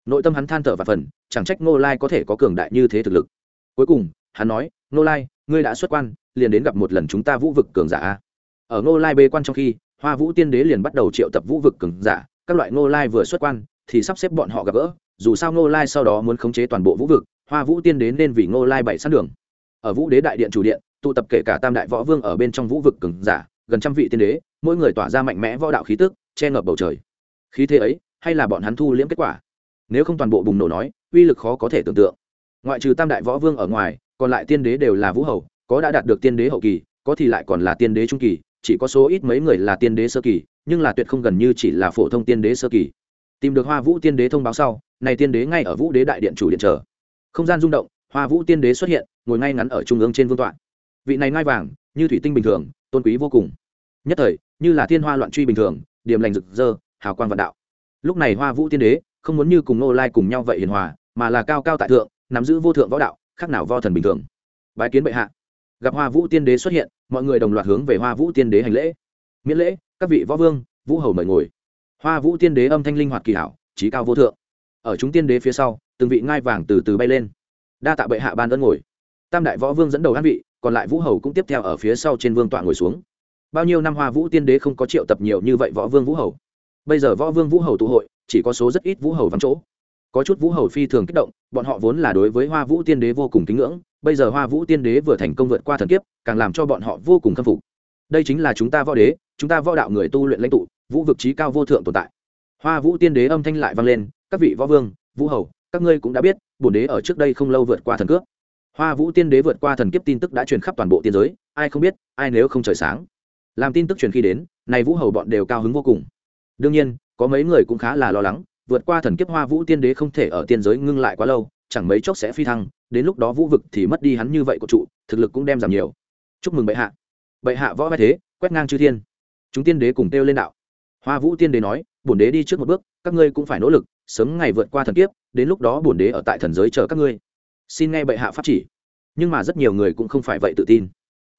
Nội tâm hắn than thở và phần, chẳng trách ngô lai có thể có cường đại như thế thực lực. Cuối cùng, hắn nói, ngô lai, ngươi đã xuất quan, liền đến gặp một lần chúng ta vũ vực cường giả ở ngô lai bê quan trong khi, hoa vũ tiên đế liền bắt đầu triệu tập vũ vực cường giả, các loại ngô lai vừa xuất quan thì sắp xếp bọn họ gặp gỡ, dù sao ngô lai sau đó muốn khống chế toàn bộ vũ vực, hoa vũ tiên đến nên vì ngô lai bảy sát đường. Ở vũ đế đại điện chủ điện, tụ tập kể cả tam đại võ vương ở bên trong vũ vực cường giả, gần trăm vị tiên đế, mỗi người tỏa ra mạnh mẽ võ đạo khí tức, che ngập bầu trời. Khí thế ấy, hay là bọn hắn thu liễm kết quả? Nếu không toàn bộ bùng nổ nói, uy lực khó có thể tưởng tượng. Ngoại trừ tam đại võ vương ở ngoài, còn lại tiên đế đều là vũ hầu, có đã đạt được tiên đế hậu kỳ, có thì lại còn là tiên đế trung kỳ, chỉ có số ít mấy người là tiên đế sơ kỳ, nhưng là tuyệt không gần như chỉ là phổ thông tiên đế sơ kỳ tìm được hoa vũ tiên đế thông báo sau, này tiên đế ngay ở vũ đế đại điện chủ điện chờ. Không gian rung động, hoa vũ tiên đế xuất hiện, ngồi ngay ngắn ở trung ương trên vương tọa. Vị này ngai vàng, như thủy tinh bình thường, tôn quý vô cùng. Nhất thời, như là thiên hoa loạn truy bình thường, điểm lành rực rỡ, hào quang vạn đạo. Lúc này hoa vũ tiên đế, không muốn như cùng nô lai cùng nhau vậy hiền hòa, mà là cao cao tại thượng, nắm giữ vô thượng võ đạo, khác nào vo thần bình thường. Bái kiến bệ hạ. Gặp hoa vũ tiên đế xuất hiện, mọi người đồng loạt hướng về hoa vũ tiên đế hành lễ. Miễn lễ, các vị võ vương, vũ hầu mời ngồi hoa vũ tiên đế âm thanh linh hoạt kỳ hảo trí cao vô thượng. Ở chúng tiên đế phía sau, từng vị ngai vàng từ từ bay lên. Đa tạ bệ hạ ban ơn ngồi. Tam đại võ vương dẫn đầu an vị, còn lại vũ hầu cũng tiếp theo ở phía sau trên vương tọa ngồi xuống. Bao nhiêu năm hoa vũ tiên đế không có triệu tập nhiều như vậy võ vương vũ hầu. Bây giờ võ vương vũ hầu tụ hội, chỉ có số rất ít vũ hầu vắng chỗ. Có chút vũ hầu phi thường kích động, bọn họ vốn là đối với hoa vũ tiên đế vô cùng kính ngưỡng, bây giờ hoa vũ tiên đế vừa thành công vượt qua thần kiếp, càng làm cho bọn họ vô cùng khâm phục. Đây chính là chúng ta võ đế chúng ta võ đạo người tu luyện lãnh tụ, vũ vực trí cao vô thượng tồn tại. Hoa vũ tiên đế âm thanh lại vang lên, các vị võ vương, vũ hầu, các ngươi cũng đã biết, bổn đế ở trước đây không lâu vượt qua thần cướp hoa vũ tiên đế vượt qua thần kiếp tin tức đã truyền khắp toàn bộ tiên giới, ai không biết, ai nếu không trời sáng. Làm tin tức truyền khi đến, này vũ hầu bọn đều cao hứng vô cùng. Đương nhiên, có mấy người cũng khá là lo lắng, vượt qua thần kiếp hoa vũ tiên đế không thể ở tiên giới ngưng lại quá lâu, chẳng mấy chốc sẽ phi thăng, đến lúc đó vũ vực thì mất đi hắn như vậy của trụ, thực lực cũng đem giảm nhiều. Chúc mừng bệ hạ. Bệ hạ võ vai thế, quét ngang chư thiên chúng tiên đế cùng kêu lên đạo. Hoa vũ tiên đế nói, bổn đế đi trước một bước, các ngươi cũng phải nỗ lực, sớm ngày vượt qua thần kiếp, đến lúc đó bổn đế ở tại thần giới chờ các ngươi. Xin nghe bệ hạ pháp chỉ. Nhưng mà rất nhiều người cũng không phải vậy tự tin.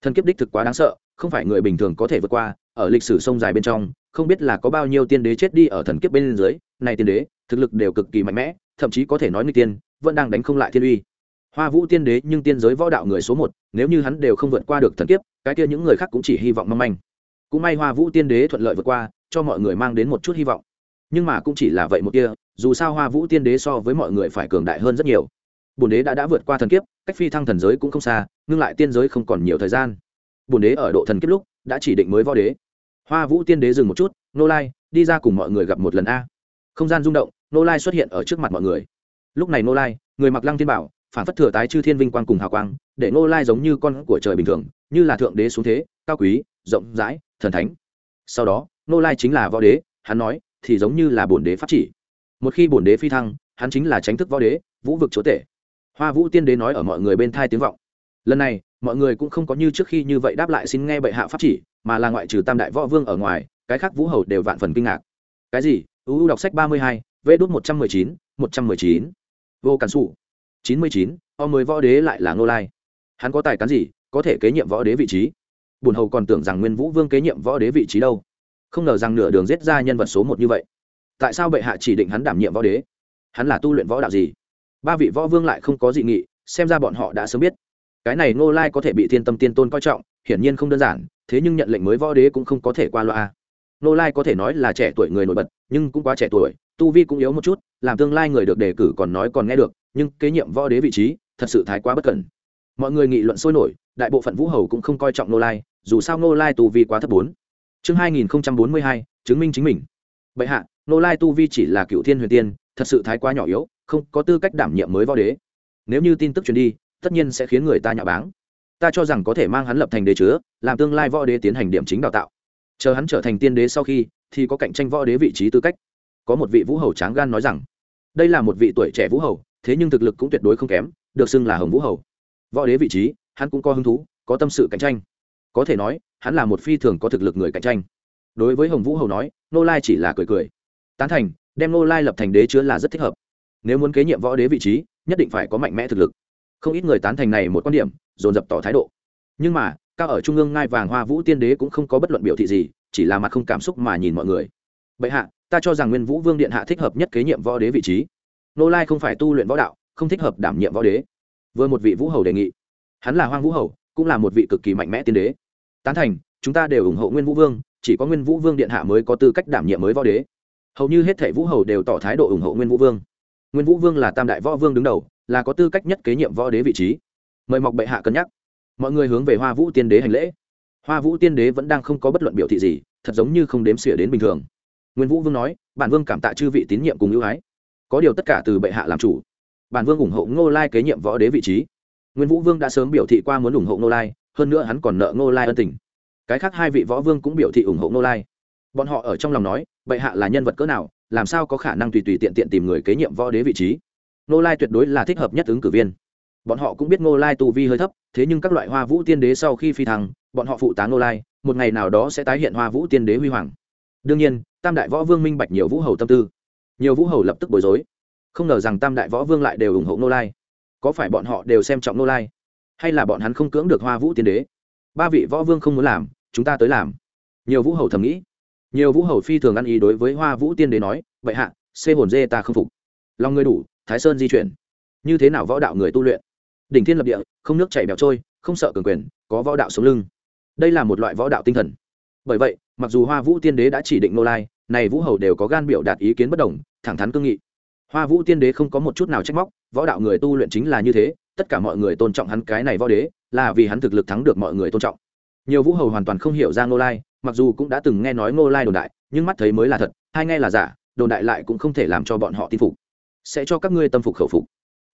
Thần kiếp đích thực quá đáng sợ, không phải người bình thường có thể vượt qua, ở lịch sử sông dài bên trong, không biết là có bao nhiêu tiên đế chết đi ở thần kiếp bên dưới, này tiên đế, thực lực đều cực kỳ mạnh mẽ, thậm chí có thể nói người tiên, vẫn đang đánh không lại thiên uy. Hoa vũ tiên đế nhưng tiên giới võ đạo người số một, nếu như hắn đều không vượt qua được thần kiếp, cái kia những người khác cũng chỉ hy vọng mong manh cũng may hoa vũ tiên đế thuận lợi vượt qua, cho mọi người mang đến một chút hy vọng. Nhưng mà cũng chỉ là vậy một kia, dù sao hoa vũ tiên đế so với mọi người phải cường đại hơn rất nhiều. Bồn đế đã đã vượt qua thần kiếp, cách phi thăng thần giới cũng không xa ngưng lại tiên giới không còn nhiều thời gian. Bồn đế ở độ thần kiếp lúc, đã chỉ định mới võ đế. Hoa vũ tiên đế dừng một chút, nô lai, đi ra cùng mọi người gặp một lần a. Không gian rung động, nô lai xuất hiện ở trước mặt mọi người. Lúc này nô lai, người mặc lăng thiên bảo, phản phất thừa tái chư thiên vinh quang cùng hào quang, để nô lai giống như con của trời bình thường, như là thượng đế xuống thế, cao quý, rộng rãi thần thánh. Sau đó nô lai chính là võ đế, hắn nói, thì giống như là bổn đế pháp chỉ. Một khi bổn đế phi thăng, hắn chính là tránh thức võ đế, vũ vực chúa tể. Hoa vũ tiên đế nói ở mọi người bên thai tiếng vọng. Lần này, mọi người cũng không có như trước khi như vậy đáp lại xin nghe bệ hạ pháp chỉ, mà là ngoại trừ tam đại võ vương ở ngoài, cái khác vũ hầu đều vạn phần kinh ngạc. Cái gì? Uu đọc sách ba mươi hai vê đốt một trăm mười chín, một trăm mười chín. Vô cản sụ chín mươi chín, o mười võ đế lại là ngô lai. Hắn có tài cán gì, có thể kế nhiệm võ đế vị trí? Bùn hầu còn tưởng rằng nguyên vũ vương kế nhiệm võ đế vị trí đâu. Không ngờ rằng nửa đường giết ra nhân vật số một như vậy. Tại sao bệ hạ chỉ định hắn đảm nhiệm võ đế? Hắn là tu luyện võ đạo gì? Ba vị võ vương lại không có dị nghị, xem ra bọn họ đã sớm biết. Cái này ngô lai có thể bị thiên tâm tiên tôn coi trọng, hiển nhiên không đơn giản, thế nhưng nhận lệnh mới võ đế cũng không có thể qua loa. Ngô lai có thể nói là trẻ tuổi người nổi bật, nhưng cũng quá trẻ tuổi, tu vi cũng yếu một chút, làm tương lai người được đề cử còn nói còn nghe được, nhưng kế nhiệm võ đế vị trí, thật sự thái quá bất cẩn. Mọi người nghị luận sôi nổi, đại bộ phận vũ hầu cũng không coi trọng ngô lai dù sao Nô lai tu vi quá thấp bốn. Chương hai nghìn bốn mươi hai, chứng minh chính mình. Bệ hạ Nô lai tu vi chỉ là cựu thiên huyền tiên, thật sự thái quá nhỏ yếu, không có tư cách đảm nhiệm mới võ đế. Nếu như tin tức truyền đi, tất nhiên sẽ khiến người ta nhạo báng. Ta cho rằng có thể mang hắn lập thành đế chứa, làm tương lai võ đế tiến hành điểm chính đào tạo. Chờ hắn trở thành tiên đế sau khi, thì có cạnh tranh võ đế vị trí tư cách. Có một vị vũ hầu tráng gan nói rằng, đây là một vị tuổi trẻ vũ hầu, thế nhưng thực lực cũng tuyệt đối không kém, được xưng là hồng vũ hầu. Võ đế vị trí, hắn cũng có hứng thú, có tâm sự cạnh tranh có thể nói, hắn là một phi thường có thực lực người cạnh tranh. Đối với hồng vũ hầu nói, nô lai chỉ là cười cười. Tán thành, đem nô lai lập thành đế chứa là rất thích hợp. Nếu muốn kế nhiệm võ đế vị trí, nhất định phải có mạnh mẽ thực lực. Không ít người tán thành này một quan điểm, dồn dập tỏ thái độ. Nhưng mà, cao ở trung ương ngai vàng hoa vũ tiên đế cũng không có bất luận biểu thị gì, chỉ là mặt không cảm xúc mà nhìn mọi người. Bệ hạ, ta cho rằng nguyên vũ vương điện hạ thích hợp nhất kế nhiệm võ đế vị trí. Nô lai không phải tu luyện võ đạo, không thích hợp đảm nhiệm võ đế. Vừa một vị vũ hầu đề nghị. Hắn là hoang vũ hầu cũng là một vị cực kỳ mạnh mẽ tiên đế. Tán thành, chúng ta đều ủng hộ nguyên vũ vương, chỉ có nguyên vũ vương điện hạ mới có tư cách đảm nhiệm mới võ đế. Hầu như hết thể vũ hầu đều tỏ thái độ ủng hộ nguyên vũ vương. Nguyên vũ vương là tam đại võ vương đứng đầu, là có tư cách nhất kế nhiệm võ đế vị trí. Mời mọc bệ hạ cân nhắc. Mọi người hướng về hoa vũ tiên đế hành lễ. Hoa vũ tiên đế vẫn đang không có bất luận biểu thị gì, thật giống như không đếm xỉa đến bình thường. Nguyên vũ vương nói, bản vương cảm tạ chư vị tín nhiệm cùng ưu ái. Có điều tất cả từ bệ hạ làm chủ. Bản vương ủng hộ ngô lai kế nhiệm võ đế vị trí nguyên vũ vương đã sớm biểu thị qua muốn ủng hộ ngô lai, hơn nữa hắn còn nợ ngô lai ân tình. Cái khác hai vị võ vương cũng biểu thị ủng hộ ngô lai. Bọn họ ở trong lòng nói, bệ hạ là nhân vật cỡ nào, làm sao có khả năng tùy tùy tiện tiện tìm người kế nhiệm võ đế vị trí? Ngô lai tuyệt đối là thích hợp nhất ứng cử viên. Bọn họ cũng biết ngô lai tu vi hơi thấp, thế nhưng các loại hoa vũ tiên đế sau khi phi thăng, bọn họ phụ tá ngô lai, một ngày nào đó sẽ tái hiện hoa vũ tiên đế huy hoàng. Đương nhiên, tam đại võ vương minh bạch nhiều vũ hầu tâm tư. Nhiều vũ hầu lập tức bối rối. Không ngờ rằng tam đại võ vương lại đều ủng hộ ngô lai có phải bọn họ đều xem trọng Nô lai? Hay là bọn hắn không cưỡng được hoa vũ tiên đế? Ba vị võ vương không muốn làm, chúng ta tới làm. Nhiều vũ hầu thầm nghĩ. Nhiều vũ hầu phi thường ăn ý đối với hoa vũ tiên đế nói, vậy hạ, xê hồn dê ta không phục. Lòng người đủ, thái sơn di chuyển. Như thế nào võ đạo người tu luyện? Đỉnh thiên lập địa, không nước chảy bẹo trôi, không sợ cường quyền, có võ đạo sống lưng. Đây là một loại võ đạo tinh thần. Bởi vậy, mặc dù hoa vũ tiên đế đã chỉ định nô lai, này vũ hầu đều có gan biểu đạt ý kiến bất đồng, thẳng thắn cương nghị. Hoa vũ tiên đế không có một chút nào trách móc võ đạo người tu luyện chính là như thế, tất cả mọi người tôn trọng hắn cái này võ đế, là vì hắn thực lực thắng được mọi người tôn trọng. Nhiều vũ hầu hoàn toàn không hiểu ra ngô lai, mặc dù cũng đã từng nghe nói ngô lai đồn đại, nhưng mắt thấy mới là thật hay nghe là giả, đồn đại lại cũng không thể làm cho bọn họ tin phục. Sẽ cho các ngươi tâm phục khẩu phục.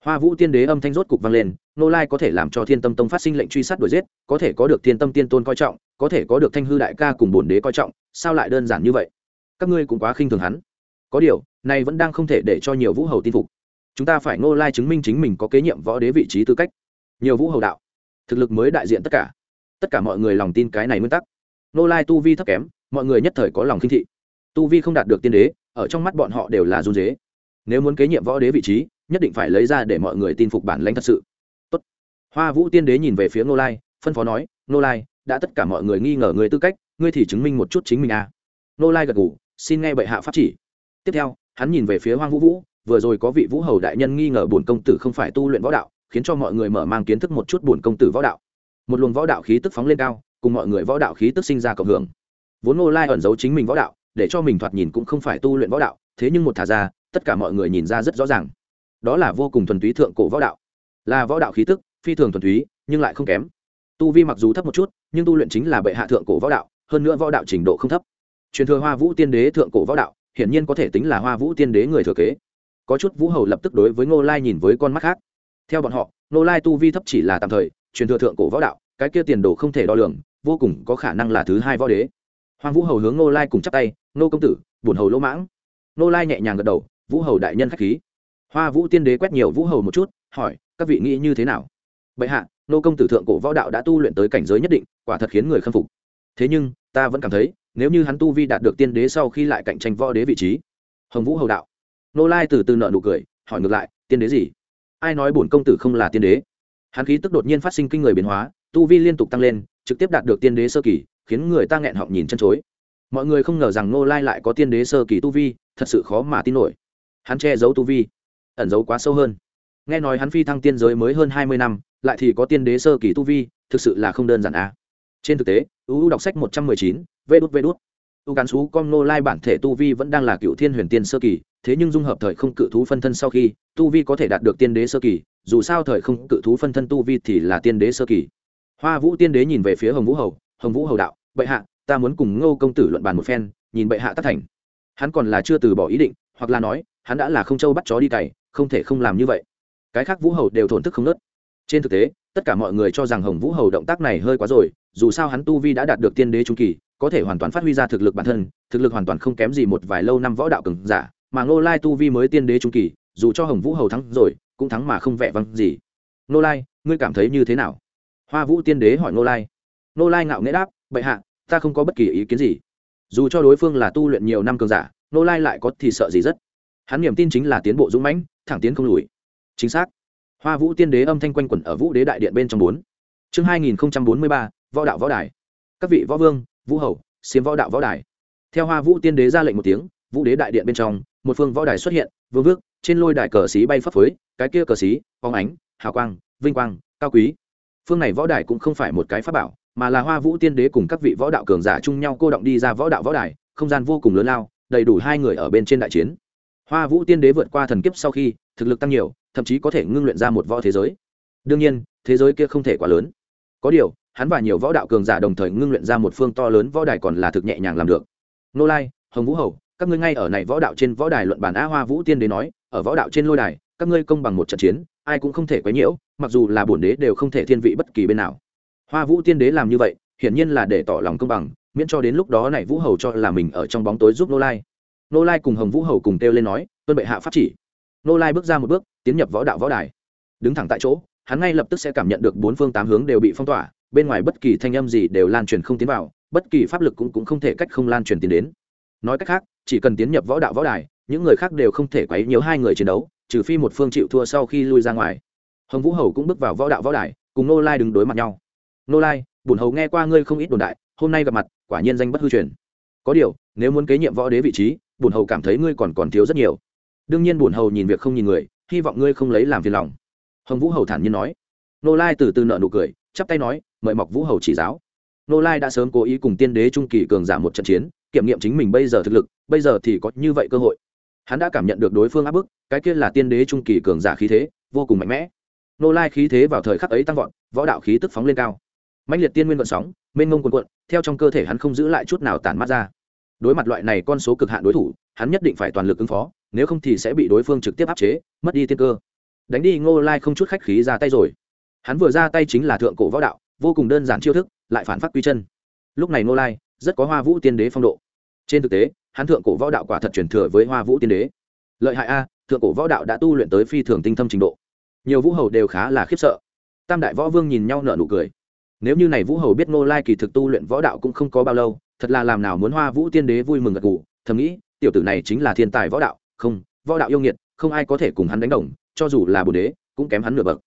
Hoa vũ tiên đế âm thanh rốt cục vang lên, ngô lai có thể làm cho thiên tâm tông phát sinh lệnh truy sát đuổi giết, có thể có được thiên tâm tiên tôn coi trọng, có thể có được thanh hư đại ca cùng bổn đế coi trọng, sao lại đơn giản như vậy? Các ngươi cũng quá khinh thường hắn. Có điều, này vẫn đang không thể để cho nhiều vũ hầu tin phục chúng ta phải ngô lai chứng minh chính mình có kế nhiệm võ đế vị trí tư cách. Nhiều vũ hầu đạo, thực lực mới đại diện tất cả. Tất cả mọi người lòng tin cái này nguyên tắc. Ngô lai tu vi thấp kém, mọi người nhất thời có lòng khinh thị. Tu vi không đạt được tiên đế, ở trong mắt bọn họ đều là run dế. Nếu muốn kế nhiệm võ đế vị trí, nhất định phải lấy ra để mọi người tin phục bản lãnh thật sự. Tốt. hoa vũ tiên đế nhìn về phía ngô lai, phân phó nói, ngô lai, đã tất cả mọi người nghi ngờ người tư cách, ngươi thì chứng minh một chút chính mình à. ngô lai gật ngủ xin nghe bệ hạ pháp chỉ. Tiếp theo, hắn nhìn về phía hoang vũ vũ vừa rồi có vị vũ hầu đại nhân nghi ngờ bổn công tử không phải tu luyện võ đạo, khiến cho mọi người mở mang kiến thức một chút bổn công tử võ đạo. Một luồng võ đạo khí tức phóng lên cao, cùng mọi người võ đạo khí tức sinh ra cộng hưởng. Vốn ngô lai ẩn giấu chính mình võ đạo, để cho mình thoạt nhìn cũng không phải tu luyện võ đạo, thế nhưng một thả ra, tất cả mọi người nhìn ra rất rõ ràng. Đó là vô cùng thuần túy thượng cổ võ đạo. Là võ đạo khí tức, phi thường thuần túy, nhưng lại không kém. Tu vi mặc dù thấp một chút, nhưng tu luyện chính là bệ hạ thượng cổ võ đạo, hơn nữa võ đạo trình độ không thấp. Truyền thừa hoa vũ tiên đế thượng cổ võ đạo, hiển nhiên có thể tính là hoa vũ tiên đế người thừa kế có chút vũ hầu lập tức đối với ngô lai nhìn với con mắt khác. Theo bọn họ, ngô lai tu vi thấp chỉ là tạm thời, truyền thừa thượng cổ võ đạo, cái kia tiền đồ không thể đo lường, vô cùng có khả năng là thứ hai võ đế. Hoàng vũ hầu hướng ngô lai cùng chắp tay, ngô công tử bùn hầu lỗ mãng. Ngô lai nhẹ nhàng gật đầu, vũ hầu đại nhân k h á c h khí. Hoa vũ tiên đế quét nhiều vũ hầu một chút, hỏi, các vị nghĩ như thế nào? Bệ hạ nô công tử thượng cổ võ đạo đã tu luyện tới cảnh giới nhất định, quả thật khiến người khâm phục. Thế nhưng, ta vẫn cảm thấy, nếu như hắn tu vi đạt được tiên đế sau khi lại cạnh tranh võ đế vị trí. Hồng vũ hầu đạo nô lai từ từ nợ nụ cười, hỏi ngược lại, tiên đế gì? Ai nói bổn công tử không là tiên đế? Hắn khí tức đột nhiên phát sinh kinh người biến hóa, tu vi liên tục tăng lên, trực tiếp đạt được tiên đế sơ kỳ, khiến người ta nghẹn họng nhìn chân chối. Mọi người không ngờ rằng nô lai lại có tiên đế sơ kỳ tu vi, thật sự khó mà tin nổi. Hắn che giấu tu vi, ẩn giấu quá sâu hơn. Nghe nói hắn phi thăng tiên giới mới hơn hai mươi năm, lại thì có tiên đế sơ kỳ tu vi, thực sự là không đơn giản à. trên thực tế uu đọc sách một trăm mười chín, vê đút vê đút u cán xú con nô lai bản thể tu vi vẫn đang là cựu thiên huyền tiên sơ kỳ, thế nhưng dung hợp thời không cự thú phân thân sau khi, tu vi có thể đạt được tiên đế sơ kỳ, dù sao thời không cự thú phân thân tu vi thì là tiên đế sơ kỳ. Hoa vũ tiên đế nhìn về phía hồng vũ hầu, hồng vũ hầu đạo, bệ hạ, ta muốn cùng ngô công tử luận bàn một phen, nhìn bệ hạ tất thành. Hắn còn là chưa từ bỏ ý định, hoặc là nói, hắn đã là không châu bắt chó đi cày, không thể không làm như vậy. Cái khác vũ hầu đều thổn thức không nớt. Trên thực tế, tất cả mọi người cho rằng hồng vũ hầu động tác này hơi quá rồi, dù sao hắn tu vi đã đạt được tiên đế trung kỳ có thể hoàn toàn phát huy ra thực lực bản thân, thực lực hoàn toàn không kém gì một vài lâu năm võ đạo cường giả, mà ngô lai tu vi mới tiên đế trung kỳ, dù cho hồng vũ hầu thắng rồi, cũng thắng mà không vẻ văng gì. Ngô lai, ngươi cảm thấy như thế nào? Hoa vũ tiên đế hỏi ngô lai. Ngô lai ngạo nghễ đáp, bệ hạ, ta không có bất kỳ ý kiến gì. Dù cho đối phương là tu luyện nhiều năm cường giả, ngô lai lại có thì sợ gì rất. Hắn niềm tin chính là tiến bộ dũng mãnh, thẳng tiến không lùi. Chính xác. Hoa vũ tiên đế âm thanh quanh quẩn ở vũ đế đại điện bên trong bốn. Chương hai nghìn bốn mươi ba, võ đạo võ đài. Các vị võ vương vũ hầu xiếm võ đạo võ đài. Theo hoa vũ tiên đế ra lệnh một tiếng, vũ đế đại điện bên trong, một phương võ đài xuất hiện, vương vước, trên lôi đài cờ xí bay phấp phới, cái kia cờ xí phóng ánh, hào quang, vinh quang, cao quý. Phương này võ đài cũng không phải một cái pháp bảo, mà là hoa vũ tiên đế cùng các vị võ đạo cường giả chung nhau cô động đi ra võ đạo võ đài, không gian vô cùng lớn lao, đầy đủ hai người ở bên trên đại chiến. Hoa vũ tiên đế vượt qua thần kiếp sau khi, thực lực tăng nhiều, thậm chí có thể ngưng luyện ra một võ thế giới. Đương nhiên, thế giới kia không thể quá lớn. Có điều hắn và nhiều võ đạo cường giả đồng thời ngưng luyện ra một phương to lớn võ đài còn là thực nhẹ nhàng làm được. Nô lai, hồng vũ hầu, các ngươi ngay ở này võ đạo trên võ đài luận bàn a hoa vũ tiên đế nói, ở võ đạo trên lôi đài, các ngươi công bằng một trận chiến, ai cũng không thể quấy nhiễu, mặc dù là bổn đế đều không thể thiên vị bất kỳ bên nào. Hoa vũ tiên đế làm như vậy, hiển nhiên là để tỏ lòng công bằng, miễn cho đến lúc đó này vũ hầu cho là mình ở trong bóng tối giúp nô lai. Nô lai cùng hồng vũ hầu cùng kêu lên nói, tuân bệ hạ pháp chỉ. Nô lai bước ra một bước, tiến nhập võ đạo võ đài. Đứng thẳng tại chỗ, hắn ngay lập tức sẽ cảm nhận được bốn phương tám hướng đều bị phong tỏa bên ngoài bất kỳ thanh âm gì đều lan truyền không tiến vào bất kỳ pháp lực cũng, cũng không thể cách không lan truyền tiến đến. Nói cách khác chỉ cần tiến nhập võ đạo võ đài những người khác đều không thể quấy nhiễu hai người chiến đấu trừ phi một phương chịu thua sau khi lui ra ngoài. Hồng vũ hầu cũng bước vào võ đạo võ đài cùng nô lai đứng đối mặt nhau. Nô lai bùn hầu nghe qua ngươi không ít đồn đại hôm nay gặp mặt quả nhiên danh bất hư truyền. Có điều nếu muốn kế nhiệm võ đế vị trí bùn hầu cảm thấy ngươi còn còn thiếu rất nhiều. Đương nhiên bùn hầu nhìn việc không nhìn người hy vọng ngươi không lấy làm phiền lòng. Hồng vũ hầu thản nhiên nói. Nô lai từ từ nợ nụ cười chắp tay nói mời mọc vũ hầu chỉ giáo. Nô lai đã sớm cố ý cùng tiên đế trung kỳ cường giả một trận chiến, kiểm nghiệm chính mình bây giờ thực lực, bây giờ thì có như vậy cơ hội. Hắn đã cảm nhận được đối phương áp bức, cái kia là tiên đế trung kỳ cường giả khí thế, vô cùng mạnh mẽ. Nô lai khí thế vào thời khắc ấy tăng vọt, võ đạo khí tức phóng lên cao. Mạnh liệt tiên nguyên vận sóng, mênh mông quần quận theo trong cơ thể hắn không giữ lại chút nào tản mắt ra. Đối mặt loại này con số cực hạn đối thủ, hắn nhất định phải toàn lực ứng phó, nếu không thì sẽ bị đối phương trực tiếp áp chế, mất đi tiên cơ. Đánh đi, ngô lai không chút khách khí ra tay rồi. Hắn vừa ra tay chính là thượng cổ võ đạo vô cùng đơn giản chiêu thức, lại phản phát quy chân. Lúc này ngô lai, rất có hoa vũ tiên đế phong độ. Trên thực tế, hắn thượng cổ võ đạo quả thật truyền thừa với hoa vũ tiên đế. Lợi hại a, thượng cổ võ đạo đã tu luyện tới phi thường tinh thâm trình độ. Nhiều vũ hầu đều khá là khiếp sợ. Tam đại võ vương nhìn nhau nở nụ cười. Nếu như này vũ hầu biết ngô lai kỳ thực tu luyện võ đạo cũng không có bao lâu, thật là làm nào muốn hoa vũ tiên đế vui mừng gật gù, thầm nghĩ, tiểu tử này chính là thiên tài võ đạo, không, võ đạo yêu nghiệt, không ai có thể cùng hắn đánh đồng, cho dù là bồ đế, cũng kém hắn nửa bậc.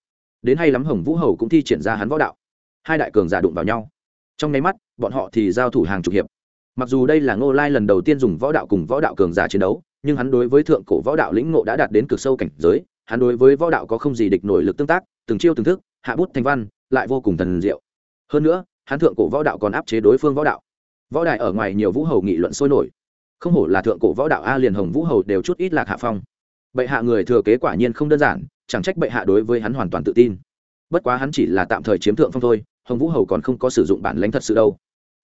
Đến hay lắm hồng vũ hầu cũng thi triển ra hắn võ đạo hai đại cường giả đụng vào nhau. Trong nháy mắt, bọn họ thì giao thủ hàng chục hiệp. Mặc dù đây là ngô lai lần đầu tiên dùng võ đạo cùng võ đạo cường giả chiến đấu, nhưng hắn đối với thượng cổ võ đạo lĩnh ngộ đã đạt đến cực sâu cảnh giới, hắn đối với võ đạo có không gì địch nổi lực tương tác, từng chiêu từng thức, hạ bút thành văn, lại vô cùng thần diệu. Hơn nữa, hắn thượng cổ võ đạo còn áp chế đối phương võ đạo. Võ đại ở ngoài nhiều vũ hầu nghị luận sôi nổi. Không hổ là thượng cổ võ đạo a liền hồng vũ hầu đều chút ít lạc hạ phong. Bệ hạ người thừa kế quả nhiên không đơn giản, chẳng trách bệ hạ đối với hắn hoàn toàn tự tin. Bất quá hắn chỉ là tạm thời chiếm thượng phong thôi hồng vũ hầu còn không có sử dụng bản lãnh thật sự đâu.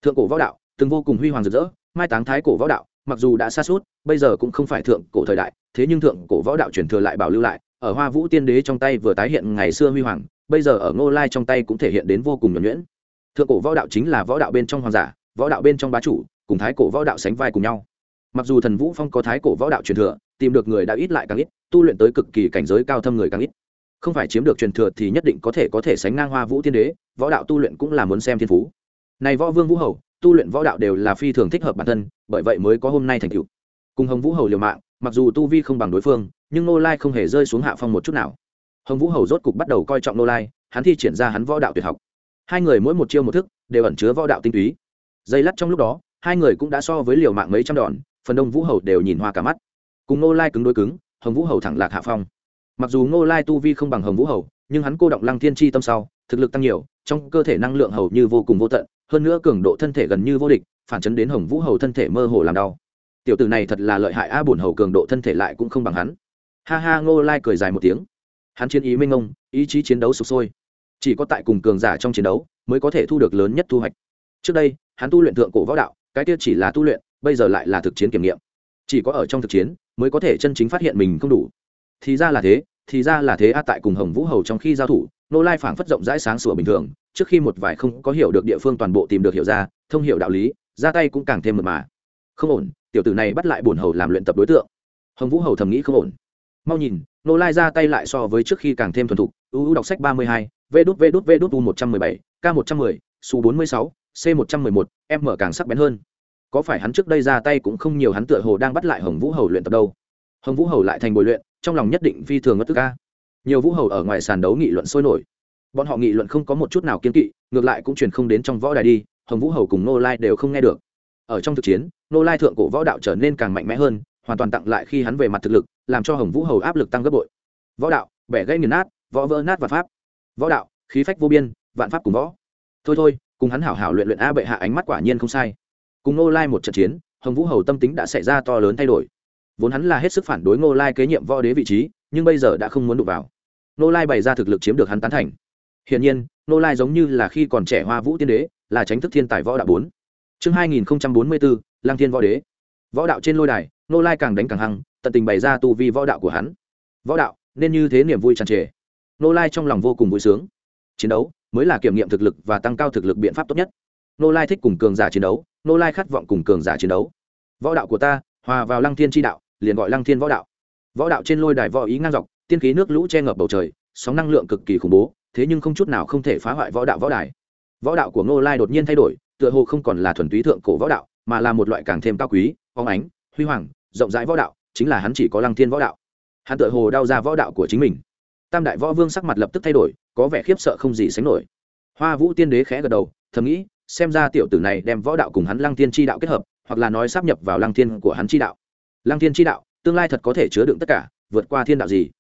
Thượng cổ võ đạo, từng vô cùng huy hoàng rực rỡ, mai táng thái cổ võ đạo, mặc dù đã xa suốt, bây giờ cũng không phải thượng cổ thời đại, thế nhưng thượng cổ võ đạo truyền thừa lại bảo lưu lại, ở hoa vũ tiên đế trong tay vừa tái hiện ngày xưa huy hoàng, bây giờ ở ngô lai trong tay cũng thể hiện đến vô cùng nhuẩn nhuyễn. Thượng cổ võ đạo chính là võ đạo bên trong hoàng giả, võ đạo bên trong bá chủ, cùng thái cổ võ đạo sánh vai cùng nhau. Mặc dù thần vũ phong có thái cổ võ đạo truyền thừa, tìm được người đã ít lại càng ít, tu luyện tới cực kỳ cảnh giới cao thâm người càng ít không phải chiếm được truyền thừa thì nhất định có thể có thể sánh ngang hoa vũ tiên đế, võ đạo tu luyện cũng là muốn xem thiên phú. Này võ vương vũ hầu, tu luyện võ đạo đều là phi thường thích hợp bản thân, bởi vậy mới có hôm nay thành tựu. Cùng hồng vũ hầu liều mạng, mặc dù tu vi không bằng đối phương, nhưng nô lai không hề rơi xuống hạ phong một chút nào. Hồng vũ hầu rốt cục bắt đầu coi trọng nô lai, hắn thi triển ra hắn võ đạo tuyệt học. Hai người mỗi một chiêu một thức, đều ẩn chứa võ đạo tinh túy. Dây lắt trong lúc đó, hai người cũng đã so với liều mạng mấy trăm đòn, phần đông vũ hầu đều nhìn hoa cả mắt. Cùng nô lai cứng đối cứng, hồng vũ hầu thẳng lạc hạ phong mặc dù Ngô lai tu vi không bằng hồng vũ hầu, nhưng hắn cô động lăng thiên chi tâm sau, thực lực tăng nhiều, trong cơ thể năng lượng hầu như vô cùng vô tận, hơn nữa cường độ thân thể gần như vô địch, phản chấn đến hồng vũ hầu thân thể mơ hồ làm đau. Tiểu tử này thật là lợi hại a, bổn hầu cường độ thân thể lại cũng không bằng hắn. Ha ha, ngô lai cười dài một tiếng. Hắn chiến ý minh ông, ý chí chiến đấu sụp sôi. Chỉ có tại cùng cường giả trong chiến đấu, mới có thể thu được lớn nhất thu hoạch. Trước đây, hắn tu luyện thượng cổ võ đạo, cái tiết chỉ là tu luyện, bây giờ lại là thực chiến kiểm nghiệm. Chỉ có ở trong thực chiến, mới có thể chân chính phát hiện mình không đủ thì ra là thế, thì ra là thế. A, tại cùng hồng vũ hầu trong khi giao thủ, nô lai phảng phất rộng rãi sáng sủa bình thường, trước khi một vài không có hiểu được địa phương toàn bộ tìm được hiểu ra, thông hiểu đạo lý, ra tay cũng càng thêm mật mà. Không ổn, tiểu tử này bắt lại bổn hầu làm luyện tập đối tượng. Hồng vũ hầu thầm nghĩ không ổn. Mau nhìn, nô lai ra tay lại so với trước khi càng thêm thuần thục. Uu đọc sách ba mươi hai v đút v đút v đút, u một trăm mười bảy, k một trăm mười su bốn mươi sáu, c một trăm mười một m càng sắc bén hơn. Có phải hắn trước đây ra tay cũng không nhiều, hắn tựa hồ đang bắt lại hồng vũ hầu luyện tập đâu? Hồng vũ hầu lại thành bồi luyện trong lòng nhất định phi thường ngất tức ca nhiều vũ hầu ở ngoài sàn đấu nghị luận sôi nổi. Bọn họ nghị luận không có một chút nào kiên kỵ, ngược lại cũng truyền không đến trong võ đài đi, hồng vũ hầu cùng nô lai đều không nghe được. Ở trong thực chiến nô lai thượng cổ võ đạo trở nên càng mạnh mẽ hơn, hoàn toàn tặng lại khi hắn về mặt thực lực, làm cho hồng vũ hầu áp lực tăng gấp bội. Võ đạo, bẻ gây nghiền nát, võ vỡ nát và pháp. Võ đạo, khí phách vô biên, vạn pháp cùng võ. Thôi thôi, cùng hắn hảo hảo luyện luyện a bệ hạ ánh mắt quả nhiên không sai. Cùng nô lai một trận chiến, hồng vũ hầu tâm tính đã xảy ra to lớn thay đổi vốn hắn là hết sức phản đối Ngô lai kế nhiệm võ đế vị trí, nhưng bây giờ đã không muốn đụng vào. Ngô lai bày ra thực lực chiếm được hắn tán thành. Hiển nhiên, Ngô lai giống như là khi còn trẻ hoa vũ tiên đế, là tránh thức thiên tài võ đạo bốn. Chương hai nghìn bốn mươi bốn lang thiên võ đế. Võ đạo trên lôi đài, Ngô lai càng đánh càng hăng, tận tình bày ra tu vi võ đạo của hắn. Võ đạo, nên như thế niềm vui tràn trề. Ngô lai trong lòng vô cùng vui sướng. Chiến đấu mới là kiểm nghiệm thực lực và tăng cao thực lực biện pháp tốt nhất. Nô lai thích cùng cường giả chiến đấu nô lai khát vọng cùng cường giả chiến đấu. Võ đạo của ta, hòa vào lăng thiên tri đạo liền gọi lăng thiên võ đạo. Võ đạo trên lôi đài võ ý ngang dọc, tiên khí nước lũ che ngập bầu trời, sóng năng lượng cực kỳ khủng bố, thế nhưng không chút nào không thể phá hoại võ đạo võ đài. Võ đạo của ngô lai đột nhiên thay đổi, tựa hồ không còn là thuần túy thượng cổ võ đạo, mà là một loại càng thêm cao quý phóng ánh, huy hoàng, rộng rãi võ đạo, chính là hắn chỉ có lăng thiên võ đạo. Hắn tựa hồ đau ra võ đạo của chính mình. Tam đại võ vương sắc mặt lập tức thay đổi, có vẻ khiếp sợ không gì sánh nổi. Hoa vũ tiên đế khẽ gật đầu, thầm nghĩ, xem ra tiểu tử này đem võ đạo cùng hắn lăng thiên chi đạo kết hợp, hoặc là nói sắp nhập vào lăng thiên của hắn chi đạo lăng thiên chi đạo, tương lai thật có thể chứa đựng tất cả, vượt qua thiên đạo gì?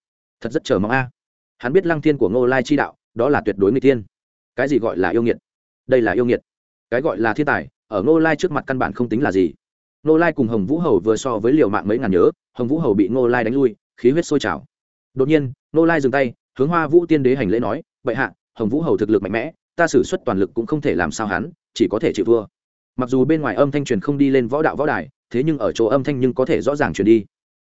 Thật rất chờ mong a. Hắn biết lăng thiên của ngô lai chi đạo, đó là tuyệt đối người thiên. Cái gì gọi là yêu nghiệt? Đây là yêu nghiệt. Cái gọi là thiên tài, ở ngô lai trước mặt căn bản không tính là gì. Ngô lai cùng hồng vũ hầu vừa so với liều mạng mấy ngàn nhớ, hồng vũ hầu bị ngô lai đánh lui, khí huyết sôi trào. Đột nhiên, ngô lai dừng tay, hướng hoa vũ tiên đế hành lễ nói, bệ hạ, hồng vũ hầu thực lực mạnh mẽ, ta xử suất toàn lực cũng không thể làm sao hắn, chỉ có thể chịu thua. Mặc dù bên ngoài âm thanh truyền không đi lên võ đạo võ đài thế nhưng ở chỗ âm thanh nhưng có thể rõ ràng truyền đi.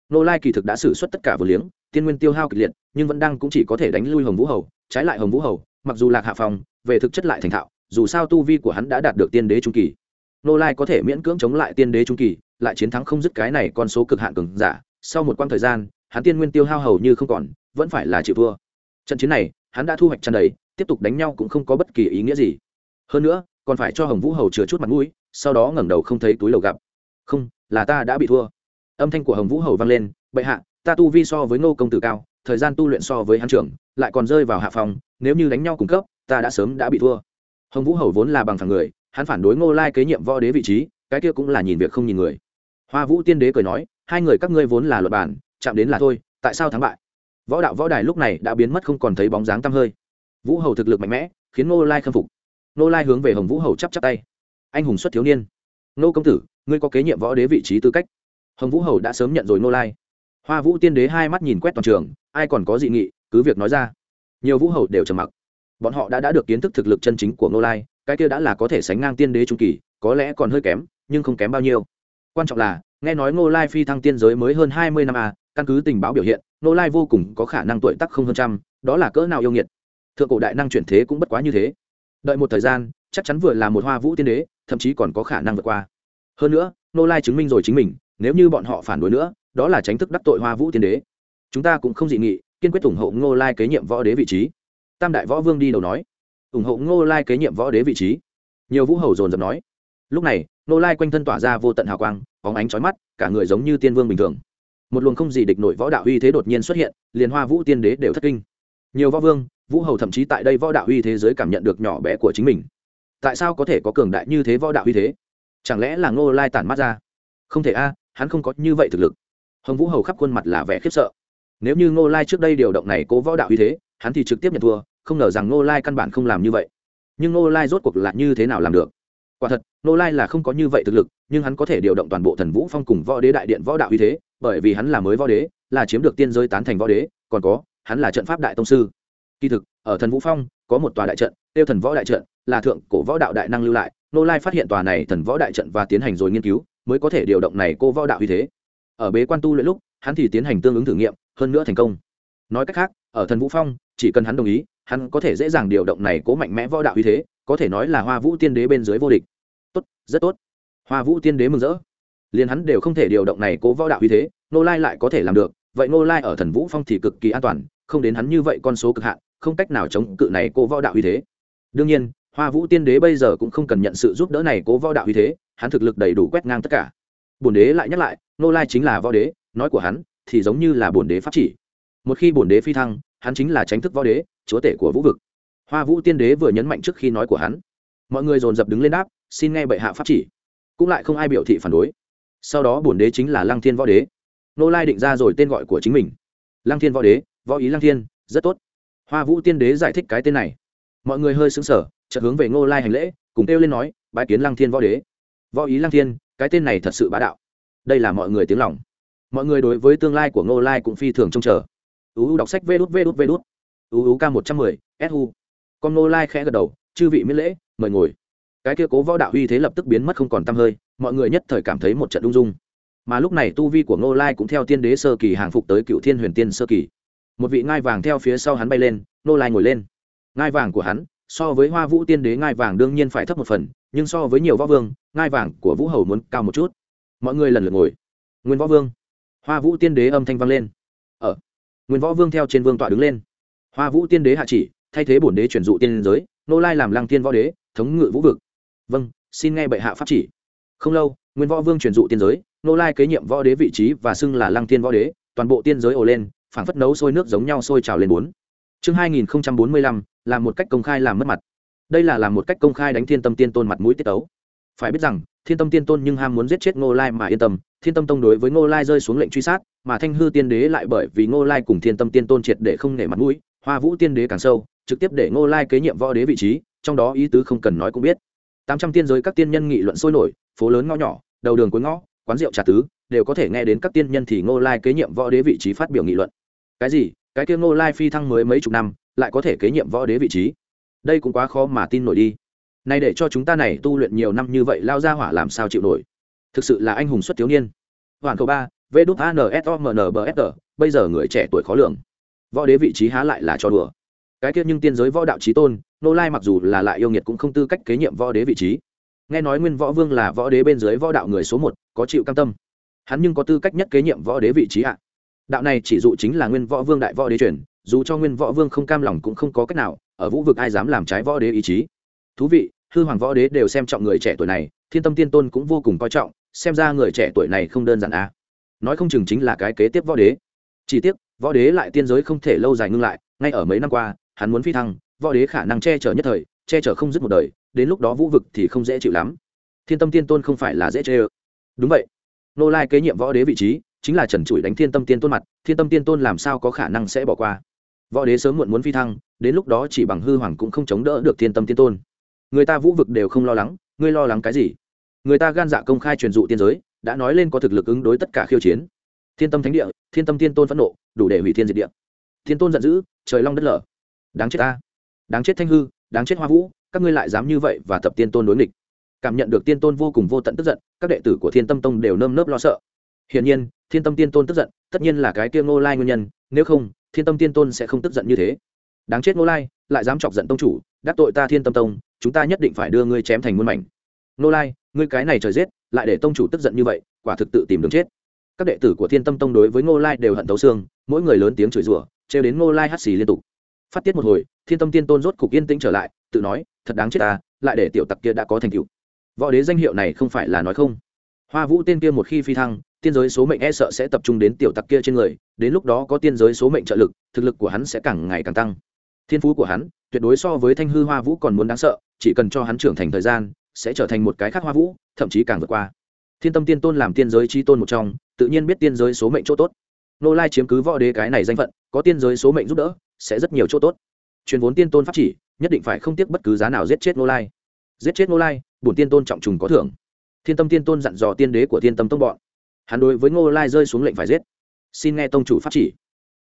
Nô lai kỳ thực đã xử suất tất cả vừa liếng, tiên nguyên tiêu hao kịch liệt, nhưng vẫn đang cũng chỉ có thể đánh lui hồng vũ hầu, trái lại hồng vũ hầu, mặc dù lạc hạ phòng, về thực chất lại thành thạo, dù sao tu vi của hắn đã đạt được tiên đế trung kỳ. Nô lai có thể miễn cưỡng chống lại tiên đế trung kỳ, lại chiến thắng không dứt cái này con số cực hạn cường giả, sau một quãng thời gian, hắn tiên nguyên tiêu hao hầu như không còn, vẫn phải là chịu thua. Trận chiến này, hắn đã thu hoạch tràn đầy, tiếp tục đánh nhau cũng không có bất kỳ ý nghĩa gì. Hơn nữa, còn phải cho hồng vũ hầu chừa chút mặt mũi, sau đó ngẩng đầu không thấy túi lầu gặp không, là ta đã bị thua. Âm thanh của hồng vũ hầu vang lên, bệ hạ, ta tu vi so với ngô công tử cao, thời gian tu luyện so với hắn trưởng, lại còn rơi vào hạ phòng nếu như đánh nhau cung cấp, ta đã sớm đã bị thua. Hồng vũ hầu vốn là bằng phẳng người, hắn phản đối ngô lai kế nhiệm võ đế vị trí, cái kia cũng là nhìn việc không nhìn người. Hoa vũ tiên đế cười nói, hai người các ngươi vốn là luật bản, chạm đến là thôi, tại sao thắng bại? Võ đạo võ đài lúc này đã biến mất không còn thấy bóng dáng tăm hơi. Vũ hầu thực lực mạnh mẽ, khiến ngô lai khâm phục. Ngô lai hướng về hồng vũ hầu chắp chắp tay. Anh hùng xuất thiếu niên. Nô công tử, ngươi có kế nhiệm võ đế vị trí tư cách. Hồng vũ hầu đã sớm nhận rồi Nô lai. Hoa vũ tiên đế hai mắt nhìn quét toàn trường, ai còn có dị nghị, cứ việc nói ra. Nhiều vũ hầu đều trầm mặc. Bọn họ đã đã được kiến thức thực lực chân chính của Nô lai, cái kia đã là có thể sánh ngang tiên đế trung kỳ, có lẽ còn hơi kém, nhưng không kém bao nhiêu. Quan trọng là, nghe nói Nô lai phi thăng tiên giới mới hơn hai mươi năm à căn cứ tình báo biểu hiện Nô lai vô cùng có khả năng tuổi tắc không hơn trăm, đó là cỡ nào yêu nghiệt. Thượng cổ đại năng chuyển thế cũng bất quá như thế. Đợi một thời gian chắc chắn vừa là một hoa vũ tiên đế, thậm chí còn có khả năng vượt qua. Hơn nữa ngô lai chứng minh rồi chính mình, nếu như bọn họ phản đối nữa, đó là tránh thức đắc tội hoa vũ tiên đế. Chúng ta cũng không dị nghị, kiên quyết ủng hộ ngô lai kế nhiệm võ đế vị trí. Tam đại võ vương đi đầu nói, ủng hộ ngô lai kế nhiệm võ đế vị trí. Nhiều vũ hầu dồn dập nói. Lúc này, ngô lai quanh thân tỏa ra vô tận hào quang, bóng ánh trói mắt, cả người giống như tiên vương bình thường. Một luồng không gì địch nổi võ đạo uy thế đột nhiên xuất hiện, liền hoa vũ tiên đế đều thất kinh. Nhiều võ vương, vũ hầu thậm chí tại đây võ đạo uy thế giới cảm nhận được nhỏ bé của chính mình tại sao có thể có cường đại như thế võ đạo uy thế? Chẳng lẽ là ngô lai tản mắt ra? Không thể a, hắn không có như vậy thực lực. Hồng vũ hầu khắp khuôn mặt là vẻ khiếp sợ. Nếu như ngô lai trước đây điều động này cố võ đạo uy thế, hắn thì trực tiếp nhận thua, không ngờ rằng ngô lai căn bản không làm như vậy. Nhưng ngô lai rốt cuộc là như thế nào làm được? Quả thật, ngô lai là không có như vậy thực lực, nhưng hắn có thể điều động toàn bộ thần vũ phong cùng võ đế đại điện võ đạo uy thế, bởi vì hắn là mới võ đế, là chiếm được tiên giới tán thành võ đế, còn có, hắn là trận pháp đại tông sư. Kỳ thực, ở thần vũ phong, có một tòa đại trận tiêu thần võ đại trận là thượng cổ võ đạo đại năng lưu lại nô lai phát hiện tòa này thần võ đại trận và tiến hành rồi nghiên cứu, mới có thể điều động này cô võ đạo uy thế. Ở bế quan tu luyện lúc, hắn thì tiến hành tương ứng thử nghiệm, hơn nữa thành công. Nói cách khác, ở thần vũ phong, chỉ cần hắn đồng ý, hắn có thể dễ dàng điều động này cố mạnh mẽ võ đạo uy thế, có thể nói là hoa vũ tiên đế bên dưới vô địch. Tốt, rất tốt. Hoa vũ tiên đế mừng rỡ. Liền hắn đều không thể điều động này cố võ đạo uy thế nô lai lại có thể làm được. Vậy nô lai ở thần vũ phong thì cực kỳ an toàn, không đến hắn như vậy con số cực hạn, không cách nào chống cự này cố võ đạo uy thế đương nhiên, hoa vũ tiên đế bây giờ cũng không cần nhận sự giúp đỡ này cố võ đạo uy thế, hắn thực lực đầy đủ quét ngang tất cả. Bổn đế lại nhắc lại, nô lai chính là võ đế, nói của hắn thì giống như là bổn đế pháp chỉ. Một khi bổn đế phi thăng, hắn chính là tránh thức võ đế, chúa tể của vũ vực. Hoa vũ tiên đế vừa nhấn mạnh trước khi nói của hắn. Mọi người dồn dập đứng lên đáp, xin nghe bệ hạ pháp chỉ. Cũng lại không ai biểu thị phản đối. Sau đó bổn đế chính là lăng thiên võ đế. Nô lai định ra rồi tên gọi của chính mình. Lăng thiên võ đế, võ ý lăng thiên, rất tốt. Hoa vũ tiên đế giải thích cái tên này mọi người hơi sững sờ, chợt hướng về ngô lai hành lễ, cùng kêu lên nói bãi kiến lăng thiên võ đế. Võ ý lăng thiên, cái tên này thật sự bá đạo. Đây là mọi người tiếng lòng. Mọi người đối với tương lai của ngô lai cũng phi thường trông chờ. Uu đọc sách vê đút vê đút vê đút. Uu k một trăm mười su con ngô lai khẽ gật đầu, chư vị miễn lễ, mời ngồi. Cái kia cố võ đạo uy thế lập tức biến mất không còn t hơi, mọi người nhất thời cảm thấy một trận đung dung mà lúc này tu vi của ngô lai cũng theo tiên đế sơ kỳ hàng phục tới cựu thiên huyền tiên sơ kỳ. Một vị ngai vàng theo phía sau hắn bay lên, ngô lai ngồi lên ngai vàng của hắn, so với hoa vũ tiên đế ngai vàng đương nhiên phải thấp một phần, nhưng so với nhiều võ vương, ngai vàng của vũ hầu muốn cao một chút. Mọi người lần lượt ngồi. Nguyên võ vương. Hoa vũ tiên đế âm thanh vang lên. Ở nguyên võ vương theo trên vương tọa đứng lên. Hoa vũ tiên đế hạ chỉ, thay thế bổn đế chuyển dụ tiên giới, nô lai làm lăng tiên võ đế, thống ngự vũ vực. Vâng xin nghe bệ hạ pháp chỉ. Không lâu, nguyên võ vương chuyển dụ tiên giới, nô lai kế nhiệm võ đế vị trí và xưng là lăng tiên võ đế, toàn bộ tiên giới ồ lên, phảng phất nấu sôi nước giống nhau sôi trào lên bốn chương hai nghìn bốn mươi lăm làm một cách công khai làm mất mặt. Đây là làm một cách công khai đánh thiên tâm tiên tôn mặt mũi tiết tấu. Phải biết rằng, thiên tâm tiên tôn nhưng ham muốn giết chết ngô lai mà yên tâm. Thiên tâm tông đối với ngô lai rơi xuống lệnh truy sát, mà thanh hư tiên đế lại bởi vì ngô lai cùng thiên tâm tiên tôn triệt để không nể mặt mũi, hoa vũ tiên đế càng sâu, trực tiếp để ngô lai kế nhiệm võ đế vị trí, trong đó ý tứ không cần nói cũng biết. Tám trăm tiên giới các tiên nhân nghị luận sôi nổi, phố lớn ngõ nhỏ, đầu đường cuối ngõ, quán rượu trà tứ, đều có thể nghe đến các tiên nhân thì ngô lai kế nhiệm võ đế vị trí phát biểu nghị luận. Cái gì? Cái kia ngô lai phi thăng mới mấy chục năm, lại có thể kế nhiệm võ đế vị trí. Đây cũng quá khó mà tin nổi đi. Này để cho chúng ta này tu luyện nhiều năm như vậy, lao ra hỏa làm sao chịu nổi? Thực sự là anh hùng xuất thiếu niên. Hoàn cầu ba v đúc ansomnbsg bây giờ người trẻ tuổi khó lường. Võ đế vị trí há lại là cho đùa. Cái kia nhưng tiên giới võ đạo trí tôn nô lai mặc dù là lại yêu nghiệt cũng không tư cách kế nhiệm võ đế vị trí. Nghe nói nguyên võ vương là võ đế bên dưới võ đạo người số một, có chịu cam tâm. Hắn nhưng có tư cách nhất kế nhiệm võ đế vị trí ạ đạo này chỉ dụ chính là nguyên võ vương đại võ đế truyền, dù cho nguyên võ vương không cam lòng cũng không có cách nào, ở vũ vực ai dám làm trái võ đế ý chí. Thú vị, hư hoàng võ đế đều xem trọng người trẻ tuổi này, thiên tâm tiên tôn cũng vô cùng coi trọng, xem ra người trẻ tuổi này không đơn giản à. nói không chừng chính là cái kế tiếp võ đế. Chỉ tiếc, võ đế lại tiên giới không thể lâu dài ngưng lại, ngay ở mấy năm qua, hắn muốn phi thăng, võ đế khả năng che chở nhất thời, che chở không dứt một đời, đến lúc đó vũ vực thì không dễ chịu lắm. Thiên tâm tiên tôn không phải là dễ chê ơ. Đúng vậy. Nô lai kế nhiệm võ đế vị trí chính là trần trụi đánh thiên tâm tiên tôn mặt, thiên tâm tiên tôn làm sao có khả năng sẽ bỏ qua? Võ đế sớm muộn muốn phi thăng, đến lúc đó chỉ bằng hư hoàng cũng không chống đỡ được thiên tâm tiên tôn. Người ta vũ vực đều không lo lắng, ngươi lo lắng cái gì? Người ta gan dạ công khai truyền dụ tiên giới, đã nói lên có thực lực ứng đối tất cả khiêu chiến. Thiên tâm thánh địa, thiên tâm tiên tôn phẫn nộ, đủ để hủy thiên diệt địa. Thiên tôn giận dữ, trời long đất lở. Đáng chết ta. Đáng chết thanh hư, đáng chết hoa vũ, các ngươi lại dám như vậy và tập tiên tôn đối nghịch. Cảm nhận được tiên tôn vô cùng vô tận tức giận, các đệ tử của thiên tâm tông đều nơm nớp lo sợ. Hiển nhiên thiên tâm tiên tôn tức giận, tất nhiên là cái kia ngô lai nguyên nhân, nếu không, thiên tâm tiên tôn sẽ không tức giận như thế. Đáng chết ngô lai, lại dám chọc giận tông chủ, đắc tội ta thiên tâm tông, chúng ta nhất định phải đưa ngươi chém thành muôn mảnh. Ngô lai, ngươi cái này trời giết, lại để tông chủ tức giận như vậy, quả thực tự tìm đường chết. Các đệ tử của thiên tâm tông đối với ngô lai đều hận tấu xương, mỗi người lớn tiếng chửi rủa, trêu đến ngô lai hắt xì liên tục. Phát tiết một hồi, thiên tâm tiên tôn rốt cục yên tĩnh trở lại, tự nói, thật đáng chết ta, lại để tiểu tặc kia đã có thành tựu. Võ đế danh hiệu này không phải là nói không. Hoa vũ tên kia một khi phi thăng tiên giới số mệnh e sợ sẽ tập trung đến tiểu tặc kia trên người, đến lúc đó có tiên giới số mệnh trợ lực, thực lực của hắn sẽ càng ngày càng tăng. Thiên phú của hắn, tuyệt đối so với thanh hư hoa vũ còn muốn đáng sợ, chỉ cần cho hắn trưởng thành thời gian, sẽ trở thành một cái khác hoa vũ, thậm chí càng vượt qua. Thiên tâm tiên tôn làm tiên giới chi tôn một trong, tự nhiên biết tiên giới số mệnh chỗ tốt. Nô lai chiếm cứ võ đế cái này danh phận, có tiên giới số mệnh giúp đỡ, sẽ rất nhiều chỗ tốt. Truyền vốn tiên tôn pháp chỉ, nhất định phải không tiếc bất cứ giá nào giết chết nô lai. Giết chết nô lai, bổn tiên tôn trọng trùng có thưởng. Thiên tâm tiên tôn dặn dò tiên đế của thiên tâm tông bọn hắn đối với ngô lai rơi xuống lệnh phải giết. Xin nghe tông chủ pháp chỉ.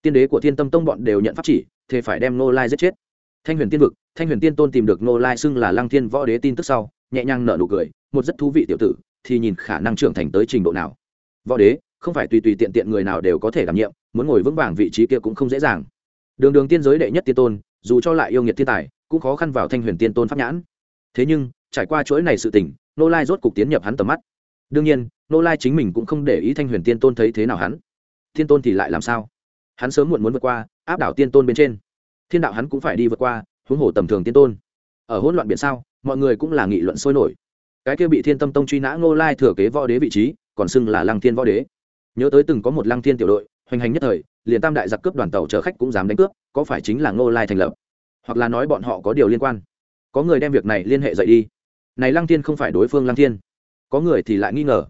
Tiên đế của thiên tâm tông bọn đều nhận pháp chỉ thế phải đem ngô lai giết chết. Thanh huyền tiên vực, thanh huyền tiên tôn tìm được ngô lai xưng là lăng thiên võ đế tin tức sau, nhẹ nhàng nở nụ cười, một rất thú vị tiểu tử, thì nhìn khả năng trưởng thành tới trình độ nào. Võ đế, không phải tùy tùy tiện tiện người nào đều có thể đảm nhiệm, muốn ngồi vững vàng vị trí kia cũng không dễ dàng. Đường đường tiên giới đệ nhất tiên tôn, dù cho lại yêu nghiệt thiên tài, cũng khó khăn vào thanh huyền tiên tôn pháp nhãn. Thế nhưng, trải qua chuỗi này sự tình nô lai rốt cục tiến nhập hắn tầm mắt đương nhiên, nô lai chính mình cũng không để ý thanh huyền tiên tôn thấy thế nào hắn. Thiên tôn thì lại làm sao? Hắn sớm muộn muốn vượt qua, áp đảo tiên tôn bên trên. Thiên đạo hắn cũng phải đi vượt qua, huống hồ tầm thường tiên tôn. Ở hỗn loạn biển sao, mọi người cũng là nghị luận sôi nổi. Cái kia bị thiên tâm tông truy nã ngô lai thừa kế võ đế vị trí, còn xưng là lăng thiên võ đế. Nhớ tới từng có một lăng thiên tiểu đội, hoành hành nhất thời, liền tam đại giặc cướp đoàn tàu chở khách cũng dám đánh cướp, có phải chính là ngô lai thành lập? Hoặc là nói bọn họ có điều liên quan? Có người đem việc này liên hệ dậy đi. Này lăng thiên không phải đối phương lăng thiên có người thì lại nghi ngờ.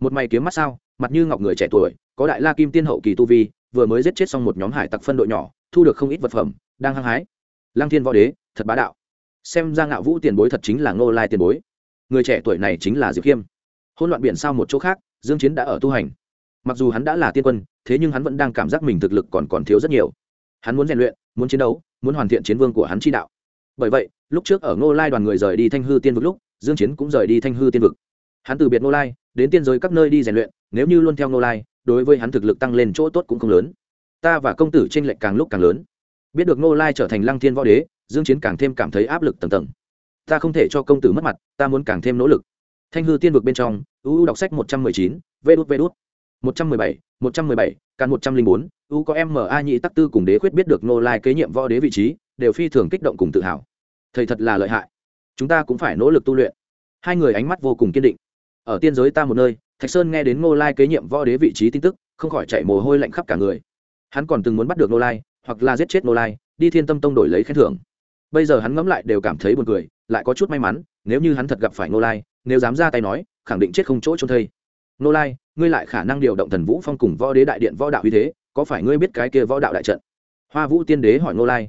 Một mày kiếm mắt sao, mặt như ngọc người trẻ tuổi, có đại la kim tiên hậu kỳ tu vi, vừa mới giết chết xong một nhóm hải tặc phân đội nhỏ, thu được không ít vật phẩm, đang hăng hái. Lăng thiên võ đế, thật bá đạo. Xem ra ngạo vũ tiền bối thật chính là ngô lai tiền bối. Người trẻ tuổi này chính là diệp khiêm. Hôn loạn biển sao một chỗ khác, dương chiến đã ở tu hành. Mặc dù hắn đã là tiên quân, thế nhưng hắn vẫn đang cảm giác mình thực lực còn còn thiếu rất nhiều. Hắn muốn rèn luyện, muốn chiến đấu, muốn hoàn thiện chiến vương của hắn chi đạo. Bởi vậy, lúc trước ở ngô lai đoàn người rời đi thanh hư tiên vực lúc, dương chiến cũng rời đi thanh hư tiên vực hắn từ biệt Nô lai đến tiên giới các nơi đi rèn luyện nếu như luôn theo Nô lai đối với hắn thực lực tăng lên chỗ tốt cũng không lớn. Ta và công tử tranh lệch càng lúc càng lớn. Biết được Nô lai trở thành lăng thiên võ đế dương chiến càng thêm cảm thấy áp lực tầng tầng. Ta không thể cho công tử mất mặt ta muốn càng thêm nỗ lực. Thanh hư tiên vực bên trong uu đọc sách 119, vê đút vê đút. 117, 117, càn 104, u có em ma nhị tắc tư cùng đế khuyết biết được Nô lai kế nhiệm võ đế vị trí đều phi thường kích động cùng tự hào. Thầy thật là lợi hại. Chúng ta cũng phải nỗ lực tu luyện. Hai người ánh mắt vô cùng kiên định ở tiên giới ta một nơi, thạch sơn nghe đến ngô lai kế nhiệm võ đế vị trí tin tức, không khỏi chạy mồ hôi lạnh khắp cả người. Hắn còn từng muốn bắt được ngô lai, hoặc là giết chết ngô lai, đi thiên tâm tông đổi lấy khen thưởng. Bây giờ hắn ngẫm lại đều cảm thấy buồn cười, lại có chút may mắn, nếu như hắn thật gặp phải ngô lai, nếu dám ra tay nói, khẳng định chết không chỗ trông thây. Ngô lai, ngươi lại khả năng điều động thần vũ phong cùng võ đế đại điện võ đạo uy thế, có phải ngươi biết cái kia võ đạo đại trận? Hoa vũ tiên đế hỏi ngô lai.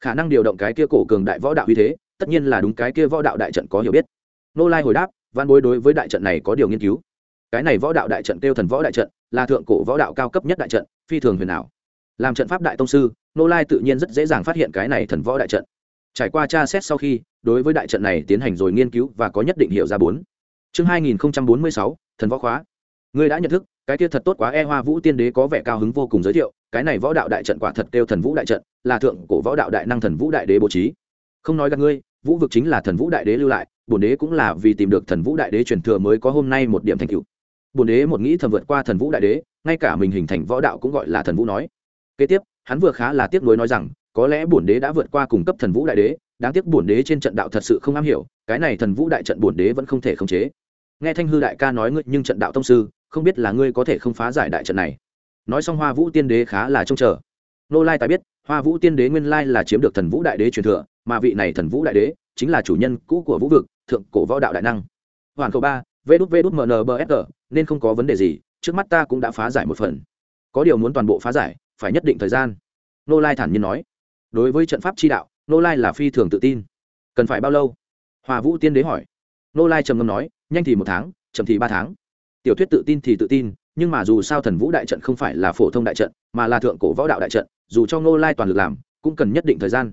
Khả năng điều động cái kia cổ cường đại võ đạo uy thế, tất nhiên là đúng cái kia võ đạo đại trận có hiểu biết. Ngô lai hồi đáp văn bối đối với đại trận này có điều nghiên cứu. Cái này võ đạo đại trận kêu thần võ đại trận, là thượng cổ võ đạo cao cấp nhất đại trận, phi thường huyền ảo. Làm trận pháp đại tông sư nô lai tự nhiên rất dễ dàng phát hiện cái này thần võ đại trận. Trải qua tra xét sau khi, đối với đại trận này tiến hành rồi nghiên cứu và có nhất định hiệu ra bốn. Chương hai nghìn bốn mươi sáu, thần võ khóa. Ngươi đã nhận thức, cái kia thật tốt quá e hoa vũ tiên đế có vẻ cao hứng vô cùng giới thiệu, cái này võ đạo đại trận quả thật kêu thần vũ đại trận, là thượng cổ võ đạo đại năng thần vũ đại đế bố trí. Không nói gặp ngươi, vũ vực chính là thần vũ đại đế lưu lại bổn đế cũng là vì tìm được thần vũ đại đế truyền thừa mới có hôm nay một điểm thành tựu. Bổn đế một nghĩ thầm vượt qua thần vũ đại đế, ngay cả mình hình thành võ đạo cũng gọi là thần vũ nói. Kế tiếp, hắn vừa khá là tiếc nuối nói rằng, có lẽ bổn đế đã vượt qua cùng cấp thần vũ đại đế, đáng tiếc bổn đế trên trận đạo thật sự không am hiểu, cái này thần vũ đại trận bổn đế vẫn không thể khống chế. Nghe thanh hư đại ca nói ngươi, nhưng trận đạo tông sư, không biết là ngươi có thể không phá giải đại trận này. Nói xong hoa vũ tiên đế khá là trông chờ. Nô lai tài biết, hoa vũ tiên đế nguyên lai là chiếm được thần vũ đại đế truyền thừa, mà vị này thần vũ đại đế chính là chủ nhân cũ của vũ vực, thượng cổ võ đạo đại năng. Hoàn cầu ba vê đút vê đút mnbsg nên không có vấn đề gì, trước mắt ta cũng đã phá giải một phần. Có điều muốn toàn bộ phá giải, phải nhất định thời gian. Nô lai thản nhiên nói. Đối với trận pháp chi đạo, nô lai là phi thường tự tin. Cần phải bao lâu? Hòa vũ tiên đế hỏi. Nô lai trầm ngâm nói, nhanh thì một tháng, chậm thì ba tháng. Tiểu thuyết tự tin thì tự tin, nhưng mà dù sao thần vũ đại trận không phải là phổ thông đại trận, mà là thượng cổ võ đạo đại trận, dù cho nô lai toàn lực làm, cũng cần nhất định thời gian.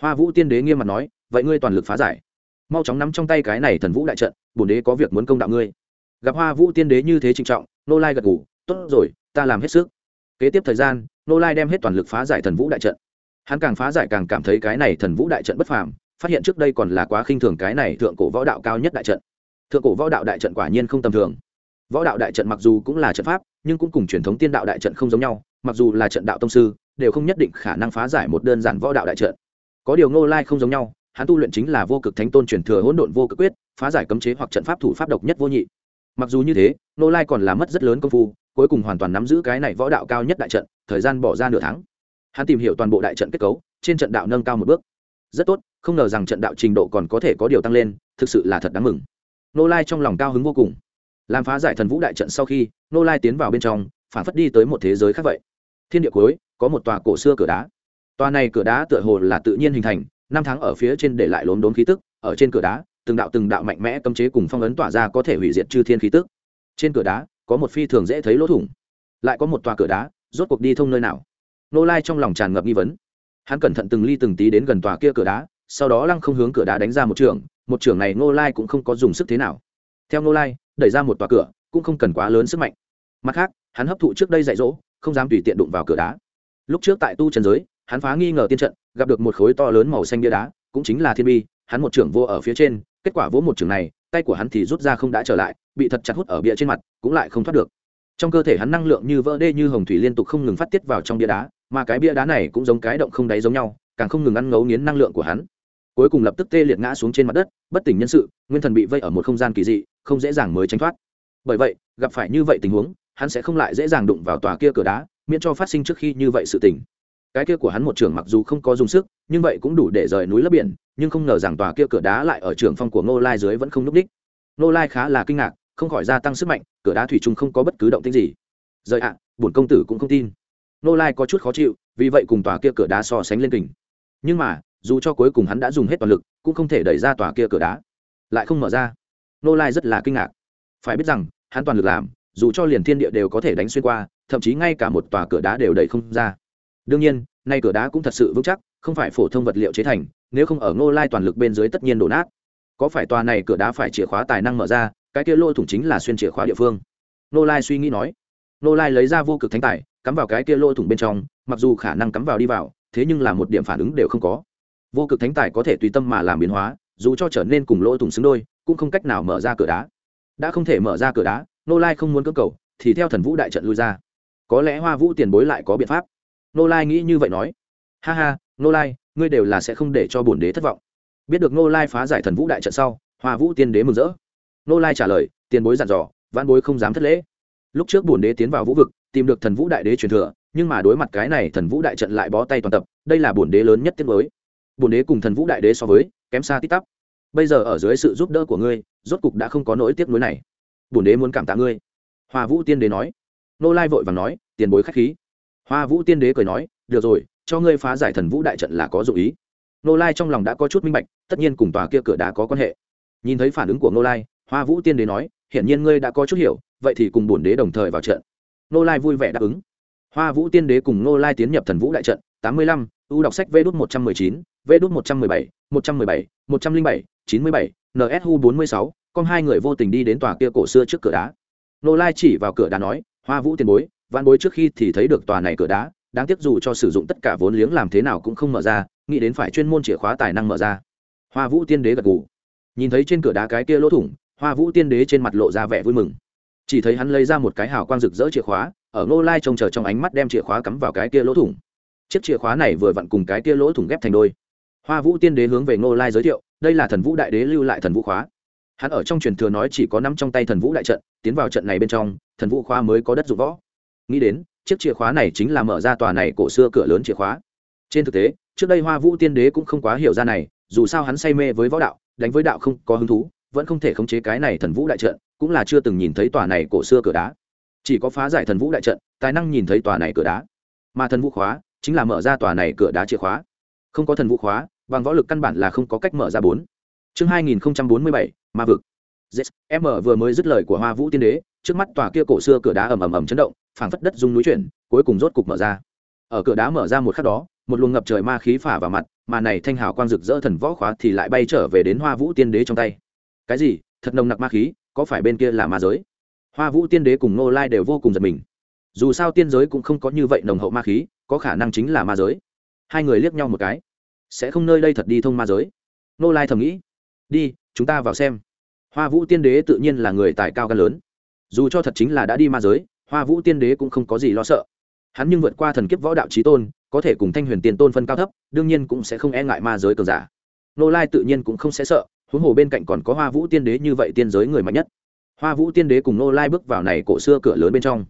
Hoa vũ tiên đế nghiêm mặt nói vậy ngươi toàn lực phá giải. Mau chóng nắm trong tay cái này thần vũ đại trận, bổn đế có việc muốn công đạo ngươi. Gặp hoa vũ tiên đế như thế trịnh trọng, nô lai gật ngủ tốt rồi, ta làm hết sức. Kế tiếp thời gian, nô lai đem hết toàn lực phá giải thần vũ đại trận. Hắn càng phá giải càng cảm thấy cái này thần vũ đại trận bất phàm, phát hiện trước đây còn là quá khinh thường cái này thượng cổ võ đạo cao nhất đại trận. Thượng cổ võ đạo đại trận quả nhiên không tầm thường. Võ đạo đại trận mặc dù cũng là trận pháp, nhưng cũng cùng truyền thống tiên đạo đại trận không giống nhau, mặc dù là trận đạo tông sư, đều không nhất định khả năng phá giải một đơn giản võ đạo đại trận. Có điều ngô lai không giống nhau hắn tu luyện chính là vô cực thánh tôn truyền thừa hỗn độn vô cực quyết, phá giải cấm chế hoặc trận pháp thủ pháp độc nhất vô nhị. Mặc dù như thế, Nô lai còn là mất rất lớn công phu, cuối cùng hoàn toàn nắm giữ cái này võ đạo cao nhất đại trận, thời gian bỏ ra nửa tháng. Hắn tìm hiểu toàn bộ đại trận kết cấu, trên trận đạo nâng cao một bước. Rất tốt, không ngờ rằng trận đạo trình độ còn có thể có điều tăng lên, thực sự là thật đáng mừng. Nô lai trong lòng cao hứng vô cùng. Làm phá giải thần vũ đại trận sau khi, nô lai tiến vào bên trong, phản phất đi tới một thế giới khác vậy. Thiên địa cuối, có một tòa cổ xưa cửa đá. Tòa này cửa đá tựa hồ là tự nhiên hình thành năm tháng ở phía trên để lại lốm đốm khí tức, ở trên cửa đá, từng đạo từng đạo mạnh mẽ cấm chế cùng phong ấn tỏa ra có thể hủy diệt chư thiên khí tức. Trên cửa đá, có một phi thường dễ thấy lỗ thủng, lại có một tòa cửa đá, rốt cuộc đi thông nơi nào? Nô lai trong lòng tràn ngập nghi vấn. Hắn cẩn thận từng ly từng tí đến gần tòa kia cửa đá, sau đó lăng không hướng cửa đá đánh ra một trường một trường này nô lai cũng không có dùng sức thế nào. Theo nô lai, đẩy ra một tòa cửa, cũng không cần quá lớn sức mạnh. Mặt khác, hắn hấp thụ trước đây dạy dỗ, không dám tùy tiện đụng vào cửa đá. Lúc trước tại tu trần giới hắn phá nghi ngờ tiên trận, gặp được một khối to lớn màu xanh bia đá, cũng chính là thiên bi, hắn một trưởng vô ở phía trên, kết quả vỗ một trường này, tay của hắn thì rút ra không đã trở lại, bị thật chặt hút ở bia trên mặt, cũng lại không thoát được. Trong cơ thể hắn năng lượng như vỡ đê như hồng thủy liên tục không ngừng phát tiết vào trong bia đá, mà cái bia đá này cũng giống cái động không đáy giống nhau, càng không ngừng ăn ngấu nghiến năng lượng của hắn. Cuối cùng lập tức tê liệt ngã xuống trên mặt đất, bất tỉnh nhân sự, nguyên thần bị vây ở một không gian kỳ dị, không dễ dàng mới tránh thoát. Bởi vậy, gặp phải như vậy tình huống, hắn sẽ không lại dễ dàng đụng vào tòa kia cửa đá, miễn cho phát sinh trước khi như vậy sự tình cái kia của hắn một trường mặc dù không có dùng sức, nhưng vậy cũng đủ để rời núi lấp biển, nhưng không ngờ rằng tòa kia cửa đá lại ở trường phong của ngô lai dưới vẫn không n ú c đích. Ngô lai khá là kinh ngạc, không khỏi gia tăng sức mạnh, cửa đá thủy chung không có bất cứ động tích gì. Rời ạ, bổn công tử cũng không tin. Ngô lai có chút khó chịu, vì vậy cùng tòa kia cửa đá so sánh lên kình. Nhưng mà, dù cho cuối cùng hắn đã dùng hết toàn lực, cũng không thể đẩy ra tòa kia cửa đá. Lại không mở ra. Ngô lai rất là kinh ngạc. Phải biết rằng, hắn toàn lực làm, dù cho liền thiên địa đều có thể đánh xuyên qua, thậm chí ngay cả một tòa cửa đá đều đẩy không ra đương nhiên, nay cửa đá cũng thật sự vững chắc, không phải phổ thông vật liệu chế thành, nếu không ở ngô lai toàn lực bên dưới tất nhiên đổ nát. Có phải tòa này cửa đá phải chìa khóa tài năng mở ra, cái kia lỗ thủng chính là xuyên chìa khóa địa phương? Ngô lai suy nghĩ nói. Ngô lai lấy ra vô cực thánh tài, cắm vào cái kia lỗ thủng bên trong, mặc dù khả năng cắm vào đi vào, thế nhưng là một điểm phản ứng đều không có. Vô cực thánh tài có thể tùy tâm mà làm biến hóa, dù cho trở nên cùng lỗ thủng xứng đôi, cũng không cách nào mở ra cửa đá. Đã không thể mở ra cửa đá nô lai không muốn cơ cầu, thì theo thần vũ đại trận lui ra. Có lẽ hoa vũ tiền bối lại có biện pháp nô lai nghĩ như vậy nói. Ha ha nô lai, ngươi đều là sẽ không để cho bổn đế thất vọng. Biết được nô lai phá giải thần vũ đại trận sau, hoa vũ tiên đế mừng rỡ. Nô lai trả lời, tiền bối dặn dò văn bối không dám thất lễ. Lúc trước bổn đế tiến vào vũ vực, tìm được thần vũ đại đế truyền thừa, nhưng mà đối mặt cái này thần vũ đại trận lại bó tay toàn tập, đây là bổn đế lớn nhất tiết mới bổn đế cùng thần vũ đại đế so với, kém xa tít tắp. Bây giờ ở dưới sự giúp đỡ của ngươi, rốt cục đã không có nỗi tiếc nuối này. Bổn đế muốn cảm tạ ngươi. Hoa vũ tiên đế nói. Nô lai vội và nói, tiền bối k h á c h khí hoa vũ tiên đế cười nói, được rồi, cho ngươi phá giải thần vũ đại trận là có dụ ý. Nô lai trong lòng đã có chút minh bạch, tất nhiên cùng tòa kia cửa đá có quan hệ. Nhìn thấy phản ứng của nô lai, hoa vũ tiên đế nói, hiển nhiên ngươi đã có chút hiểu, vậy thì cùng bổn đế đồng thời vào trận. Nô lai vui vẻ đáp ứng. Hoa vũ tiên đế cùng nô lai tiến nhập thần vũ đại trận, tám mươi lăm u đọc sách vê đốt một trăm mười chín vê đốt một trăm mười bảy, một trăm mười bảy, một trăm linh bảy, chín mươi bảy nsu bốn mươi sáu, con hai người vô tình đi đến tòa kia cổ xưa trước cửa đá. Nô lai chỉ vào cửa đá nói, hoa vũ tiền bối văn bối trước khi thì thấy được tòa này cửa đá, đáng tiếc dù cho sử dụng tất cả vốn liếng làm thế nào cũng không mở ra, nghĩ đến phải chuyên môn chìa khóa tài năng mở ra. Hoa vũ tiên đế gật gù. Nhìn thấy trên cửa đá cái kia lỗ thủng, hoa vũ tiên đế trên mặt lộ ra vẻ vui mừng. Chỉ thấy hắn lấy ra một cái hào quang rực rỡ chìa khóa, ở ngô lai trông chờ trong ánh mắt đem chìa khóa cắm vào cái kia lỗ thủng. Chiếc chìa khóa này vừa vặn cùng cái kia lỗ thủng ghép thành đôi. Hoa vũ tiên đế hướng về ngô lai giới thiệu, đây là thần vũ đại đế lưu lại thần vũ khóa. Hắn ở trong truyền thừa nói chỉ có nắm trong tay thần vũ đại trận, tiến vào trận này bên trong, thần vũ khóa mới có đất dụng võ nghĩ đến chiếc chìa khóa này chính là mở ra tòa này cổ xưa cửa lớn chìa khóa. Trên thực tế trước đây hoa vũ tiên đế cũng không quá hiểu ra này dù sao hắn say mê với võ đạo đánh với đạo không có hứng thú vẫn không thể khống chế cái này thần vũ đại trận cũng là chưa từng nhìn thấy tòa này cổ xưa cửa đá. Chỉ có phá giải thần vũ đại trận tài năng nhìn thấy tòa này cửa đá. Mà thần vũ khóa chính là mở ra tòa này cửa đá chìa khóa. Không có thần vũ khóa bằng võ lực căn bản là không có cách mở ra bốn. Chương hai nghìn bốn mươi bảy ma vực. Yes, em mở vừa mới dứt lời của hoa vũ tiên đế trước mắt tòa kia cổ xưa cửa đá ầm ầm ầm chấn động, phảng phất đất rung núi chuyển, cuối cùng rốt cục mở ra. Ở cửa đá mở ra một khắc đó, một luồng ngập trời ma khí phả vào mặt, mà này thanh hào quang rực rỡ thần võ khóa thì lại bay trở về đến hoa vũ tiên đế trong tay. Cái gì? Thật nồng nặc ma khí, có phải bên kia là ma giới? Hoa vũ tiên đế cùng nô lai đều vô cùng giật mình. Dù sao tiên giới cũng không có như vậy nồng hậu ma khí, có khả năng chính là ma giới. Hai người liếc nhau một cái. Sẽ không nơi đây thật đi thông ma giới? Nô lai thầm nghĩ. Đi, chúng ta vào xem. Hoa vũ tiên đế tự nhiên là người tài cao gan lớn dù cho thật chính là đã đi ma giới, hoa vũ tiên đế cũng không có gì lo sợ. Hắn nhưng vượt qua thần kiếp võ đạo trí tôn, có thể cùng thanh huyền Tiền tôn phân cao thấp, đương nhiên cũng sẽ không e ngại ma giới cường giả. Nô lai tự nhiên cũng không sẽ sợ, huống hồ bên cạnh còn có hoa vũ tiên đế như vậy tiên giới người mạnh nhất. Hoa vũ tiên đế cùng nô lai bước vào này cổ xưa cửa lớn bên trong.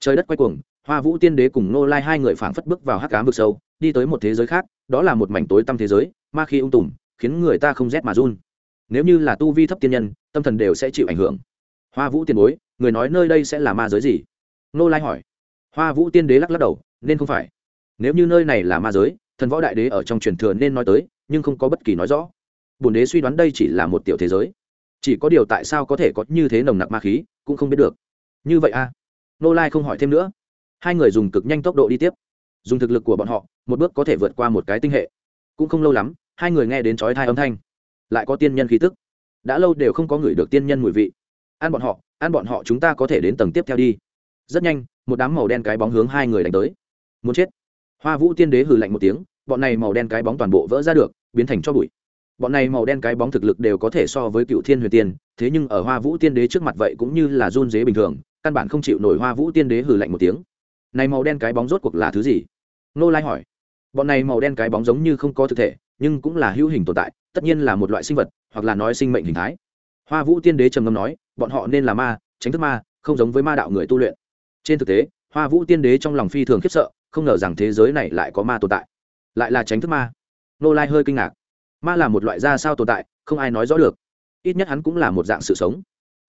Trời đất quay cuồng, hoa vũ tiên đế cùng nô lai hai người phảng phất bước vào hắc cám vực sâu, đi tới một thế giới khác, đó là một mảnh tối tăm thế giới, ma khi ung tùm, khiến người ta không rét mà run. Nếu như là tu vi thấp tiên nhân, tâm thần đều sẽ chịu ảnh hưởng. Hoa vũ tiên bối người nói nơi đây sẽ là ma giới gì? Nô lai hỏi. Hoa vũ tiên đế lắc lắc đầu, nên không phải. Nếu như nơi này là ma giới, thần võ đại đế ở trong truyền thừa nên nói tới, nhưng không có bất kỳ nói rõ. Bổn đế suy đoán đây chỉ là một tiểu thế giới. Chỉ có điều tại sao có thể có như thế nồng nặc ma khí, cũng không biết được. Như vậy a à? nô lai không hỏi thêm nữa. Hai người dùng cực nhanh tốc độ đi tiếp. Dùng thực lực của bọn họ, một bước có thể vượt qua một cái tinh hệ. Cũng không lâu lắm, hai người nghe đến chói thai âm thanh. Lại có tiên nhân khí tức. Đã lâu đều không có người được tiên nhân mùi vị. Ăn bọn họ ăn bọn họ chúng ta có thể đến tầng tiếp theo đi. Rất nhanh, một đám màu đen cái bóng hướng hai người đánh tới. Muốn chết. Hoa vũ tiên đế hừ lạnh một tiếng, bọn này màu đen cái bóng toàn bộ vỡ ra được, biến thành cho bụi. Bọn này màu đen cái bóng thực lực đều có thể so với cựu thiên huyền tiên, thế nhưng ở hoa vũ tiên đế trước mặt vậy cũng như là run dế bình thường, căn bản không chịu nổi hoa vũ tiên đế hừ lạnh một tiếng. Này màu đen cái bóng rốt cuộc là thứ gì? Nô lai hỏi. Bọn này màu đen cái bóng giống như không có thực thể, nhưng cũng là hữu hình tồn tại, tất nhiên là một loại sinh vật, hoặc là nói sinh mệnh hình thái hoa vũ tiên đế trầm ngâm nói, bọn họ nên là ma, tránh thức ma, không giống với ma đạo người tu luyện. Trên thực tế, hoa vũ tiên đế trong lòng phi thường khiếp sợ, không ngờ rằng thế giới này lại có ma tồn tại. Lại là tránh thức ma. Nô lai hơi kinh ngạc. Ma là một loại ra sao tồn tại, không ai nói rõ được. Ít nhất hắn cũng là một dạng sự sống.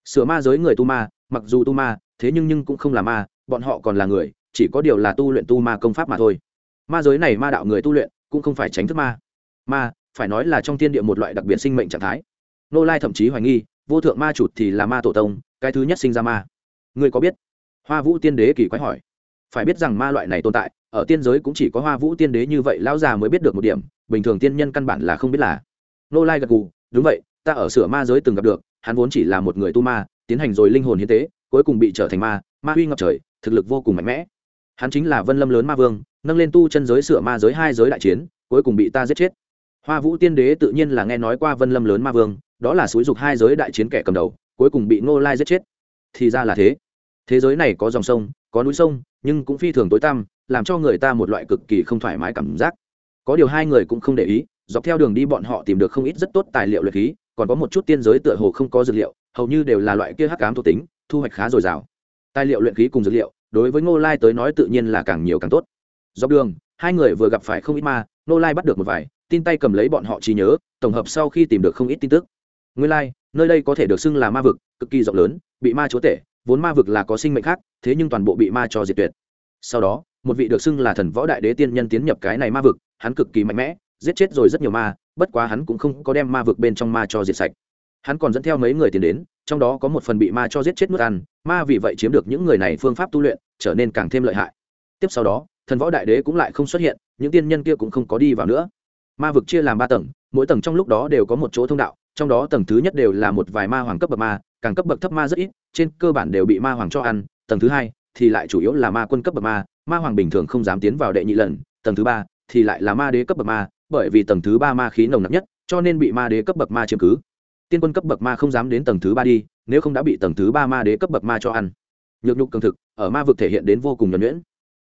Sửa ma giới người tu ma, mặc dù tu ma, thế nhưng nhưng cũng không là ma, bọn họ còn là người, chỉ có điều là tu luyện tu ma công pháp mà thôi. Ma giới này ma đạo người tu luyện, cũng không phải tránh thức ma. Ma, phải nói là trong thiên địa một loại đặc biệt sinh mệnh trạng thái nô lai thậm chí hoài nghi, vô thượng ma chụt thì là ma tổ tông, cái thứ nhất sinh ra ma. Ngươi có biết? Hoa vũ tiên đế kỳ quái hỏi. Phải biết rằng ma loại này tồn tại, ở tiên giới cũng chỉ có hoa vũ tiên đế như vậy lão già mới biết được một điểm, bình thường tiên nhân căn bản là không biết là. Nô lai gật gù, đúng vậy, ta ở sửa ma giới từng gặp được, hắn vốn chỉ là một người tu ma, tiến hành rồi linh hồn hiến tế, cuối cùng bị trở thành ma ma huy ngập trời, thực lực vô cùng mạnh mẽ. Hắn chính là vân lâm lớn ma vương, nâng lên tu chân giới sửa ma giới hai giới đại chiến, cuối cùng bị ta giết chết. Hoa vũ tiên đế tự nhiên là nghe nói qua vân lâm lớn ma vương đó là xúi dục hai giới đại chiến kẻ cầm đầu, cuối cùng bị ngô lai giết chết. Thì ra là thế. Thế giới này có dòng sông, có núi sông, nhưng cũng phi thường tối tăm, làm cho người ta một loại cực kỳ không thoải mái cảm giác. Có điều hai người cũng không để ý, dọc theo đường đi bọn họ tìm được không ít rất tốt tài liệu luyện khí, còn có một chút tiên giới tựa hồ không có dược liệu, hầu như đều là loại kia hắc cám thuộc tính, thu hoạch khá dồi dào. Tài liệu luyện khí cùng dược liệu, đối với ngô lai tới nói tự nhiên là càng nhiều càng tốt. Dọc đường, hai người vừa gặp phải không ít ma, ngô lai bắt được một vài, tin tay cầm lấy bọn họ trí nhớ, tổng hợp sau khi tìm được không ít tin tức nguyên lai、like, nơi đây có thể được xưng là ma vực cực kỳ rộng lớn bị ma chúa tể vốn ma vực là có sinh mệnh khác thế nhưng toàn bộ bị ma cho diệt tuyệt. Sau đó một vị được xưng là thần võ đại đế tiên nhân tiến nhập cái này ma vực hắn cực kỳ mạnh mẽ giết chết rồi rất nhiều ma bất quá hắn cũng không có đem ma vực bên trong ma cho diệt sạch. Hắn còn dẫn theo mấy người tiến đến trong đó có một phần bị ma cho giết chết nuốt ăn ma vì vậy chiếm được những người này phương pháp tu luyện trở nên càng thêm lợi hại. Tiếp sau đó thần võ đại đế cũng lại không xuất hiện những tiên nhân kia cũng không có đi vào nữa. Ma vực chia làm ba tầng mỗi tầng trong lúc đó đều có một chỗ thông đạo trong đó tầng thứ nhất đều là một vài ma hoàng cấp bậc ma, càng cấp bậc thấp ma rất ít, trên cơ bản đều bị ma hoàng cho ăn. Tầng thứ hai thì lại chủ yếu là ma quân cấp bậc ma ma hoàng bình thường không dám tiến vào đệ nhị lần. Tầng thứ ba thì lại là ma đế cấp bậc ma, bởi vì tầng thứ ba ma khí nồng nặc nhất, cho nên bị ma đế cấp bậc ma chiếm cứ. Tiên quân cấp bậc ma không dám đến tầng thứ ba đi, nếu không đã bị tầng thứ ba ma đế cấp bậc ma cho ăn. Nhược nhục cường thực, ở ma vực thể hiện đến vô cùng nhuẩn nhuyễn.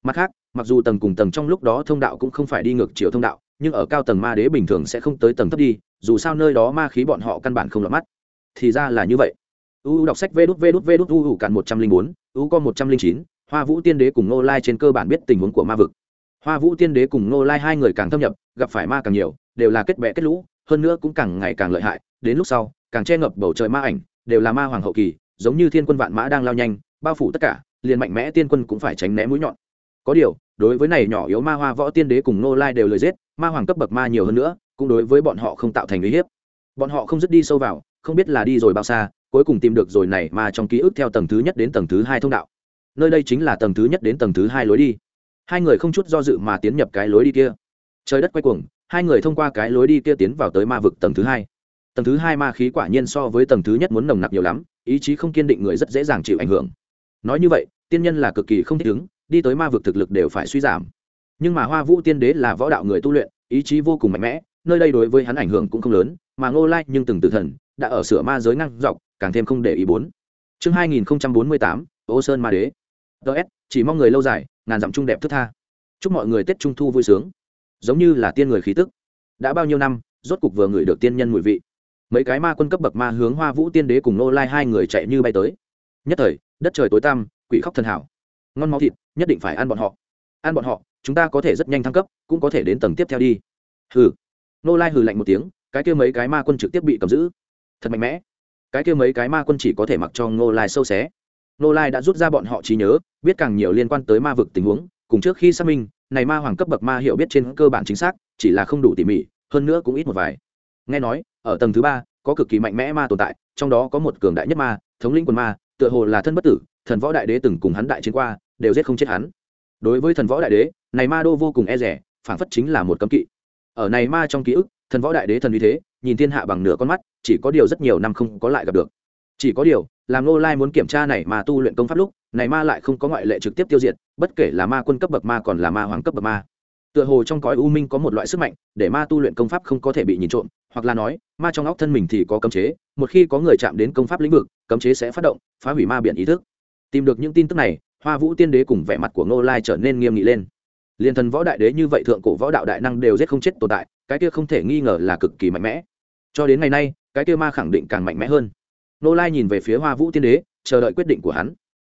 Mặt khác, mặc dù tầng cùng tầng trong lúc đó thông đạo cũng không phải đi ngược chiều thông đạo, nhưng ở cao tầng ma đế bình thường sẽ không tới tầng thấp đi dù sao nơi đó ma khí bọn họ căn bản không lọt mắt. Thì ra là như vậy. U đọc sách vê đút vê đút vê đút u u cạn một trăm linh bốn, u con một trăm linh chín, hoa vũ tiên đế cùng nô lai trên cơ bản biết tình huống của ma vực. Hoa vũ tiên đế cùng nô lai hai người càng thâm nhập, gặp phải ma càng nhiều, đều là kết bệ kết lũ, hơn nữa cũng càng ngày càng lợi hại. Đến lúc sau, càng che ngập bầu trời ma ảnh, đều là ma hoàng hậu kỳ, giống như thiên quân vạn mã đang lao nhanh, bao phủ tất cả, liền mạnh mẽ tiên quân cũng phải tránh né mũi nhọn. Có điều, đối với này nhỏ yếu ma hoa võ tiên đế cùng nô lai đều lời giết, ma hoàng cấp bậc ma nhiều hơn nữa cũng đối với bọn họ không tạo thành uy hiếp. Bọn họ không dứt đi sâu vào, không biết là đi rồi bao xa, cuối cùng tìm được rồi này mà trong ký ức theo tầng thứ nhất đến tầng thứ hai thông đạo. Nơi đây chính là tầng thứ nhất đến tầng thứ hai lối đi. Hai người không chút do dự mà tiến nhập cái lối đi kia. Trời đất quay cuồng, hai người thông qua cái lối đi kia tiến vào tới ma vực tầng thứ hai. Tầng thứ hai ma khí quả nhiên so với tầng thứ nhất muốn nồng nặc nhiều lắm, ý chí không kiên định người rất dễ dàng chịu ảnh hưởng. Nói như vậy, tiên nhân là cực kỳ không thích ứng, đi tới ma vực thực lực đều phải suy giảm. Nhưng mà hoa vũ tiên đế là võ đạo người tu luyện, ý chí vô cùng mạnh mẽ nơi đây đối với hắn ảnh hưởng cũng không lớn, mà ngô lai nhưng từng tử thần, đã ở sửa ma giới ngang dọc, càng thêm không để ý bốn. Chương hai nghìn bốn mươi tám, ô sơn ma đế. Ts chỉ mong người lâu dài, ngàn dặm trung đẹp thức tha. Chúc mọi người tết trung thu vui sướng. Giống như là tiên người khí tức. Đã bao nhiêu năm, rốt cục vừa ngửi được tiên nhân mùi vị. Mấy cái ma quân cấp bậc ma hướng hoa vũ tiên đế cùng nô lai hai người chạy như bay tới. Nhất thời, đất trời tối tăm, quỷ khóc thần hảo. Ngon máu thịt, nhất định phải ăn bọn họ. Ăn bọn họ, chúng ta có thể rất nhanh thăng cấp, cũng có thể đến tầng tiếp theo đi. Hừ nô lai hừ lạnh một tiếng, cái kia mấy cái ma quân trực tiếp bị cầm giữ. Thật mạnh mẽ. Cái kia mấy cái ma quân chỉ có thể mặc cho nô lai sâu xé. Nô lai đã rút ra bọn họ trí nhớ, biết càng nhiều liên quan tới ma vực tình huống, cùng trước khi xác minh, này ma hoàng cấp bậc ma hiểu biết trên cơ bản chính xác, chỉ là không đủ tỉ mỉ, hơn nữa cũng ít một vài. Nghe nói, ở tầng thứ ba, có cực kỳ mạnh mẽ ma tồn tại, trong đó có một cường đại nhất ma, thống lĩnh quần ma, tựa hồ là thân bất tử, thần võ đại đế từng cùng hắn đại chiến qua, đều giết không chết hắn. Đối với thần võ đại đế, này ma đô vô cùng e rẻ, phảng phất chính là một cấm kỵ ở này ma trong ký ức, thần võ đại đế thần uy thế, nhìn thiên hạ bằng nửa con mắt, chỉ có điều rất nhiều năm không có lại gặp được. Chỉ có điều, làm nô lai muốn kiểm tra này mà tu luyện công pháp lúc, này ma lại không có ngoại lệ trực tiếp tiêu diệt, bất kể là ma quân cấp bậc ma còn là ma hoàng cấp bậc ma. Tựa hồ trong cõi u minh có một loại sức mạnh, để ma tu luyện công pháp không có thể bị nhìn trộm, hoặc là nói, ma trong óc thân mình thì có cấm chế, một khi có người chạm đến công pháp lĩnh vực, cấm chế sẽ phát động, phá hủy ma biển ý thức. Tìm được những tin tức này, hoa vũ tiên đế cùng vẻ mặt của ngô lai trở nên nghiêm nghị lên liên thần võ đại đế như vậy thượng cổ võ đạo đại năng đều giết không chết tồn tại, cái kia không thể nghi ngờ là cực kỳ mạnh mẽ. Cho đến ngày nay, cái kia ma khẳng định càng mạnh mẽ hơn. Nô lai nhìn về phía hoa vũ tiên đế, chờ đợi quyết định của hắn.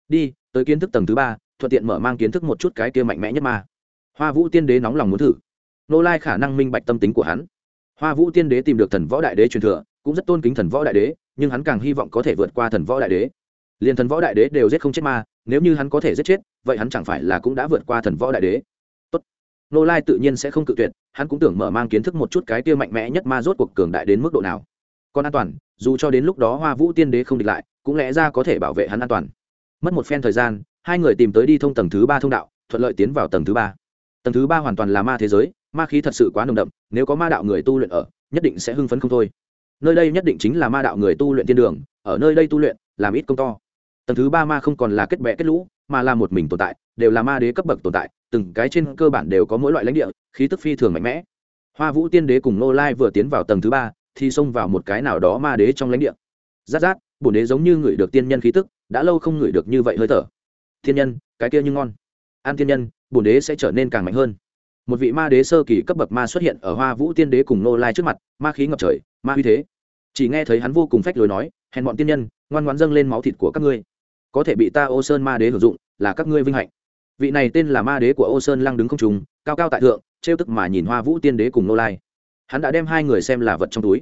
Đi, tới kiến thức tầng thứ ba, thuận tiện mở mang kiến thức một chút cái kia mạnh mẽ nhất ma. Hoa vũ tiên đế nóng lòng muốn thử. Nô lai khả năng minh bạch tâm tính của hắn. Hoa vũ tiên đế tìm được thần võ đại đế truyền thừa, cũng rất tôn kính thần võ đại đế, nhưng hắn càng hy vọng có thể vượt qua thần võ đại đế. Liền thần võ đại đế đều giết không chết ma, nếu như hắn có thể giết chết, vậy hắn chẳng phải là cũng đã vượt qua thần võ đại đế? Nô lai tự nhiên sẽ không cự tuyệt, hắn cũng tưởng mở mang kiến thức một chút cái kia mạnh mẽ nhất ma rốt cuộc cường đại đến mức độ nào. Còn an toàn, dù cho đến lúc đó hoa vũ tiên đế không địch lại, cũng lẽ ra có thể bảo vệ hắn an toàn. Mất một phen thời gian, hai người tìm tới đi thông tầng thứ ba thông đạo, thuận lợi tiến vào tầng thứ ba. Tầng thứ ba hoàn toàn là ma thế giới, ma khí thật sự quá nồng đậm, nếu có ma đạo người tu luyện ở, nhất định sẽ hưng phấn không thôi. Nơi đây nhất định chính là ma đạo người tu luyện thiên đường, ở nơi đây tu luyện, làm ít công to. Tầng thứ ba ma không còn là kết bệ kết lũ, mà là một mình tồn tại, đều là ma đế cấp bậc tồn tại từng cái trên cơ bản đều có mỗi loại lãnh địa, khí tức phi thường mạnh mẽ. Hoa vũ tiên đế cùng nô lai vừa tiến vào tầng thứ ba, thì xông vào một cái nào đó ma đế trong lãnh địa. Rát rát, bổn đế giống như ngửi được tiên nhân khí tức, đã lâu không ngửi được như vậy hơi thở. Thiên nhân, cái kia như ngon. An thiên nhân, bổn đế sẽ trở nên càng mạnh hơn. Một vị ma đế sơ kỳ cấp bậc ma xuất hiện ở hoa vũ tiên đế cùng nô lai trước mặt, ma khí ngập trời, ma uy thế. Chỉ nghe thấy hắn vô cùng phách lối nói, hèn bọn tiên nhân, ngoan ngoan dâng lên máu thịt của các ngươi. Có thể bị ta ô sơn ma đế hưởng dụng, là các ngươi vinh hạnh vị này tên là ma đế của ô sơn lăng đứng không trùng cao cao tại thượng, trêu tức mà nhìn hoa vũ tiên đế cùng nô lai. Hắn đã đem hai người xem là vật trong túi.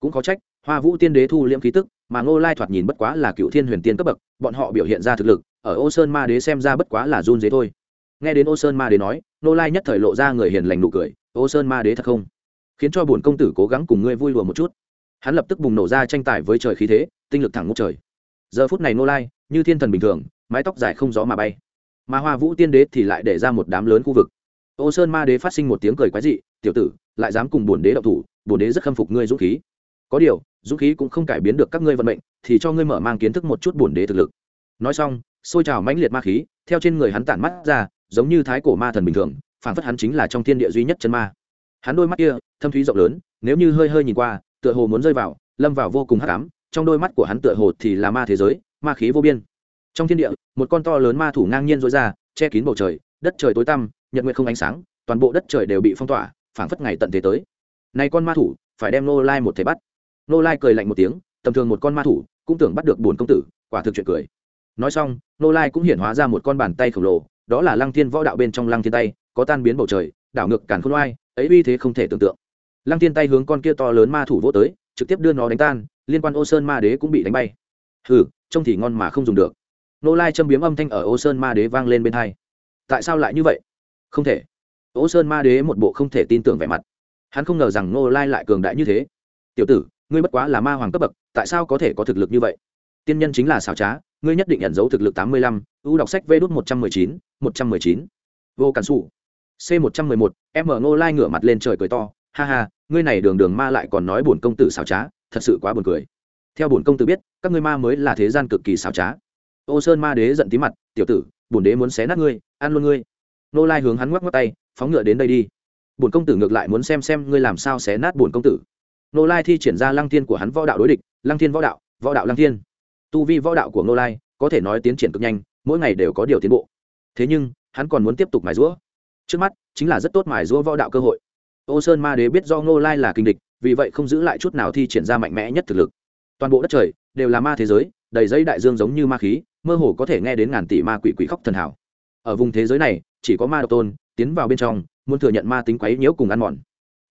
Cũng có trách, hoa vũ tiên đế thu liễm khí tức, mà ngô lai thoạt nhìn bất quá là cựu thiên huyền tiên cấp bậc, bọn họ biểu hiện ra thực lực, ở ô sơn ma đế xem ra bất quá là run dế thôi. Nghe đến ô sơn ma đế nói ngô lai nhất thời lộ ra người hiền lành nụ cười, ô sơn ma đế thật không? Khiến cho bổn công tử cố gắng cùng ngươi vui lùa một chút. Hắn lập tức bùng nổ ra tranh tài với trời khí thế, tinh lực thẳng ngút trời. Giờ phút này ngô lai, như thiên thần bình thường, mái tóc dài không gió mà bay mà hoa vũ tiên đế thì lại để ra một đám lớn khu vực. Ô sơn ma đế phát sinh một tiếng cười quái dị, tiểu tử, lại dám cùng bổn đế đậu thủ, bổn đế rất khâm phục ngươi dũng khí. Có điều, dũng khí cũng không cải biến được các ngươi vận mệnh, thì cho ngươi mở mang kiến thức một chút bổn đế thực lực. Nói xong, xôi trào mãnh liệt ma khí, theo trên người hắn tản mắt ra, giống như thái cổ ma thần bình thường phản phất hắn chính là trong thiên địa duy nhất chân ma. Hắn đôi mắt kia, thâm thúy rộng lớn, nếu như hơi hơi nhìn qua, tựa hồ muốn rơi vào, lâm vào vô cùng hắc ám, trong đôi mắt của hắn tựa hồ thì là ma thế giới, ma khí vô biên trong thiên địa, một con to lớn ma thủ ngang nhiên dối ra, che kín bầu trời, đất trời tối tăm, nhật nguyện không ánh sáng, toàn bộ đất trời đều bị phong tỏa, phảng phất ngày tận thế tới. Này con ma thủ, phải đem nô lai một thể bắt. Nô lai cười lạnh một tiếng, tầm thường một con ma thủ, cũng tưởng bắt được bổn công tử, quả thực chuyện cười. Nói xong nô lai cũng hiển hóa ra một con bàn tay khổng lồ, đó là lăng thiên võ đạo bên trong lăng thiên tay, có tan biến bầu trời, đảo ngược càn khôn oai, ấy uy thế không thể tưởng tượng. Lăng thiên tay hướng con kia to lớn ma thủ vô tới, trực tiếp đưa nó đánh tan, liên quan ô sơn ma đế cũng bị đánh bay. Hừ, trông thì ngon mà không dùng được nô lai châm biếm âm thanh ở ô sơn ma đế vang lên bên hai. Tại sao lại như vậy? Không thể. Ô sơn ma đế một bộ không thể tin tưởng vẻ mặt. Hắn không ngờ rằng nô lai lại cường đại như thế. Tiểu tử, ngươi bất quá là ma hoàng cấp bậc, tại sao có thể có thực lực như vậy? Tiên nhân chính là xảo trá, ngươi nhất định ẩn giấu thực lực tám mươi lăm u đọc sách vê đốt một trăm mười chín, một trăm mười chín. Vô cản xù c một trăm mười một, em ở ngô lai ngửa mặt lên trời cười to. Ha ha, ngươi này đường đường ma lại còn nói bổn công tử xảo trá, thật sự quá buồn cười. Theo bổn công tử biết, các ngươi ma mới là thế gian cực kỳ xảo trá ô sơn ma đế giận tí mặt, tiểu tử, bổn đế muốn xé nát ngươi, ăn luôn ngươi. Nô lai hướng hắn ngoắc ngoắc tay, phóng ngựa đến đây đi. Bổn công tử ngược lại muốn xem xem ngươi làm sao xé nát bổn công tử. Nô lai thi triển ra lăng thiên của hắn võ đạo đối địch, lăng thiên võ đạo võ đạo lăng thiên. Tu vi võ đạo của nô lai có thể nói tiến triển cực nhanh, mỗi ngày đều có điều tiến bộ. Thế nhưng, hắn còn muốn tiếp tục mài rũa trước mắt, chính là rất tốt mài rũa võ đạo cơ hội. Ô sơn ma đế biết do nô lai là kinh địch, vì vậy không giữ lại chút nào thi triển ra mạnh mẽ nhất thực lực. Toàn bộ đất trời đều là ma thế giới, đầy dây đại dương giống như ma khí mơ hồ có thể nghe đến ngàn tỷ ma quỷ quỷ khóc thần hảo. Ở vùng thế giới này, chỉ có ma độc tôn, tiến vào bên trong, muốn thừa nhận ma tính quấy nhiễu cùng ăn mòn.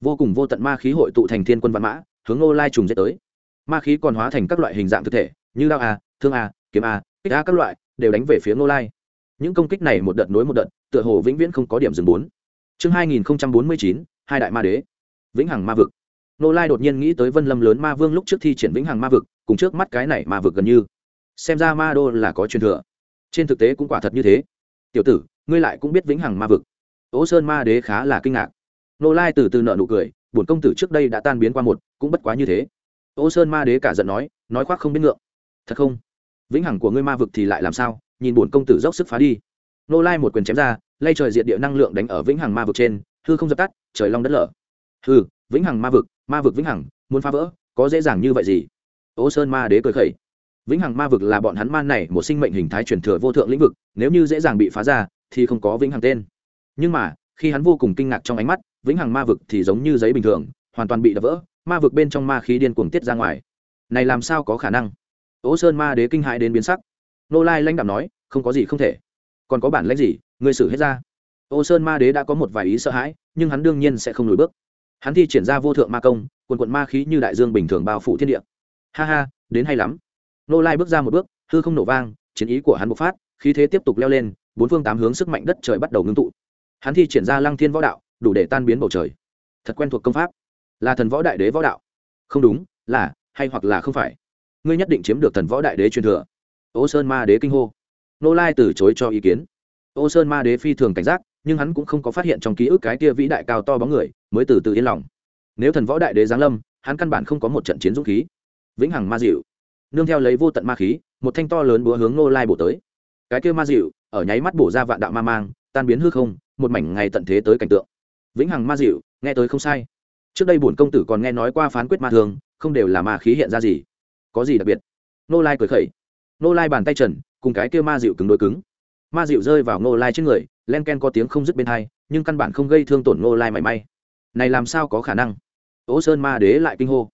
Vô cùng vô tận ma khí hội tụ thành thiên quân văn mã, hướng Ngô lai trùng dễ tới. Ma khí còn hóa thành các loại hình dạng thực thể, như đao a, thương a, kiếm a, kích a các loại, đều đánh về phía Ngô lai. Những công kích này một đợt nối một đợt, tựa hồ vĩnh viễn không có điểm dừng bốn. Chương hai nghìn bốn mươi chín, hai đại ma đế. Vĩnh hằng ma vực. Ngô lai đột nhiên nghĩ tới vân lâm lớn ma vương lúc trước thi triển vĩnh hằng ma vực, cùng trước mắt cái này ma vực gần như xem ra ma đô là có truyền thừa. Trên thực tế cũng quả thật như thế. Tiểu tử, ngươi lại cũng biết vĩnh hằng ma vực. Ố sơn ma đế khá là kinh ngạc. Nô lai từ từ nợ nụ cười, bổn công tử trước đây đã tan biến qua một, cũng bất quá như thế. Ô sơn ma đế cả giận nói nói khoác không biết ngượng. Thật không? Vĩnh hằng của ngươi ma vực thì lại làm sao? Nhìn bổn công tử dốc sức phá đi. Nô lai một quyền chém ra, lay trời diện địa năng lượng đánh ở vĩnh hằng ma vực trên, hư không dập tắt, trời long đất lở. Hư vĩnh hằng ma vực ma vực vĩnh hằng, muốn phá vỡ, có dễ dàng như vậy gì? Ô sơn ma đế cười khẩy vĩnh hằng ma vực là bọn hắn man này một sinh mệnh hình thái truyền thừa vô thượng lĩnh vực, nếu như dễ dàng bị phá ra, thì không có vĩnh hằng tên. Nhưng mà, khi hắn vô cùng kinh ngạc trong ánh mắt, vĩnh hằng ma vực thì giống như giấy bình thường, hoàn toàn bị đập vỡ, ma vực bên trong ma khí điên cuồng tiết ra ngoài. Này làm sao có khả năng? Ố sơn ma đế kinh hãi đến biến sắc. Nô lai lãnh đạo nói, không có gì không thể. Còn có bản lãnh gì người xử hết ra? Ô sơn ma đế đã có một vài ý sợ hãi, nhưng hắn đương nhiên sẽ không lùi bước. Hắn thi triển ra vô thượng ma công, quần quận ma khí như đại dương bình thường bao phủ thiên địa. Ha ha, đến hay lắm nô lai bước ra một bước, hư không nổ vang, chiến ý của hắn bộc phát, khí thế tiếp tục leo lên, bốn phương tám hướng sức mạnh đất trời bắt đầu ngưng tụ. Hắn thi triển ra lăng thiên võ đạo, đủ để tan biến bầu trời. Thật quen thuộc công pháp. Là thần võ đại đế võ đạo. Không đúng, là, hay hoặc là không phải. Ngươi nhất định chiếm được thần võ đại đế truyền thừa. Ô sơn ma đế kinh hô. Nô lai từ chối cho ý kiến. Ô sơn ma đế phi thường cảnh giác, nhưng hắn cũng không có phát hiện trong ký ức cái kia vĩ đại cao to bóng người, mới từ từ yên lòng. Nếu thần võ đại đế giáng lâm, hắn căn bản không có một trận chiến dũng khí. Vĩnh hằng ma dịu nương theo lấy vô tận ma khí, một thanh to lớn búa hướng nô lai bổ tới. Cái kia ma dịu, ở nháy mắt bổ ra vạn đạo ma mang, tan biến hư không, một mảnh ngày tận thế tới cảnh tượng. Vĩnh hằng ma dịu, nghe tới không sai. Trước đây bổn công tử còn nghe nói qua phán quyết ma thường, không đều là ma khí hiện ra gì. Có gì đặc biệt? Nô lai cười khẩy. Nô lai bàn tay trần, cùng cái kia ma dịu cứng đối cứng. Ma dịu rơi vào nô lai trên người, len ken có tiếng không dứt bên hai, nhưng căn bản không gây thương tổn nô lai mảy may. Này làm sao có khả năng? Ố sơn ma đế lại kinh hô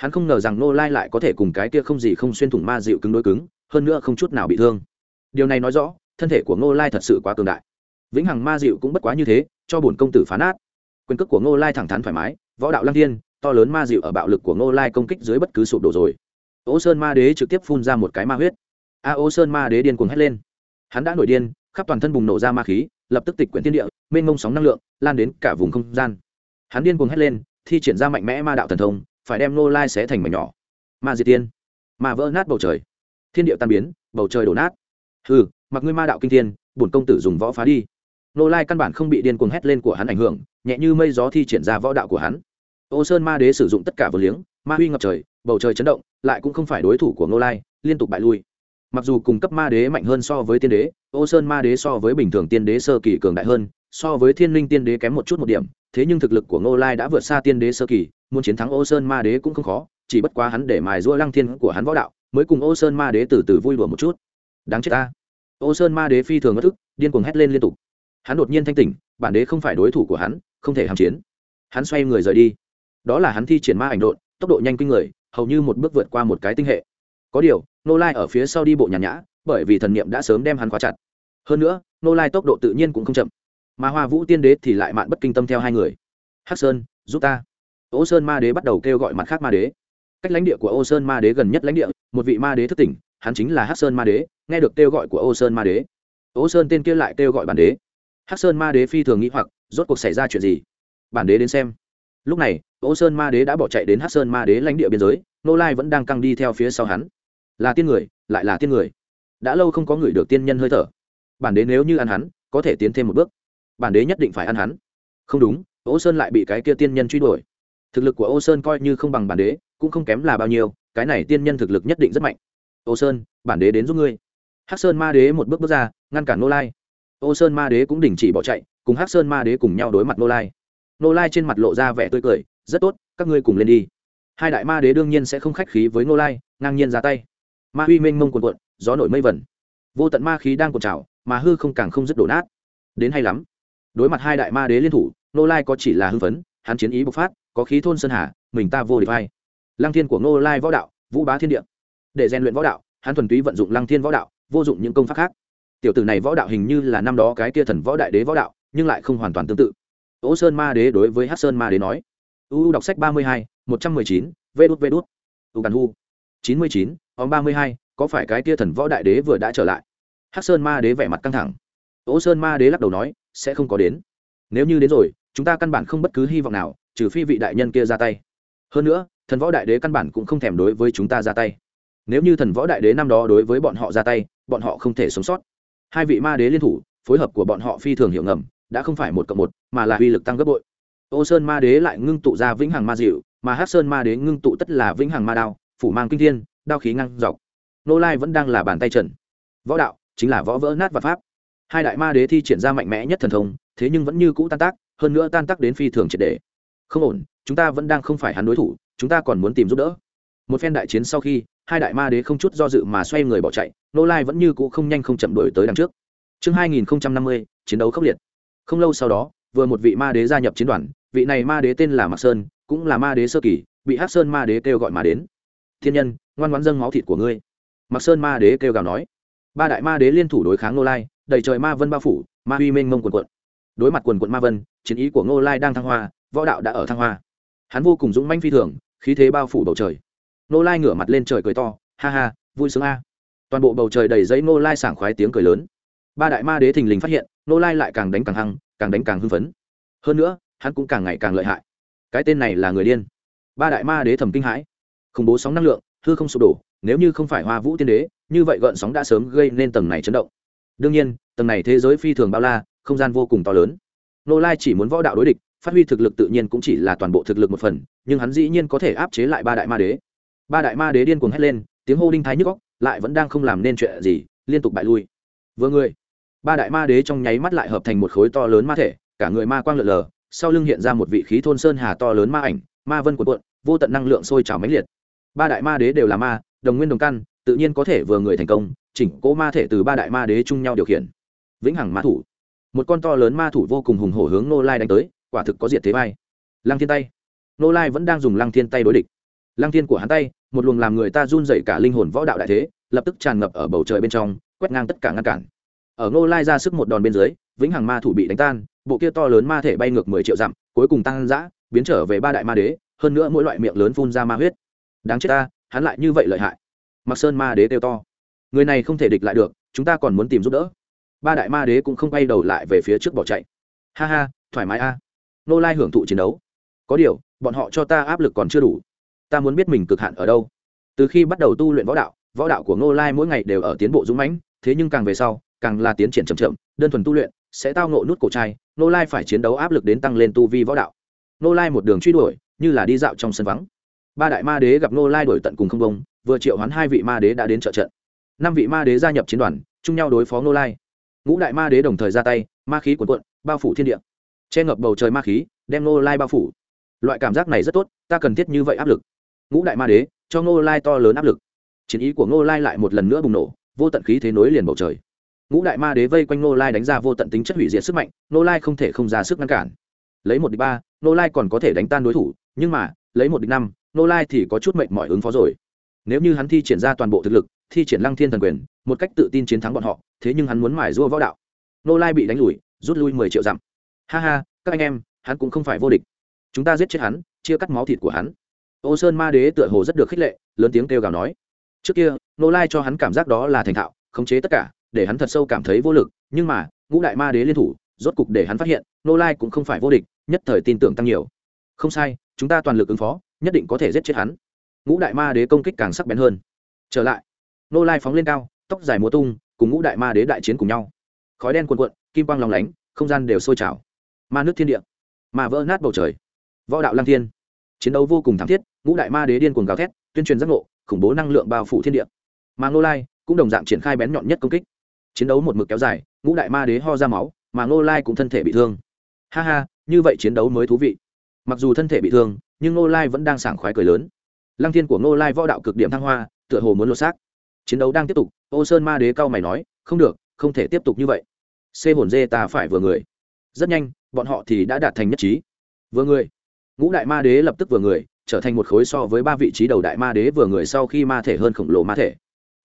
hắn không ngờ rằng nô lai lại có thể cùng cái kia không gì không xuyên thủng ma dịu cứng đối cứng, hơn nữa không chút nào bị thương. Điều này nói rõ, thân thể của nô lai thật sự quá cường đại. Vĩnh hằng ma dịu cũng bất quá như thế, cho bổn công tử phá nát quyền cước của ngô lai thẳng thắn thoải mái, võ đạo lăng thiên, to lớn ma dịu ở bạo lực của ngô lai công kích dưới bất cứ sụp đổ rồi. Ô sơn ma đế trực tiếp phun ra một cái ma huyết. A, ô sơn ma đế điên cuồng hét lên. Hắn đã nổi điên, khắp toàn thân bùng nổ ra ma khí, lập tức tịch quyển thiên địa, mênh mông sóng năng lượng, lan đến cả vùng không gian. Hắn điên cuồng hét lên, thi triển ra mạnh mẽ ma đạo thần thông phải đem nô lai xé thành mảnh nhỏ. Ma diệt tiên ma vỡ nát bầu trời. Thiên địa tan biến bầu trời đổ nát. Hừ, mặc ngươi ma đạo kinh thiên bổn công tử dùng võ phá đi. Nô lai căn bản không bị điên cuồng hét lên của hắn ảnh hưởng nhẹ như mây gió thi triển ra võ đạo của hắn. Ô sơn ma đế sử dụng tất cả vừa liếng ma huy ngập trời bầu trời chấn động lại cũng không phải đối thủ của nô lai liên tục bại lui. Mặc dù cùng cấp ma đế mạnh hơn so với tiên đế ô sơn ma đế so với bình thường tiên đế sơ kỳ cường đại hơn so với thiên linh tiên đế kém một chút một điểm thế nhưng thực lực của ngô lai đã vượt xa tiên đế sơ kỳ, muốn chiến thắng ô sơn ma đế cũng không khó, chỉ bất quá hắn để mài giũa lăng thiên của hắn võ đạo, mới cùng ô sơn ma đế từ từ vui đùa một chút. Đáng chết ta. Ô sơn ma đế phi thường ngất thức, điên cuồng hét lên liên tục. Hắn đột nhiên thanh tỉnh, bản đế không phải đối thủ của hắn, không thể hàm chiến. Hắn xoay người rời đi. Đó là hắn thi triển ma ảnh độn, tốc độ nhanh kinh người, hầu như một bước vượt qua một cái tinh hệ. Có điều nô lai ở phía sau đi bộ nhàn nhã, bởi vì thần niệm đã sớm đem hắn khóa chặt. Hơn nữa nô lai tốc độ tự nhiên cũng không chậm mà hoa vũ tiên đế thì lại mạn bất kinh tâm theo hai người. Hắc sơn, giúp ta. Ô sơn ma đế bắt đầu kêu gọi mặt khác ma đế. Cách lãnh địa của ô sơn ma đế gần nhất lãnh địa, một vị ma đế thức tỉnh, hắn chính là hắc sơn ma đế, nghe được kêu gọi của ô sơn ma đế. Ô sơn tên kia lại kêu gọi bản đế. Hắc sơn ma đế phi thường nghĩ hoặc, rốt cuộc xảy ra chuyện gì? Bản đế đến xem. Lúc này, ô sơn ma đế đã bỏ chạy đến hắc sơn ma đế lãnh địa biên giới, nô lai vẫn đang căng đi theo phía sau hắn. Là tiên người, lại là tiên người. Đã lâu không có người được tiên nhân hơi thở. Bản đế nếu như ăn hắn, có thể tiến thêm một bước bản đế nhất định phải ăn hắn. Không đúng, ô sơn lại bị cái kia tiên nhân truy đuổi. Thực lực của ô sơn coi như không bằng bản đế, cũng không kém là bao nhiêu, cái này tiên nhân thực lực nhất định rất mạnh. Ô sơn, bản đế đến giúp ngươi. Hắc sơn ma đế một bước bước ra, ngăn cản nô lai. Ô sơn ma đế cũng đình chỉ bỏ chạy, cùng hắc sơn ma đế cùng nhau đối mặt nô lai. Nô lai trên mặt lộ ra vẻ tươi cười, rất tốt, các ngươi cùng lên đi. Hai đại ma đế đương nhiên sẽ không khách khí với nô lai, ngang nhiên ra tay. Ma huy mênh mông quần quận gió nổi mây vẩn vô tận ma khí đang cuộn trào, mà hư không càng không dứt đổ nát. Đến hay lắm đối mặt hai đại ma đế liên thủ nô lai có chỉ là hưng phấn, hắn chiến ý bộc phát, có khí thôn sơn hà, mình ta vô địch vai. Lăng thiên của nô lai võ đạo, vũ bá thiên địa. Để rèn luyện võ đạo, hắn thuần túy vận dụng lăng thiên võ đạo, vô dụng những công pháp khác. Tiểu tử này võ đạo hình như là năm đó cái tia thần võ đại đế võ đạo, nhưng lại không hoàn toàn tương tự. Ố sơn ma đế đối với hát sơn ma đế nói uu đọc sách ba mươi hai, một trăm mười chín, vê đút vê đút. U càn hu, chín mươi chín ông ba mươi hai, có phải cái tia thần võ đại đế vừa đã trở lại? Hát sơn ma đế vẻ mặt căng thẳng. Ố sơn ma đế lắc đầu nói sẽ không có đến. Nếu như đến rồi, chúng ta căn bản không bất cứ hy vọng nào, trừ phi vị đại nhân kia ra tay. Hơn nữa, thần võ đại đế căn bản cũng không thèm đối với chúng ta ra tay. Nếu như thần võ đại đế năm đó đối với bọn họ ra tay, bọn họ không thể sống sót. Hai vị ma đế liên thủ, phối hợp của bọn họ phi thường hiệu ngầm, đã không phải một cộng một, mà là uy lực tăng gấp bội. Ô sơn ma đế lại ngưng tụ ra vĩnh hằng ma dịu mà hát sơn ma đế ngưng tụ tất là vĩnh hằng ma đao, phủ mang kinh thiên, đao khí ngăn dọc. Nô lai vẫn đang là bàn tay trần. Võ đạo chính là võ vỡ nát và pháp hai đại ma đế thi triển ra mạnh mẽ nhất thần thông, thế nhưng vẫn như cũ tan tác, hơn nữa tan tác đến phi thường triệt đề không ổn, chúng ta vẫn đang không phải hắn đối thủ, chúng ta còn muốn tìm giúp đỡ. Một phen đại chiến sau khi, hai đại ma đế không chút do dự mà xoay người bỏ chạy, nô lai vẫn như cũ không nhanh không chậm đổi tới đằng trước. Chương hai nghìn năm mươi, chiến đấu khốc liệt. Không lâu sau đó, vừa một vị ma đế gia nhập chiến đoàn, vị này ma đế tên là mạc sơn, cũng là ma đế sơ kỳ, bị hát sơn ma đế kêu gọi mà đến. Thiên nhân, ngoan ngoãn dâng máu thịt của ngươi. Mạc sơn ma đế kêu gào nói. Ba đại ma đế liên thủ đối kháng nô lai đầy trời ma vân bao phủ, ma uy mênh mông quần quận đối mặt quần quận ma vân, chiến ý của ngô lai đang thăng hoa, võ đạo đã ở thăng hoa. Hắn vô cùng dũng manh phi thường, khí thế bao phủ bầu trời. Nô lai ngửa mặt lên trời cười to, ha ha, vui sướng a. Toàn bộ bầu trời đầy giấy nô lai sảng khoái tiếng cười lớn. Ba đại ma đế thình lình phát hiện nô lai lại càng đánh càng hăng, càng đánh càng hưng phấn. Hơn nữa, hắn cũng càng ngày càng lợi hại. Cái tên này là người điên. Ba đại ma đế thầm kinh hãi. Khủng bố sóng năng lượng, hư không sụp đổ, nếu như không phải hoa vũ tiên đế, như vậy gợn sóng đã sớm gây nên tầng này chấn động đương nhiên, tầng này thế giới phi thường bao la, không gian vô cùng to lớn. Nô lai chỉ muốn võ đạo đối địch, phát huy thực lực tự nhiên cũng chỉ là toàn bộ thực lực một phần, nhưng hắn dĩ nhiên có thể áp chế lại ba đại ma đế. Ba đại ma đế điên cuồng hét lên, tiếng hô đinh thái nhức góc lại vẫn đang không làm nên chuyện gì, liên tục bại lui. Vừa người, ba đại ma đế trong nháy mắt lại hợp thành một khối to lớn ma thể, cả người ma quang lợn lờ, sau lưng hiện ra một vị khí thôn sơn hà to lớn ma ảnh, ma vân cuộn cuộn, vô tận năng lượng sôi trào mãnh liệt. Ba đại ma đế đều là ma, đồng nguyên đồng căn tự nhiên có thể vừa người thành công, chỉnh cỗ ma thể từ ba đại ma đế chung nhau điều khiển. Vĩnh hằng ma thủ. Một con to lớn ma thủ vô cùng hùng hổ hướng nô lai đánh tới, quả thực có diệt thế vai. Lăng thiên tay. Nô lai vẫn đang dùng lăng thiên tay đối địch. Lăng thiên của hắn tay, một luồng làm người ta run dậy cả linh hồn võ đạo đại thế, lập tức tràn ngập ở bầu trời bên trong, quét ngang tất cả ngăn cản. Ở Nô lai ra sức một đòn bên dưới, vĩnh hằng ma thủ bị đánh tan, bộ kia to lớn ma thể bay ngược mười triệu dặm, cuối cùng tăng giã biến trở về ba đại ma đế, hơn nữa mỗi loại miệng lớn phun ra ma huyết. Đáng chết ta, hắn lại như vậy lợi hại mặc sơn ma đế kêu to. Người này không thể địch lại được, chúng ta còn muốn tìm giúp đỡ. Ba đại ma đế cũng không bay đầu lại về phía trước bỏ chạy. Ha ha, thoải mái a. À. nô lai hưởng thụ chiến đấu. Có điều, bọn họ cho ta áp lực còn chưa đủ. Ta muốn biết mình cực hạn ở đâu. Từ khi bắt đầu tu luyện võ đạo võ đạo của ngô lai mỗi ngày đều ở tiến bộ dũng mãnh, thế nhưng càng về sau, càng là tiến triển chậm chậm, đơn thuần tu luyện, sẽ tao ngộ nút cổ trai ngô lai phải chiến đấu áp lực đến tăng lên tu vi võ đạo. Ngô lai một đường truy đuổi, như là đi dạo trong sân vắng. Ba đại ma đế gặp ngô lai đuổi tận cùng không bông vừa triệu hoán hai vị ma đế đã đến trợ trận. Năm vị ma đế gia nhập chiến đoàn, chung nhau đối phó ngô lai. Ngũ đại ma đế đồng thời ra tay, ma khí cuồn cuộn, bao phủ thiên địa. Che ngập bầu trời ma khí, đem ngô lai bao phủ. Loại cảm giác này rất tốt, ta cần thiết như vậy áp lực. Ngũ đại ma đế, cho ngô lai to lớn áp lực. Chiến ý của ngô lai lại một lần nữa bùng nổ, vô tận khí thế nối liền bầu trời. Ngũ đại ma đế vây quanh ngô lai đánh ra vô tận tính chất hủy diệt sức mạnh, ngô lai không thể không ra sức ngăn cản. Lấy một địch ba, ngô lai còn có thể đánh tan đối thủ, nhưng mà, lấy một địch năm, ngô lai thì có chút mệnh mọi ứng phó rồi nếu như hắn thi triển ra toàn bộ thực lực, thi triển lăng thiên thần quyền, một cách tự tin chiến thắng bọn họ, thế nhưng hắn muốn mải rua võ đạo. Nô lai bị đánh lùi, rút lui mười triệu dặm. Ha ha, các anh em, hắn cũng không phải vô địch. Chúng ta giết chết hắn, chia cắt máu thịt của hắn. Ô sơn ma đế tựa hồ rất được khích lệ, lớn tiếng kêu gào nói. Trước kia, nô lai cho hắn cảm giác đó là thành thạo, khống chế tất cả, để hắn thật sâu cảm thấy vô lực, nhưng mà, ngũ đại ma đế liên thủ, rốt cục để hắn phát hiện, nô lai cũng không phải vô địch, nhất thời tin tưởng tăng nhiều. Không sai, chúng ta toàn lực ứng phó, nhất định có thể giết chết hắn ngũ đại ma đế công kích càng sắc bén hơn. Trở lại, nô lai phóng lên cao, tóc dài múa tung, cùng ngũ đại ma đế đại chiến cùng nhau. Khói đen cuồn cuộn, kim quang lòng lánh, không gian đều sôi trào. Ma nước thiên địa mà vỡ nát bầu trời. Võ đạo lang thiên, chiến đấu vô cùng thảm thiết, ngũ đại ma đế điên cuồng gào thét, tuyên truyền giác ngộ, khủng bố năng lượng bao phủ thiên địa. Mà ngô lai cũng đồng dạng triển khai bén nhọn nhất công kích. Chiến đấu một mực kéo dài, ngũ đại ma đế ho ra máu, mà ngô lai cũng thân thể bị thương. Ha ha, như vậy chiến đấu mới thú vị. Mặc dù thân thể bị thương, nhưng ngô lai vẫn đang sảng khoái cười lớn lăng thiên của ngô lai võ đạo cực điểm thăng hoa, tựa hồ muốn lột xác. Chiến đấu đang tiếp tục, ô sơn ma đế cao mày nói, không được, không thể tiếp tục như vậy. Xê hồn dê ta phải vừa người. Rất nhanh, bọn họ thì đã đạt thành nhất trí. Vừa người. Ngũ đại ma đế lập tức vừa người, trở thành một khối so với ba vị trí đầu đại ma đế vừa người sau khi ma thể hơn khổng lồ ma thể.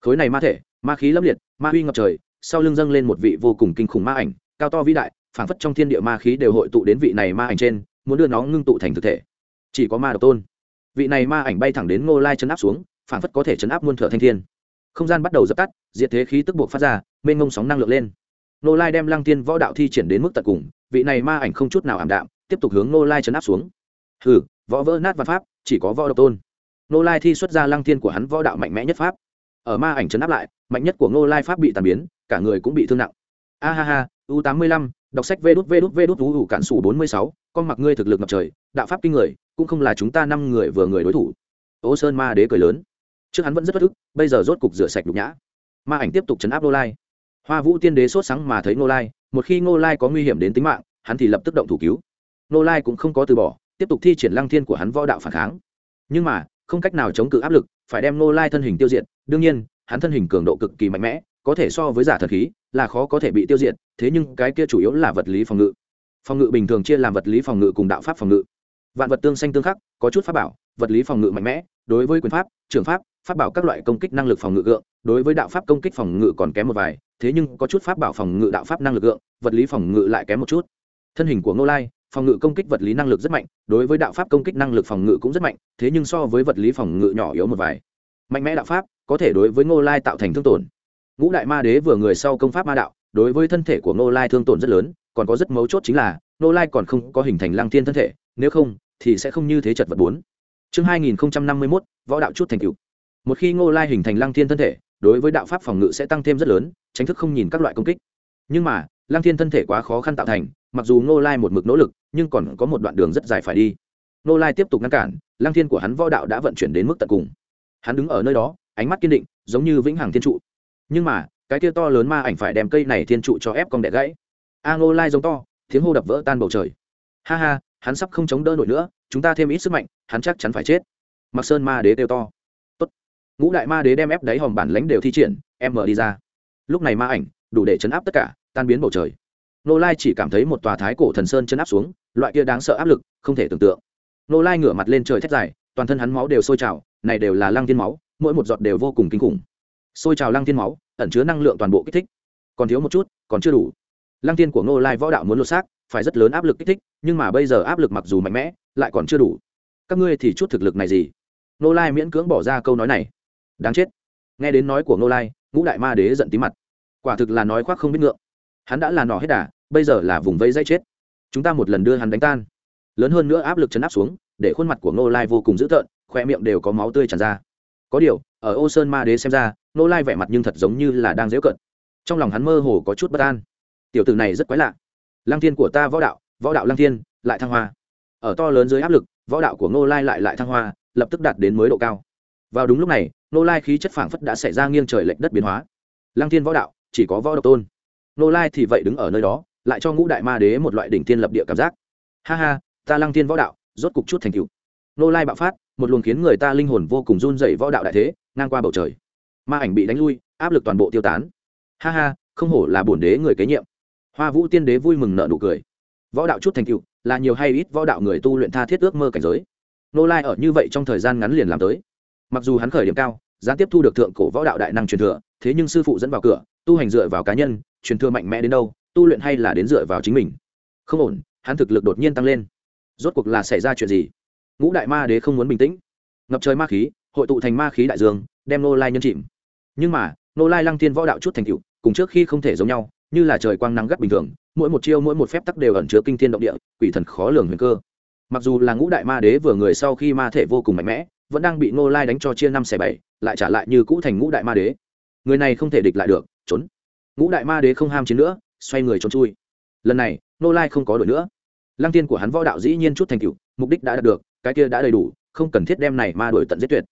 Khối này ma thể, ma khí lâm liệt, ma huy ngập trời, sau lưng dâng lên một vị vô cùng kinh khủng ma ảnh, cao to vĩ đại, phảng phất trong thiên địa ma khí đều hội tụ đến vị này ma ảnh trên, muốn đưa nó ngưng tụ thành thực thể. Chỉ có ma độc tôn vị này ma ảnh bay thẳng đến ngô lai chấn áp xuống, phảng phất có thể chấn áp muôn thở thanh thiên. Không gian bắt đầu dập tắt, diệt thế khí tức buộc phát ra, mênh ngông sóng năng lượng lên. Ngô lai đem lăng tiên võ đạo thi triển đến mức tận cùng, vị này ma ảnh không chút nào ảm đạm, tiếp tục hướng ngô lai chấn áp xuống. Hừ, võ vỡ nát văn pháp, chỉ có võ độc tôn. Ngô lai thi xuất ra lăng tiên của hắn võ đạo mạnh mẽ nhất pháp. Ở ma ảnh chấn áp lại, mạnh nhất của ngô lai pháp bị tàn biến, cả người cũng bị thương nặng. A ha ha, u tám mươi lăm đọc sách vê đút vê đút vê đút cản sủ bốn mươi sáu, con mặc ngươi thực lực ngập trời, đạo pháp kinh người, cũng không là chúng ta năm người vừa người đối thủ. Ô sơn ma đế cười lớn. Trước hắn vẫn rất bất ức bây giờ rốt cục rửa sạch nhục nhã. Ma ảnh tiếp tục chấn áp nô lai. Hoa vũ tiên đế sốt sáng mà thấy nô lai, một khi nô lai có nguy hiểm đến tính mạng, hắn thì lập tức động thủ cứu. Nô lai cũng không có từ bỏ, tiếp tục thi triển lăng thiên của hắn võ đạo phản kháng. Nhưng mà, không cách nào chống cự áp lực, phải đem nô lai thân hình tiêu diệt. Đương nhiên, hắn thân hình cường độ cực kỳ mạnh mẽ, có thể so với giả thần khí là khó có thể bị tiêu diệt, thế nhưng cái kia chủ yếu là vật lý phòng ngự. Phòng ngự bình thường chia làm vật lý phòng ngự cùng đạo pháp phòng ngự. Vạn vật tương xanh tương khắc, có chút pháp bảo, vật lý phòng ngự mạnh mẽ, đối với quyền pháp, trường pháp pháp bảo các loại công kích năng lực phòng ngự gượng, đối với đạo pháp công kích phòng ngự còn kém một vài, thế nhưng có chút pháp bảo phòng ngự đạo pháp năng lực gượng, vật lý phòng ngự lại kém một chút. Thân hình của ngô lai, phòng ngự công kích vật lý năng lực rất mạnh, đối với đạo pháp công kích năng lực phòng ngự cũng rất mạnh, thế nhưng so với vật lý phòng ngự nhỏ yếu một vài. Mạnh mẽ đạo pháp có thể đối với ngô lai tạo thành thương tổn ngũ đại ma đế vừa người sau công pháp ma đạo, đối với thân thể của ngô lai thương tổn rất lớn, còn có rất mấu chốt chính là, ngô lai còn không có hình thành lăng thiên thân thể, nếu không, thì sẽ không như thế chật vật bốn. Chương hai nghìn năm mươi mốt, võ đạo chút thành cựu một khi ngô lai hình thành lăng thiên thân thể, đối với đạo pháp phòng ngự sẽ tăng thêm rất lớn, tránh thức không nhìn các loại công kích. Nhưng mà, lăng thiên thân thể quá khó khăn tạo thành, mặc dù ngô lai một mực nỗ lực, nhưng còn có một đoạn đường rất dài phải đi. Ngô lai tiếp tục ngăn cản, lăng thiên của hắn võ đạo đã vận chuyển đến mức tận cùng. Hắn đứng ở nơi đó, ánh mắt kiên định, giống như vĩnh hằng thiên trụ nhưng mà, cái kia to lớn ma ảnh phải đem cây này thiên trụ cho ép cong đẻ gãy. A ngô lai giống to, tiếng hô đập vỡ tan bầu trời. Ha ha, hắn sắp không chống đỡ nổi nữa, chúng ta thêm ít sức mạnh, hắn chắc chắn phải chết. Mặc sơn ma đế kêu to. Tốt. ngũ đại ma đế đem ép đáy hòm bản lãnh đều thi triển, em mở đi ra. Lúc này ma ảnh, đủ để chấn áp tất cả, tan biến bầu trời. Nô lai chỉ cảm thấy một tòa thái cổ thần sơn chấn áp xuống, loại kia đáng sợ áp lực, không thể tưởng tượng. Nô lai ngửa mặt lên trời thét dài, toàn thân hắn máu đều sôi trào, này đều là lăng thiên máu, mỗi một giọt đều vô cùng kinh khủng sôi trào lăng thiên máu, ẩn chứa năng lượng toàn bộ kích thích. Còn thiếu một chút, còn chưa đủ. Lăng thiên của ngô lai võ đạo muốn lột xác, phải rất lớn áp lực kích thích, nhưng mà bây giờ áp lực mặc dù mạnh mẽ, lại còn chưa đủ. Các ngươi thì chút thực lực này gì? Ngô lai miễn cưỡng bỏ ra câu nói này. Đáng chết. Nghe đến nói của ngô lai, ngũ đại ma đế giận tí mặt. Quả thực là nói khoác không biết ngượng. Hắn đã là nỏ hết đà, bây giờ là vùng vây dây chết. Chúng ta một lần đưa hắn đánh tan. Lớn hơn nữa áp lực chấn áp xuống, để khuôn mặt của ngô lai vô cùng dữ tợn khoe miệng đều có máu tươi tràn ra. Có điều, ở ô sơn ma đế xem ra Nô lai vẻ mặt nhưng thật giống như là đang dễu cận trong lòng hắn mơ hồ có chút bất an. Tiểu tử này rất quái lạ. Lăng thiên của ta võ đạo võ đạo lăng thiên, lại thăng hoa. Ở to lớn dưới áp lực, võ đạo của Nô lai lại lại thăng hoa, lập tức đạt đến mới độ cao. Vào đúng lúc này Nô lai khí chất phảng phất đã xảy ra nghiêng trời lệch đất biến hóa. Lăng thiên võ đạo, chỉ có võ độc tôn. Nô lai thì vậy đứng ở nơi đó, lại cho ngũ đại ma đế một loại đỉnh thiên lập địa cảm giác. Ha ha, ta lăng thiên võ đạo, rốt cục chút thành cựu Nô lai bạo phát, một luồng khiến người ta linh hồn vô cùng run dày võ đạo đại thế, ngang qua bầu trời ma ảnh bị đánh lui, áp lực toàn bộ tiêu tán. Ha ha, không hổ là bổn đế người kế nhiệm. Hoa vũ tiên đế vui mừng nợ nụ cười. Võ đạo chút thành tựu, là nhiều hay ít võ đạo người tu luyện tha thiết ước mơ cảnh giới. Nô lai ở như vậy trong thời gian ngắn liền làm tới. Mặc dù hắn khởi điểm cao, gián tiếp thu được thượng cổ võ đạo đại năng truyền thừa, thế nhưng sư phụ dẫn vào cửa, tu hành dựa vào cá nhân, truyền thừa mạnh mẽ đến đâu, tu luyện hay là đến dựa vào chính mình. Không ổn, hắn thực lực đột nhiên tăng lên. Rốt cuộc là xảy ra chuyện gì? Ngũ đại ma đế không muốn bình tĩnh. Ngập trời ma khí, hội tụ thành ma khí đại dương, đem nô lai nhân chìm nhưng mà nô lai lăng tiên võ đạo chút thành tựu, cùng trước khi không thể giống nhau, như là trời quang nắng gắt bình thường, mỗi một chiêu, mỗi một phép tắc đều ẩn chứa kinh thiên động địa, quỷ thần khó lường huyền cơ. Mặc dù là ngũ đại ma đế vừa người sau khi ma thể vô cùng mạnh mẽ, vẫn đang bị Nô lai đánh cho chia năm xẻ bảy, lại trả lại như cũ thành ngũ đại ma đế. Người này không thể địch lại được, trốn. Ngũ đại ma đế không ham chiến nữa, xoay người trốn chui. Lần này Nô lai không có đổi nữa. Lăng tiên của hắn võ đạo dĩ nhiên chút thành cựu mục đích đã đạt được, cái kia đã đầy đủ, không cần thiết đem này ma đổi tận giết tuyệt.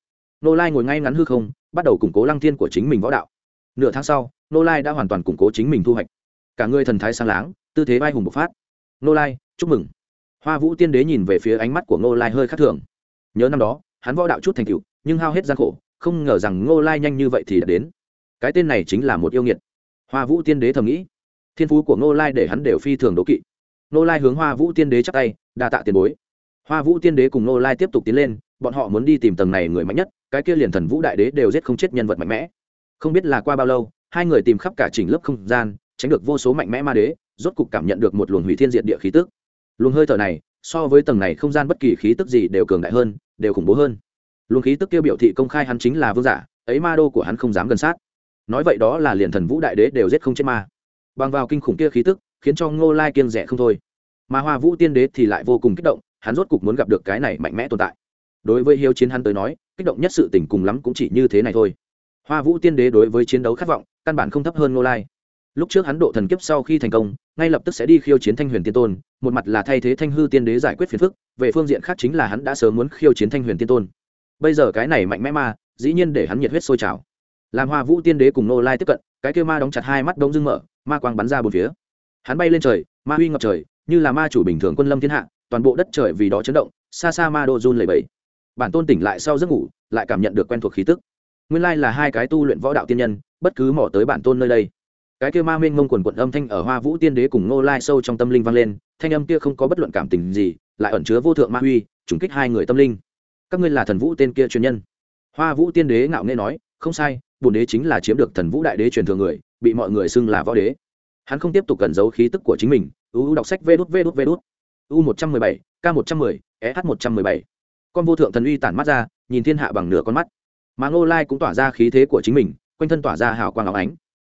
Nô lai ngồi ngay ngắn hư không, bắt đầu củng cố lăng thiên của chính mình võ đạo. Nửa tháng sau, nô lai đã hoàn toàn củng cố chính mình thu hoạch. Cả người thần thái sang láng, tư thế vai hùng bộc phát. Nô lai, chúc mừng. Hoa vũ tiên đế nhìn về phía ánh mắt của nô lai hơi khắc thường. Nhớ năm đó, hắn võ đạo chút thành tựu, nhưng hao hết gian khổ, không ngờ rằng nô lai nhanh như vậy thì đã đến. Cái tên này chính là một yêu nghiệt. Hoa vũ tiên đế thầm nghĩ. Thiên phú của nô lai để hắn đều phi thường đố kỵ. Nô lai hướng hoa vũ tiên đế chắc tay, đa tạ tiền bối. Hoa vũ tiên đế cùng nô lai tiếp tục tiến lên, bọn họ muốn đi tìm tầng này người mạnh nhất cái kia liền thần vũ đại đế đều giết không chết nhân vật mạnh mẽ. Không biết là qua bao lâu, hai người tìm khắp cả chỉnh lớp không gian, tránh được vô số mạnh mẽ ma đế, rốt cục cảm nhận được một luồng hủy thiên diện địa khí tức. Luồng hơi thở này, so với tầng này không gian bất kỳ khí tức gì đều cường đại hơn, đều khủng bố hơn. Luồng khí tức kia biểu thị công khai hắn chính là vương giả, ấy ma đô của hắn không dám gần sát. Nói vậy đó là liền thần vũ đại đế đều giết không chết ma. Bằng vào kinh khủng kia khí tức, khiến cho ngô lai kiêng rẻ không thôi. Mà hoa vũ tiên đế thì lại vô cùng kích động, hắn rốt cục muốn gặp được cái này mạnh mẽ tồn tại. Đối với hiếu chiến hắn tới nói kích động nhất sự tình cùng lắm cũng chỉ như thế này thôi. Hoa vũ tiên đế đối với chiến đấu khát vọng, căn bản không thấp hơn ngô lai. Lúc trước hắn độ thần kiếp sau khi thành công, ngay lập tức sẽ đi khiêu chiến thanh huyền tiên tôn, một mặt là thay thế thanh hư tiên đế giải quyết phiền phức, về phương diện khác chính là hắn đã sớm muốn khiêu chiến thanh huyền tiên tôn. Bây giờ cái này mạnh mẽ ma dĩ nhiên để hắn nhiệt huyết sôi trào. Làm hoa vũ tiên đế cùng nô lai tiếp cận, cái kêu ma đóng chặt hai mắt đông dưng mở, ma quang bắn ra bốn phía. Hắn bay lên trời, ma huy ngập trời, như là ma chủ bình thường quân lâm thiên hạ, toàn bộ đất trời vì đó chấn động, xa xa ma đô run lầy bẫy bản tôn tỉnh lại sau giấc ngủ, lại cảm nhận được quen thuộc khí tức. Nguyên lai là hai cái tu luyện võ đạo tiên nhân, bất cứ mỏ tới bản tôn nơi đây. Cái kia ma minh mông quần quận âm thanh ở hoa vũ tiên đế cùng nô lai sâu trong tâm linh vang lên, thanh âm kia không có bất luận cảm tình gì, lại ẩn chứa vô thượng ma huy, trùng kích hai người tâm linh. Các ngươi là thần vũ tên kia truyền nhân. Hoa vũ tiên đế ngạo nghê nói, không sai bồn đế chính là chiếm được thần vũ đại đế truyền thừa người, bị mọi người xưng là võ đế. Hắn không tiếp tục cẩn giấu khí tức của chính mình u đọc sách vê đút vê đút vê đút. U một trăm mười bảy, k một trăm mười eh một trăm mười bảy con vô thượng thần uy tản mắt ra, nhìn thiên hạ bằng nửa con mắt. Mà ngô lai cũng tỏa ra khí thế của chính mình, quanh thân tỏa ra hào quang áo ánh.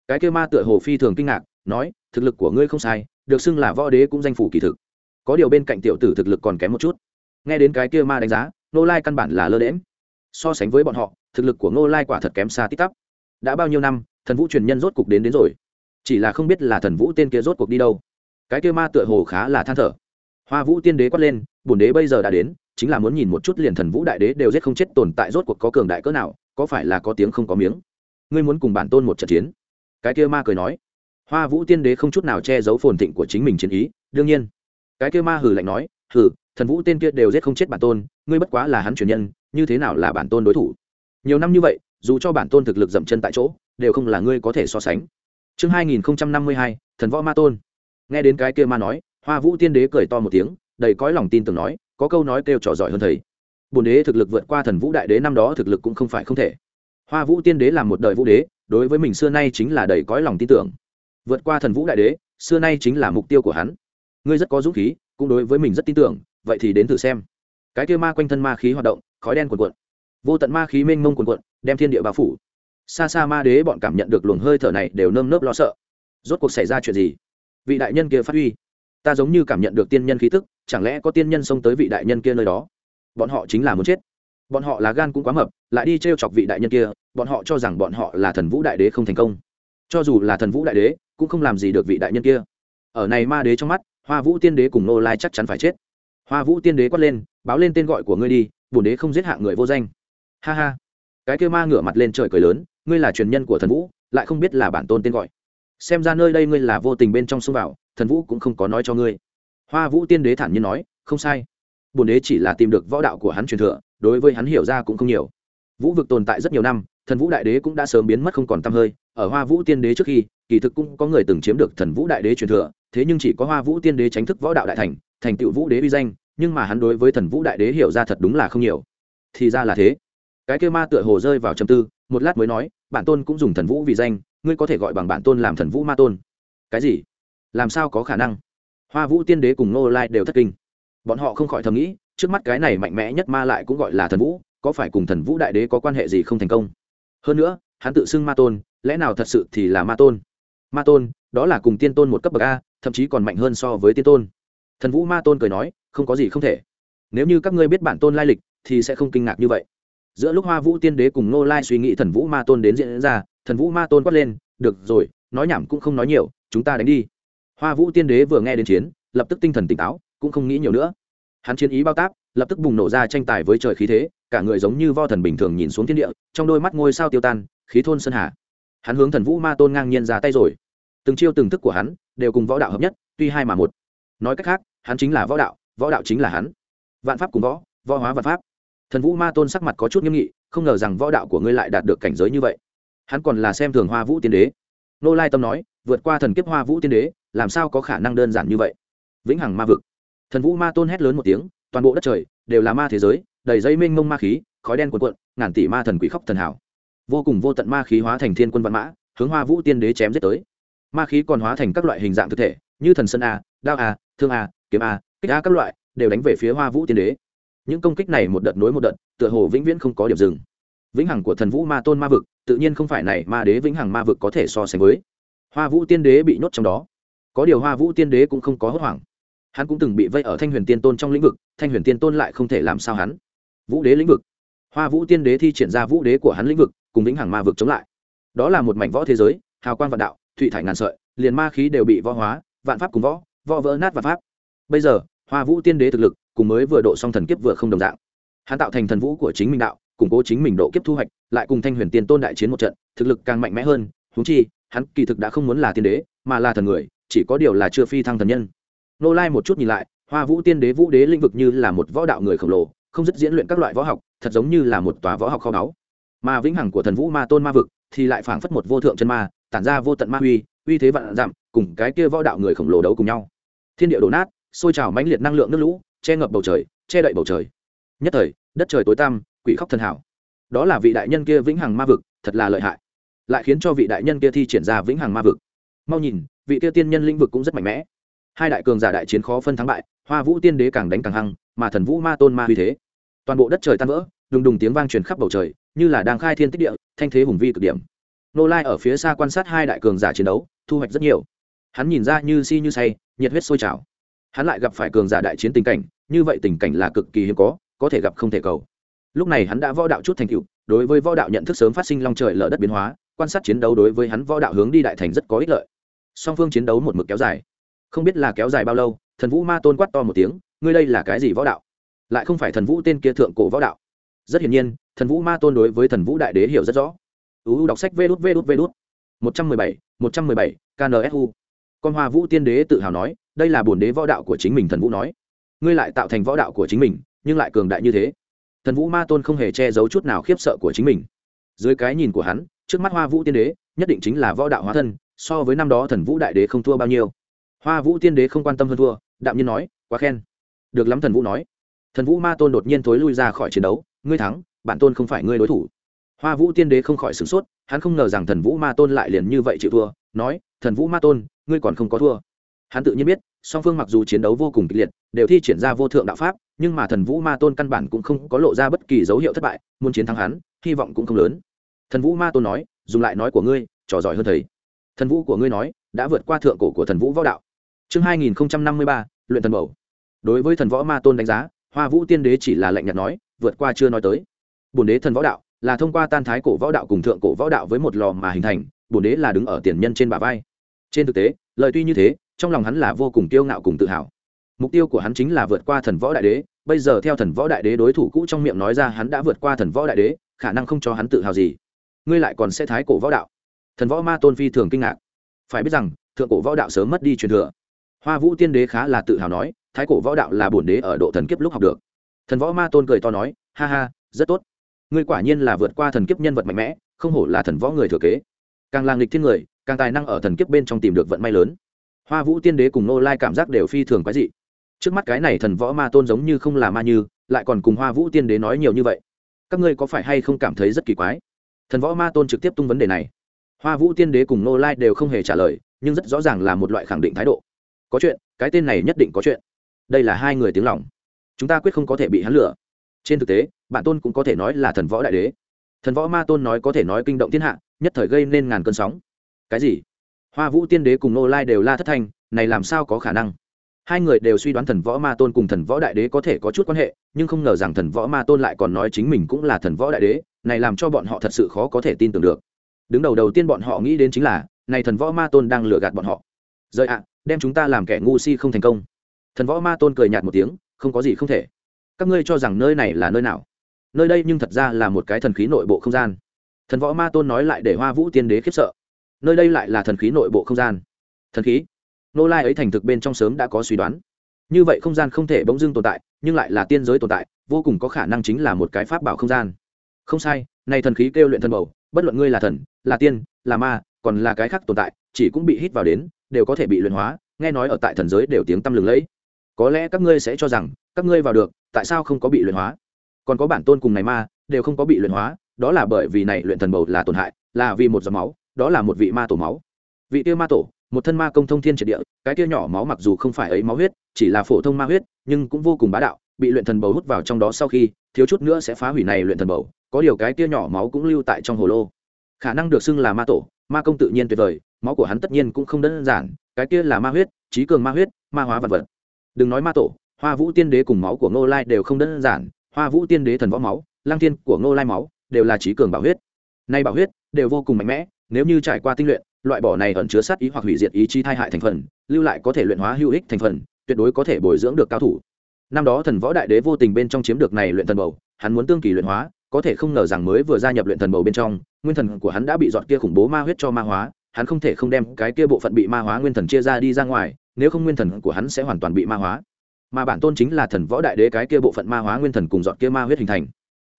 Cái kêu ma tựa hồ phi thường kinh ngạc, nói, thực lực của ngươi không sai, được xưng là võ đế cũng danh phủ kỳ thực. Có điều bên cạnh tiểu tử thực lực còn kém một chút. Nghe đến cái kia ma đánh giá, ngô lai căn bản là lơ đễm so sánh với bọn họ, thực lực của ngô lai quả thật kém xa tích tắp. Đã bao nhiêu năm, thần vũ truyền nhân rốt cuộc đến đến rồi. Chỉ là không biết là thần vũ tên kia rốt cuộc đi đâu. Cái kia ma tựa hồ khá là than thở. Hoa vũ tiên đế quát lên, bổn đế bây giờ đã đến chính là muốn nhìn một chút liền thần vũ đại đế đều giết không chết tồn tại rốt cuộc có cường đại cỡ nào, có phải là có tiếng không có miếng? Ngươi muốn cùng bản tôn một trận chiến? Cái kia ma cười nói. Hoa vũ tiên đế không chút nào che giấu phồn thịnh của chính mình chiến ý, đương nhiên. Cái kia ma hừ lạnh nói, hừ, thần vũ tên kia đều giết không chết bản tôn, ngươi bất quá là hắn truyền nhân, như thế nào là bản tôn đối thủ? Nhiều năm như vậy, dù cho bản tôn thực lực dậm chân tại chỗ, đều không là ngươi có thể so sánh. Chương hai nghìn năm mươi hai, thần võ ma tôn. Nghe đến cái kia ma nói, hoa vũ tiên đế cười to một tiếng, đầy cõi lòng tin tưởng nói có câu nói kêu trò giỏi hơn thầy. Bồn đế thực lực vượt qua thần vũ đại đế năm đó thực lực cũng không phải không thể. Hoa vũ tiên đế là một đời vũ đế, đối với mình xưa nay chính là đầy cõi lòng tin tưởng. Vượt qua thần vũ đại đế, xưa nay chính là mục tiêu của hắn. Ngươi rất có dũng khí, cũng đối với mình rất tin tưởng, vậy thì đến thử xem. Cái kia ma quanh thân ma khí hoạt động, khói đen cuồn cuộn. Vô tận ma khí mênh mông cuồn cuộn, đem thiên địa bao phủ. Xa xa ma đế bọn cảm nhận được luồng hơi thở này đều nơm nớp lo sợ. Rốt cuộc xảy ra chuyện gì? Vị đại nhân kia phát huy. Ta giống như cảm nhận được tiên nhân khí tức chẳng lẽ có tiên nhân xông tới vị đại nhân kia nơi đó? Bọn họ chính là muốn chết. Bọn họ là gan cũng quá mập, lại đi t r e o chọc vị đại nhân kia, bọn họ cho rằng bọn họ là thần vũ đại đế không thành công. Cho dù là thần vũ đại đế, cũng không làm gì được vị đại nhân kia. Ở này ma đế trong mắt, hoa vũ tiên đế cùng nô lai chắc chắn phải chết. Hoa vũ tiên đế quát lên, báo lên tên gọi của ngươi đi, bổn đế không giết hạ người vô danh. Ha ha. Cái kêu ma ngửa mặt lên trời cười lớn, ngươi là truyền nhân của thần vũ, lại không biết là bản tôn tên gọi. Xem ra nơi đây ngươi là vô tình bên trong xông vào, thần vũ cũng không có nói cho ngươi hoa vũ tiên đế thản nhiên nói, không sai. Bồn đế chỉ là tìm được võ đạo của hắn truyền thừa, đối với hắn hiểu ra cũng không nhiều. Vũ vực tồn tại rất nhiều năm, thần vũ đại đế cũng đã sớm biến mất không còn t hơi. Ở hoa vũ tiên đế trước khi, kỳ thực cũng có người từng chiếm được thần vũ đại đế truyền thừa, thế nhưng chỉ có hoa vũ tiên đế tránh thức võ đạo đại thành thành tựu vũ đế uy danh, nhưng mà hắn đối với thần vũ đại đế hiểu ra thật đúng là không nhiều. Thì ra là thế. Cái kêu ma tựa hồ rơi vào châm tư, một lát mới nói, bản tôn cũng dùng thần vũ vì danh, ngươi có thể gọi bằng bản tôn làm thần vũ ma tôn. Cái gì? Làm sao có khả năng? Hoa vũ tiên đế cùng nô lai đều thất kinh. Bọn họ không khỏi thầm nghĩ, trước mắt cái này mạnh mẽ nhất ma lại cũng gọi là thần vũ, có phải cùng thần vũ đại đế có quan hệ gì không thành công? Hơn nữa, hắn tự xưng ma tôn, lẽ nào thật sự thì là ma tôn? Ma tôn, đó là cùng tiên tôn một cấp bậc a, thậm chí còn mạnh hơn so với tiên tôn. Thần vũ ma tôn cười nói, không có gì không thể. Nếu như các ngươi biết bản tôn lai lịch, thì sẽ không kinh ngạc như vậy. Giữa lúc hoa vũ tiên đế cùng nô lai suy nghĩ thần vũ ma tôn đến diễn ra, thần vũ ma tôn quát lên, được rồi, nói nhảm cũng không nói nhiều, chúng ta đánh đi hoa vũ tiên đế vừa nghe đến chiến, lập tức tinh thần tỉnh táo, cũng không nghĩ nhiều nữa. Hắn chiến ý bao tác lập tức bùng nổ ra tranh tài với trời khí thế, cả người giống như vo thần bình thường nhìn xuống thiên địa, trong đôi mắt ngôi sao tiêu tan, khí thôn sơn hà. Hắn hướng thần vũ ma tôn ngang nhiên ra tay rồi. Từng chiêu từng thức của hắn, đều cùng võ đạo hợp nhất, tuy hai mà một. Nói cách khác, hắn chính là võ đạo võ đạo chính là hắn. Vạn pháp cùng võ võ hóa vạn pháp. Thần vũ ma tôn sắc mặt có chút nghiêm nghị, không ngờ rằng võ đạo của ngươi lại đạt được cảnh giới như vậy. Hắn còn là xem thường hoa vũ tiên đế. Nô lai tâm nói, vượt qua thần kiếp hoa vũ tiên đế làm sao có khả năng đơn giản như vậy? Vĩnh hằng ma vực. Thần vũ ma tôn hét lớn một tiếng, toàn bộ đất trời đều là ma thế giới, đầy dây mênh mông ma khí, khói đen cuộn cuộn, ngàn tỷ ma thần quỷ khóc thần hảo vô cùng vô tận ma khí hóa thành thiên quân văn mã, hướng hoa vũ tiên đế chém giết tới. Ma khí còn hóa thành các loại hình dạng thực thể, như thần sân a, đao a, thương a, kiếm a, kích a các loại, đều đánh về phía hoa vũ tiên đế. Những công kích này một đợt nối một đợt, tựa hồ vĩnh viễn không có điểm dừng. Vĩnh hằng của thần vũ ma tôn ma vực, tự nhiên không phải này ma đế vĩnh hằng ma vực có thể so sánh với. Hoa vũ tiên đế bị nhốt trong đó có điều hoa vũ tiên đế cũng không có hốt hoảng. Hắn cũng từng bị vây ở thanh huyền tiên tôn trong lĩnh vực, thanh huyền tiên tôn lại không thể làm sao hắn. Vũ đế lĩnh vực. Hoa vũ tiên đế thi triển ra vũ đế của hắn lĩnh vực, cùng lĩnh hàng ma vực chống lại. Đó là một mảnh võ thế giới, hào quang vạn đạo thụy thải ngàn sợi, liền ma khí đều bị võ hóa, vạn pháp cùng võ võ vỡ nát vạn pháp. Bây giờ, hoa vũ tiên đế thực lực cùng mới vừa độ xong thần kiếp vừa không đồng dạng. Hắn tạo thành thần vũ của chính mình đạo, củng cố chính mình độ kiếp thu hoạch, lại cùng thanh huyền tiên tôn đại chiến một trận, thực lực càng mạnh mẽ hơn. Húng chi, hắn kỳ thực đã không muốn là tiên đế, mà là thần người chỉ có điều là chưa phi thăng thần nhân. Nô lai một chút nhìn lại, hoa vũ tiên đế vũ đế lĩnh vực như là một võ đạo người khổng lồ, không dứt diễn luyện các loại võ học, thật giống như là một tòa võ học kho báu. Mà vĩnh hằng của thần vũ ma tôn ma vực thì lại phảng phất một vô thượng chân ma, tản ra vô tận ma uy uy thế vạn dặm cùng cái kia võ đạo người khổng lồ đấu cùng nhau. Thiên địa đổ nát, sôi trào mãnh liệt năng lượng nước lũ, che ngập bầu trời, che đậy bầu trời. Nhất thời, đất trời tối tăm, quỷ khóc thần hảo. Đó là vị đại nhân kia vĩnh hằng ma vực, thật là lợi hại. Lại khiến cho vị đại nhân kia thi triển ra vĩnh hằng ma vực mau nhìn, vị tiêu tiên nhân lĩnh vực cũng rất mạnh mẽ. Hai đại cường giả đại chiến khó phân thắng bại, hoa vũ tiên đế càng đánh càng hăng, mà thần vũ ma tôn ma uy thế. Toàn bộ đất trời tan vỡ, đùng đùng tiếng vang truyền khắp bầu trời, như là đang khai thiên tích địa, thanh thế hùng vi cực điểm. Nô lai ở phía xa quan sát hai đại cường giả chiến đấu, thu hoạch rất nhiều. Hắn nhìn ra như si như say, nhiệt huyết sôi trào. Hắn lại gặp phải cường giả đại chiến tình cảnh, như vậy tình cảnh là cực kỳ hiếm có có thể gặp không thể cầu. Lúc này hắn đã võ đạo chút thành tựu, đối với võ đạo nhận thức sớm phát sinh long trời lở đất biến hóa, quan sát chiến đấu đối với hắn võ đạo hướng đi đại thành rất có ích lợi song phương chiến đấu một mực kéo dài. Không biết là kéo dài bao lâu, thần vũ ma tôn quát to một tiếng, ngươi đây là cái gì võ đạo? Lại không phải thần vũ tên kia thượng cổ võ đạo. Rất hiển nhiên, thần vũ ma tôn đối với thần vũ đại đế hiểu rất rõ. Uu đọc sách vê đút vê đút vê đút. Một trăm mười bảy, một trăm mười bảy knsu con hoa vũ tiên đế tự hào nói, đây là bổn đế võ đạo của chính mình, thần vũ nói. Ngươi lại tạo thành võ đạo của chính mình, nhưng lại cường đại như thế. Thần vũ ma tôn không hề che giấu chút nào khiếp sợ của chính mình. Dưới cái nhìn của hắn, trước mắt hoa vũ tiên đế, nhất định chính là võ đạo hóa thân so với năm đó thần vũ đại đế không thua bao nhiêu. Hoa vũ tiên đế không quan tâm hơn thua, đạm nhiên nói, quá khen. Được lắm thần vũ nói. Thần vũ ma tôn đột nhiên thối lui ra khỏi chiến đấu, ngươi thắng, bản tôn không phải ngươi đối thủ. Hoa vũ tiên đế không khỏi sửng sốt, hắn không ngờ rằng thần vũ ma tôn lại liền như vậy chịu thua, nói, thần vũ ma tôn, ngươi còn không có thua. Hắn tự nhiên biết, song phương mặc dù chiến đấu vô cùng kịch liệt, đều thi triển ra vô thượng đạo pháp, nhưng mà thần vũ ma tôn căn bản cũng không có lộ ra bất kỳ dấu hiệu thất bại, muốn chiến thắng hắn, hy vọng cũng không lớn. Thần vũ ma tôn nói, dùng lại nói của ngươi, trò giỏi hơn thầy thần vũ của ngươi nói, đã vượt qua thượng cổ của thần vũ võ đạo. Chương hai nghìn năm mươi ba, luyện thần bầu. Đối với thần võ ma tôn đánh giá, hoa vũ tiên đế chỉ là lệnh nhạt nói, vượt qua chưa nói tới. Bồn đế thần võ đạo là thông qua tan thái cổ võ đạo cùng thượng cổ võ đạo với một lò mà hình thành bồn đế là đứng ở tiền nhân trên bả vai. Trên thực tế, lời tuy như thế, trong lòng hắn là vô cùng kiêu ngạo cùng tự hào. Mục tiêu của hắn chính là vượt qua thần võ đại đế, bây giờ theo thần võ đại đế đối thủ cũ trong miệng nói ra hắn đã vượt qua thần võ đại đế, khả năng không cho hắn tự hào gì. Ngươi lại còn sẽ thái cổ võ đạo thần võ ma tôn phi thường kinh ngạc. Phải biết rằng, thượng cổ võ đạo sớm mất đi truyền thừa. Hoa vũ tiên đế khá là tự hào nói, thái cổ võ đạo là bổn đế ở độ thần kiếp lúc học được. Thần võ ma tôn cười to nói, ha ha, rất tốt. Ngươi quả nhiên là vượt qua thần kiếp nhân vật mạnh mẽ, không hổ là thần võ người thừa kế. Càng làng lịch thiên người, càng tài năng ở thần kiếp bên trong tìm được vận may lớn. Hoa vũ tiên đế cùng nô lai cảm giác đều phi thường quái dị. Trước mắt cái này thần võ ma tôn giống như không là ma như, lại còn cùng hoa vũ tiên đế nói nhiều như vậy. Các ngươi có phải hay không cảm thấy rất kỳ quái? Thần võ ma tôn trực tiếp tung vấn đề này hoa vũ tiên đế cùng nô lai đều không hề trả lời, nhưng rất rõ ràng là một loại khẳng định thái độ. Có chuyện, cái tên này nhất định có chuyện. Đây là hai người tiếng lòng. Chúng ta quyết không có thể bị hắn lừa. Trên thực tế, bản tôn cũng có thể nói là thần võ đại đế. Thần võ ma tôn nói có thể nói kinh động thiên hạ, nhất thời gây nên ngàn cơn sóng. Cái gì? Hoa vũ tiên đế cùng nô lai đều la thất thanh, này làm sao có khả năng? Hai người đều suy đoán thần võ ma tôn cùng thần võ đại đế có thể có chút quan hệ, nhưng không ngờ rằng thần võ ma tôn lại còn nói chính mình cũng là thần võ đại đế, này làm cho bọn họ thật sự khó có thể tin tưởng được đứng đầu đầu tiên bọn họ nghĩ đến chính là, này thần võ ma tôn đang lừa gạt bọn họ. Rời ạ, đem chúng ta làm kẻ ngu si không thành công. Thần võ ma tôn cười nhạt một tiếng, không có gì không thể. Các ngươi cho rằng nơi này là nơi nào? Nơi đây nhưng thật ra là một cái thần khí nội bộ không gian. Thần võ ma tôn nói lại để hoa vũ tiên đế khiếp sợ. Nơi đây lại là thần khí nội bộ không gian. Thần khí? Nô lai ấy thành thực bên trong sớm đã có suy đoán. Như vậy không gian không thể bỗng dưng tồn tại, nhưng lại là tiên giới tồn tại, vô cùng có khả năng chính là một cái pháp bảo không gian. Không sai, này thần khí kêu luyện thần bầu bất luận ngươi là thần, là tiên, là ma, còn là cái khác tồn tại, chỉ cũng bị hít vào đến, đều có thể bị luyện hóa, nghe nói ở tại thần giới đều tiếng tăm lừng lẫy. Có lẽ các ngươi sẽ cho rằng, các ngươi vào được, tại sao không có bị luyện hóa? Còn có bản tôn cùng này ma, đều không có bị luyện hóa, đó là bởi vì này luyện thần bầu là tổn hại, là vì một giọt máu, đó là một vị ma tổ máu. Vị kia ma tổ, một thân ma công thông thiên triệt địa, cái kia nhỏ máu mặc dù không phải ấy máu huyết, chỉ là phổ thông ma huyết, nhưng cũng vô cùng bá đạo, bị luyện thần bầu hút vào trong đó sau khi, thiếu chút nữa sẽ phá hủy này luyện thần bầu có điều cái kia nhỏ máu cũng lưu tại trong hồ lô. Khả năng được xưng là ma tổ, ma công tự nhiên tuyệt vời, máu của hắn tất nhiên cũng không đơn giản, cái kia là ma huyết, trí cường ma huyết, ma hóa vật vật. Đừng nói ma tổ, hoa vũ tiên đế cùng máu của ngô lai đều không đơn giản, hoa vũ tiên đế thần võ máu lang tiên của ngô lai máu, đều là trí cường bảo huyết. Nay bảo huyết đều vô cùng mạnh mẽ, nếu như trải qua tinh luyện, loại bỏ này ẩn chứa sát ý hoặc hủy diệt ý chí thai hại thành phần, lưu lại có thể luyện hóa hữu ích thành phần, tuyệt đối có thể bồi dưỡng được cao thủ. Năm đó thần võ đại đế vô tình bên trong chiếm được này luyện thần bầu, hắn muốn tương kỳ luyện hóa có thể không ngờ rằng mới vừa gia nhập luyện thần bầu bên trong, nguyên thần của hắn đã bị dọn kia khủng bố ma huyết cho ma hóa, hắn không thể không đem cái kia bộ phận bị ma hóa nguyên thần chia ra đi ra ngoài, nếu không nguyên thần của hắn sẽ hoàn toàn bị ma hóa. Mà bản tôn chính là thần võ đại đế cái kia bộ phận ma hóa nguyên thần cùng dọn kia ma huyết hình thành.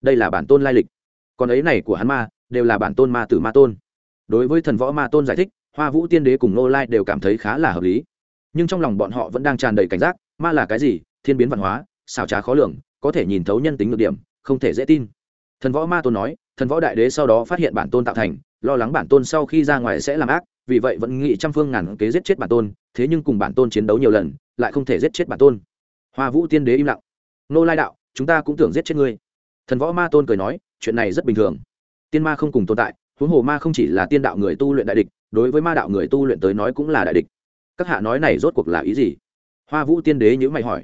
Đây là bản tôn lai lịch. Còn ấy này của hắn ma, đều là bản tôn ma tử ma tôn. Đối với thần võ ma tôn giải thích, hoa vũ tiên đế cùng nô lai đều cảm thấy khá là hợp lý. Nhưng trong lòng bọn họ vẫn đang tràn đầy cảnh giác, ma là cái gì? Thiên biến văn hóa, xảo trá khó lường, có thể nhìn thấu nhân tính ngược điểm, không thể dễ tin thần võ ma tôn nói, thần võ đại đế sau đó phát hiện bản tôn tạo thành, lo lắng bản tôn sau khi ra ngoài sẽ làm ác, vì vậy vẫn nghĩ trăm phương ngàn kế giết chết bản tôn, thế nhưng cùng bản tôn chiến đấu nhiều lần, lại không thể giết chết bản tôn. Hoa vũ tiên đế im lặng. Nô lai đạo, chúng ta cũng tưởng giết chết ngươi. Thần võ ma tôn cười nói, chuyện này rất bình thường. Tiên ma không cùng tồn tại, huống hồ ma không chỉ là tiên đạo người tu luyện đại địch, đối với ma đạo người tu luyện tới nói cũng là đại địch. Các hạ nói này rốt cuộc là ý gì? Hoa vũ tiên đế nhữ mày hỏi.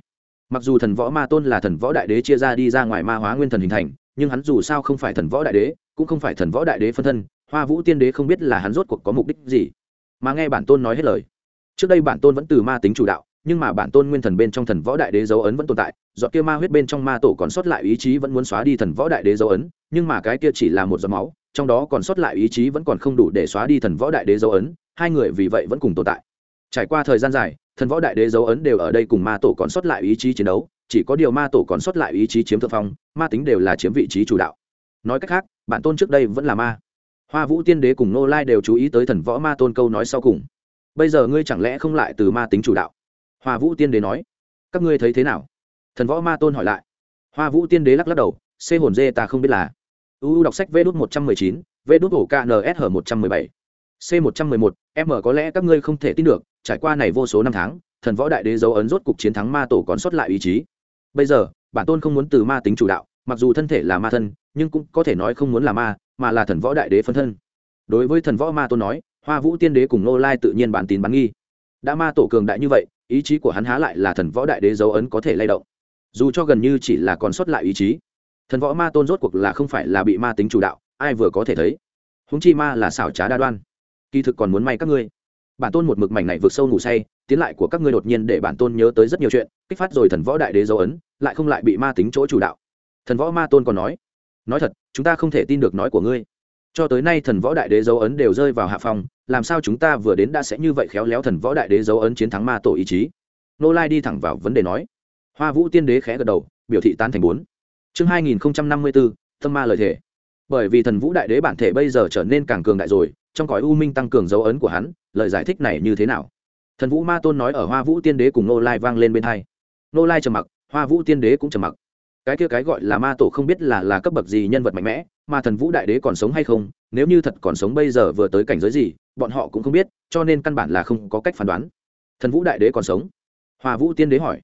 Mặc dù thần võ ma tôn là thần võ đại đế chia ra đi ra ngoài ma hóa nguyên thần hình thành nhưng hắn dù sao không phải thần võ đại đế, cũng không phải thần võ đại đế phân thân, hoa vũ tiên đế không biết là hắn rốt cuộc có mục đích gì. Mà nghe bản tôn nói hết lời, trước đây bản tôn vẫn từ ma tính chủ đạo, nhưng mà bản tôn nguyên thần bên trong thần võ đại đế dấu ấn vẫn tồn tại do kia ma huyết bên trong ma tổ còn sót lại ý chí vẫn muốn xóa đi thần võ đại đế dấu ấn, nhưng mà cái kia chỉ là một giọt máu, trong đó còn sót lại ý chí vẫn còn không đủ để xóa đi thần võ đại đế dấu ấn, hai người vì vậy vẫn cùng tồn tại. Trải qua thời gian dài thần võ đại đế dấu ấn đều ở đây cùng ma tổ còn sót lại ý chí chiến đấu, chỉ có điều ma tổ còn sót lại ý chí chiếm thượng phong, ma tính đều là chiếm vị trí chủ đạo. Nói cách khác, bản tôn trước đây vẫn là ma. Hoa vũ tiên đế cùng nô lai đều chú ý tới thần võ ma tôn câu nói sau cùng. Bây giờ ngươi chẳng lẽ không lại từ ma tính chủ đạo? Hoa vũ tiên đế nói. Các ngươi thấy thế nào? Thần võ ma tôn hỏi lại. Hoa vũ tiên đế lắc lắc đầu, xê hồn dê ta không biết là. Uu đọc sách vê đốt một trăm mười chín, vê đốt ổ kns một trăm mười bảy c một trăm mười một m có lẽ các ngươi không thể tin được, trải qua này vô số năm tháng, thần võ đại đế dấu ấn rốt cục chiến thắng ma tổ còn sót lại ý chí. Bây giờ, bản tôn không muốn từ ma tính chủ đạo, mặc dù thân thể là ma thân, nhưng cũng có thể nói không muốn là ma, mà là thần võ đại đế phân thân. Đối với thần võ ma tôn nói, hoa vũ tiên đế cùng nô lai tự nhiên bản tín bán nghi. Đã ma tổ cường đại như vậy, ý chí của hắn há lại là thần võ đại đế dấu ấn có thể lay động. Dù cho gần như chỉ là còn sót lại ý chí, thần võ ma tôn rốt cuộc là không phải là bị ma tính chủ đạo, ai vừa có thể thấy. Húng chi ma là xảo trá đa đoan kỳ thực còn muốn may các ngươi. Bản tôn một mực mảnh này vượt sâu ngủ say, tiến lại của các ngươi đột nhiên để bản tôn nhớ tới rất nhiều chuyện, kích phát rồi thần võ đại đế dấu ấn, lại không lại bị ma tính chỗ chủ đạo. Thần võ ma tôn còn nói nói thật, chúng ta không thể tin được nói của ngươi. Cho tới nay thần võ đại đế dấu ấn đều rơi vào hạ phòng làm sao chúng ta vừa đến đã sẽ như vậy khéo léo thần võ đại đế dấu ấn chiến thắng ma tổ ý chí? Nô lai đi thẳng vào vấn đề nói. Hoa vũ tiên đế khẽ gật đầu, biểu thị tan thành bốn. Chương hai nghìn năm mươi bốn, tâm ma lời thể bởi vì thần vũ đại đế bản thể bây giờ trở nên càng cường đại rồi trong cõi u minh tăng cường dấu ấn của hắn, lời giải thích này như thế nào? Thần vũ ma tôn nói ở hoa vũ tiên đế cùng nô lai vang lên bên hai. Nô lai trầm mặc, hoa vũ tiên đế cũng trầm mặc. Cái kia cái gọi là ma tổ không biết là là cấp bậc gì nhân vật mạnh mẽ, mà thần vũ đại đế còn sống hay không, nếu như thật còn sống bây giờ vừa tới cảnh giới gì, bọn họ cũng không biết, cho nên căn bản là không có cách phán đoán. Thần vũ đại đế còn sống? Hoa vũ tiên đế hỏi.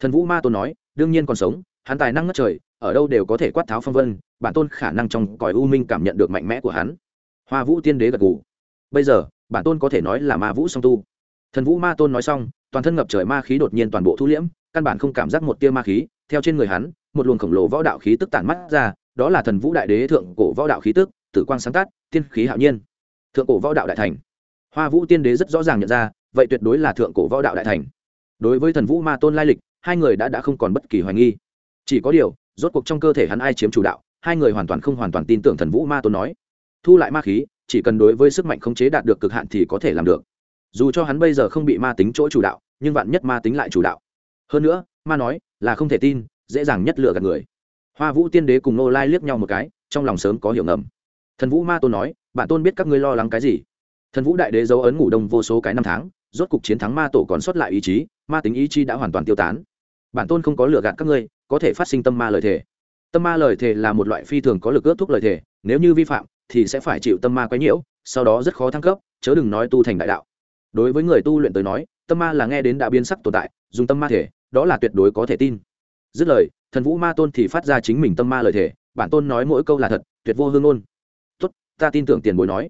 Thần vũ ma tôn nói, đương nhiên còn sống, hắn tài năng ngất trời, ở đâu đều có thể quát tháo phong vân, bản tôn khả năng trong cõi u minh cảm nhận được mạnh mẽ của hắn hoa vũ tiên đế gật gù. Bây giờ, bản tôn có thể nói là ma vũ song tu. Thần vũ ma tôn nói xong, toàn thân ngập trời ma khí đột nhiên toàn bộ thu liễm, căn bản không cảm giác một tia ma khí. Theo trên người hắn, một luồng khổng lồ võ đạo khí tức tản mắt ra, đó là thần vũ đại đế thượng cổ võ đạo khí tức, tử quang sáng tác tiên khí hạo nhiên. Thượng cổ võ đạo đại thành. Hoa vũ tiên đế rất rõ ràng nhận ra, vậy tuyệt đối là thượng cổ võ đạo đại thành. Đối với thần vũ ma tôn lai lịch, hai người đã đã không còn bất kỳ hoài nghi. Chỉ có điều, rốt cuộc trong cơ thể hắn ai chiếm chủ đạo, hai người hoàn toàn không hoàn toàn tin tưởng thần vũ ma tôn nói thu lại ma khí, chỉ cần đối với sức mạnh khống chế đạt được cực hạn thì có thể làm được. Dù cho hắn bây giờ không bị ma tính chỗ chủ đạo, nhưng vạn nhất ma tính lại chủ đạo. Hơn nữa, ma nói là không thể tin, dễ dàng nhất lựa gạt người. Hoa vũ tiên đế cùng nô lai liếc nhau một cái, trong lòng sớm có hiểu ngầm. Thần vũ ma tôn nói, bạn tôn biết các ngươi lo lắng cái gì? Thần vũ đại đế dấu ấn ngủ đông vô số cái năm tháng, rốt cục chiến thắng ma tổ còn sót lại ý chí, ma tính ý chí đã hoàn toàn tiêu tán. Bản tôn không có lừa gạt các ngươi, có thể phát sinh tâm ma lời thề. Tâm ma lời thề là một loại phi thường có lực ước thúc lời thề, nếu như vi phạm thì sẽ phải chịu tâm ma quấy nhiễu, sau đó rất khó thăng cấp, chớ đừng nói tu thành đại đạo. Đối với người tu luyện tới nói, tâm ma là nghe đến đã biến sắc tồn tại, dùng tâm ma thể, đó là tuyệt đối có thể tin. Dứt lời, thần vũ ma tôn thì phát ra chính mình tâm ma lời thể, bản tôn nói mỗi câu là thật, tuyệt vô hương ngôn. Tốt, ta tin tưởng tiền bối nói.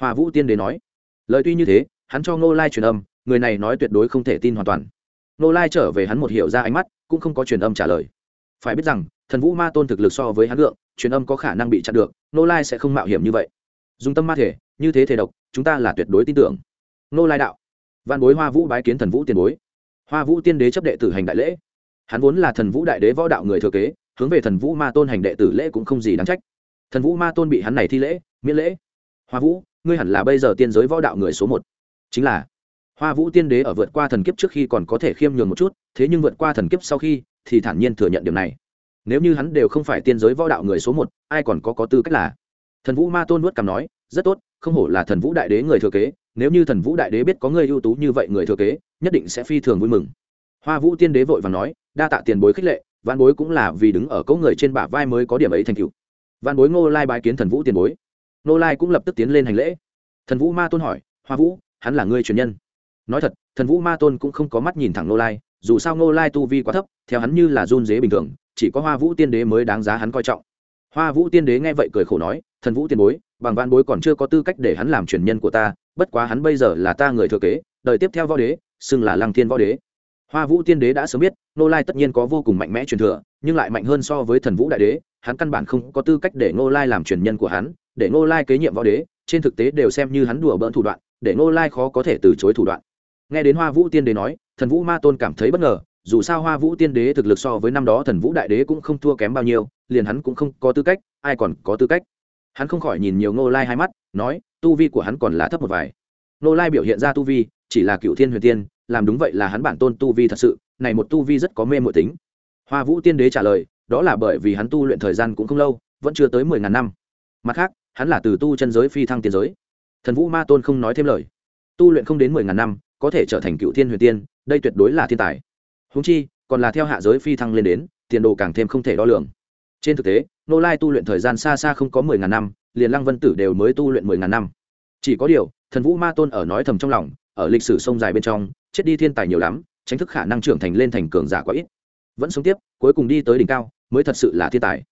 Hòa vũ tiên đế nói. Lời tuy như thế, hắn cho ngô lai truyền âm, người này nói tuyệt đối không thể tin hoàn toàn. Ngô lai trở về hắn một hiểu ra ánh mắt, cũng không có truyền âm trả lời. Phải biết rằng, thần vũ ma tôn thực lực so với hắn lượng, truyền âm có khả năng bị chặn được Nô lai sẽ không mạo hiểm như vậy. Dùng tâm ma thể, như thế thể độc, chúng ta là tuyệt đối tin tưởng. Nô lai đạo. Văn bối hoa vũ bái kiến thần vũ tiền bối. Hoa vũ tiên đế chấp đệ tử hành đại lễ. Hắn vốn là thần vũ đại đế võ đạo người thừa kế, hướng về thần vũ ma tôn hành đệ tử lễ cũng không gì đáng trách. Thần vũ ma tôn bị hắn này thi lễ, miễn lễ. Hoa vũ, ngươi hẳn là bây giờ tiên giới võ đạo người số một. Chính là, hoa vũ tiên đế ở vượt qua thần kiếp trước khi còn có thể khiêm nhường một chút, thế nhưng vượt qua thần kiếp sau khi thì thản nhiên thừa nhận điểm này nếu như hắn đều không phải tiên giới võ đạo người số một, ai còn có có tư cách là? Thần vũ ma tôn nuốt cằm nói, rất tốt, không hổ là thần vũ đại đế người thừa kế, nếu như thần vũ đại đế biết có người ưu tú như vậy người thừa kế, nhất định sẽ phi thường vui mừng. Hoa vũ tiên đế vội và nói, đa tạ tiền bối khích lệ văn bối cũng là vì đứng ở cỗ người trên bả vai mới có điểm ấy thành cựu văn bối ngô lai bái kiến thần vũ tiền bối. Ngô lai cũng lập tức tiến lên hành lễ. Thần vũ ma tôn hỏi, hoa vũ, hắn là người truyền nhân? Nói thật, thần vũ ma tôn cũng không có mắt nhìn thẳng ngô lai dù sao ngô lai tu vi quá thấp, theo hắn như là run dế bình thường, chỉ có hoa vũ tiên đế mới đáng giá hắn coi trọng. Hoa vũ tiên đế nghe vậy cười khổ nói, thần vũ tiên bối, bằng văn bối còn chưa có tư cách để hắn làm truyền nhân của ta, bất quá hắn bây giờ là ta người thừa kế, đời tiếp theo võ đế, xưng là lăng thiên võ đế. Hoa vũ tiên đế đã sớm biết, Ngô lai tất nhiên có vô cùng mạnh mẽ truyền thừa, nhưng lại mạnh hơn so với thần vũ đại đế, hắn căn bản không có tư cách để Ngô lai làm truyền nhân của hắn, để Ngô lai kế nhiệm võ đế, trên thực tế đều xem như hắn đùa bỡn thủ đoạn, để Ngô lai khó có thể từ chối thủ đoạn nghe đến hoa vũ tiên đế nói, thần vũ ma tôn cảm thấy bất ngờ, dù sao hoa vũ tiên đế thực lực so với năm đó thần vũ đại đế cũng không thua kém bao nhiêu, liền hắn cũng không có tư cách, ai còn có tư cách. Hắn không khỏi nhìn nhiều Ngô lai hai mắt, nói, tu vi của hắn còn là thấp một vài. Ngô lai biểu hiện ra tu vi, chỉ là cựu thiên huyền tiên, làm đúng vậy là hắn bản tôn tu vi thật sự, này một tu vi rất có mê mội tính. Hoa vũ tiên đế trả lời, đó là bởi vì hắn tu luyện thời gian cũng không lâu, vẫn chưa tới mười ngàn năm. Mặt khác, hắn là từ tu chân giới phi thăng tiên giới. Thần vũ ma tôn không nói thêm lời. Tu luyện không đến mười ngàn năm có thể trở thành cựu thiên huyền tiên, đây tuyệt đối là thiên tài. Húng chi, còn là theo hạ giới phi thăng lên đến, tiền đồ càng thêm không thể đo lường. Trên thực tế nô lai tu luyện thời gian xa xa không có mười ngàn năm, liền lăng vân tử đều mới tu luyện mười ngàn năm. Chỉ có điều, thần vũ ma tôn ở nói thầm trong lòng, ở lịch sử sông dài bên trong, chết đi thiên tài nhiều lắm, tránh thức khả năng trưởng thành lên thành cường giả quá ít. Vẫn sống tiếp, cuối cùng đi tới đỉnh cao, mới thật sự là thiên tài.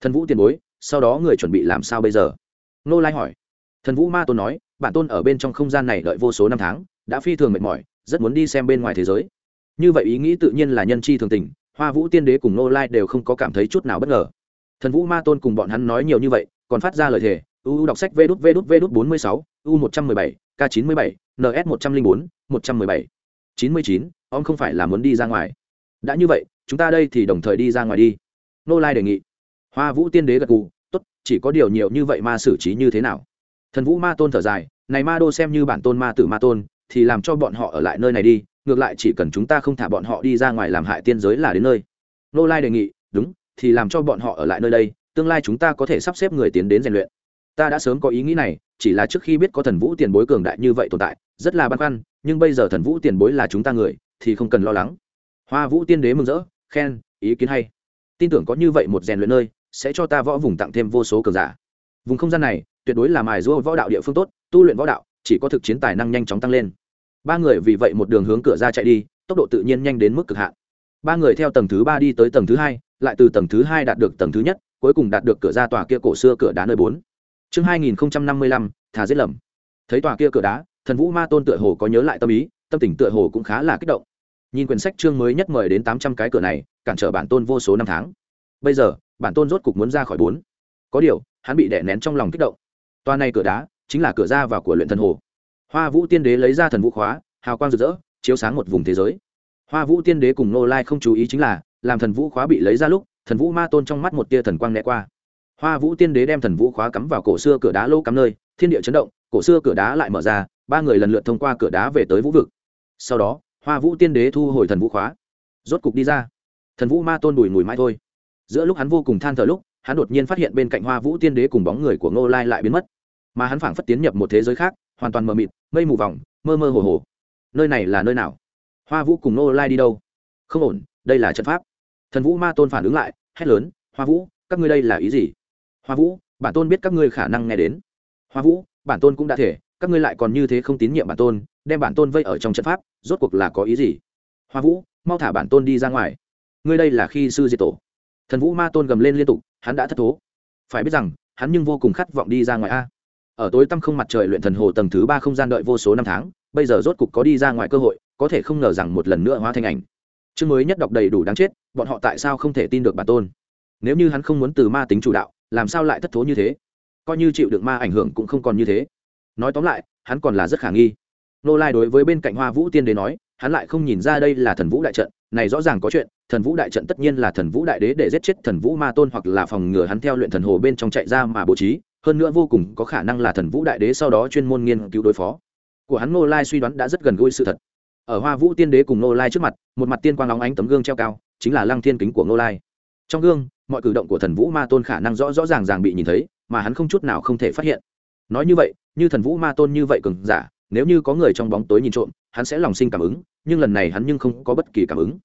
Thần vũ tiền bối, sau đó người chuẩn bị làm sao bây giờ? Nô lai hỏi. Thần vũ ma tôn nói, bản tôn ở bên trong không gian này đợi vô số năm tháng đã phi thường mệt mỏi, rất muốn đi xem bên ngoài thế giới. Như vậy ý nghĩ tự nhiên là nhân chi thường tình, hoa vũ tiên đế cùng nô lai đều không có cảm thấy chút nào bất ngờ. Thần vũ ma tôn cùng bọn hắn nói nhiều như vậy, còn phát ra lời thề, u đọc sách vê đút vê đút vê đút bốn mươi sáu, u một trăm mười bảy, k chín mươi bảy ns một trăm linh bốn, một trăm mười bảy, chín mươi chín, ông không phải là muốn đi ra ngoài. Đã như vậy, chúng ta đây thì đồng thời đi ra ngoài đi. Nô lai đề nghị. Hoa vũ tiên đế gật gù, tốt, chỉ có điều nhiều như vậy ma xử trí như thế nào? Thần vũ ma tôn thở dài, này ma đô xem như bản tôn ma tử ma tôn thì làm cho bọn họ ở lại nơi này đi, ngược lại chỉ cần chúng ta không thả bọn họ đi ra ngoài làm hại tiên giới là đến nơi. Nô lai đề nghị, đúng, thì làm cho bọn họ ở lại nơi đây, tương lai chúng ta có thể sắp xếp người tiến đến rèn luyện. Ta đã sớm có ý nghĩ này, chỉ là trước khi biết có thần vũ tiền bối cường đại như vậy tồn tại, rất là băn khoăn, nhưng bây giờ thần vũ tiền bối là chúng ta người, thì không cần lo lắng. Hoa vũ tiên đế mừng rỡ, khen, ý kiến hay. Tin tưởng có như vậy một rèn luyện nơi, sẽ cho ta võ vùng tặng thêm vô số cường giả. Vùng không gian này, tuyệt đối là mài giũa võ đạo địa phương tốt, tu luyện võ đạo chỉ có thực chiến tài năng nhanh chóng tăng lên. Ba người vì vậy một đường hướng cửa ra chạy đi, tốc độ tự nhiên nhanh đến mức cực hạn. Ba người theo tầng thứ ba đi tới tầng thứ hai, lại từ tầng thứ hai đạt được tầng thứ nhất, cuối cùng đạt được cửa ra tòa kia cổ xưa cửa đá nơi bốn. Chương hai nghìn năm mươi lăm, thà giết lầm. Thấy tòa kia cửa đá, thần vũ ma tôn tựa hồ có nhớ lại tâm ý, tâm tình tựa hồ cũng khá là kích động. Nhìn quyển sách chương mới nhất mời đến tám trăm cái cửa này, cản trở bản tôn vô số năm tháng. Bây giờ, bản tôn rốt cục muốn ra khỏi bốn. Có điều, hắn bị đè nén trong lòng kích động. Toàn này cửa đá chính là cửa ra vào của luyện thần hồ. Hoa vũ tiên đế lấy ra thần vũ khóa, hào quang rực rỡ, chiếu sáng một vùng thế giới. Hoa vũ tiên đế cùng nô lai không chú ý chính là, làm thần vũ khóa bị lấy ra lúc, thần vũ ma tôn trong mắt một tia thần quang né qua. Hoa vũ tiên đế đem thần vũ khóa cắm vào cổ xưa cửa đá lô cắm nơi, thiên địa chấn động, cổ xưa cửa đá lại mở ra, ba người lần lượt thông qua cửa đá về tới vũ vực. Sau đó, hoa vũ tiên đế thu hồi thần vũ khóa, rốt cục đi ra. Thần vũ ma tôn đùi ngùi mãi thôi. Giữa lúc hắn vô cùng than thở lúc, hắn đột nhiên phát hiện bên cạnh hoa vũ tiên đế cùng bóng người của ngô lai lại biến mất mà hắn phảng phất tiến nhập một thế giới khác, hoàn toàn mờ mịt, mây mù vòng, mơ mơ hồ hồ. Nơi này là nơi nào? Hoa vũ cùng Nô lai đi đâu? Không ổn, đây là trận pháp. Thần vũ ma tôn phản ứng lại, hét lớn, hoa vũ, các ngươi đây là ý gì? Hoa vũ, bản tôn biết các ngươi khả năng nghe đến. Hoa vũ, bản tôn cũng đã thể, các ngươi lại còn như thế không tín nhiệm bản tôn, đem bản tôn vây ở trong trận pháp, rốt cuộc là có ý gì? Hoa vũ, mau thả bản tôn đi ra ngoài. Ngươi đây là khi sư diệt tổ. Thần vũ ma tôn gầm lên liên tục, hắn đã thất thố. Phải biết rằng, hắn nhưng vô cùng khát vọng đi ra ngoài a ở tối tăm không mặt trời luyện thần hồ tầng thứ ba không gian đợi vô số năm tháng, bây giờ rốt cục có đi ra ngoài cơ hội, có thể không ngờ rằng một lần nữa hóa thành ảnh. Chương mới nhất đọc đầy đủ đáng chết, bọn họ tại sao không thể tin được bản tôn? Nếu như hắn không muốn từ ma tính chủ đạo, làm sao lại thất thố như thế? Coi như chịu được ma ảnh hưởng cũng không còn như thế. Nói tóm lại, hắn còn là rất khả nghi. Nô lai đối với bên cạnh hoa vũ tiên đế nói, hắn lại không nhìn ra đây là thần vũ đại trận, này rõ ràng có chuyện, thần vũ đại trận tất nhiên là thần vũ đại đế để giết chết thần vũ ma tôn hoặc là phòng ngừa hắn theo luyện thần hồ bên trong chạy ra mà bố trí hơn nữa vô cùng có khả năng là thần vũ đại đế sau đó chuyên môn nghiên cứu đối phó. Của hắn nô lai suy đoán đã rất gần gũi sự thật. Ở hoa vũ tiên đế cùng nô lai trước mặt, một mặt tiên quang óng ánh tấm gương treo cao, chính là lăng thiên kính của nô lai. Trong gương, mọi cử động của thần vũ ma tôn khả năng rõ rõ ràng ràng bị nhìn thấy, mà hắn không chút nào không thể phát hiện. Nói như vậy, như thần vũ ma tôn như vậy cường giả, nếu như có người trong bóng tối nhìn trộm, hắn sẽ lòng sinh cảm ứng, nhưng lần này hắn nhưng không có bất kỳ cảm ứng.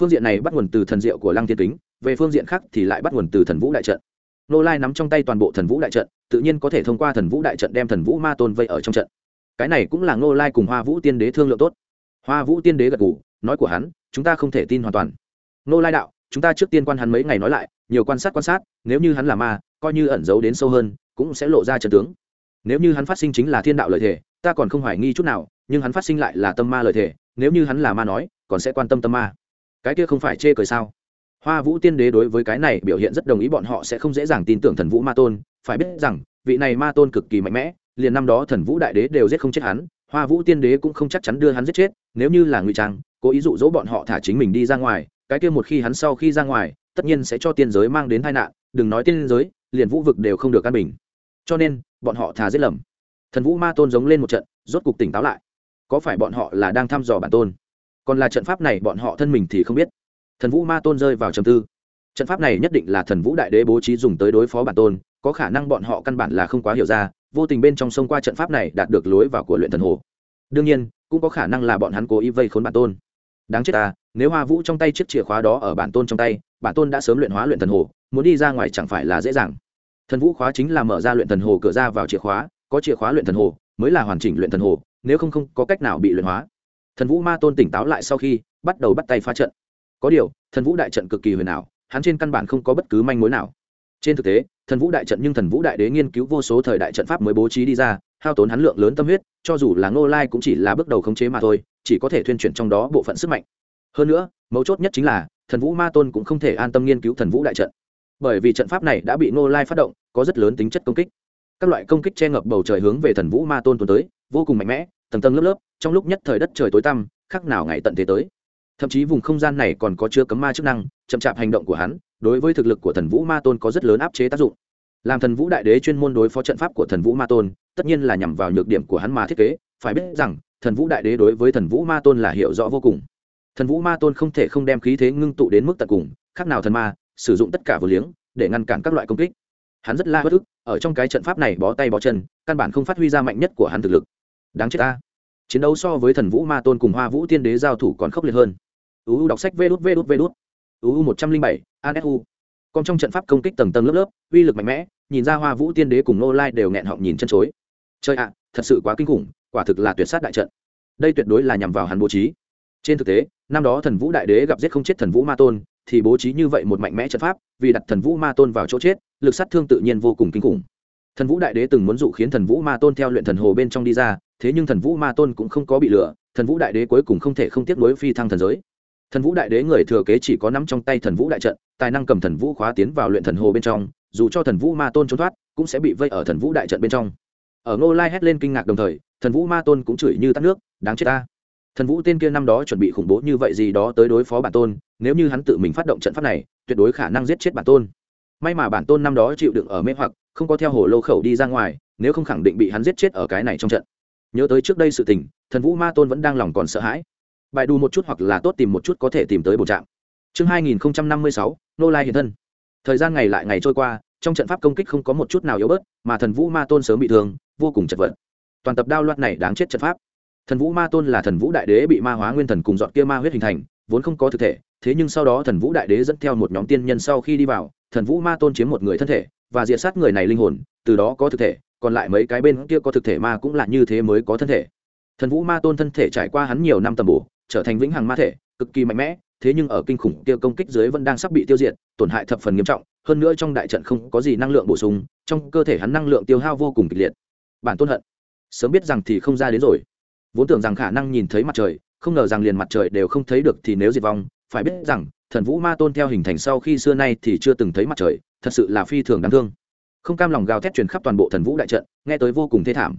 Phương diện này bắt nguồn từ thần diệu của lăng thiên kính, về phương diện khác thì lại bắt nguồn từ thần vũ đại trận. Nô lai nắm trong tay toàn bộ thần vũ đại trận tự nhiên có thể thông qua thần vũ đại trận đem thần vũ ma tôn vây ở trong trận. Cái này cũng là Ngô lai cùng hoa vũ tiên đế thương lượng tốt. Hoa vũ tiên đế gật g ủ nói của hắn, chúng ta không thể tin hoàn toàn. Ngô lai đạo, chúng ta trước tiên quan hắn mấy ngày nói lại, nhiều quan sát quan sát, nếu như hắn là ma, coi như ẩn giấu đến sâu hơn, cũng sẽ lộ ra trận tướng. Nếu như hắn phát sinh chính là thiên đạo lợi thể ta còn không hoài nghi chút nào, nhưng hắn phát sinh lại là tâm ma lợi thể nếu như hắn là ma nói, còn sẽ quan tâm tâm ma. Cái kia không phải chê cười sao? Hoa vũ tiên đế đối với cái này biểu hiện rất đồng ý, bọn họ sẽ không dễ dàng tin tưởng thần vũ ma tôn phải biết rằng, vị này ma tôn cực kỳ mạnh mẽ, liền năm đó thần vũ đại đế đều giết không chết hắn, hoa vũ tiên đế cũng không chắc chắn đưa hắn giết chết, nếu như là ngụy trang, cố ý dụ dỗ bọn họ thả chính mình đi ra ngoài, cái kia một khi hắn sau khi ra ngoài, tất nhiên sẽ cho tiên giới mang đến tai nạn, đừng nói tiên giới, liền vũ vực đều không được căn bình. Cho nên, bọn họ thả giết lầm. Thần vũ ma tôn giống lên một trận, rốt cục tỉnh táo lại. Có phải bọn họ là đang thăm dò bản tôn? Còn là trận pháp này bọn họ thân mình thì không biết. Thần vũ ma tôn rơi vào trầm tư. Trận pháp này nhất định là thần vũ đại đế bố trí dùng tới đối phó bản tôn có khả năng bọn họ căn bản là không quá hiểu ra, vô tình bên trong sông qua trận pháp này đạt được lối vào của luyện thần hồ. Đương nhiên, cũng có khả năng là bọn hắn cố ý vây khốn bản tôn. Đáng chết ta, nếu hoa vũ trong tay chiếc chìa khóa đó ở bản tôn trong tay, bản tôn đã sớm luyện hóa luyện thần hồ, muốn đi ra ngoài chẳng phải là dễ dàng. Thần vũ khóa chính là mở ra luyện thần hồ, cửa ra vào chìa khóa, có chìa khóa luyện thần hồ, mới là hoàn chỉnh luyện thần hồ, nếu không không có cách nào bị luyện hóa. Thần vũ ma tôn tỉnh táo lại sau khi, bắt đầu bắt tay phá trận. Có điều, thần vũ đại trận cực kỳ huyền ảo, hắn trên căn bản không có bất cứ manh mối nào. Trên thực tế thần vũ đại trận nhưng thần vũ đại đế nghiên cứu vô số thời đại trận pháp mới bố trí đi ra, hao tốn hắn lượng lớn tâm huyết, cho dù là ngô lai cũng chỉ là bước đầu khống chế mà thôi, chỉ có thể thuyên chuyển trong đó bộ phận sức mạnh. Hơn nữa, mấu chốt nhất chính là, thần vũ ma tôn cũng không thể an tâm nghiên cứu thần vũ đại trận. Bởi vì trận pháp này đã bị ngô lai phát động, có rất lớn tính chất công kích. Các loại công kích che ngập bầu trời hướng về thần vũ ma tôn tuần tới, vô cùng mạnh mẽ, tầng tầng lớp lớp, trong lúc nhất thời đất trời tối tăm khác nào ngày tận thế tới. Thậm chí vùng không gian này còn có chứa cấm ma chức năng, chậm chạp hành động của hắn đối với thực lực của thần vũ ma tôn có rất lớn áp chế tác dụng. Làm thần vũ đại đế chuyên môn đối phó trận pháp của thần vũ ma tôn, tất nhiên là nhằm vào nhược điểm của hắn mà thiết kế, phải biết rằng, thần vũ đại đế đối với thần vũ ma tôn là hiểu rõ vô cùng. Thần vũ ma tôn không thể không đem khí thế ngưng tụ đến mức tận cùng, khác nào thần ma, sử dụng tất cả vừa liếng, để ngăn cản các loại công kích. Hắn rất la bất ức, ở trong cái trận pháp này bó tay bó chân, căn bản không phát huy ra mạnh nhất của hắn thực lực. Đáng chết ta. Chiến đấu so với thần vũ ma tôn cùng hoa vũ tiên đế giao thủ còn khốc liệt hơn. Uu đọc sách vê đút vê đút vê đút uu một trăm linh bảy ansu còn trong trận pháp công kích tầng tầng lớp lớp, uy lực mạnh mẽ, nhìn ra hoa vũ tiên đế cùng nô lai đều nghẹn họng nhìn chân chối. Chơi ạ, thật sự quá kinh khủng, quả thực là tuyệt sát đại trận. Đây tuyệt đối là nhằm vào hắn bố trí. Trên thực tế, năm đó thần vũ đại đế gặp giết không chết thần vũ ma tôn, thì bố trí như vậy một mạnh mẽ trận pháp, vì đặt thần vũ ma tôn vào chỗ chết, lực sát thương tự nhiên vô cùng kinh khủng. Thần vũ đại đế từng muốn dụ khiến thần vũ ma tôn theo luyện thần hồ bên trong đi ra, thế nhưng thần vũ ma tôn cũng không có bị lừa, thần vũ đại đế cuối cùng không thể không tiếp nối phi thăng thần giới thần vũ đại đế người thừa kế chỉ có nắm trong tay thần vũ đại trận, tài năng cầm thần vũ khóa tiến vào luyện thần hồ bên trong, dù cho thần vũ ma tôn trốn thoát, cũng sẽ bị vây ở thần vũ đại trận bên trong. Ở ngô lai hét lên kinh ngạc đồng thời, thần vũ ma tôn cũng chửi như tắt nước, đáng chết ta. Thần vũ tên kia năm đó chuẩn bị khủng bố như vậy gì đó tới đối phó bản tôn, nếu như hắn tự mình phát động trận pháp này, tuyệt đối khả năng giết chết bản tôn. May mà bản tôn năm đó chịu đựng ở mê hoặc, không có theo hồ lô khẩu đi ra ngoài, nếu không khẳng định bị hắn giết chết ở cái này trong trận. Nhớ tới trước đây sự tình, thần vũ ma tôn vẫn đang lòng còn sợ hãi bài đù một chút hoặc là tốt tìm một chút có thể tìm tới bổ trạng. Chương hai nghìn năm mươi sáu, nô lai hiện thân. Thời gian ngày lại ngày trôi qua, trong trận pháp công kích không có một chút nào yếu bớt, mà thần vũ ma tôn sớm bị thương, vô cùng chật vật. Toàn tập đao loạt này đáng chết trận pháp. Thần vũ ma tôn là thần vũ đại đế bị ma hóa nguyên thần cùng dọn kia ma huyết hình thành, vốn không có thực thể, thế nhưng sau đó thần vũ đại đế dẫn theo một nhóm tiên nhân sau khi đi vào, thần vũ ma tôn chiếm một người thân thể, và diệt sát người này linh hồn, từ đó có thực thể, còn lại mấy cái bên kia có thực thể ma cũng là như thế mới có thân thể. Thần vũ ma tôn thân thể trải qua hắn nhiều năm tầm bổ trở thành vĩnh hằng ma thể, cực kỳ mạnh mẽ, thế nhưng ở kinh khủng kia công kích dưới vẫn đang sắp bị tiêu diệt, tổn hại thập phần nghiêm trọng, hơn nữa trong đại trận không có gì năng lượng bổ sung, trong cơ thể hắn năng lượng tiêu hao vô cùng kịch liệt. Bản tôn hận. Sớm biết rằng thì không ra đến rồi. Vốn tưởng rằng khả năng nhìn thấy mặt trời, không ngờ rằng liền mặt trời đều không thấy được thì nếu diệt vong, phải biết rằng, thần vũ ma tôn theo hình thành sau khi xưa nay thì chưa từng thấy mặt trời, thật sự là phi thường đáng thương. Không cam lòng gào thét truyền khắp toàn bộ thần vũ đại trận, nghe tới vô cùng thê thảm.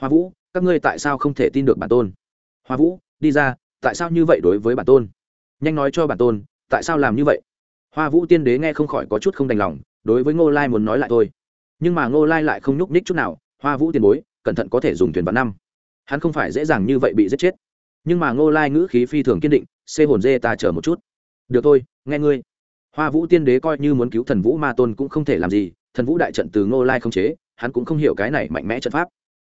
Hoa vũ, các ngươi tại sao không thể tin được bản tôn? Hoa vũ, đi ra tại sao như vậy đối với bản tôn? Nhanh nói cho bản tôn, tại sao làm như vậy? Hoa vũ tiên đế nghe không khỏi có chút không đành lòng, đối với ngô lai muốn nói lại thôi. Nhưng mà ngô lai lại không nhúc ních chút nào, hoa vũ tiền bối, cẩn thận có thể dùng thuyền vạn năm. Hắn không phải dễ dàng như vậy bị giết chết. Nhưng mà ngô lai ngữ khí phi thường kiên định, xê hồn dê ta chờ một chút. Được thôi, nghe ngươi. Hoa vũ tiên đế coi như muốn cứu thần vũ ma tôn cũng không thể làm gì, thần vũ đại trận từ ngô lai không chế, hắn cũng không hiểu cái này mạnh mẽ trận pháp.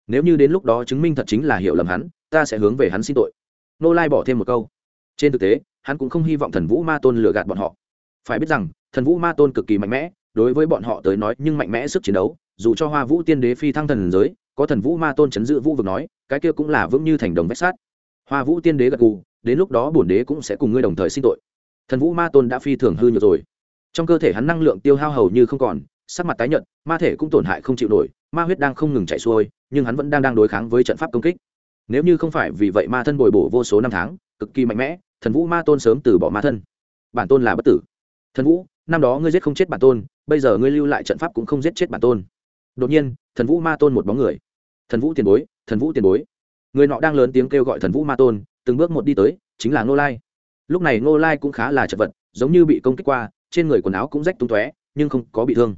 Nếu như đến lúc đó chứng minh thật chính là hiểu lầm hắn, ta sẽ hướng về hắn xin tội. Nô lai bỏ thêm một câu. Trên thực tế, hắn cũng không hy vọng thần vũ ma tôn lừa gạt bọn họ. Phải biết rằng, thần vũ ma tôn cực kỳ mạnh mẽ, đối với bọn họ tới nói nhưng mạnh mẽ sức chiến đấu, dù cho hoa vũ tiên đế phi thăng thần giới, có thần vũ ma tôn chấn giữ vũ vực nói, cái kia cũng là vững như thành đồng vách sát hoa vũ tiên đế gật gù, đến lúc đó bổn đế cũng sẽ cùng ngươi đồng thời xin tội. Thần vũ ma tôn đã phi thường hư nhược rồi. Trong cơ thể hắn năng lượng tiêu hao hầu như không còn, sắc mặt tái nhợt, ma thể cũng tổn hại không chịu nổi, ma huyết đang không ngừng chạy xuôi, nhưng hắn vẫn đang đang đối kháng với trận pháp công kích nếu như không phải vì vậy ma thân bồi bổ vô số năm tháng, cực kỳ mạnh mẽ, thần vũ ma tôn sớm từ bỏ ma thân. Bản tôn là bất tử. Thần vũ, năm đó ngươi giết không chết bản tôn, bây giờ ngươi lưu lại trận pháp cũng không giết chết bản tôn. Đột nhiên, thần vũ ma tôn một bóng người. Thần vũ tiền bối, thần vũ tiền bối. Người nọ đang lớn tiếng kêu gọi thần vũ ma tôn, từng bước một đi tới, chính là ngô lai. Lúc này ngô lai cũng khá là chật vật, giống như bị công kích qua, trên người quần áo cũng rách tung tóe, nhưng không có bị thương.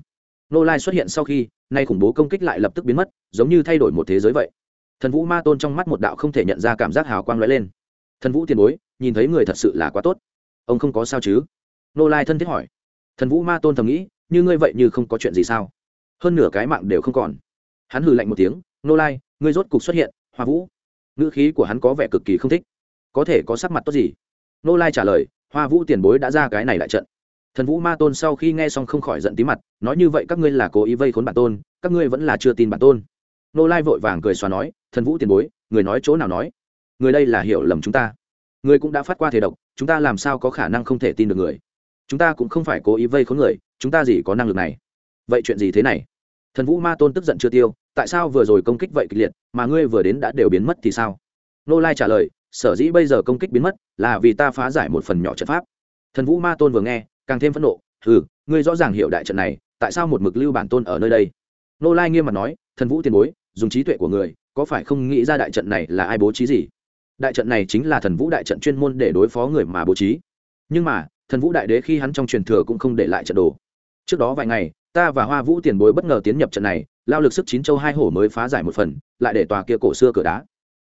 Ngô lai xuất hiện sau khi, nay khủng bố công kích lại lập tức biến mất, giống như thay đổi một thế giới vậy thần vũ ma tôn trong mắt một đạo không thể nhận ra cảm giác hào quang lóe lên. Thần vũ tiền bối, nhìn thấy người thật sự là quá tốt. Ông không có sao chứ? Nô lai thân thiết hỏi. Thần vũ ma tôn thầm nghĩ, như ngươi vậy như không có chuyện gì sao? Hơn nửa cái mạng đều không còn. Hắn hừ lạnh một tiếng, nô lai, ngươi rốt cục xuất hiện, hoa vũ. Ngữ khí của hắn có vẻ cực kỳ không thích. Có thể có sắc mặt tốt gì? Nô lai trả lời, hoa vũ tiền bối đã ra cái này lại trận. Thần vũ ma tôn sau khi nghe xong không khỏi giận tí mặt, nói như vậy các ngươi là cố ý vây khốn bản tôn, các ngươi vẫn là chưa tin bản tôn. Nô lai vội vàng cười xóa nói thần vũ tiền bối, người nói chỗ nào nói? Người đây là hiểu lầm chúng ta. Người cũng đã phát qua thể độc, chúng ta làm sao có khả năng không thể tin được người? Chúng ta cũng không phải cố ý vây khốn người, chúng ta gì có năng lực này? Vậy chuyện gì thế này? Thần vũ ma tôn tức giận chưa tiêu, tại sao vừa rồi công kích vậy kịch liệt, mà ngươi vừa đến đã đều biến mất thì sao? Nô lai trả lời, sở dĩ bây giờ công kích biến mất là vì ta phá giải một phần nhỏ trận pháp. Thần vũ ma tôn vừa nghe, càng thêm phẫn nộ ừ ngươi rõ ràng hiểu đại trận này, tại sao một mực lưu bản tôn ở nơi đây? Nô lai nghiêm mặt nói, thần vũ tiền bối, dùng trí tuệ của người có phải không nghĩ ra đại trận này là ai bố trí gì? Đại trận này chính là thần vũ đại trận chuyên môn để đối phó người mà bố trí. Nhưng mà, thần vũ đại đế khi hắn trong truyền thừa cũng không để lại trận đồ. Trước đó vài ngày, ta và hoa vũ tiền bối bất ngờ tiến nhập trận này, lao lực sức chín châu hai hổ mới phá giải một phần, lại để tòa kia cổ xưa cửa đá.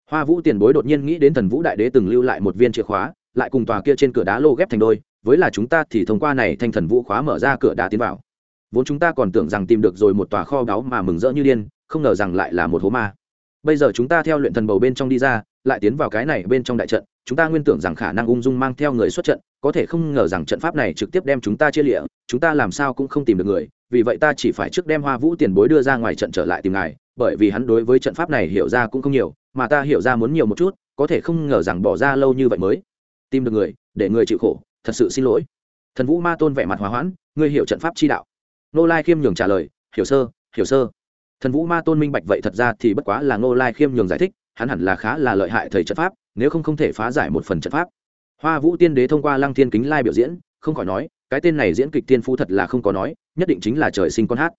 Hoa vũ tiền bối đột nhiên nghĩ đến thần vũ đại đế từng lưu lại một viên chìa khóa, lại cùng tòa kia trên cửa đá lô ghép thành đôi, với là chúng ta thì thông qua này thanh thần vũ khóa mở ra cửa đá tiến vào. Vốn chúng ta còn tưởng rằng tìm được rồi một tòa kho báu mà mừng rỡ như điên, không ngờ rằng lại là một hố ma bây giờ chúng ta theo luyện thần bầu bên trong đi ra, lại tiến vào cái này bên trong đại trận, chúng ta nguyên tưởng rằng khả năng ung dung mang theo người xuất trận, có thể không ngờ rằng trận pháp này trực tiếp đem chúng ta chia lịa, chúng ta làm sao cũng không tìm được người, vì vậy ta chỉ phải trước đem hoa vũ tiền bối đưa ra ngoài trận trở lại tìm ngài, bởi vì hắn đối với trận pháp này hiểu ra cũng không nhiều, mà ta hiểu ra muốn nhiều một chút, có thể không ngờ rằng bỏ ra lâu như vậy mới tìm được người, để người chịu khổ, thật sự xin lỗi. Thần vũ ma tôn vẻ mặt hòa hoãn, ngươi hiểu trận pháp chi đạo. Nô lai khiêm nhường trả lời, hiểu sơ hiểu sơ thần vũ ma tôn minh bạch vậy thật ra thì bất quá là nô lai khiêm nhường giải thích, hắn hẳn là khá là lợi hại thầy trận pháp, nếu không không thể phá giải một phần trận pháp. Hoa vũ tiên đế thông qua lăng thiên kính lai biểu diễn, không khỏi nói, cái tên này diễn kịch tiên phu thật là không có nói, nhất định chính là trời sinh con hát.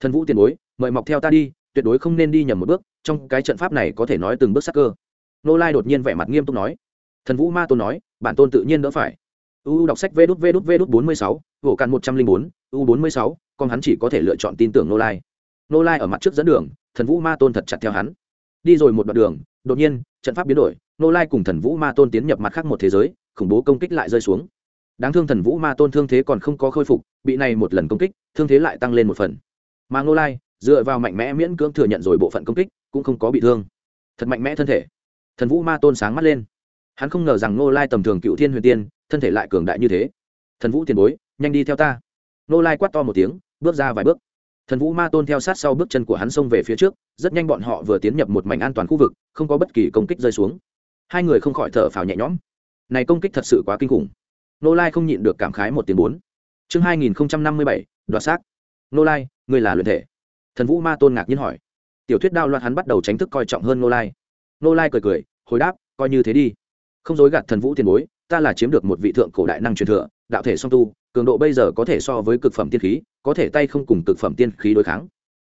Thần vũ tiền bối, mời mọc theo ta đi, tuyệt đối không nên đi nhầm một bước, trong cái trận pháp này có thể nói từng bước sắc cơ. Nô lai đột nhiên vẻ mặt nghiêm túc nói. Thần vũ ma tôn nói, bản tôn tự nhiên đỡ phải. U đọc sách vê đút vê đút vê đút bốn mươi sáu vỗ căn một trăm linh bốn, u bốn mươi sáu, con hắn chỉ có thể lựa chọn tin tưởng nô lai nô lai ở mặt trước dẫn đường, thần vũ ma tôn thật chặt theo hắn. Đi rồi một đoạn đường, đột nhiên, trận pháp biến đổi, nô lai cùng thần vũ ma tôn tiến nhập mặt khác một thế giới, khủng bố công kích lại rơi xuống. Đáng thương thần vũ ma tôn thương thế còn không có khôi phục, bị này một lần công kích, thương thế lại tăng lên một phần. Mà nô lai, dựa vào mạnh mẽ miễn cưỡng thừa nhận rồi bộ phận công kích, cũng không có bị thương. Thật mạnh mẽ thân thể. Thần vũ ma tôn sáng mắt lên. Hắn không ngờ rằng nô lai tầm thường cựu thiên huyền tiên, thân thể lại cường đại như thế. Thần vũ tiền bối, nhanh đi theo ta. Nô lai quát to một tiếng, bước ra vài bước thần vũ ma tôn theo sát sau bước chân của hắn xông về phía trước, rất nhanh bọn họ vừa tiến nhập một mảnh an toàn khu vực, không có bất kỳ công kích rơi xuống. Hai người không khỏi thở phào nhẹ nhõm. Này công kích thật sự quá kinh khủng. Nô lai không nhịn được cảm khái một tiếng bốn. Chương hai nghìn năm mươi bảy, đoạt xác. Nô lai người là luyện thể. Thần vũ ma tôn ngạc nhiên hỏi. Tiểu thuyết đao loạn hắn bắt đầu tránh thức coi trọng hơn nô lai. Nô lai cười cười, hồi đáp, coi như thế đi. Không dối gạt thần vũ tiền bối, ta là chiếm được một vị thượng cổ đại năng truyền thừa đạo thể song tu, cường độ bây giờ có thể so với cực phẩm tiên khí, có thể tay không cùng cực phẩm tiên khí đối kháng.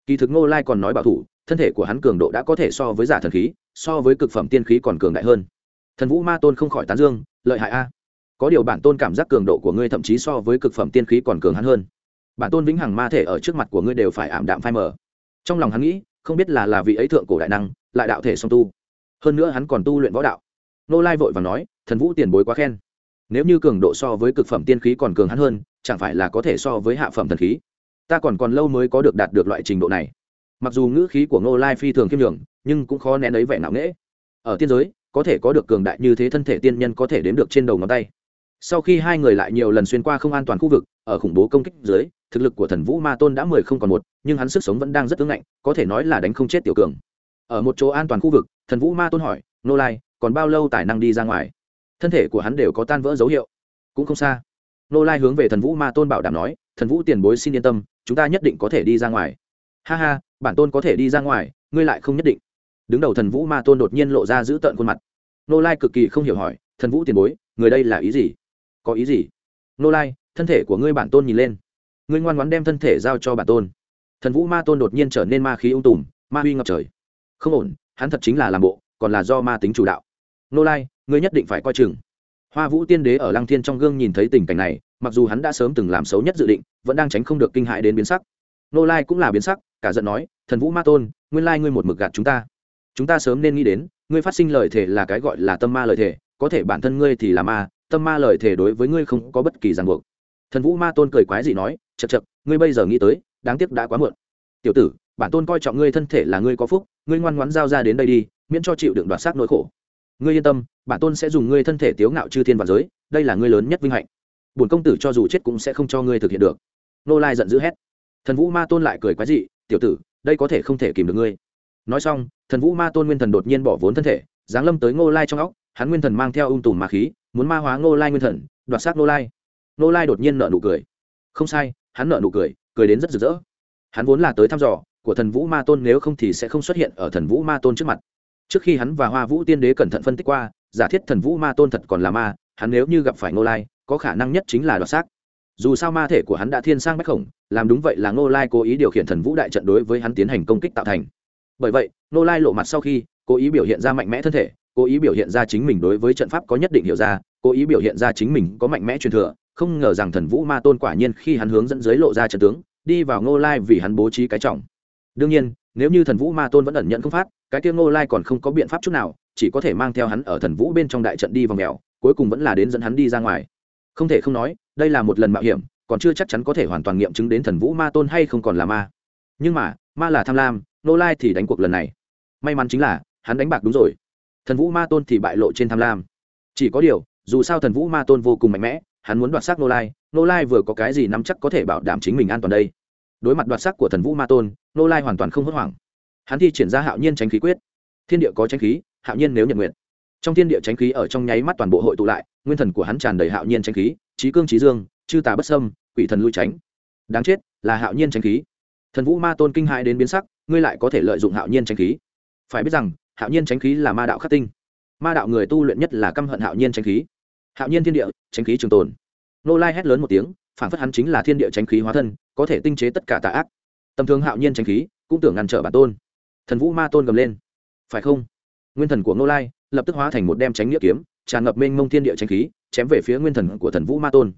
Kỳ thực ngô lai còn nói bảo thủ, thân thể của hắn cường độ đã có thể so với giả thần khí, so với cực phẩm tiên khí còn cường đại hơn. Thần vũ ma tôn không khỏi tán dương, lợi hại a. Có điều bản tôn cảm giác cường độ của ngươi thậm chí so với cực phẩm tiên khí còn cường hắn hơn. Bản tôn vĩnh hằng ma thể ở trước mặt của ngươi đều phải ảm đạm phai mờ. Trong lòng hắn nghĩ, không biết là là vị ấy thượng cổ đại năng, lại đạo thể song tu. Hơn nữa hắn còn tu luyện võ đạo. Nô lai vội và nói, thần vũ tiền bối quá khen nếu như cường độ so với cực phẩm tiên khí còn cường hắn hơn, chẳng phải là có thể so với hạ phẩm thần khí? Ta còn còn lâu mới có được đạt được loại trình độ này. Mặc dù ngữ khí của ngô lai phi thường kiêm nhường, nhưng cũng khó nén ấy vẻ nặng nễ ở tiên giới, có thể có được cường đại như thế thân thể tiên nhân có thể đếm được trên đầu ngón tay. Sau khi hai người lại nhiều lần xuyên qua không an toàn khu vực, ở khủng bố công kích dưới, thực lực của thần vũ ma tôn đã mười không còn một, nhưng hắn sức sống vẫn đang rất ứng ngạnh có thể nói là đánh không chết tiểu cường. Ở một chỗ an toàn khu vực, thần vũ ma tôn hỏi nô lai, còn bao lâu tài năng đi ra ngoài? Thân thể của hắn đều có tan vỡ dấu hiệu. Cũng không xa. Nô lai hướng về thần vũ ma tôn bảo đảm nói, thần vũ tiền bối xin yên tâm, chúng ta nhất định có thể đi ra ngoài. Ha ha, bản tôn có thể đi ra ngoài, ngươi lại không nhất định. Đứng đầu thần vũ ma tôn đột nhiên lộ ra giữ tợn khuôn mặt. Nô lai cực kỳ không hiểu hỏi, thần vũ tiền bối, người đây là ý gì? Có ý gì? Nô lai, thân thể của ngươi bản tôn nhìn lên. Ngươi ngoan ngoãn đem thân thể giao cho bản tôn. Thần vũ ma tôn đột nhiên trở nên ma khí ung tùm, ma huy ngập trời. Không ổn, hắn thật chính là làm bộ, còn là do ma tính chủ đạo. Nô lai ngươi nhất định phải coi chừng. Hoa vũ tiên đế ở lăng thiên trong gương nhìn thấy tình cảnh này, mặc dù hắn đã sớm từng làm xấu nhất dự định, vẫn đang tránh không được kinh hại đến biến sắc. Nô lai cũng là biến sắc, cả giận nói, thần vũ ma tôn, nguyên lai ngươi một mực gạt chúng ta. Chúng ta sớm nên nghĩ đến, ngươi phát sinh lời thể là cái gọi là tâm ma lời thể có thể bản thân ngươi thì là ma, tâm ma lời thể đối với ngươi không có bất kỳ ràng buộc. Thần vũ ma tôn cười quái gì nói chật chật ngươi bây giờ nghĩ tới, đáng tiếc đã quá muộn. Tiểu tử, bản tôn coi trọng ngươi thân thể là ngươi có phúc, ngươi ngoan ngoãn giao ra đến đây đi, miễn cho chịu đựng đoạt xác nỗi khổ. Ngươi yên tâm bản tôn sẽ dùng ngươi thân thể tiếu ngạo chư thiên và giới, đây là ngươi lớn nhất vinh hạnh. Bổn công tử cho dù chết cũng sẽ không cho ngươi thực hiện được. Nô lai giận dữ hét. Thần vũ ma tôn lại cười quái dị, tiểu tử, đây có thể không thể kìm được ngươi. Nói xong, thần vũ ma tôn nguyên thần đột nhiên bỏ vốn thân thể, giáng lâm tới ngô lai trong óc, hắn nguyên thần mang theo ung tùm ma khí, muốn ma hóa ngô lai nguyên thần, đoạt xác ngô lai. Ngô lai đột nhiên nợ nụ cười. Không sai, hắn nợ nụ cười cười đến rất rực rỡ. Hắn vốn là tới thăm dò của thần vũ ma tôn, nếu không thì sẽ không xuất hiện ở thần vũ ma tôn trước mặt. Trước khi hắn và hoa vũ tiên đế cẩn thận phân tích qua giả thiết thần vũ ma tôn thật còn là ma, hắn nếu như gặp phải ngô lai, có khả năng nhất chính là đoạt xác. Dù sao ma thể của hắn đã thiên sang bách khổng, làm đúng vậy là ngô lai cố ý điều khiển thần vũ đại trận đối với hắn tiến hành công kích tạo thành. Bởi vậy, ngô lai lộ mặt sau khi, cố ý biểu hiện ra mạnh mẽ thân thể, cố ý biểu hiện ra chính mình đối với trận pháp có nhất định hiểu ra, cố ý biểu hiện ra chính mình có mạnh mẽ truyền thừa, không ngờ rằng thần vũ ma tôn quả nhiên khi hắn hướng dẫn dưới lộ ra trận tướng, đi vào ngô lai vì hắn bố trí cái trọng. Đương nhiên, nếu như thần vũ ma tôn vẫn ẩn nhận không phát, cái tiêu ngô lai còn không có biện pháp chút nào chỉ có thể mang theo hắn ở thần vũ bên trong đại trận đi vòng mèo, cuối cùng vẫn là đến dẫn hắn đi ra ngoài. Không thể không nói, đây là một lần mạo hiểm, còn chưa chắc chắn có thể hoàn toàn nghiệm chứng đến thần vũ ma tôn hay không còn là ma. Nhưng mà, ma là tham lam nô lai thì đánh cuộc lần này. May mắn chính là, hắn đánh bạc đúng rồi. Thần vũ ma tôn thì bại lộ trên tham lam. Chỉ có điều, dù sao thần vũ ma tôn vô cùng mạnh mẽ, hắn muốn đoạt xác nô lai nô lai vừa có cái gì nắm chắc có thể bảo đảm chính mình an toàn đây. Đối mặt đoạt xác của thần vũ ma tôn nô lai hoàn toàn không hốt hoảng. Hắn thi triển ra hạo nhiên tránh khí quyết. Thiên địa có tránh khí hạo nhiên nếu nhật nguyện. Trong thiên địa tránh khí ở trong nháy mắt toàn bộ hội tụ lại, nguyên thần của hắn tràn đầy hạo nhiên tránh khí, trí cương trí dương, chư tà bất sâm quỷ thần lui tránh. Đáng chết, là hạo nhiên tránh khí. Thần vũ ma tôn kinh hại đến biến sắc, ngươi lại có thể lợi dụng hạo nhiên tránh khí. Phải biết rằng, hạo nhiên tránh khí là ma đạo khắc tinh. Ma đạo người tu luyện nhất là căm hận hạo nhiên tránh khí. Hạo nhiên thiên địa tránh khí trường tồn. Nô lai hét lớn một tiếng, phản phất hắn chính là thiên địa tránh khí hóa thân, có thể tinh chế tất cả tà ác. Tầm thường hạo nhiên tránh khí, cũng tưởng ngăn trở bản tôn. Thần vũ ma tôn gầm lên. Phải không? Nguyên thần của nô lai lập tức hóa thành một đem tránh nghĩa kiếm, tràn ngập mênh mông thiên địa tránh khí, chém về phía nguyên thần của thần vũ ma tôn.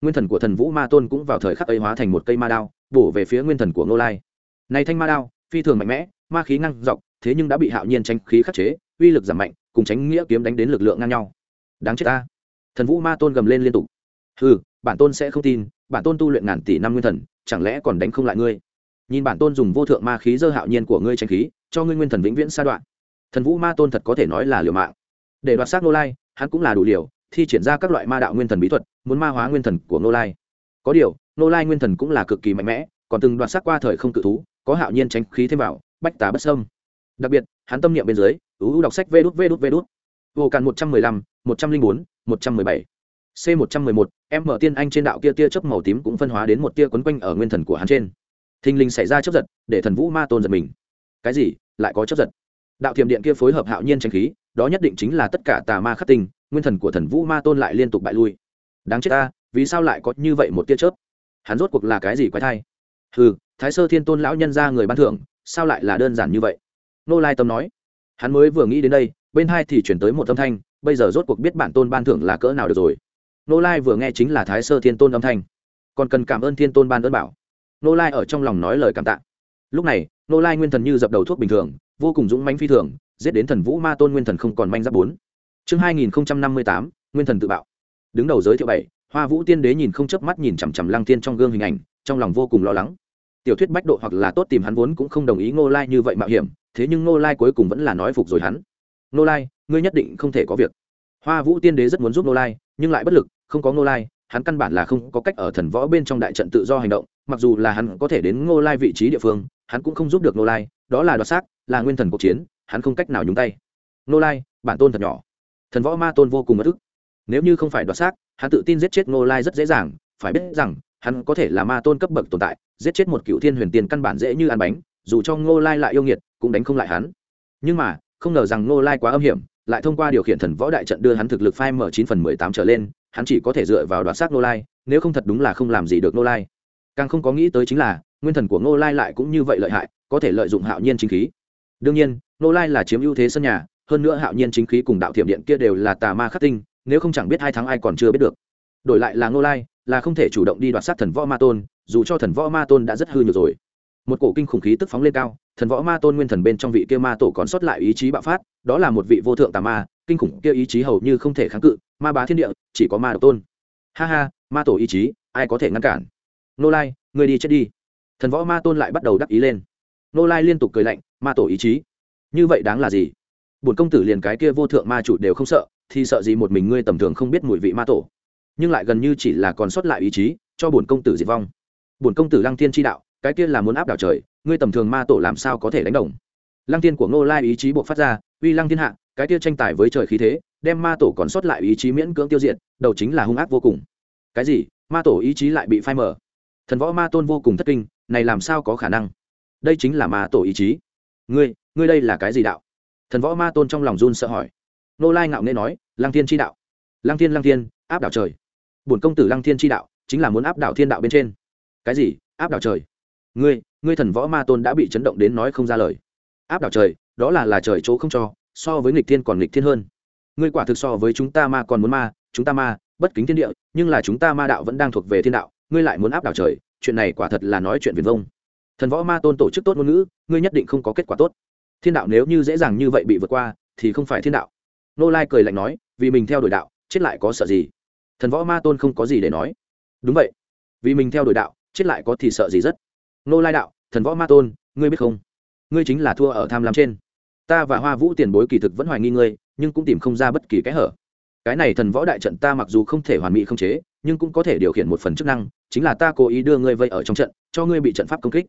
Nguyên thần của thần vũ ma tôn cũng vào thời khắc ấy hóa thành một cây ma đao, bổ về phía nguyên thần của ngô lai. Này thanh ma đao, phi thường mạnh mẽ, ma khí ngăn dọc, thế nhưng đã bị hạo nhiên tranh khí khắc chế, uy lực giảm mạnh, cùng tránh nghĩa kiếm đánh đến lực lượng ngang nhau. Đáng chết ta. Thần vũ ma tôn gầm lên liên tục. Ừ bản tôn sẽ không tin, bản tôn tu luyện ngàn tỷ năm nguyên thần, chẳng lẽ còn đánh không lại ngươi? Nhìn bản tôn dùng vô thượng ma khí dơ hạo nhiên của ngươi tranh khí, cho ngươi nguyên thần vĩnh viễn sa đoạn thần vũ ma tôn thật có thể nói là liều mạng. Để đoạt xác nô lai, hắn cũng là đủ liều, thi triển ra các loại ma đạo nguyên thần bí thuật, muốn ma hóa nguyên thần của nô lai. Có điều nô lai nguyên thần cũng là cực kỳ mạnh mẽ, còn từng đoạt xác qua thời không cự thú, có hạo nhiên tránh khí thêm vào, bách tá bất sâm đặc biệt, hắn tâm niệm bên dưới ưu đọc sách vê đút vê đút vê đút. Vô càn một trăm mười lăm, một trăm linh bốn, một trăm mười bảy. C một trăm mười một, em mở tiên anh trên đạo kia tia chớp màu tím cũng phân hóa đến một tia quấn quanh ở nguyên thần của hắn trên. Thình linh xảy ra chấp giật, để thần vũ ma tôn giật mình. Cái gì? Lại có chấp giật đạo thiểm điện kia phối hợp hạo nhiên tranh khí, đó nhất định chính là tất cả tà ma khắc tinh, nguyên thần của thần vũ ma tôn lại liên tục bại lui. Đáng chết ta, vì sao lại có như vậy một tia chớp? Hắn rốt cuộc là cái gì quái thai? Ừ thái sơ thiên tôn lão nhân ra người ban thưởng, sao lại là đơn giản như vậy? Nô lai tâm nói. Hắn mới vừa nghĩ đến đây, bên hai thì chuyển tới một âm thanh, bây giờ rốt cuộc biết bản tôn ban thưởng là cỡ nào được rồi. Nô lai vừa nghe chính là thái sơ thiên tôn âm thanh. Còn cần cảm ơn thiên tôn ban ơn bảo. Nô lai ở trong lòng nói lời cảm tạ. Lúc này, nô lai nguyên thần như dập đầu thuốc bình thường vô cùng dũng mãnh phi thường, giết đến thần vũ ma tôn nguyên thần không còn manh giáp bốn. Chương hai nghìn năm mươi tám, nguyên thần tự bạo. Đứng đầu giới thiệu bảy, hoa vũ tiên đế nhìn không chớp mắt nhìn chằm chằm lăng tiên trong gương hình ảnh, trong lòng vô cùng lo lắng. Tiểu thuyết bách độ hoặc là tốt tìm hắn vốn cũng không đồng ý ngô lai như vậy mạo hiểm, thế nhưng ngô lai cuối cùng vẫn là nói phục rồi hắn. Ngô lai, ngươi nhất định không thể có việc. Hoa vũ tiên đế rất muốn giúp ngô lai, nhưng lại bất lực, không có ngô lai, hắn căn bản là không có cách ở thần võ bên trong đại trận tự do hành động, mặc dù là hắn có thể đến ngô lai vị trí địa phương, hắn cũng không giúp được ngô lai, đó là đoạt xác là nguyên thần cuộc chiến, hắn không cách nào nhúng tay. Nô lai, bản tôn thật nhỏ. Thần võ ma tôn vô cùng bất ức. Nếu như không phải đoạt xác, hắn tự tin giết chết Nô lai rất dễ dàng, phải biết rằng, hắn có thể là ma tôn cấp bậc tồn tại, giết chết một cựu thiên huyền tiền căn bản dễ như ăn bánh, dù cho ngô lai lại yêu nghiệt, cũng đánh không lại hắn. Nhưng mà, không ngờ rằng ngô lai quá âm hiểm, lại thông qua điều khiển thần võ đại trận đưa hắn thực lực phai mở chín phần mười tám trở lên, hắn chỉ có thể dựa vào đoạt xác ngô lai, nếu không thật đúng là không làm gì được ngô lai. Càng không có nghĩ tới chính là, nguyên thần của ngô lai lại cũng như vậy lợi hại, có thể lợi dụng hạo nhiên chính khí đương nhiên nô lai là chiếm ưu thế sân nhà, hơn nữa hạo nhiên chính khí cùng đạo thiểm điện kia đều là tà ma khắc tinh, nếu không chẳng biết hai tháng ai còn chưa biết được. Đổi lại là nô lai, là không thể chủ động đi đoạt sát thần võ ma tôn, dù cho thần võ ma tôn đã rất hư nhiều rồi. Một cổ kinh khủng khí tức phóng lên cao, thần võ ma tôn nguyên thần bên trong vị kia ma tổ còn sót lại ý chí bạo phát, đó là một vị vô thượng tà ma, kinh khủng kia ý chí hầu như không thể kháng cự, ma bá thiên địa, chỉ có ma độc tôn. Ha ha, ma tổ ý chí, ai có thể ngăn cản? Nô lai người đi chết đi. Thần võ ma tôn lại bắt đầu đắc ý lên nô lai liên tục cười lạnh, ma tổ ý chí, như vậy đáng là gì? Bổn công tử liền cái kia vô thượng ma chủ đều không sợ, thì sợ gì một mình ngươi tầm thường không biết mùi vị ma tổ? Nhưng lại gần như chỉ là còn sót lại ý chí, cho bổn công tử diệt vong. Bổn công tử lăng thiên tri đạo, cái kia là muốn áp đảo trời, ngươi tầm thường ma tổ làm sao có thể đánh đồng? Lăng thiên của ngô lai ý chí buộc phát ra, uy lăng thiên hạ, cái kia tranh tài với trời khí thế, đem ma tổ còn sót lại ý chí miễn cưỡng tiêu diệt, đầu chính là hung ác vô cùng. Cái gì? Ma tổ ý chí lại bị phai mở thần võ ma tôn vô cùng thất kinh, này làm sao có khả năng? Đây chính là ma tổ ý chí. Ngươi ngươi đây là cái gì đạo? Thần võ ma tôn trong lòng run sợ hỏi. Nô lai ngạo nghê nói, lăng thiên chi đạo. Lăng thiên lăng thiên, áp đảo trời. Bổn công tử lăng thiên chi đạo, chính là muốn áp đảo thiên đạo bên trên. Cái gì? Áp đảo trời. Ngươi ngươi thần võ ma tôn đã bị chấn động đến nói không ra lời. Áp đảo trời, đó là là trời chỗ không cho, so với nghịch thiên còn nghịch thiên hơn. Ngươi quả thực so với chúng ta ma còn muốn ma, chúng ta ma, bất kính thiên địa, nhưng là chúng ta ma đạo vẫn đang thuộc về thiên đạo, ngươi lại muốn áp đảo trời, chuyện này quả thật là nói chuyện viền vông thần võ ma tôn tổ chức tốt ngôn ngữ, ngươi nhất định không có kết quả tốt. Thiên đạo nếu như dễ dàng như vậy bị vượt qua, thì không phải thiên đạo. Nô lai cười lạnh nói, vì mình theo đuổi đạo, chết lại có sợ gì? Thần võ ma tôn không có gì để nói. Đúng vậy. Vì mình theo đuổi đạo, chết lại có thì sợ gì rất? Nô lai đạo, thần võ ma tôn, ngươi biết không? Ngươi chính là thua ở tham lam trên. Ta và hoa vũ tiền bối kỳ thực vẫn hoài nghi ngươi, nhưng cũng tìm không ra bất kỳ cái hở. Cái này thần võ đại trận ta mặc dù không thể hoàn mỹ không chế, nhưng cũng có thể điều khiển một phần chức năng, chính là ta cố ý đưa ngươi vây ở trong trận, cho ngươi bị trận pháp công kích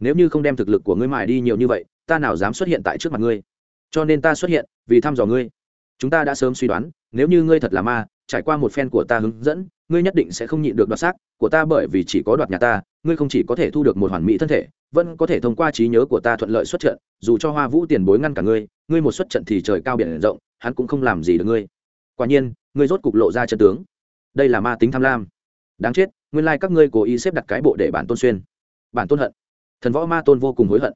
nếu như không đem thực lực của ngươi mài đi nhiều như vậy, ta nào dám xuất hiện tại trước mặt ngươi? Cho nên ta xuất hiện vì thăm dò ngươi. Chúng ta đã sớm suy đoán, nếu như ngươi thật là ma, trải qua một phen của ta hướng dẫn, ngươi nhất định sẽ không nhịn được đoạt xác của ta bởi vì chỉ có đoạt nhà ta, ngươi không chỉ có thể thu được một hoàn mỹ thân thể, vẫn có thể thông qua trí nhớ của ta thuận lợi xuất trận, dù cho hoa vũ tiền bối ngăn cả ngươi ngươi một xuất trận thì trời cao biển rộng, hắn cũng không làm gì được ngươi. Quả nhiên, ngươi rốt cục lộ ra trận tướng. Đây là ma tính tham lam. Đáng chết, nguyên lai các ngươi cố ý xếp đặt cái bộ để bản tôn xuyên. Bản tôn hận thần võ ma tôn vô cùng hối hận.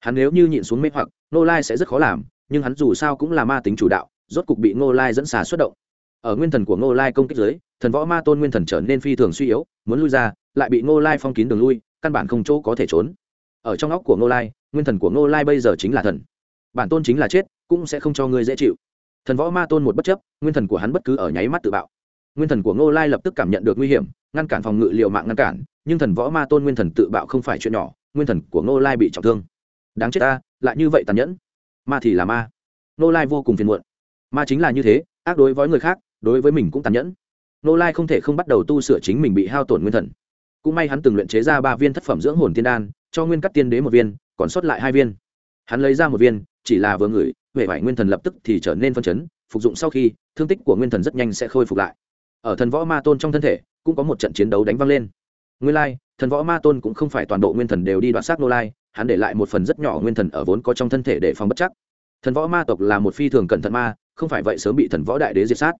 Hắn nếu như nhịn xuống mê hoặc nô lai sẽ rất khó làm nhưng hắn dù sao cũng là ma tính chủ đạo rốt cục bị ngô lai dẫn xà xuất động. Ở nguyên thần của ngô lai công kích dưới, thần võ ma tôn nguyên thần trở nên phi thường suy yếu muốn lui ra lại bị ngô lai phong kín đường lui căn bản không chỗ có thể trốn. Ở trong óc của ngô lai nguyên thần của ngô lai bây giờ chính là thần. Bản tôn chính là chết cũng sẽ không cho ngươi dễ chịu. Thần võ ma tôn một bất chấp nguyên thần của hắn bất cứ ở nháy mắt tự bạo. Nguyên thần của ngô lai lập tức cảm nhận được nguy hiểm ngăn cản phòng ngự liệu mạng ngăn cản nhưng thần võ ma tôn nguyên thần tự bạo không phải chuyện nhỏ nguyên thần của ngô lai bị trọng thương. Đáng chết ta, lại như vậy tàn nhẫn. Ma thì là ma. Ngô lai vô cùng phiền muộn. Ma chính là như thế, ác đối với người khác, đối với mình cũng tàn nhẫn. Ngô lai không thể không bắt đầu tu sửa chính mình bị hao tổn nguyên thần. Cũng may hắn từng luyện chế ra ba viên thất phẩm dưỡng hồn tiên đan, cho nguyên cắt tiên đế một viên, còn sót lại hai viên. Hắn lấy ra một viên, chỉ là vừa ngửi huệ vải nguyên thần lập tức thì trở nên phân chấn, phục dụng sau khi, thương tích của nguyên thần rất nhanh sẽ khôi phục lại. Ở thần võ ma tôn trong thân thể, cũng có một trận chiến đấu đánh văng lên. Nguyên lai thần võ ma tôn cũng không phải toàn bộ nguyên thần đều đi đoạt xác nô lai, hắn để lại một phần rất nhỏ nguyên thần ở vốn có trong thân thể để phòng bất chắc. Thần võ ma tộc là một phi thường cẩn thận ma, không phải vậy sớm bị thần võ đại đế diệt sát.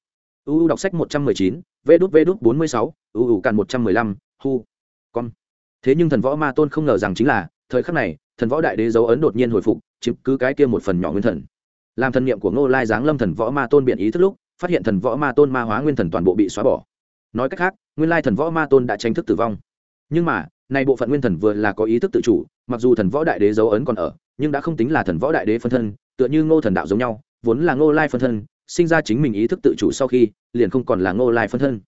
Uu đọc sách một trăm mười chín, vê đút vê đút bốn mươi sáu uu càn một trăm mười lăm, hu. Con thế nhưng thần võ ma tôn không ngờ rằng chính là, thời khắc này, thần võ đại đế dấu ấn đột nhiên hồi phục, chiếm cứ cái kia một phần nhỏ nguyên thần. Làm thần niệm của ngô lai giáng lâm thần võ ma tôn biện ý thức lúc, phát hiện thần võ ma tôn ma hóa nguyên thần toàn bộ bị xóa bỏ. Nói cách khác, nguyên lai thần võ ma tôn đã tranh thức tử vong nhưng mà, nay bộ phận nguyên thần vừa là có ý thức tự chủ, mặc dù thần võ đại đế dấu ấn còn ở, nhưng đã không tính là thần võ đại đế phân thân, tựa như ngô thần đạo giống nhau, vốn là ngô lai phân thân, sinh ra chính mình ý thức tự chủ sau khi, liền không còn là ngô lai phân thân.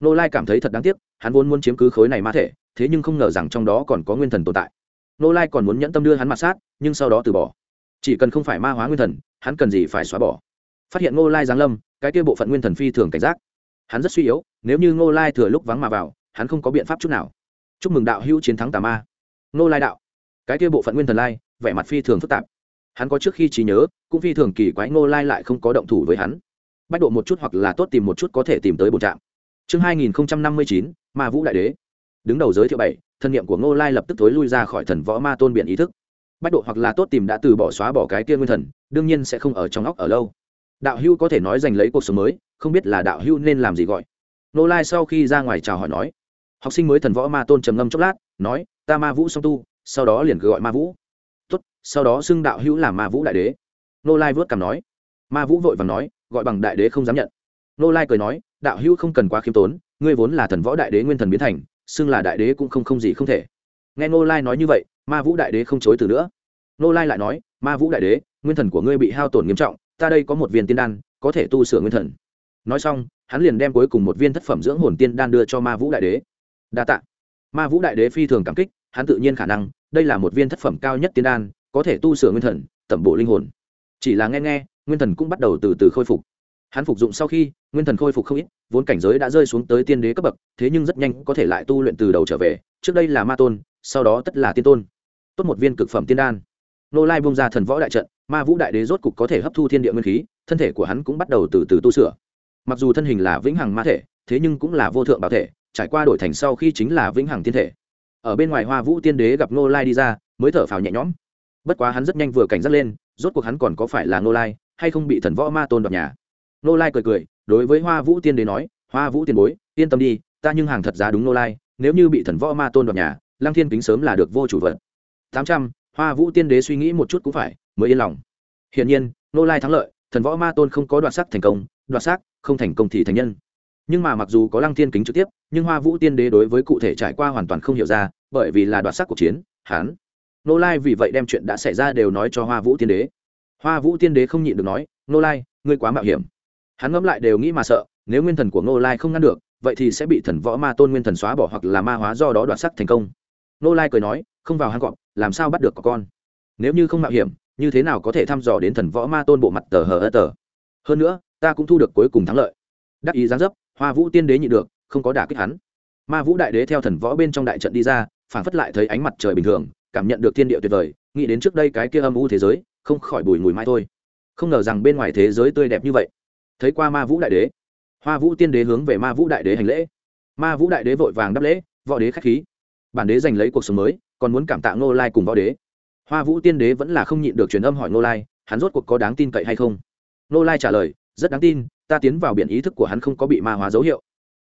Ngô lai cảm thấy thật đáng tiếc, hắn vốn muốn chiếm cứ khối này ma thể, thế nhưng không ngờ rằng trong đó còn có nguyên thần tồn tại. Ngô lai còn muốn nhẫn tâm đưa hắn mặt sát, nhưng sau đó từ bỏ. Chỉ cần không phải ma hóa nguyên thần, hắn cần gì phải xóa bỏ? Phát hiện ngô lai giáng lâm, cái kia bộ phận nguyên thần phi thường cảnh giác. Hắn rất suy yếu, nếu như ngô lai thừa lúc vắng mà vào, hắn không có biện pháp chút nào chúc mừng đạo hữu chiến thắng tà ma. Nô lai đạo. Cái kia bộ phận nguyên thần lai, vẻ mặt phi thường phức tạp. Hắn có trước khi trí nhớ, cũng phi thường kỳ quái Nô lai lại không có động thủ với hắn. Bách độ một chút hoặc là tốt tìm một chút có thể tìm tới bổ trạm chương hai nghìn năm mươi chín, ma vũ đại đế. Đứng đầu giới thiệu bảy, thân nhiệm của ngô lai lập tức thối lui ra khỏi thần võ ma tôn biện ý thức. Bách độ hoặc là tốt tìm đã từ bỏ xóa bỏ cái kia nguyên thần, đương nhiên sẽ không ở trong óc ở lâu. Đạo hưu có thể nói giành lấy cuộc sống mới, không biết là đạo hưu nên làm gì gọi. Nô lai sau khi ra ngoài chào hỏi nói học sinh mới thần võ ma tôn trầm ngâm chốc lát, nói, ta ma vũ song tu, sau đó liền gọi ma vũ. Tốt, sau đó xưng đạo hữu làm ma vũ đại đế. Nô lai vớt cằm nói. Ma vũ vội và nói, gọi bằng đại đế không dám nhận. Nô lai cười nói, đạo hữu không cần quá khiêm tốn, ngươi vốn là thần võ đại đế nguyên thần biến thành, xưng là đại đế cũng không không gì không thể. Nghe nô lai nói như vậy, ma vũ đại đế không chối từ nữa. Nô lai lại nói, ma vũ đại đế, nguyên thần của ngươi bị hao tổn nghiêm trọng, ta đây có một viên tiên đan, có thể tu sửa nguyên thần. Nói xong, hắn liền đem cuối cùng một viên thất phẩm dưỡng hồn tiên đan đưa cho ma vũ đại đế đa tạ. Ma vũ đại đế phi thường cảm kích, hắn tự nhiên khả năng, đây là một viên thất phẩm cao nhất tiên đan, có thể tu sửa nguyên thần, tẩm bộ linh hồn. Chỉ là nghe nghe, nguyên thần cũng bắt đầu từ từ khôi phục. Hắn phục dụng sau khi, nguyên thần khôi phục không ít, vốn cảnh giới đã rơi xuống tới tiên đế cấp bậc, thế nhưng rất nhanh có thể lại tu luyện từ đầu trở về, trước đây là ma tôn, sau đó tất là tiên tôn. Tốt một viên cực phẩm tiên đan. Nô lai bung ra thần võ đại trận, ma vũ đại đế rốt cục có thể hấp thu thiên địa nguyên khí, thân thể của hắn cũng bắt đầu từ từ tu sửa. Mặc dù thân hình là vĩnh hằng ma thể, thế nhưng cũng là vô thượng bảo thể trải qua đổi thành sau khi chính là vĩnh hằng thiên thể. Ở bên ngoài hoa vũ tiên đế gặp nô lai đi ra, mới thở phào nhẹ nhõm. Bất quá hắn rất nhanh vừa cảnh giác lên, rốt cuộc hắn còn có phải là nô lai, hay không bị thần võ ma tôn đoạt nhà? Nô lai cười cười, đối với hoa vũ tiên đế nói, hoa vũ tiên bối, yên tâm đi, ta nhưng hàng thật giá đúng nô lai, nếu như bị thần võ ma tôn đoạt nhà, lăng thiên kính sớm là được vô chủ vật. Tám trăm, hoa vũ tiên đế suy nghĩ một chút cũng phải, mới yên lòng. Hiển nhiên nô lai thắng lợi, thần võ ma tôn không có đoạt sắc thành công, đoạt sắc không thành công thì thành nhân nhưng mà mặc dù có lăng thiên kính trực tiếp, nhưng hoa vũ tiên đế đối với cụ thể trải qua hoàn toàn không hiểu ra, bởi vì là đoạt sắc cuộc chiến hán nô lai vì vậy đem chuyện đã xảy ra đều nói cho hoa vũ tiên đế. Hoa vũ tiên đế không nhịn được nói, nô lai, ngươi quá mạo hiểm. Hắn ngẫm lại đều nghĩ mà sợ, nếu nguyên thần của nô lai không ngăn được, vậy thì sẽ bị thần võ ma tôn nguyên thần xóa bỏ hoặc là ma hóa do đó đoạt sắc thành công. Nô lai cười nói, không vào hang cọp, làm sao bắt được có con? Nếu như không mạo hiểm, như thế nào có thể thăm dò đến thần võ ma tôn bộ mặt tờ hờ ơ tờ? Hơn nữa, ta cũng thu được cuối cùng thắng lợi. Đắc ý giáng dấp hoa vũ tiên đế nhị được, không có đả kích hắn. Ma vũ đại đế theo thần võ bên trong đại trận đi ra, phản phất lại thấy ánh mặt trời bình thường, cảm nhận được thiên địa tuyệt vời, nghĩ đến trước đây cái kia âm u thế giới, không khỏi bùi mùi mai thôi. Không ngờ rằng bên ngoài thế giới tươi đẹp như vậy. Thấy qua ma vũ đại đế, hoa vũ tiên đế hướng về ma vũ đại đế hành lễ. Ma vũ đại đế vội vàng đáp lễ, võ đế k h á c h khí. Bản đế giành lấy cuộc sống mới, còn muốn cảm tạ ngô lai cùng võ đế. Hoa vũ tiên đế vẫn là không nhịn được truyền âm hỏi ngô lai, hắn rốt cuộc có đáng tin cậy hay không? Ngô lai trả lời, rất đáng tin ta tiến vào biển ý thức của hắn không có bị ma hóa dấu hiệu.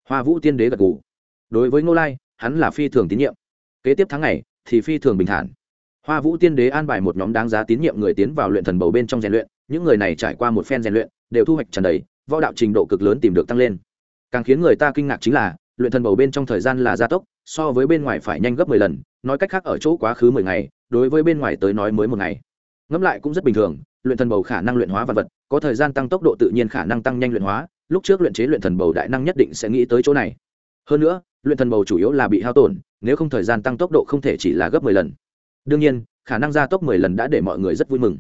Hoa vũ tiên đế gật gù. Đối với ngô lai, hắn là phi thường tín nhiệm. Kế tiếp tháng này thì phi thường bình thản. Hoa vũ tiên đế an bài một nhóm đáng giá tín nhiệm người tiến vào luyện thần bầu bên trong rèn luyện. Những người này trải qua một phen rèn luyện, đều thu hoạch trần đầy, võ đạo trình độ cực lớn tìm được tăng lên. Càng khiến người ta kinh ngạc chính là, luyện thần bầu bên trong thời gian là gia tốc, so với bên ngoài phải nhanh gấp mười lần, nói cách khác ở chỗ quá khứ mười ngày, đối với bên ngoài tới nói mới một ngày. Ngẫm lại cũng rất bình thường luyện thần bầu khả năng luyện hóa vật vật, có thời gian tăng tốc độ tự nhiên khả năng tăng nhanh luyện hóa, lúc trước luyện chế luyện thần bầu đại năng nhất định sẽ nghĩ tới chỗ này. Hơn nữa, luyện thần bầu chủ yếu là bị hao tổn, nếu không thời gian tăng tốc độ không thể chỉ là gấp mười lần. Đương nhiên, khả năng gia tốc mười lần đã để mọi người rất vui mừng.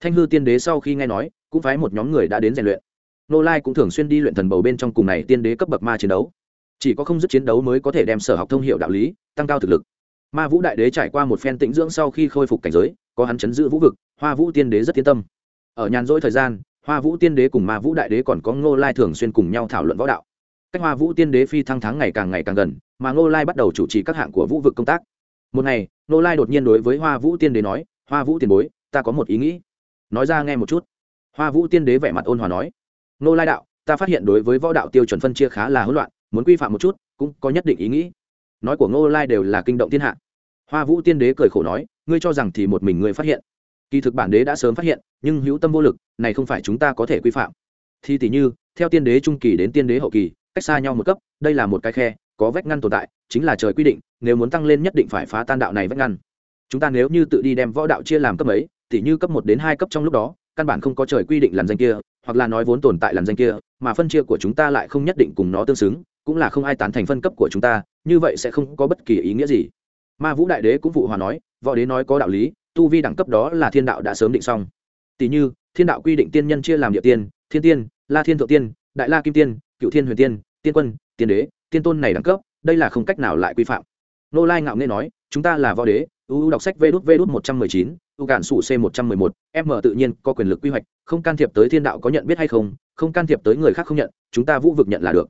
Thanh hư tiên đế sau khi nghe nói, cũng phái một nhóm người đã đến rèn luyện. Nô lai cũng thường xuyên đi luyện thần bầu bên trong cùng này tiên đế cấp bậc ma chiến đấu. Chỉ có không dứt chiến đấu mới có thể đem sở học thông hiệu đạo lý, tăng cao thực lực. Ma vũ đại đế trải qua một phen tĩnh dưỡng sau khi khôi phục cảnh giới có hắn chấn giữ vũ vực, hoa vũ tiên đế rất yên tâm. Ở nhàn rỗi thời gian, hoa vũ tiên đế cùng ma vũ đại đế còn có ngô lai thường xuyên cùng nhau thảo luận võ đạo. Cách hoa vũ tiên đế phi thăng tháng ngày càng ngày càng gần, mà ngô lai bắt đầu chủ trì các hạng của vũ vực công tác. Một ngày, ngô lai đột nhiên đối với hoa vũ tiên đế nói, hoa vũ tiền bối, ta có một ý nghĩ. Nói ra nghe một chút. Hoa vũ tiên đế vẻ mặt ôn hòa nói, ngô lai đạo, ta phát hiện đối với võ đạo tiêu chuẩn phân chia khá là hỗn loạn, muốn quy phạm một chút, cũng có nhất định ý nghĩ. Nói của ngô lai đều là kinh động thiên hạ hoa vũ tiên đế cười khổ nói, ngươi cho rằng thì một mình ngươi phát hiện. Kỳ thực bản đế đã sớm phát hiện, nhưng hữu tâm vô lực, này không phải chúng ta có thể quy phạm. Thì tỷ như, theo tiên đế trung kỳ đến tiên đế hậu kỳ, cách xa nhau một cấp, đây là một cái khe, có vách ngăn tồn tại, chính là trời quy định, nếu muốn tăng lên nhất định phải phá tan đạo này vách ngăn. Chúng ta nếu như tự đi đem võ đạo chia làm cấp ấy tỷ như cấp một đến hai cấp trong lúc đó, căn bản không có trời quy định làn danh kia, hoặc là nói vốn tồn tại làn danh kia, mà phân chia của chúng ta lại không nhất định cùng nó tương xứng, cũng là không ai tán thành phân cấp của chúng ta, như vậy sẽ không có bất kỳ ý nghĩa gì ma vũ đại đế cũng phụ hòa nói, võ đế nói có đạo lý, tu vi đẳng cấp đó là thiên đạo đã sớm định xong. Tỷ như, thiên đạo quy định tiên nhân chia làm địa tiên, thiên tiên, la thiên thượng tiên, đại la kim tiên, cựu thiên huyền tiên tiên quân, tiên đế, tiên tôn này đẳng cấp, đây là không cách nào lại quy phạm. Nô lai ngạo nghe nói, chúng ta là võ đế uu đọc sách vê đút vê đút một trăm mười chín, u cản sủ c một trăm mười một m tự nhiên có quyền lực quy hoạch, không can thiệp tới thiên đạo có nhận biết hay không không can thiệp tới người khác không nhận, chúng ta vũ vực nhận là được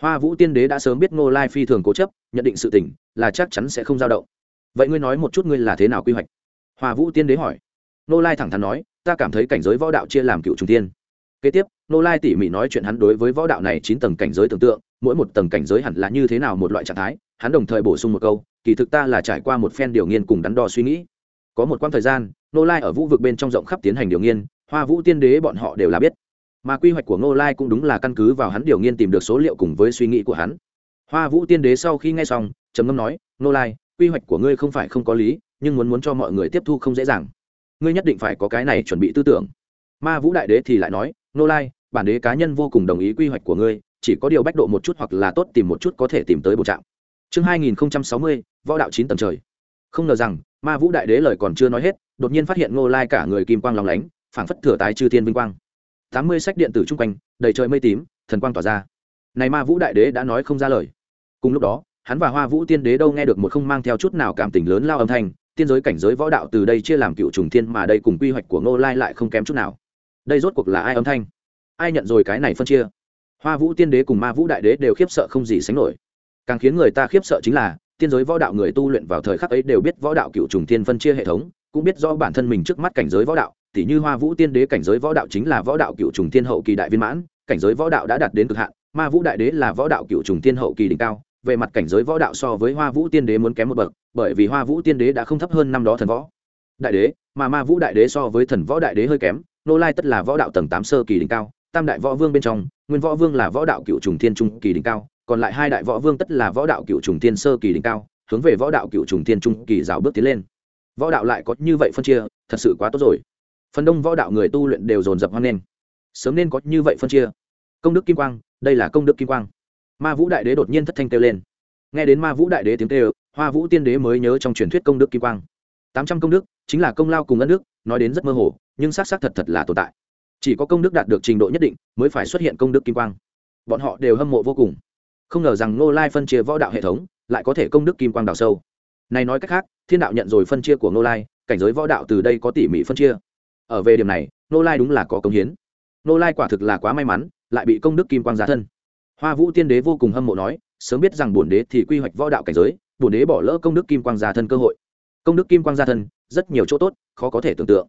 hoa vũ tiên đế đã sớm biết ngô lai phi thường cố chấp, nhận định sự tỉnh là chắc chắn sẽ không dao động. Vậy ngươi nói một chút ngươi là thế nào quy hoạch? Hoa vũ tiên đế hỏi. Ngô lai thẳng thắn nói, ta cảm thấy cảnh giới võ đạo chia làm cựu trung tiên. Kế tiếp, ngô lai tỉ mỉ nói chuyện hắn đối với võ đạo này chín tầng cảnh giới tưởng tượng, mỗi một tầng cảnh giới hẳn là như thế nào một loại trạng thái, hắn đồng thời bổ sung một câu, kỳ thực ta là trải qua một phen điều nghiên cùng đắn đo suy nghĩ. Có một quãng thời gian nô lai ở vũ vực bên trong rộng khắp tiến hành điều nghiên, hoa vũ tiên đế bọn họ đều là biết mà quy hoạch của ngô lai cũng đúng là căn cứ vào hắn điều nghiên tìm được số liệu cùng với suy nghĩ của hắn. Hoa vũ tiên đế sau khi nghe xong, trầm ngâm nói, ngô lai, quy hoạch của ngươi không phải không có lý, nhưng muốn muốn cho mọi người tiếp thu không dễ dàng. Ngươi nhất định phải có cái này chuẩn bị tư tưởng. Ma vũ đại đế thì lại nói, ngô lai, bản đế cá nhân vô cùng đồng ý quy hoạch của ngươi, chỉ có điều bách độ một chút hoặc là tốt tìm một chút có thể tìm tới bộ trạm chương hai nghìn sáu mươi, võ đạo chín tầng trời. Không ngờ rằng, ma vũ đại đế lời còn chưa nói hết, đột nhiên phát hiện ngô lai cả người kim quang lòng lánh, phảng phất thừa tái chư thiên vinh quang tám mươi sách điện tử chung quanh, đầy trời mây tím, thần quang tỏa ra. Này ma vũ đại đế đã nói không ra lời. Cùng lúc đó, hắn và hoa vũ tiên đế đâu nghe được một không mang theo chút nào cảm tình lớn lao âm thanh, tiên giới cảnh giới võ đạo từ đây chia làm cựu trùng thiên mà đây cùng quy hoạch của ngô lai lại không kém chút nào. Đây rốt cuộc là ai âm thanh? Ai nhận rồi cái này phân chia? Hoa vũ tiên đế cùng ma vũ đại đế đều khiếp sợ không gì sánh nổi. Càng khiến người ta khiếp sợ chính là, tiên giới võ đạo người tu luyện vào thời khắc ấy đều biết võ đạo cựu trùng thiên phân chia hệ thống, cũng biết do bản thân mình trước mắt cảnh giới võ đạo tỉ như hoa vũ tiên đế cảnh giới võ đạo chính là võ đạo cựu trùng thiên hậu kỳ đại viên mãn, cảnh giới võ đạo đã đạt đến cực hạn, ma vũ đại đế là võ đạo cựu trùng thiên hậu kỳ đỉnh cao, về mặt cảnh giới võ đạo so với hoa vũ tiên đế muốn kém một bậc, bởi vì hoa vũ tiên đế đã không thấp hơn năm đó thần võ. Đại đế, mà ma vũ đại đế so với thần võ đại đế hơi kém, nô lai tất là võ đạo tầng tám sơ kỳ đỉnh cao, tam đại võ vương bên trong, nguyên võ vương là võ đạo cựu trùng thiên trung kỳ đỉnh cao, còn lại hai đại võ vương tất là võ đạo cựu trùng thiên sơ kỳ đỉnh cao, hướng về võ đạo cựu trùng thiên trung kỳ rào bước tiến lên. Võ đạo lại có như vậy phân chia, thật sự quá tốt rồi phần đông võ đạo người tu luyện đều dồn dập hoan nghênh. Sớm nên có như vậy phân chia. Công đức kim quang, đây là công đức kim quang. Ma vũ đại đế đột nhiên thất thanh kêu lên. Nghe đến ma vũ đại đế tiếng kêu, hoa vũ tiên đế mới nhớ trong truyền thuyết công đức kim quang. Tám trăm công đức, chính là công lao cùng ân đức, nói đến rất mơ hồ, nhưng xác xác thật thật là tồn tại. Chỉ có công đức đạt được trình độ nhất định, mới phải xuất hiện công đức kim quang. Bọn họ đều hâm mộ vô cùng. Không ngờ rằng ngô lai phân chia võ đạo hệ thống, lại có thể công đức kim quang đào sâu. Này nói cách khác, thiên đạo nhận rồi phân chia của ngô lai, cảnh giới võ đạo từ đây có tỉ mỉ phân chia ở về điểm này Nô lai đúng là có công hiến. Nô lai quả thực là quá may mắn, lại bị công đức kim quang giá thân. Hoa vũ tiên đế vô cùng hâm mộ nói, sớm biết rằng bổn đế thì quy hoạch võ đạo cảnh giới, bổn đế bỏ lỡ công đức kim quang gia thân cơ hội. Công đức kim quang gia thân, rất nhiều chỗ tốt, khó có thể tưởng tượng.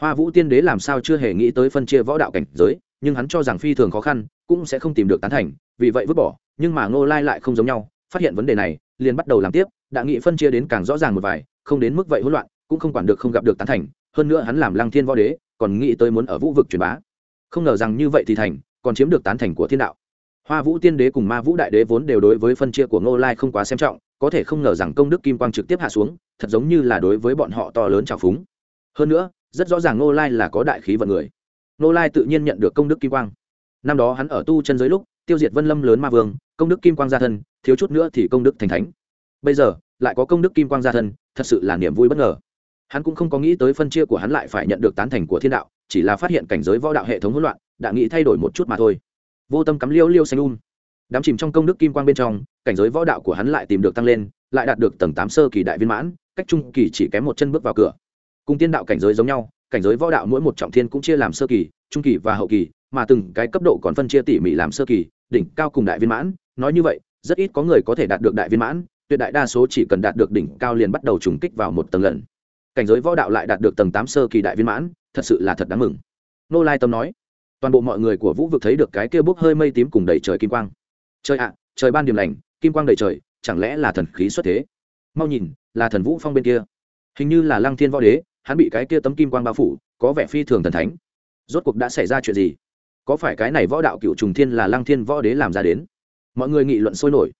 Hoa vũ tiên đế làm sao chưa hề nghĩ tới phân chia võ đạo cảnh giới, nhưng hắn cho rằng phi thường khó khăn, cũng sẽ không tìm được tán thành, vì vậy vứt bỏ, nhưng mà ngô lai lại không giống nhau, phát hiện vấn đề này, liền bắt đầu làm tiếp, đã nghị phân chia đến càng rõ ràng một vài, không đến mức vậy hỗn loạn, cũng không quản được không gặp được tán thành hơn nữa hắn làm lăng thiên võ đế, còn nghĩ tới muốn ở vũ vực truyền bá. Không ngờ rằng như vậy thì thành, còn chiếm được tán thành của thiên đạo. Hoa vũ tiên đế cùng ma vũ đại đế vốn đều đối với phân chia của ngô lai không quá xem trọng, có thể không ngờ rằng công đức kim quang trực tiếp hạ xuống, thật giống như là đối với bọn họ to lớn trào phúng. Hơn nữa, rất rõ ràng Ngô lai là có đại khí vận người. Ngô lai tự nhiên nhận được công đức kim quang. Năm đó hắn ở tu chân giới lúc, tiêu diệt vân lâm lớn ma vương, công đức kim quang gia thân, thiếu chút nữa thì công đức thành thánh. Bây giờ, lại có công đức kim quang gia thân, thật sự là niềm vui bất ngờ hắn cũng không có nghĩ tới phân chia của hắn lại phải nhận được tán thành của thiên đạo, chỉ là phát hiện cảnh giới võ đạo hệ thống hỗn loạn, đã nghĩ thay đổi một chút mà thôi. Vô tâm cắm liêu liêu xanh un đám chìm trong công đức kim quang bên trong, cảnh giới võ đạo của hắn lại tìm được tăng lên, lại đạt được tầng tám sơ kỳ đại viên mãn, cách trung kỳ chỉ kém một chân bước vào cửa. Cùng tiên đạo cảnh giới giống nhau, cảnh giới võ đạo mỗi một trọng thiên cũng chia làm sơ kỳ, trung kỳ và hậu kỳ, mà từng cái cấp độ còn phân chia tỉ mỉ làm sơ kỳ, đỉnh, cao cùng đại viên mãn. Nói như vậy, rất ít có người có thể đạt được đại viên mãn, tuyệt đại đa số chỉ cần đạt được đỉnh, cao liền bắt đầu trùng kích vào một tầng lần cảnh giới võ đạo lại đạt được tầng tám sơ kỳ đại viên mãn, thật sự là thật đáng mừng. Nô lai tâm nói, toàn bộ mọi người của vũ vực thấy được cái kia bốc hơi mây tím cùng đầy trời kim quang. Trời ạ, trời ban điểm lành, kim quang đầy trời, chẳng lẽ là thần khí xuất thế? Mau nhìn, là thần vũ phong bên kia. Hình như là lăng thiên võ đế, hắn bị cái kia tấm kim quang bao phủ, có vẻ phi thường thần thánh. Rốt cuộc đã xảy ra chuyện gì? Có phải cái này võ đạo cựu trùng thiên là lăng thiên võ đế làm ra đến? Mọi người nghị luận sôi nổi.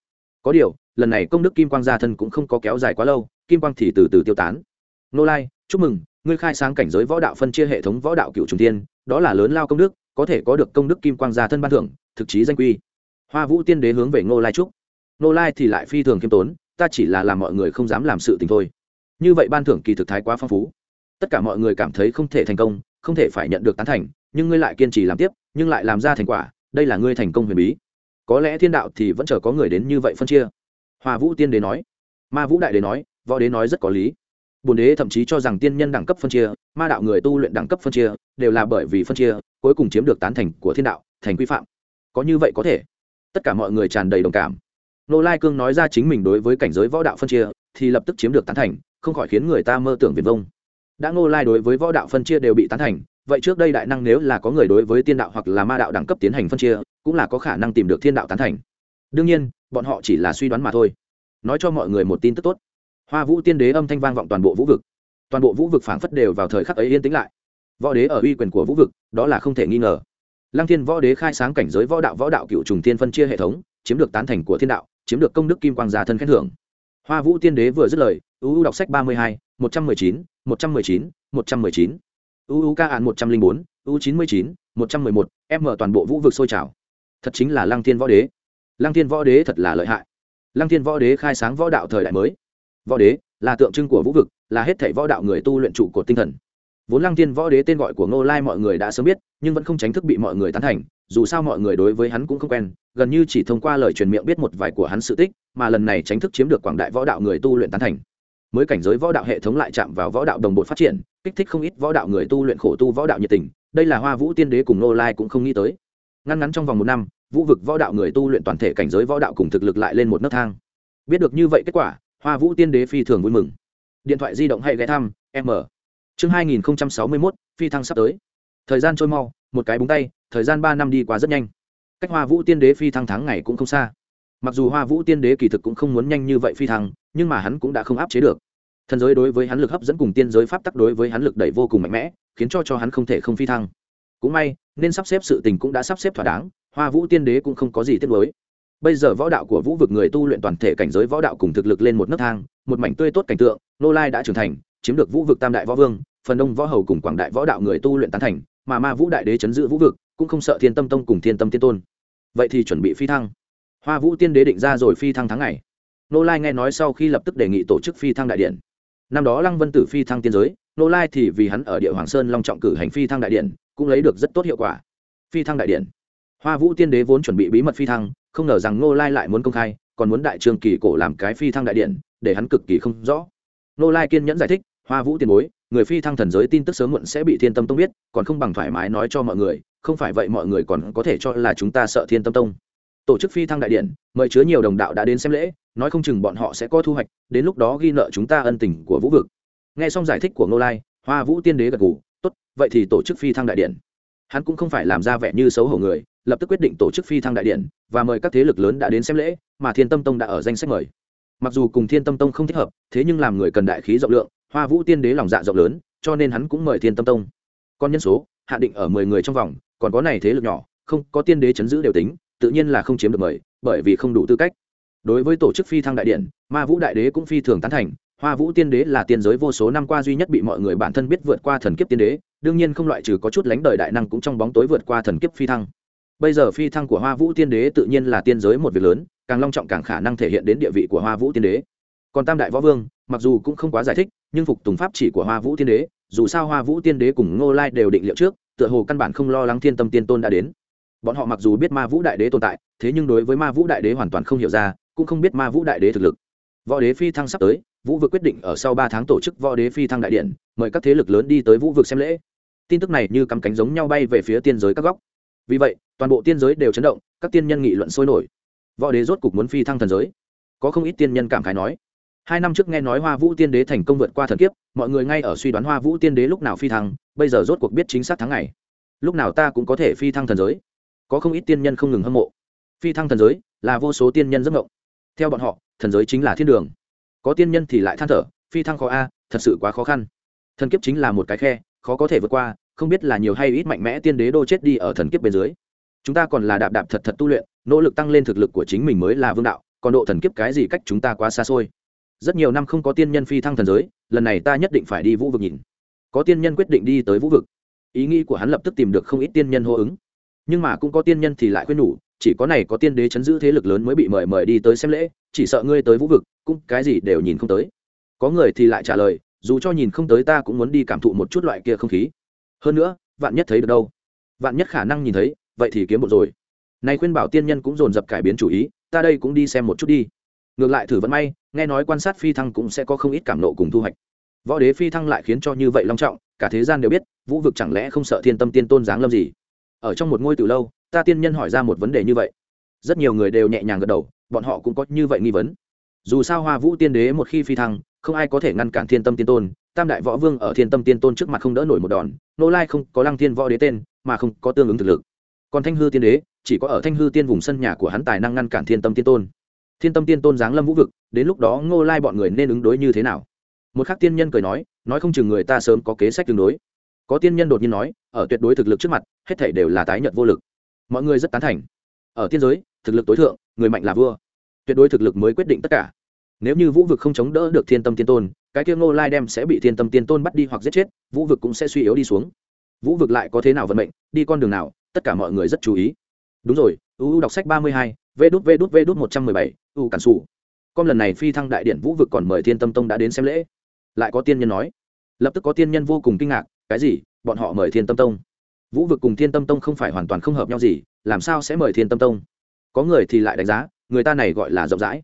Có điều, lần này công đức kim quang gia thân cũng không có kéo dài quá lâu, kim quang thì từ từ tiêu tán nô lai chúc mừng ngươi khai sáng cảnh giới võ đạo phân chia hệ thống võ đạo cựu trung tiên, đó là lớn lao công đức có thể có được công đức kim quang gia thân ban thưởng thực chí danh quy. Hoa vũ tiên đế hướng về ngô lai trúc ngô lai thì lại phi thường khiêm tốn ta chỉ là làm mọi người không dám làm sự tình thôi. Như vậy ban thưởng kỳ thực thái quá phong phú. Tất cả mọi người cảm thấy không thể thành công không thể phải nhận được tán thành nhưng ngươi lại kiên trì làm tiếp nhưng lại làm ra thành quả đây là ngươi thành công huyền bí. Có lẽ thiên đạo thì vẫn chờ có người đến như vậy phân chia. Hoa vũ tiên đế nói. Ma vũ đại đế nói võ đế nói rất có lý bồn đế thậm chí cho rằng tiên nhân đẳng cấp phân chia, ma đạo người tu luyện đẳng cấp phân chia đều là bởi vì phân chia, cuối cùng chiếm được tán thành của thiên đạo, thành quy phạm. Có như vậy có thể. Tất cả mọi người tràn đầy đồng cảm. Nô lai cương nói ra chính mình đối với cảnh giới võ đạo phân chia, thì lập tức chiếm được tán thành, không khỏi khiến người ta mơ tưởng viền vông. Đã nô lai đối với võ đạo phân chia đều bị tán thành, vậy trước đây đại năng nếu là có người đối với tiên đạo hoặc là ma đạo đẳng cấp tiến hành phân chia, cũng là có khả năng tìm được thiên đạo tán thành. Đương nhiên, bọn họ chỉ là suy đoán mà thôi. Nói cho mọi người một tin tức tốt hoa vũ tiên đế âm thanh vang vọng toàn bộ vũ vực. Toàn bộ vũ vực phảng phất đều vào thời khắc ấy yên tĩnh lại. Võ đế ở uy quyền của vũ vực, đó là không thể nghi ngờ. Lăng thiên võ đế khai sáng cảnh giới võ đạo võ đạo cựu trùng tiên phân chia hệ thống, chiếm được tán thành của thiên đạo, chiếm được công đức kim quang gia thân khen thưởng. Hoa vũ tiên đế vừa dứt lời uu đọc sách ba mươi hai, một trăm mười chín, một trăm mười chín, một trăm mười chín. Uu ca án một trăm linh bốn, u chín mươi chín, một trăm mười một m toàn bộ vũ vực sôi trào. Thật chính là lăng thiên võ đế. Lăng thiên võ đế thật là lợi hại. Lăng thiên võ đế khai sáng võ đạo thời đại mới võ đế, là tượng trưng của vũ vực, là hết thảy võ đạo người tu luyện trụ cột tinh thần. Vốn lăng thiên võ đế tên gọi của ngô lai mọi người đã sớm biết, nhưng vẫn không tránh thức bị mọi người tán thành, dù sao mọi người đối với hắn cũng không quen, gần như chỉ thông qua lời truyền miệng biết một vài của hắn sự tích, mà lần này tránh thức chiếm được quảng đại võ đạo người tu luyện tán thành. Mới cảnh giới võ đạo hệ thống lại chạm vào võ đạo đồng bộ phát triển, kích thích không ít võ đạo người tu luyện khổ tu võ đạo nhiệt tình, đây là hoa vũ tiên đế cùng Ngô lai cũng không nghĩ tới. Ngăn ngắn trong vòng một năm, vũ vực võ đạo người tu luyện toàn thể cảnh giới võ đạo cùng thực lực lại lên một nấc thang. Biết được như vậy kết quả hoa vũ tiên đế phi thường vui mừng. Điện thoại di động hay ghé thăm, m. Chương hai nghìn sáu mươi mốt, phi thăng sắp tới. Thời gian trôi mau, một cái búng tay, thời gian ba năm đi qua rất nhanh. Cách hoa vũ tiên đế phi thăng tháng ngày cũng không xa. Mặc dù hoa vũ tiên đế kỳ thực cũng không muốn nhanh như vậy phi thăng, nhưng mà hắn cũng đã không áp chế được. Thần giới đối với hắn lực hấp dẫn cùng tiên giới pháp tắc đối với hắn lực đẩy vô cùng mạnh mẽ, khiến cho cho hắn không thể không phi thăng. Cũng may, nên sắp xếp sự tình cũng đã sắp xếp thỏa đáng, hoa vũ tiên đế cũng không có gì tiếc nuối bây giờ võ đạo của vũ vực người tu luyện toàn thể cảnh giới võ đạo cùng thực lực lên một nấc thang, một mảnh tươi tốt cảnh tượng, nô lai đã trưởng thành, chiếm được vũ vực tam đại võ vương, phần đông võ hầu cùng quảng đại võ đạo người tu luyện tán thành, mà ma vũ đại đế chấn giữ vũ vực, cũng không sợ thiên tâm tông cùng thiên tâm tiên tôn. Vậy thì chuẩn bị phi thăng. Hoa vũ tiên đế định ra rồi phi thăng tháng ngày. Nô lai nghe nói sau khi lập tức đề nghị tổ chức phi thăng đại điện. Năm đó lăng vân tử phi thăng tiên giới, nô lai thì vì hắn ở địa hoàng sơn long trọng cử hành phi thăng đại điện, cũng lấy được rất tốt hiệu quả. Phi thăng đại điện. Hoa vũ tiên đế vốn chuẩn bị bí mật phi thăng không ngờ rằng nô lai lại muốn công khai, còn muốn đại trường kỳ cổ làm cái phi thăng đại điện, để hắn cực kỳ không rõ. Nô lai kiên nhẫn giải thích, hoa vũ tiền bối, người phi thăng thần giới tin tức sớm muộn sẽ bị thiên tâm tông biết, còn không bằng thoải mái nói cho mọi người, không phải vậy mọi người còn có thể cho là chúng ta sợ thiên tâm tông. Tổ chức phi thăng đại điện, mời chứa nhiều đồng đạo đã đến xem lễ, nói không chừng bọn họ sẽ có thu hoạch, đến lúc đó ghi nợ chúng ta ân tình của vũ vực. Nghe xong giải thích của ngô lai, hoa vũ tiên đế gật gù, tốt, vậy thì tổ chức phi thăng đại điện hắn cũng không phải làm ra vẻ như xấu hổ người, lập tức quyết định tổ chức phi thăng đại điện và mời các thế lực lớn đã đến xem lễ, mà thiên tâm tông đã ở danh sách mời. Mặc dù cùng thiên tâm tông không thích hợp, thế nhưng làm người cần đại khí rộng lượng, hoa vũ tiên đế lòng dạ rộng lớn, cho nên hắn cũng mời thiên tâm tông. Con nhân số, hạ định ở mười người trong vòng, còn có này thế lực nhỏ, không, có tiên đế chấn giữ đều tính, tự nhiên là không chiếm được mời, bởi vì không đủ tư cách. Đối với tổ chức phi thăng đại điện, ma vũ đại đế cũng phi thường tán thành, hoa vũ tiên đế là tiên giới vô số năm qua duy nhất bị mọi người bản thân biết vượt qua thần kiếp tiên đế đương nhiên không loại trừ có chút lánh đời đại năng cũng trong bóng tối vượt qua thần kiếp phi thăng. Bây giờ phi thăng của hoa vũ tiên đế tự nhiên là tiên giới một việc lớn, càng long trọng càng khả năng thể hiện đến địa vị của hoa vũ tiên đế. Còn tam đại võ vương, mặc dù cũng không quá giải thích, nhưng phục tùng pháp chỉ của hoa vũ tiên đế, dù sao hoa vũ tiên đế cùng ngô lai đều định liệu trước, tựa hồ căn bản không lo lắng thiên tâm tiên tôn đã đến. Bọn họ mặc dù biết ma vũ đại đế tồn tại, thế nhưng đối với ma vũ đại đế hoàn toàn không hiểu ra, cũng không biết ma vũ đại đế thực lực. Võ đế phi thăng sắp tới, vũ vực quyết định ở sau ba tháng tổ chức võ đế phi thăng đại điện, mời các thế lực lớn đi tới vũ vực xem lễ tin tức này như cắm cánh giống nhau bay về phía tiên giới các góc. Vì vậy, toàn bộ tiên giới đều chấn động, các tiên nhân nghị luận sôi nổi. Võ đế rốt cục muốn phi thăng thần giới. Có không ít tiên nhân cảm khái nói, hai năm trước nghe nói hoa vũ tiên đế thành công vượt qua thần kiếp, mọi người ngay ở suy đoán hoa vũ tiên đế lúc nào phi thăng, bây giờ rốt cuộc biết chính xác tháng ngày. Lúc nào ta cũng có thể phi thăng thần giới. Có không ít tiên nhân không ngừng hâm mộ. Phi thăng thần giới là vô số tiên nhân giấc ngộng theo bọn họ, thần giới chính là thiên đường. Có tiên nhân thì lại than thở, phi thăng khó a, thật sự quá khó khăn. Thần kiếp chính là một cái khe khó có thể vượt qua, không biết là nhiều hay ít mạnh mẽ tiên đế đô chết đi ở thần kiếp bên dưới. Chúng ta còn là đạp đạp thật thật tu luyện, nỗ lực tăng lên thực lực của chính mình mới là vương đạo, còn độ thần kiếp cái gì cách chúng ta quá xa xôi. Rất nhiều năm không có tiên nhân phi thăng thần giới, lần này ta nhất định phải đi vũ vực nhìn. Có tiên nhân quyết định đi tới vũ vực. Ý nghĩ của hắn lập tức tìm được không ít tiên nhân hô ứng. Nhưng mà cũng có tiên nhân thì lại khuyên nhủ, chỉ có này có tiên đế chấn giữ thế lực lớn mới bị mời mời đi tới xem lễ, chỉ sợ ngươi tới vũ vực, cũng cái gì đều nhìn không tới. Có người thì lại trả lời dù cho nhìn không tới ta cũng muốn đi cảm thụ một chút loại kia không khí. Hơn nữa, vạn nhất thấy được đâu? Vạn nhất khả năng nhìn thấy, vậy thì kiếm một rồi. Nay khuyên bảo tiên nhân cũng dồn dập cải biến chủ ý, ta đây cũng đi xem một chút đi. Ngược lại thử vẫn may, nghe nói quan sát phi thăng cũng sẽ có không ít cảm nộ cùng thu hoạch. Võ đế phi thăng lại khiến cho như vậy long trọng, cả thế gian đều biết, vũ vực chẳng lẽ không sợ thiên tâm tiên tôn giáng lâm gì? Ở trong một ngôi từ lâu, ta tiên nhân hỏi ra một vấn đề như vậy. Rất nhiều người đều nhẹ nhàng gật đầu, bọn họ cũng có như vậy nghi vấn. Dù sao hoa vũ tiên đế một khi phi thăng không ai có thể ngăn cản thiên tâm tiên tôn, tam đại võ vương ở thiên tâm tiên tôn trước mặt không đỡ nổi một đòn, nô lai không có lăng thiên võ đế tên, mà không có tương ứng thực lực. Còn thanh hư tiên đế, chỉ có ở thanh hư tiên vùng sân nhà của hắn tài năng ngăn cản thiên tâm tiên tôn. Thiên tâm tiên tôn giáng lâm vũ vực, đến lúc đó ngô lai bọn người nên ứng đối như thế nào? Một khắc tiên nhân cười nói nói không chừng người ta sớm có kế sách tương đối. Có tiên nhân đột nhiên nói, ở tuyệt đối thực lực trước mặt, hết thể đều là tái nhận vô lực. Mọi người rất tán thành. Ở tiên giới, thực lực tối thượng, người mạnh là vua. Tuyệt đối thực lực mới quyết định tất cả nếu như vũ vực không chống đỡ được thiên tâm tiên tôn, cái kia ngô lai đem sẽ bị thiên tâm tiên tôn bắt đi hoặc giết chết, vũ vực cũng sẽ suy yếu đi xuống. Vũ vực lại có thế nào vận mệnh, đi con đường nào, tất cả mọi người rất chú ý. Đúng rồi uu đọc sách ba mươi hai, vê đút vê đút vê đút một trăm mười bảy, u cản xù con lần này phi thăng đại điện vũ vực còn mời thiên tâm tông đã đến xem lễ. Lại có tiên nhân nói. Lập tức có tiên nhân vô cùng kinh ngạc, cái gì, bọn họ mời thiên tâm tông? Vũ vực cùng thiên tâm tông không phải hoàn toàn không hợp nhau gì, làm sao sẽ mời thiên tâm tông? Có người thì lại đánh giá, người ta này gọi là rộng rãi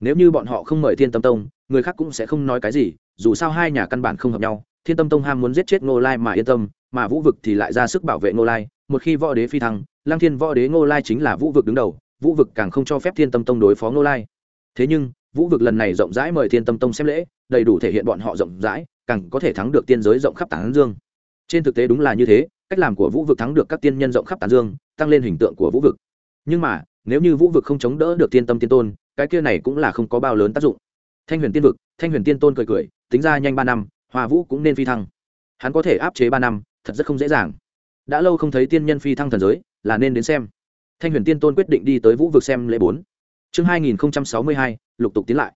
nếu như bọn họ không mời thiên tâm tông, người khác cũng sẽ không nói cái gì, dù sao hai nhà căn bản không hợp nhau. Thiên tâm tông ham muốn giết chết ngô lai mà yên tâm, mà vũ vực thì lại ra sức bảo vệ ngô lai. Một khi võ đế phi thăng, lăng thiên võ đế ngô lai chính là vũ vực đứng đầu, vũ vực càng không cho phép thiên tâm tông đối phó ngô lai. Thế nhưng, vũ vực lần này rộng rãi mời thiên tâm tông xem lễ, đầy đủ thể hiện bọn họ rộng rãi, càng có thể thắng được tiên giới rộng khắp tán dương. Trên thực tế đúng là như thế, cách làm của vũ vực thắng được các tiên nhân rộng khắp tán dương, tăng lên hình tượng của vũ vực. Nhưng mà nếu như vũ vực không chống đỡ được tiên tâm tiên tôn, cái kia này cũng là không có bao lớn tác dụng. Thanh huyền tiên vực, thanh huyền tiên tôn cười cười, tính ra nhanh ba năm hòa vũ cũng nên phi thăng. Hắn có thể áp chế ba năm, thật rất không dễ dàng. Đã lâu không thấy tiên nhân phi thăng thần giới, là nên đến xem. Thanh huyền tiên tôn quyết định đi tới vũ vực xem lễ bốn. Chương hai nghìn sáu mươi hai, lục tục tiến lại.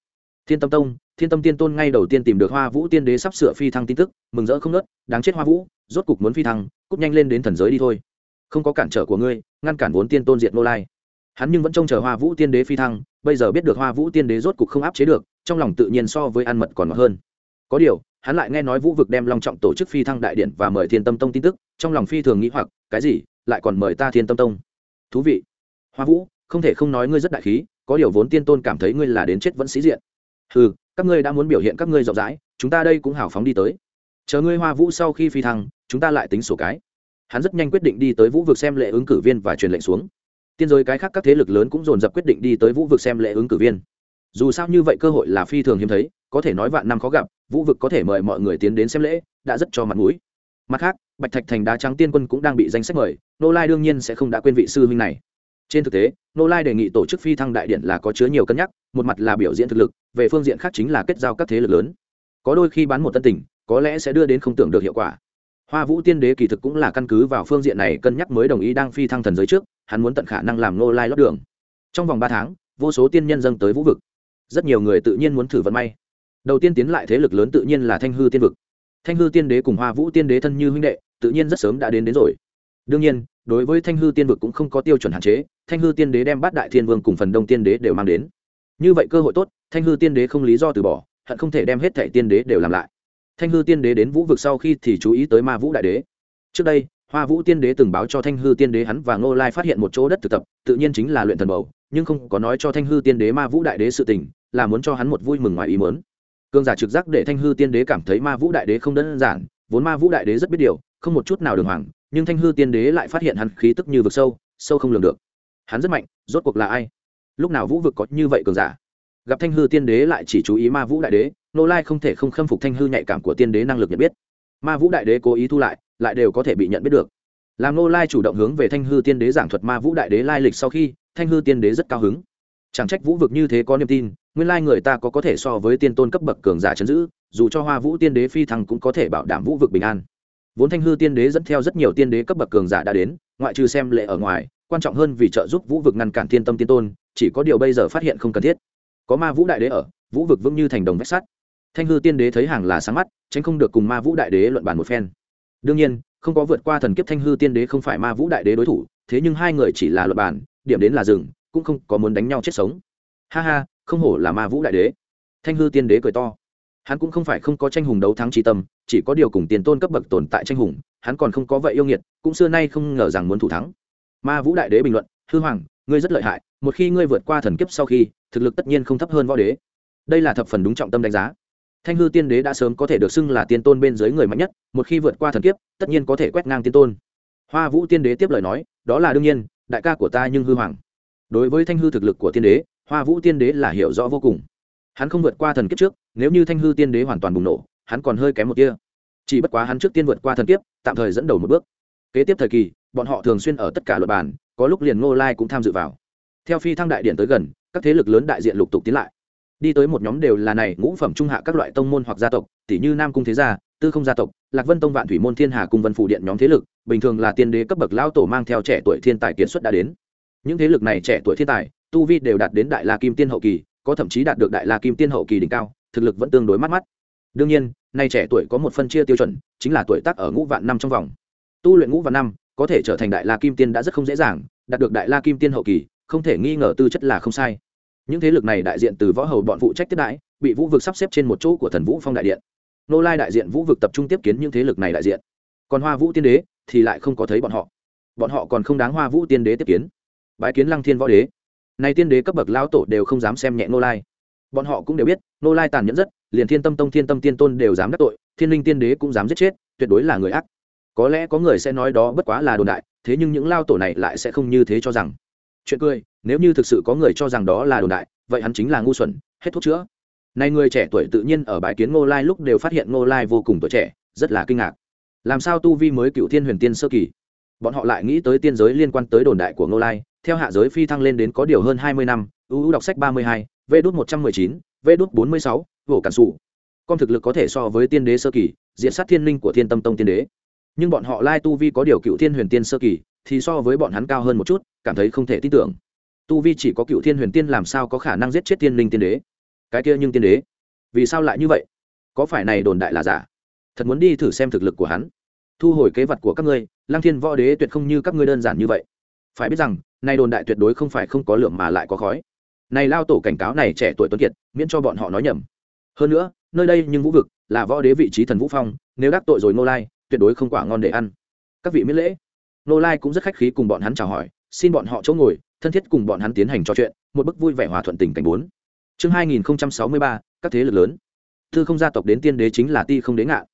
Thiên tâm tông, thiên tâm tiên tôn ngay đầu tiên tìm được hoa vũ tiên đế sắp sửa phi thăng tin tức, mừng rỡ không nớt đáng chết hoa vũ, rốt cục muốn phi thăng cúp nhanh lên đến thần giới đi thôi. Không có cản trở của ngươi, ngăn cản vốn tiên tôn diệt nô lai hắn nhưng vẫn trông chờ hoa vũ tiên đế phi thăng, bây giờ biết được hoa vũ tiên đế rốt cục không áp chế được, trong lòng tự nhiên so với ăn mật còn ngọt hơn. Có điều, hắn lại nghe nói vũ vực đem long trọng tổ chức phi thăng đại điện và mời thiên tâm tông tin tức, trong lòng phi thường nghĩ hoặc, cái gì? Lại còn mời ta thiên tâm tông? Thú vị. Hoa vũ, không thể không nói ngươi rất đại khí, có điều vốn tiên tôn cảm thấy ngươi là đến chết vẫn sĩ diện. Ừ các ngươi đã muốn biểu hiện các ngươi rộng rãi, chúng ta đây cũng hào phóng đi tới. Chờ ngươi hoa vũ sau khi phi thăng, chúng ta lại tính sổ cái. Hắn rất nhanh quyết định đi tới vũ vực xem lệ ứng cử viên và truyền lệnh xuống tiên giới cái khác các thế lực lớn cũng dồn dập quyết định đi tới vũ vực xem lễ ứng cử viên. Dù sao như vậy cơ hội là phi thường hiếm thấy, có thể nói vạn năm khó gặp, vũ vực có thể mời mọi người tiến đến xem lễ, đã rất cho mặt mũi. Mặt khác, bạch thạch thành đá trắng tiên quân cũng đang bị danh sách mời, nô lai đương nhiên sẽ không đã quên vị sư huynh này. Trên thực tế, nô lai đề nghị tổ chức phi thăng đại điện là có chứa nhiều cân nhắc, một mặt là biểu diễn thực lực, về phương diện khác chính là kết giao các thế lực lớn. Có đôi khi bán một tân tình có lẽ sẽ đưa đến không tưởng được hiệu quả. Hoa vũ tiên đế kỳ thực cũng là căn cứ vào phương diện này cân nhắc mới đồng ý đang phi thăng thần giới trước hắn muốn tận khả năng làm nô lai lót đường. Trong vòng ba tháng, vô số tiên nhân dâng tới vũ vực. Rất nhiều người tự nhiên muốn thử vận may. Đầu tiên tiến lại thế lực lớn tự nhiên là thanh hư tiên vực. Thanh hư tiên đế cùng hoa vũ tiên đế thân như huynh đệ, tự nhiên rất sớm đã đến đến rồi. Đương nhiên, đối với thanh hư tiên vực cũng không có tiêu chuẩn hạn chế, thanh hư tiên đế đem bát đại thiên vương cùng phần đông tiên đế đều mang đến. Như vậy cơ hội tốt, thanh hư tiên đế không lý do từ bỏ, hận không thể đem hết thẻ tiên đế đều làm lại. Thanh hư tiên đế đến vũ vực sau khi thì chú ý tới ma vũ đại đế. Trước đây hoa vũ tiên đế từng báo cho thanh hư tiên đế hắn và ngô lai phát hiện một chỗ đất thực tập, tự nhiên chính là luyện thần bầu, nhưng không có nói cho thanh hư tiên đế ma vũ đại đế sự tình, là muốn cho hắn một vui mừng ngoài ý mớn cương giả trực giác để thanh hư tiên đế cảm thấy ma vũ đại đế không đơn giản, vốn ma vũ đại đế rất biết điều, không một chút nào đường hoàng, nhưng thanh hư tiên đế lại phát hiện hắn khí tức như vực sâu sâu không lường được. Hắn rất mạnh, rốt cuộc là ai? Lúc nào vũ vực có như vậy cường giả? Gặp thanh hư tiên đế lại chỉ chú ý ma vũ đại đế nô lai không thể không khâm phục thanh hư nhạy cảm của tiên đế năng lực nhận biết. Ma vũ đại đế cố ý thu lại lại đều có thể bị nhận biết được. Làm nô lai chủ động hướng về thanh hư tiên đế giảng thuật ma vũ đại đế lai lịch sau khi, thanh hư tiên đế rất cao hứng. Chẳng trách vũ vực như thế có niềm tin, nguyên lai người ta có có thể so với tiên tôn cấp bậc cường giả chấn giữ, dù cho hoa vũ tiên đế phi thăng cũng có thể bảo đảm vũ vực bình an. Vốn thanh hư tiên đế dẫn theo rất nhiều tiên đế cấp bậc cường giả đã đến, ngoại trừ xem lệ ở ngoài, quan trọng hơn vì trợ giúp vũ vực ngăn cản thiên tâm tiên tôn, chỉ có điều bây giờ phát hiện không cần thiết. Có ma vũ đại đế ở, vũ vực vững như thành đồng vách sắt. Thanh hư tiên đế thấy hàng là sáng mắt, tránh không được cùng ma vũ đại đế luận bàn một phen đương nhiên, không có vượt qua thần kiếp thanh hư tiên đế không phải ma vũ đại đế đối thủ, thế nhưng hai người chỉ là luật bản, điểm đến là rừng, cũng không có muốn đánh nhau chết sống. Ha ha, không hổ là ma vũ đại đế. Thanh hư tiên đế cười to. Hắn cũng không phải không có tranh hùng đấu thắng trí tâm, chỉ có điều cùng tiền tôn cấp bậc tồn tại tranh hùng, hắn còn không có vậy yêu nghiệt, cũng xưa nay không ngờ rằng muốn thủ thắng. Ma vũ đại đế bình luận, hư hoàng, ngươi rất lợi hại, một khi ngươi vượt qua thần kiếp sau khi, thực lực tất nhiên không thấp hơn võ đế. Đây là thập phần đúng trọng tâm đánh giá thanh hư tiên đế đã sớm có thể được xưng là tiên tôn bên dưới người mạnh nhất, một khi vượt qua thần kiếp, tất nhiên có thể quét ngang tiên tôn. Hoa vũ tiên đế tiếp lời nói, đó là đương nhiên, đại ca của ta nhưng hư hoàng. Đối với thanh hư thực lực của tiên đế, hoa vũ tiên đế là hiểu rõ vô cùng. Hắn không vượt qua thần kiếp trước, nếu như thanh hư tiên đế hoàn toàn bùng nổ, hắn còn hơi kém một kia chỉ bất quá hắn trước tiên vượt qua thần kiếp, tạm thời dẫn đầu một bước. Kế tiếp thời kỳ, bọn họ thường xuyên ở tất cả luật bản có lúc liền ngô lai cũng tham dự vào. Theo phi thăng đại điện tới gần, các thế lực lớn đại diện lục tục tiến lại đi tới một nhóm đều là này ngũ phẩm trung hạ các loại tông môn hoặc gia tộc tỷ như nam cung thế gia, tư không gia tộc, lạc vân tông vạn thủy môn thiên hà cung vân phủ điện nhóm thế lực, bình thường là tiên đế cấp bậc lao tổ mang theo trẻ tuổi thiên tài kiệt xuất đã đến. Những thế lực này trẻ tuổi thiên tài, tu vi đều đạt đến đại la kim tiên hậu kỳ, có thậm chí đạt được đại la kim tiên hậu kỳ đỉnh cao, thực lực vẫn tương đối mắt mắt. Đương nhiên, nay trẻ tuổi có một phân chia tiêu chuẩn, chính là tuổi tác ở ngũ vạn năm trong vòng. Tu luyện ngũ vạn năm, có thể trở thành đại la kim tiên đã rất không dễ dàng, đạt được đại la kim tiên hậu kỳ, không thể nghi ngờ tư chất là không sai những thế lực này đại diện từ võ hầu bọn phụ trách tiếp đãi, bị vũ vực sắp xếp trên một chỗ của thần vũ phong đại điện. Nô lai đại diện vũ vực tập trung tiếp kiến những thế lực này đại diện. Còn hoa vũ tiên đế thì lại không có thấy bọn họ. Bọn họ còn không đáng hoa vũ tiên đế tiếp kiến. Bái kiến lăng thiên võ đế. Nay tiên đế cấp bậc lao tổ đều không dám xem nhẹ nô lai. Bọn họ cũng đều biết, nô lai tàn nhẫn rất, liền thiên tâm tông, thiên tâm tiên tôn đều dám đắc tội, thiên linh tiên đế cũng dám giết chết, tuyệt đối là người ác. Có lẽ có người sẽ nói đó bất quá là đồn đại, thế nhưng những lao tổ này lại sẽ không như thế cho rằng. Chuyện cười nếu như thực sự có người cho rằng đó là đồn đại, vậy hắn chính là ngu xuẩn, hết thuốc chữa. Nay người trẻ tuổi tự nhiên ở bãi kiến ngô lai lúc đều phát hiện ngô lai vô cùng tuổi trẻ, rất là kinh ngạc. Làm sao tu vi mới cựu thiên huyền tiên sơ kỳ? Bọn họ lại nghĩ tới tiên giới liên quan tới đồn đại của ngô lai, theo hạ giới phi thăng lên đến có điều hơn hai mươi năm ưu đọc sách ba mươi hai, v đút một trăm mười chín, v đút bốn mươi sáu vỗ cản sụ con thực lực có thể so với tiên đế sơ kỳ diện sát thiên linh của thiên tâm tông tiên đế. Nhưng bọn họ lai tu vi có điều cựu thiên huyền tiên sơ kỳ, thì so với bọn hắn cao hơn một chút, cảm thấy không thể tin tưởng tu vi chỉ có cựu thiên huyền tiên làm sao có khả năng giết chết tiên linh tiên đế? Cái kia nhưng tiên đế, vì sao lại như vậy? Có phải này đồn đại là giả? Thật muốn đi thử xem thực lực của hắn. Thu hồi kế vật của các ngươi, lăng thiên võ đế tuyệt không như các ngươi đơn giản như vậy. Phải biết rằng nay đồn đại tuyệt đối không phải không có lượng mà lại có khói. Này lao tổ cảnh cáo này trẻ tuổi tuấn kiệt, miễn cho bọn họ nói nhầm. Hơn nữa, nơi đây nhưng vũ vực, là võ đế vị trí thần vũ phong, nếu đắc tội rồi nô lai, tuyệt đối không quả ngon để ăn. Các vị miễn lễ. Nô lai cũng rất khách khí cùng bọn hắn chào hỏi xin bọn họ chỗ ngồi, thân thiết cùng bọn hắn tiến hành trò chuyện, một bức vui vẻ hòa thuận tình cảnh bốn. Chương hai nghìn sáu mươi ba, các thế lực lớn. Thư không gia tộc đến tiên đế chính là ti không đế ngạn.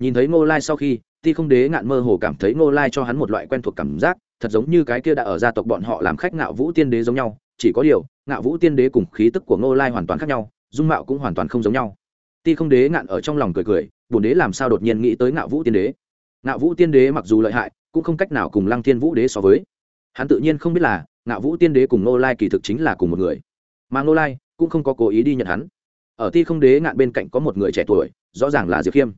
Nhìn thấy ngô lai sau khi, ti không đế ngạn mơ hồ cảm thấy ngô lai cho hắn một loại quen thuộc cảm giác, thật giống như cái kia đã ở gia tộc bọn họ làm khách ngạo vũ tiên đế giống nhau, chỉ có điều, ngạo vũ tiên đế cùng khí tức của ngô lai hoàn toàn khác nhau, dung mạo cũng hoàn toàn không giống nhau. Ti không đế ngạn ở trong lòng cười cười bồn đế làm sao đột nhiên nghĩ tới ngạo vũ tiên đế? Ngạo vũ tiên đế mặc dù lợi hại, cũng không cách nào cùng lăng thiên vũ đế so với hắn tự nhiên không biết là, ngạo vũ tiên đế cùng nô lai kỳ thực chính là cùng một người. Mà nô lai cũng không có cố ý đi nhận hắn. Ở ti không đế ngạn bên cạnh có một người trẻ tuổi, rõ ràng là diệp khiêm.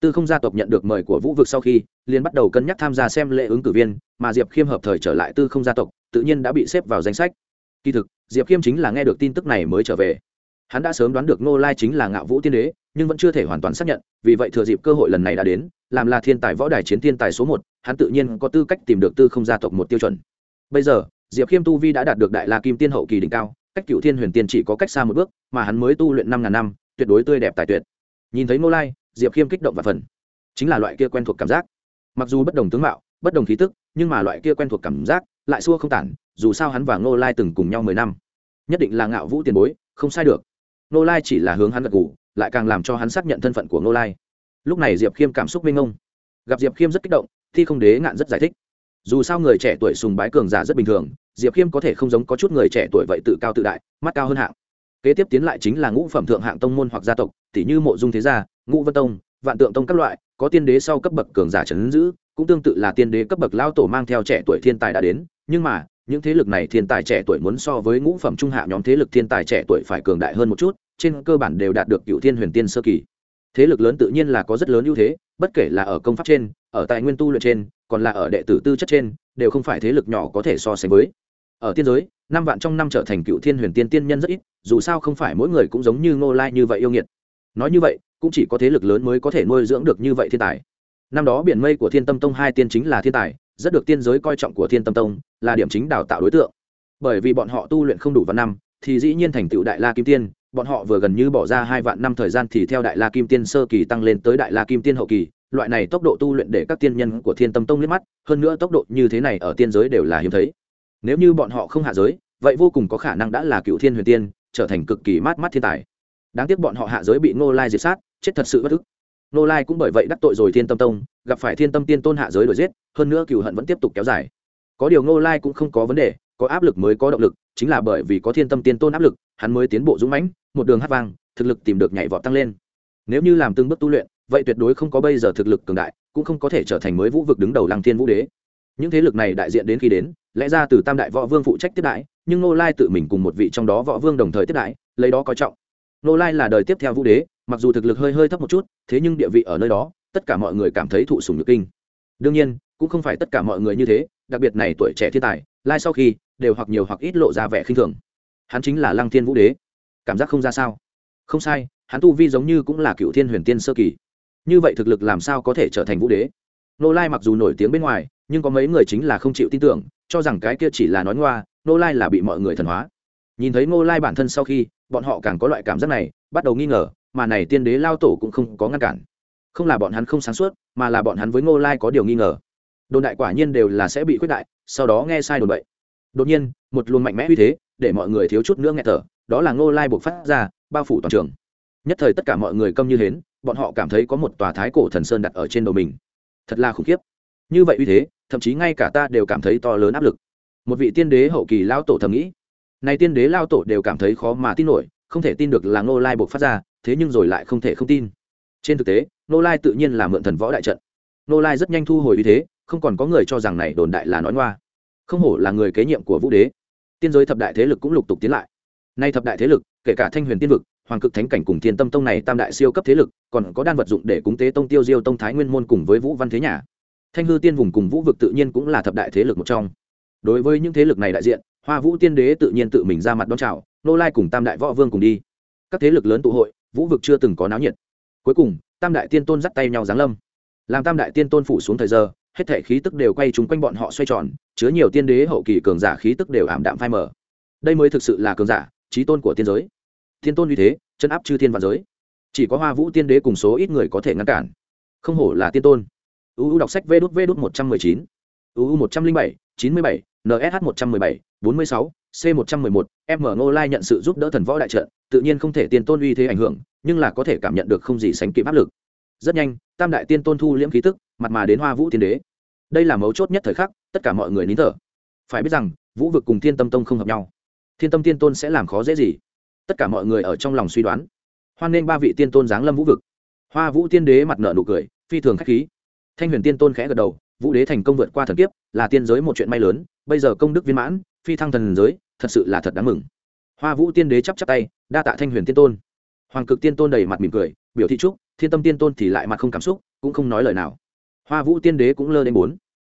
Tư không gia tộc nhận được mời của vũ vực sau khi, liền bắt đầu cân nhắc tham gia xem lễ ứng cử viên, mà diệp khiêm hợp thời trở lại tư không gia tộc, tự nhiên đã bị xếp vào danh sách. Kỳ thực, diệp khiêm chính là nghe được tin tức này mới trở về. Hắn đã sớm đoán được nô lai chính là ngạo vũ tiên đế, nhưng vẫn chưa thể hoàn toàn xác nhận, vì vậy thừa dịp cơ hội lần này đã đến, làm là thiên tài võ đài chiến thiên tài số một, hắn tự nhiên có tư cách tìm được tư không gia tộc một tiêu chuẩn bây giờ, diệp khiêm tu vi đã đạt được đại la kim tiên hậu kỳ đỉnh cao, cách cựu thiên huyền tiên chỉ có cách xa một bước, mà hắn mới tu luyện năm ngàn năm, tuyệt đối tươi đẹp tài tuyệt. Nhìn thấy ngô lai, diệp khiêm kích động và phần. Chính là loại kia quen thuộc cảm giác. Mặc dù bất đồng tướng mạo, bất đồng khí tức, nhưng mà loại kia quen thuộc cảm giác lại xua không tản, dù sao hắn và ngô lai từng cùng nhau mười năm. Nhất định là ngạo vũ tiền bối, không sai được. Ngô lai chỉ là hướng hắn gật ngủ lại càng làm cho hắn xác nhận thân phận của ngô lai. Lúc này diệp khiêm cảm xúc minh ông gặp diệp khiêm rất kích động, thi không đế ngạn rất giải thích dù sao người trẻ tuổi sùng bái cường giả rất bình thường, diệp khiêm có thể không giống có chút người trẻ tuổi vậy tự cao tự đại, mắt cao hơn hạng. Kế tiếp tiến lại chính là ngũ phẩm thượng hạng tông môn hoặc gia tộc tỷ như mộ dung thế gia, ngũ vân tông, vạn tượng tông các loại, có tiên đế sau cấp bậc cường giả trấn giữ, cũng tương tự là tiên đế cấp bậc lao tổ mang theo trẻ tuổi thiên tài đã đến, nhưng mà, những thế lực này thiên tài trẻ tuổi muốn so với ngũ phẩm trung hạ nhóm thế lực thiên tài trẻ tuổi phải cường đại hơn một chút, trên cơ bản đều đạt được cựu thiên huyền tiên sơ kỳ. Thế lực lớn tự nhiên là có rất lớn ưu thế, bất kể là ở công pháp trên, ở tài nguyên tu luyện trên còn là ở đệ tử tư chất trên, đều không phải thế lực nhỏ có thể so sánh với. Ở tiên giới, năm vạn trong năm trở thành cựu thiên huyền tiên tiên nhân rất ít, dù sao không phải mỗi người cũng giống như ngô lai như vậy yêu nghiệt. Nói như vậy, cũng chỉ có thế lực lớn mới có thể nuôi dưỡng được như vậy thiên tài. Năm đó biển mây của thiên tâm tông hai tiên chính là thiên tài, rất được tiên giới coi trọng của thiên tâm tông, là điểm chính đào tạo đối tượng. Bởi vì bọn họ tu luyện không đủ vào năm, thì dĩ nhiên thành tựu đại la kim tiên, bọn họ vừa gần như bỏ ra hai vạn năm thời gian thì theo đại la kim tiên sơ kỳ tăng lên tới đại la kim tiên hậu kỳ loại này tốc độ tu luyện để các tiên nhân của thiên tâm tông liếc mắt, hơn nữa tốc độ như thế này ở tiên giới đều là hiếm thấy. Nếu như bọn họ không hạ giới, vậy vô cùng có khả năng đã là cựu thiên huyền tiên, trở thành cực kỳ mát mắt thiên tài. Đáng tiếc bọn họ hạ giới bị ngô lai diệt sát, chết thật sự bất ức. Ngô lai cũng bởi vậy đắc tội rồi thiên tâm tông, gặp phải thiên tâm tiên tôn hạ giới đuổi giết, hơn nữa cựu hận vẫn tiếp tục kéo dài. Có điều ngô lai cũng không có vấn đề, có áp lực mới có động lực, chính là bởi vì có thiên tâm tiên tôn áp lực, hắn mới tiến bộ dũng mãnh, một đường hát vang, thực lực tìm được nhảy vọt tăng lên. Nếu như làm từng bước tu luyện vậy tuyệt đối không có bây giờ thực lực cường đại, cũng không có thể trở thành mới vũ vực đứng đầu lăng thiên vũ đế. Những thế lực này đại diện đến khi đến, lẽ ra từ tam đại võ vương phụ trách tiếp đãi, nhưng nô lai tự mình cùng một vị trong đó võ vương đồng thời tiếp đãi, lấy đó coi trọng. Nô lai là đời tiếp theo vũ đế, mặc dù thực lực hơi hơi thấp một chút, thế nhưng địa vị ở nơi đó, tất cả mọi người cảm thấy thụ sùng nhược kinh. Đương nhiên, cũng không phải tất cả mọi người như thế, đặc biệt này tuổi trẻ thiên tài, lai sau khi, đều hoặc nhiều hoặc ít lộ ra vẻ khinh thường. Hắn chính là lăng thiên vũ đế. Cảm giác không ra sao? Không sai, hắn tu vi giống như cũng là cựu thiên huyền tiên sơ kỳ như vậy thực lực làm sao có thể trở thành vũ đế? Nô lai mặc dù nổi tiếng bên ngoài, nhưng có mấy người chính là không chịu tin tưởng, cho rằng cái kia chỉ là nói ngoa, nô lai là bị mọi người thần hóa. Nhìn thấy nô lai bản thân sau khi, bọn họ càng có loại cảm giác này, bắt đầu nghi ngờ, mà này tiên đế lao tổ cũng không có ngăn cản. Không là bọn hắn không sáng suốt, mà là bọn hắn với ngô lai có điều nghi ngờ. Đồn đại quả nhiên đều là sẽ bị khuyết đại, sau đó nghe sai đồn bậy. Đột nhiên, một luồng mạnh mẽ uy thế, để mọi người thiếu chút nữa nghe thở, đó là ngô lai buộc phát ra, bao phủ toàn trường. Nhất thời tất cả mọi người câm như hến bọn họ cảm thấy có một tòa thái cổ thần sơn đặt ở trên đầu mình. Thật là khủng khiếp. Như vậy uy thế, thậm chí ngay cả ta đều cảm thấy to lớn áp lực. Một vị tiên đế hậu kỳ lao tổ thầm nghĩ. Này tiên đế lao tổ đều cảm thấy khó mà tin nổi, không thể tin được là ngô lai buộc phát ra, thế nhưng rồi lại không thể không tin. Trên thực tế, ngô lai tự nhiên là mượn thần võ đại trận. Ngô lai rất nhanh thu hồi uy thế, không còn có người cho rằng này đồn đại là nói ngoa. Không hổ là người kế nhiệm của vũ đế. Tiên giới thập đại thế lực cũng lục tục tiến lại. Nay thập đại thế lực, kể cả thanh huyền tiên vực hoàng cực thánh cảnh cùng thiên tâm tông này tam đại siêu cấp thế lực, còn có đan vật dụng để cúng tế tông tiêu diêu tông thái nguyên môn cùng với vũ văn thế nhà. Thanh hư tiên vùng cùng vũ vực tự nhiên cũng là thập đại thế lực một trong. Đối với những thế lực này đại diện, hoa vũ tiên đế tự nhiên tự mình ra mặt đón chào, nô lai cùng tam đại võ vương cùng đi. Các thế lực lớn tụ hội, vũ vực chưa từng có náo nhiệt. Cuối cùng, tam đại tiên tôn dắt tay nhau giáng lâm. Làm tam đại tiên tôn phủ xuống thời giờ, hết thể khí tức đều quay trúng quanh bọn họ xoay tròn, chứa nhiều tiên đế hậu kỳ cường giả khí tức đều ảm đạm phai mờ. Đây mới thực sự là cường giả trí tôn của tiên giới thiên tôn uy thế, chân áp chư thiên vạn giới. Chỉ có hoa vũ tiên đế cùng số ít người có thể ngăn cản. Không hổ là tiên tôn. Uu đọc sách vê đốt vê đốt một trăm mười chín. Uu một trăm linh bảy, chín mươi bảy nsh một trăm mười bảy, bốn mươi sáu, c một trăm mười một, m ngô lai nhận sự giúp đỡ thần võ đại trận, tự nhiên không thể tiên tôn uy thế ảnh hưởng, nhưng là có thể cảm nhận được không gì sánh kịp áp lực. Rất nhanh, tam đại tiên tôn thu liễm khí tức, mặt mà đến hoa vũ tiên đế. Đây là mấu chốt nhất thời khắc, tất cả mọi người nín thở. Phải biết rằng, vũ vực cùng thiên tâm tông không hợp nhau. Thiên tâm tiên tôn sẽ làm khó dễ gì? Tất cả mọi người ở trong lòng suy đoán. Hoan nghênh ba vị tiên tôn giáng lâm vũ vực. Hoa vũ tiên đế mặt nợ nụ cười, phi thường k h á c h khí. Thanh huyền tiên tôn khẽ gật đầu, vũ đế thành công vượt qua thần kiếp, là tiên giới một chuyện may lớn, bây giờ công đức viên mãn, phi thăng thần giới, thật sự là thật đáng mừng. Hoa vũ tiên đế chắp chắp tay, đa tạ thanh huyền tiên tôn. Hoàng cực tiên tôn đầy mặt mỉm cười, biểu thị trúc thiên tâm tiên tôn thì lại mặt không cảm xúc, cũng không nói lời nào. Hoa vũ tiên đế cũng lơ đến bốn.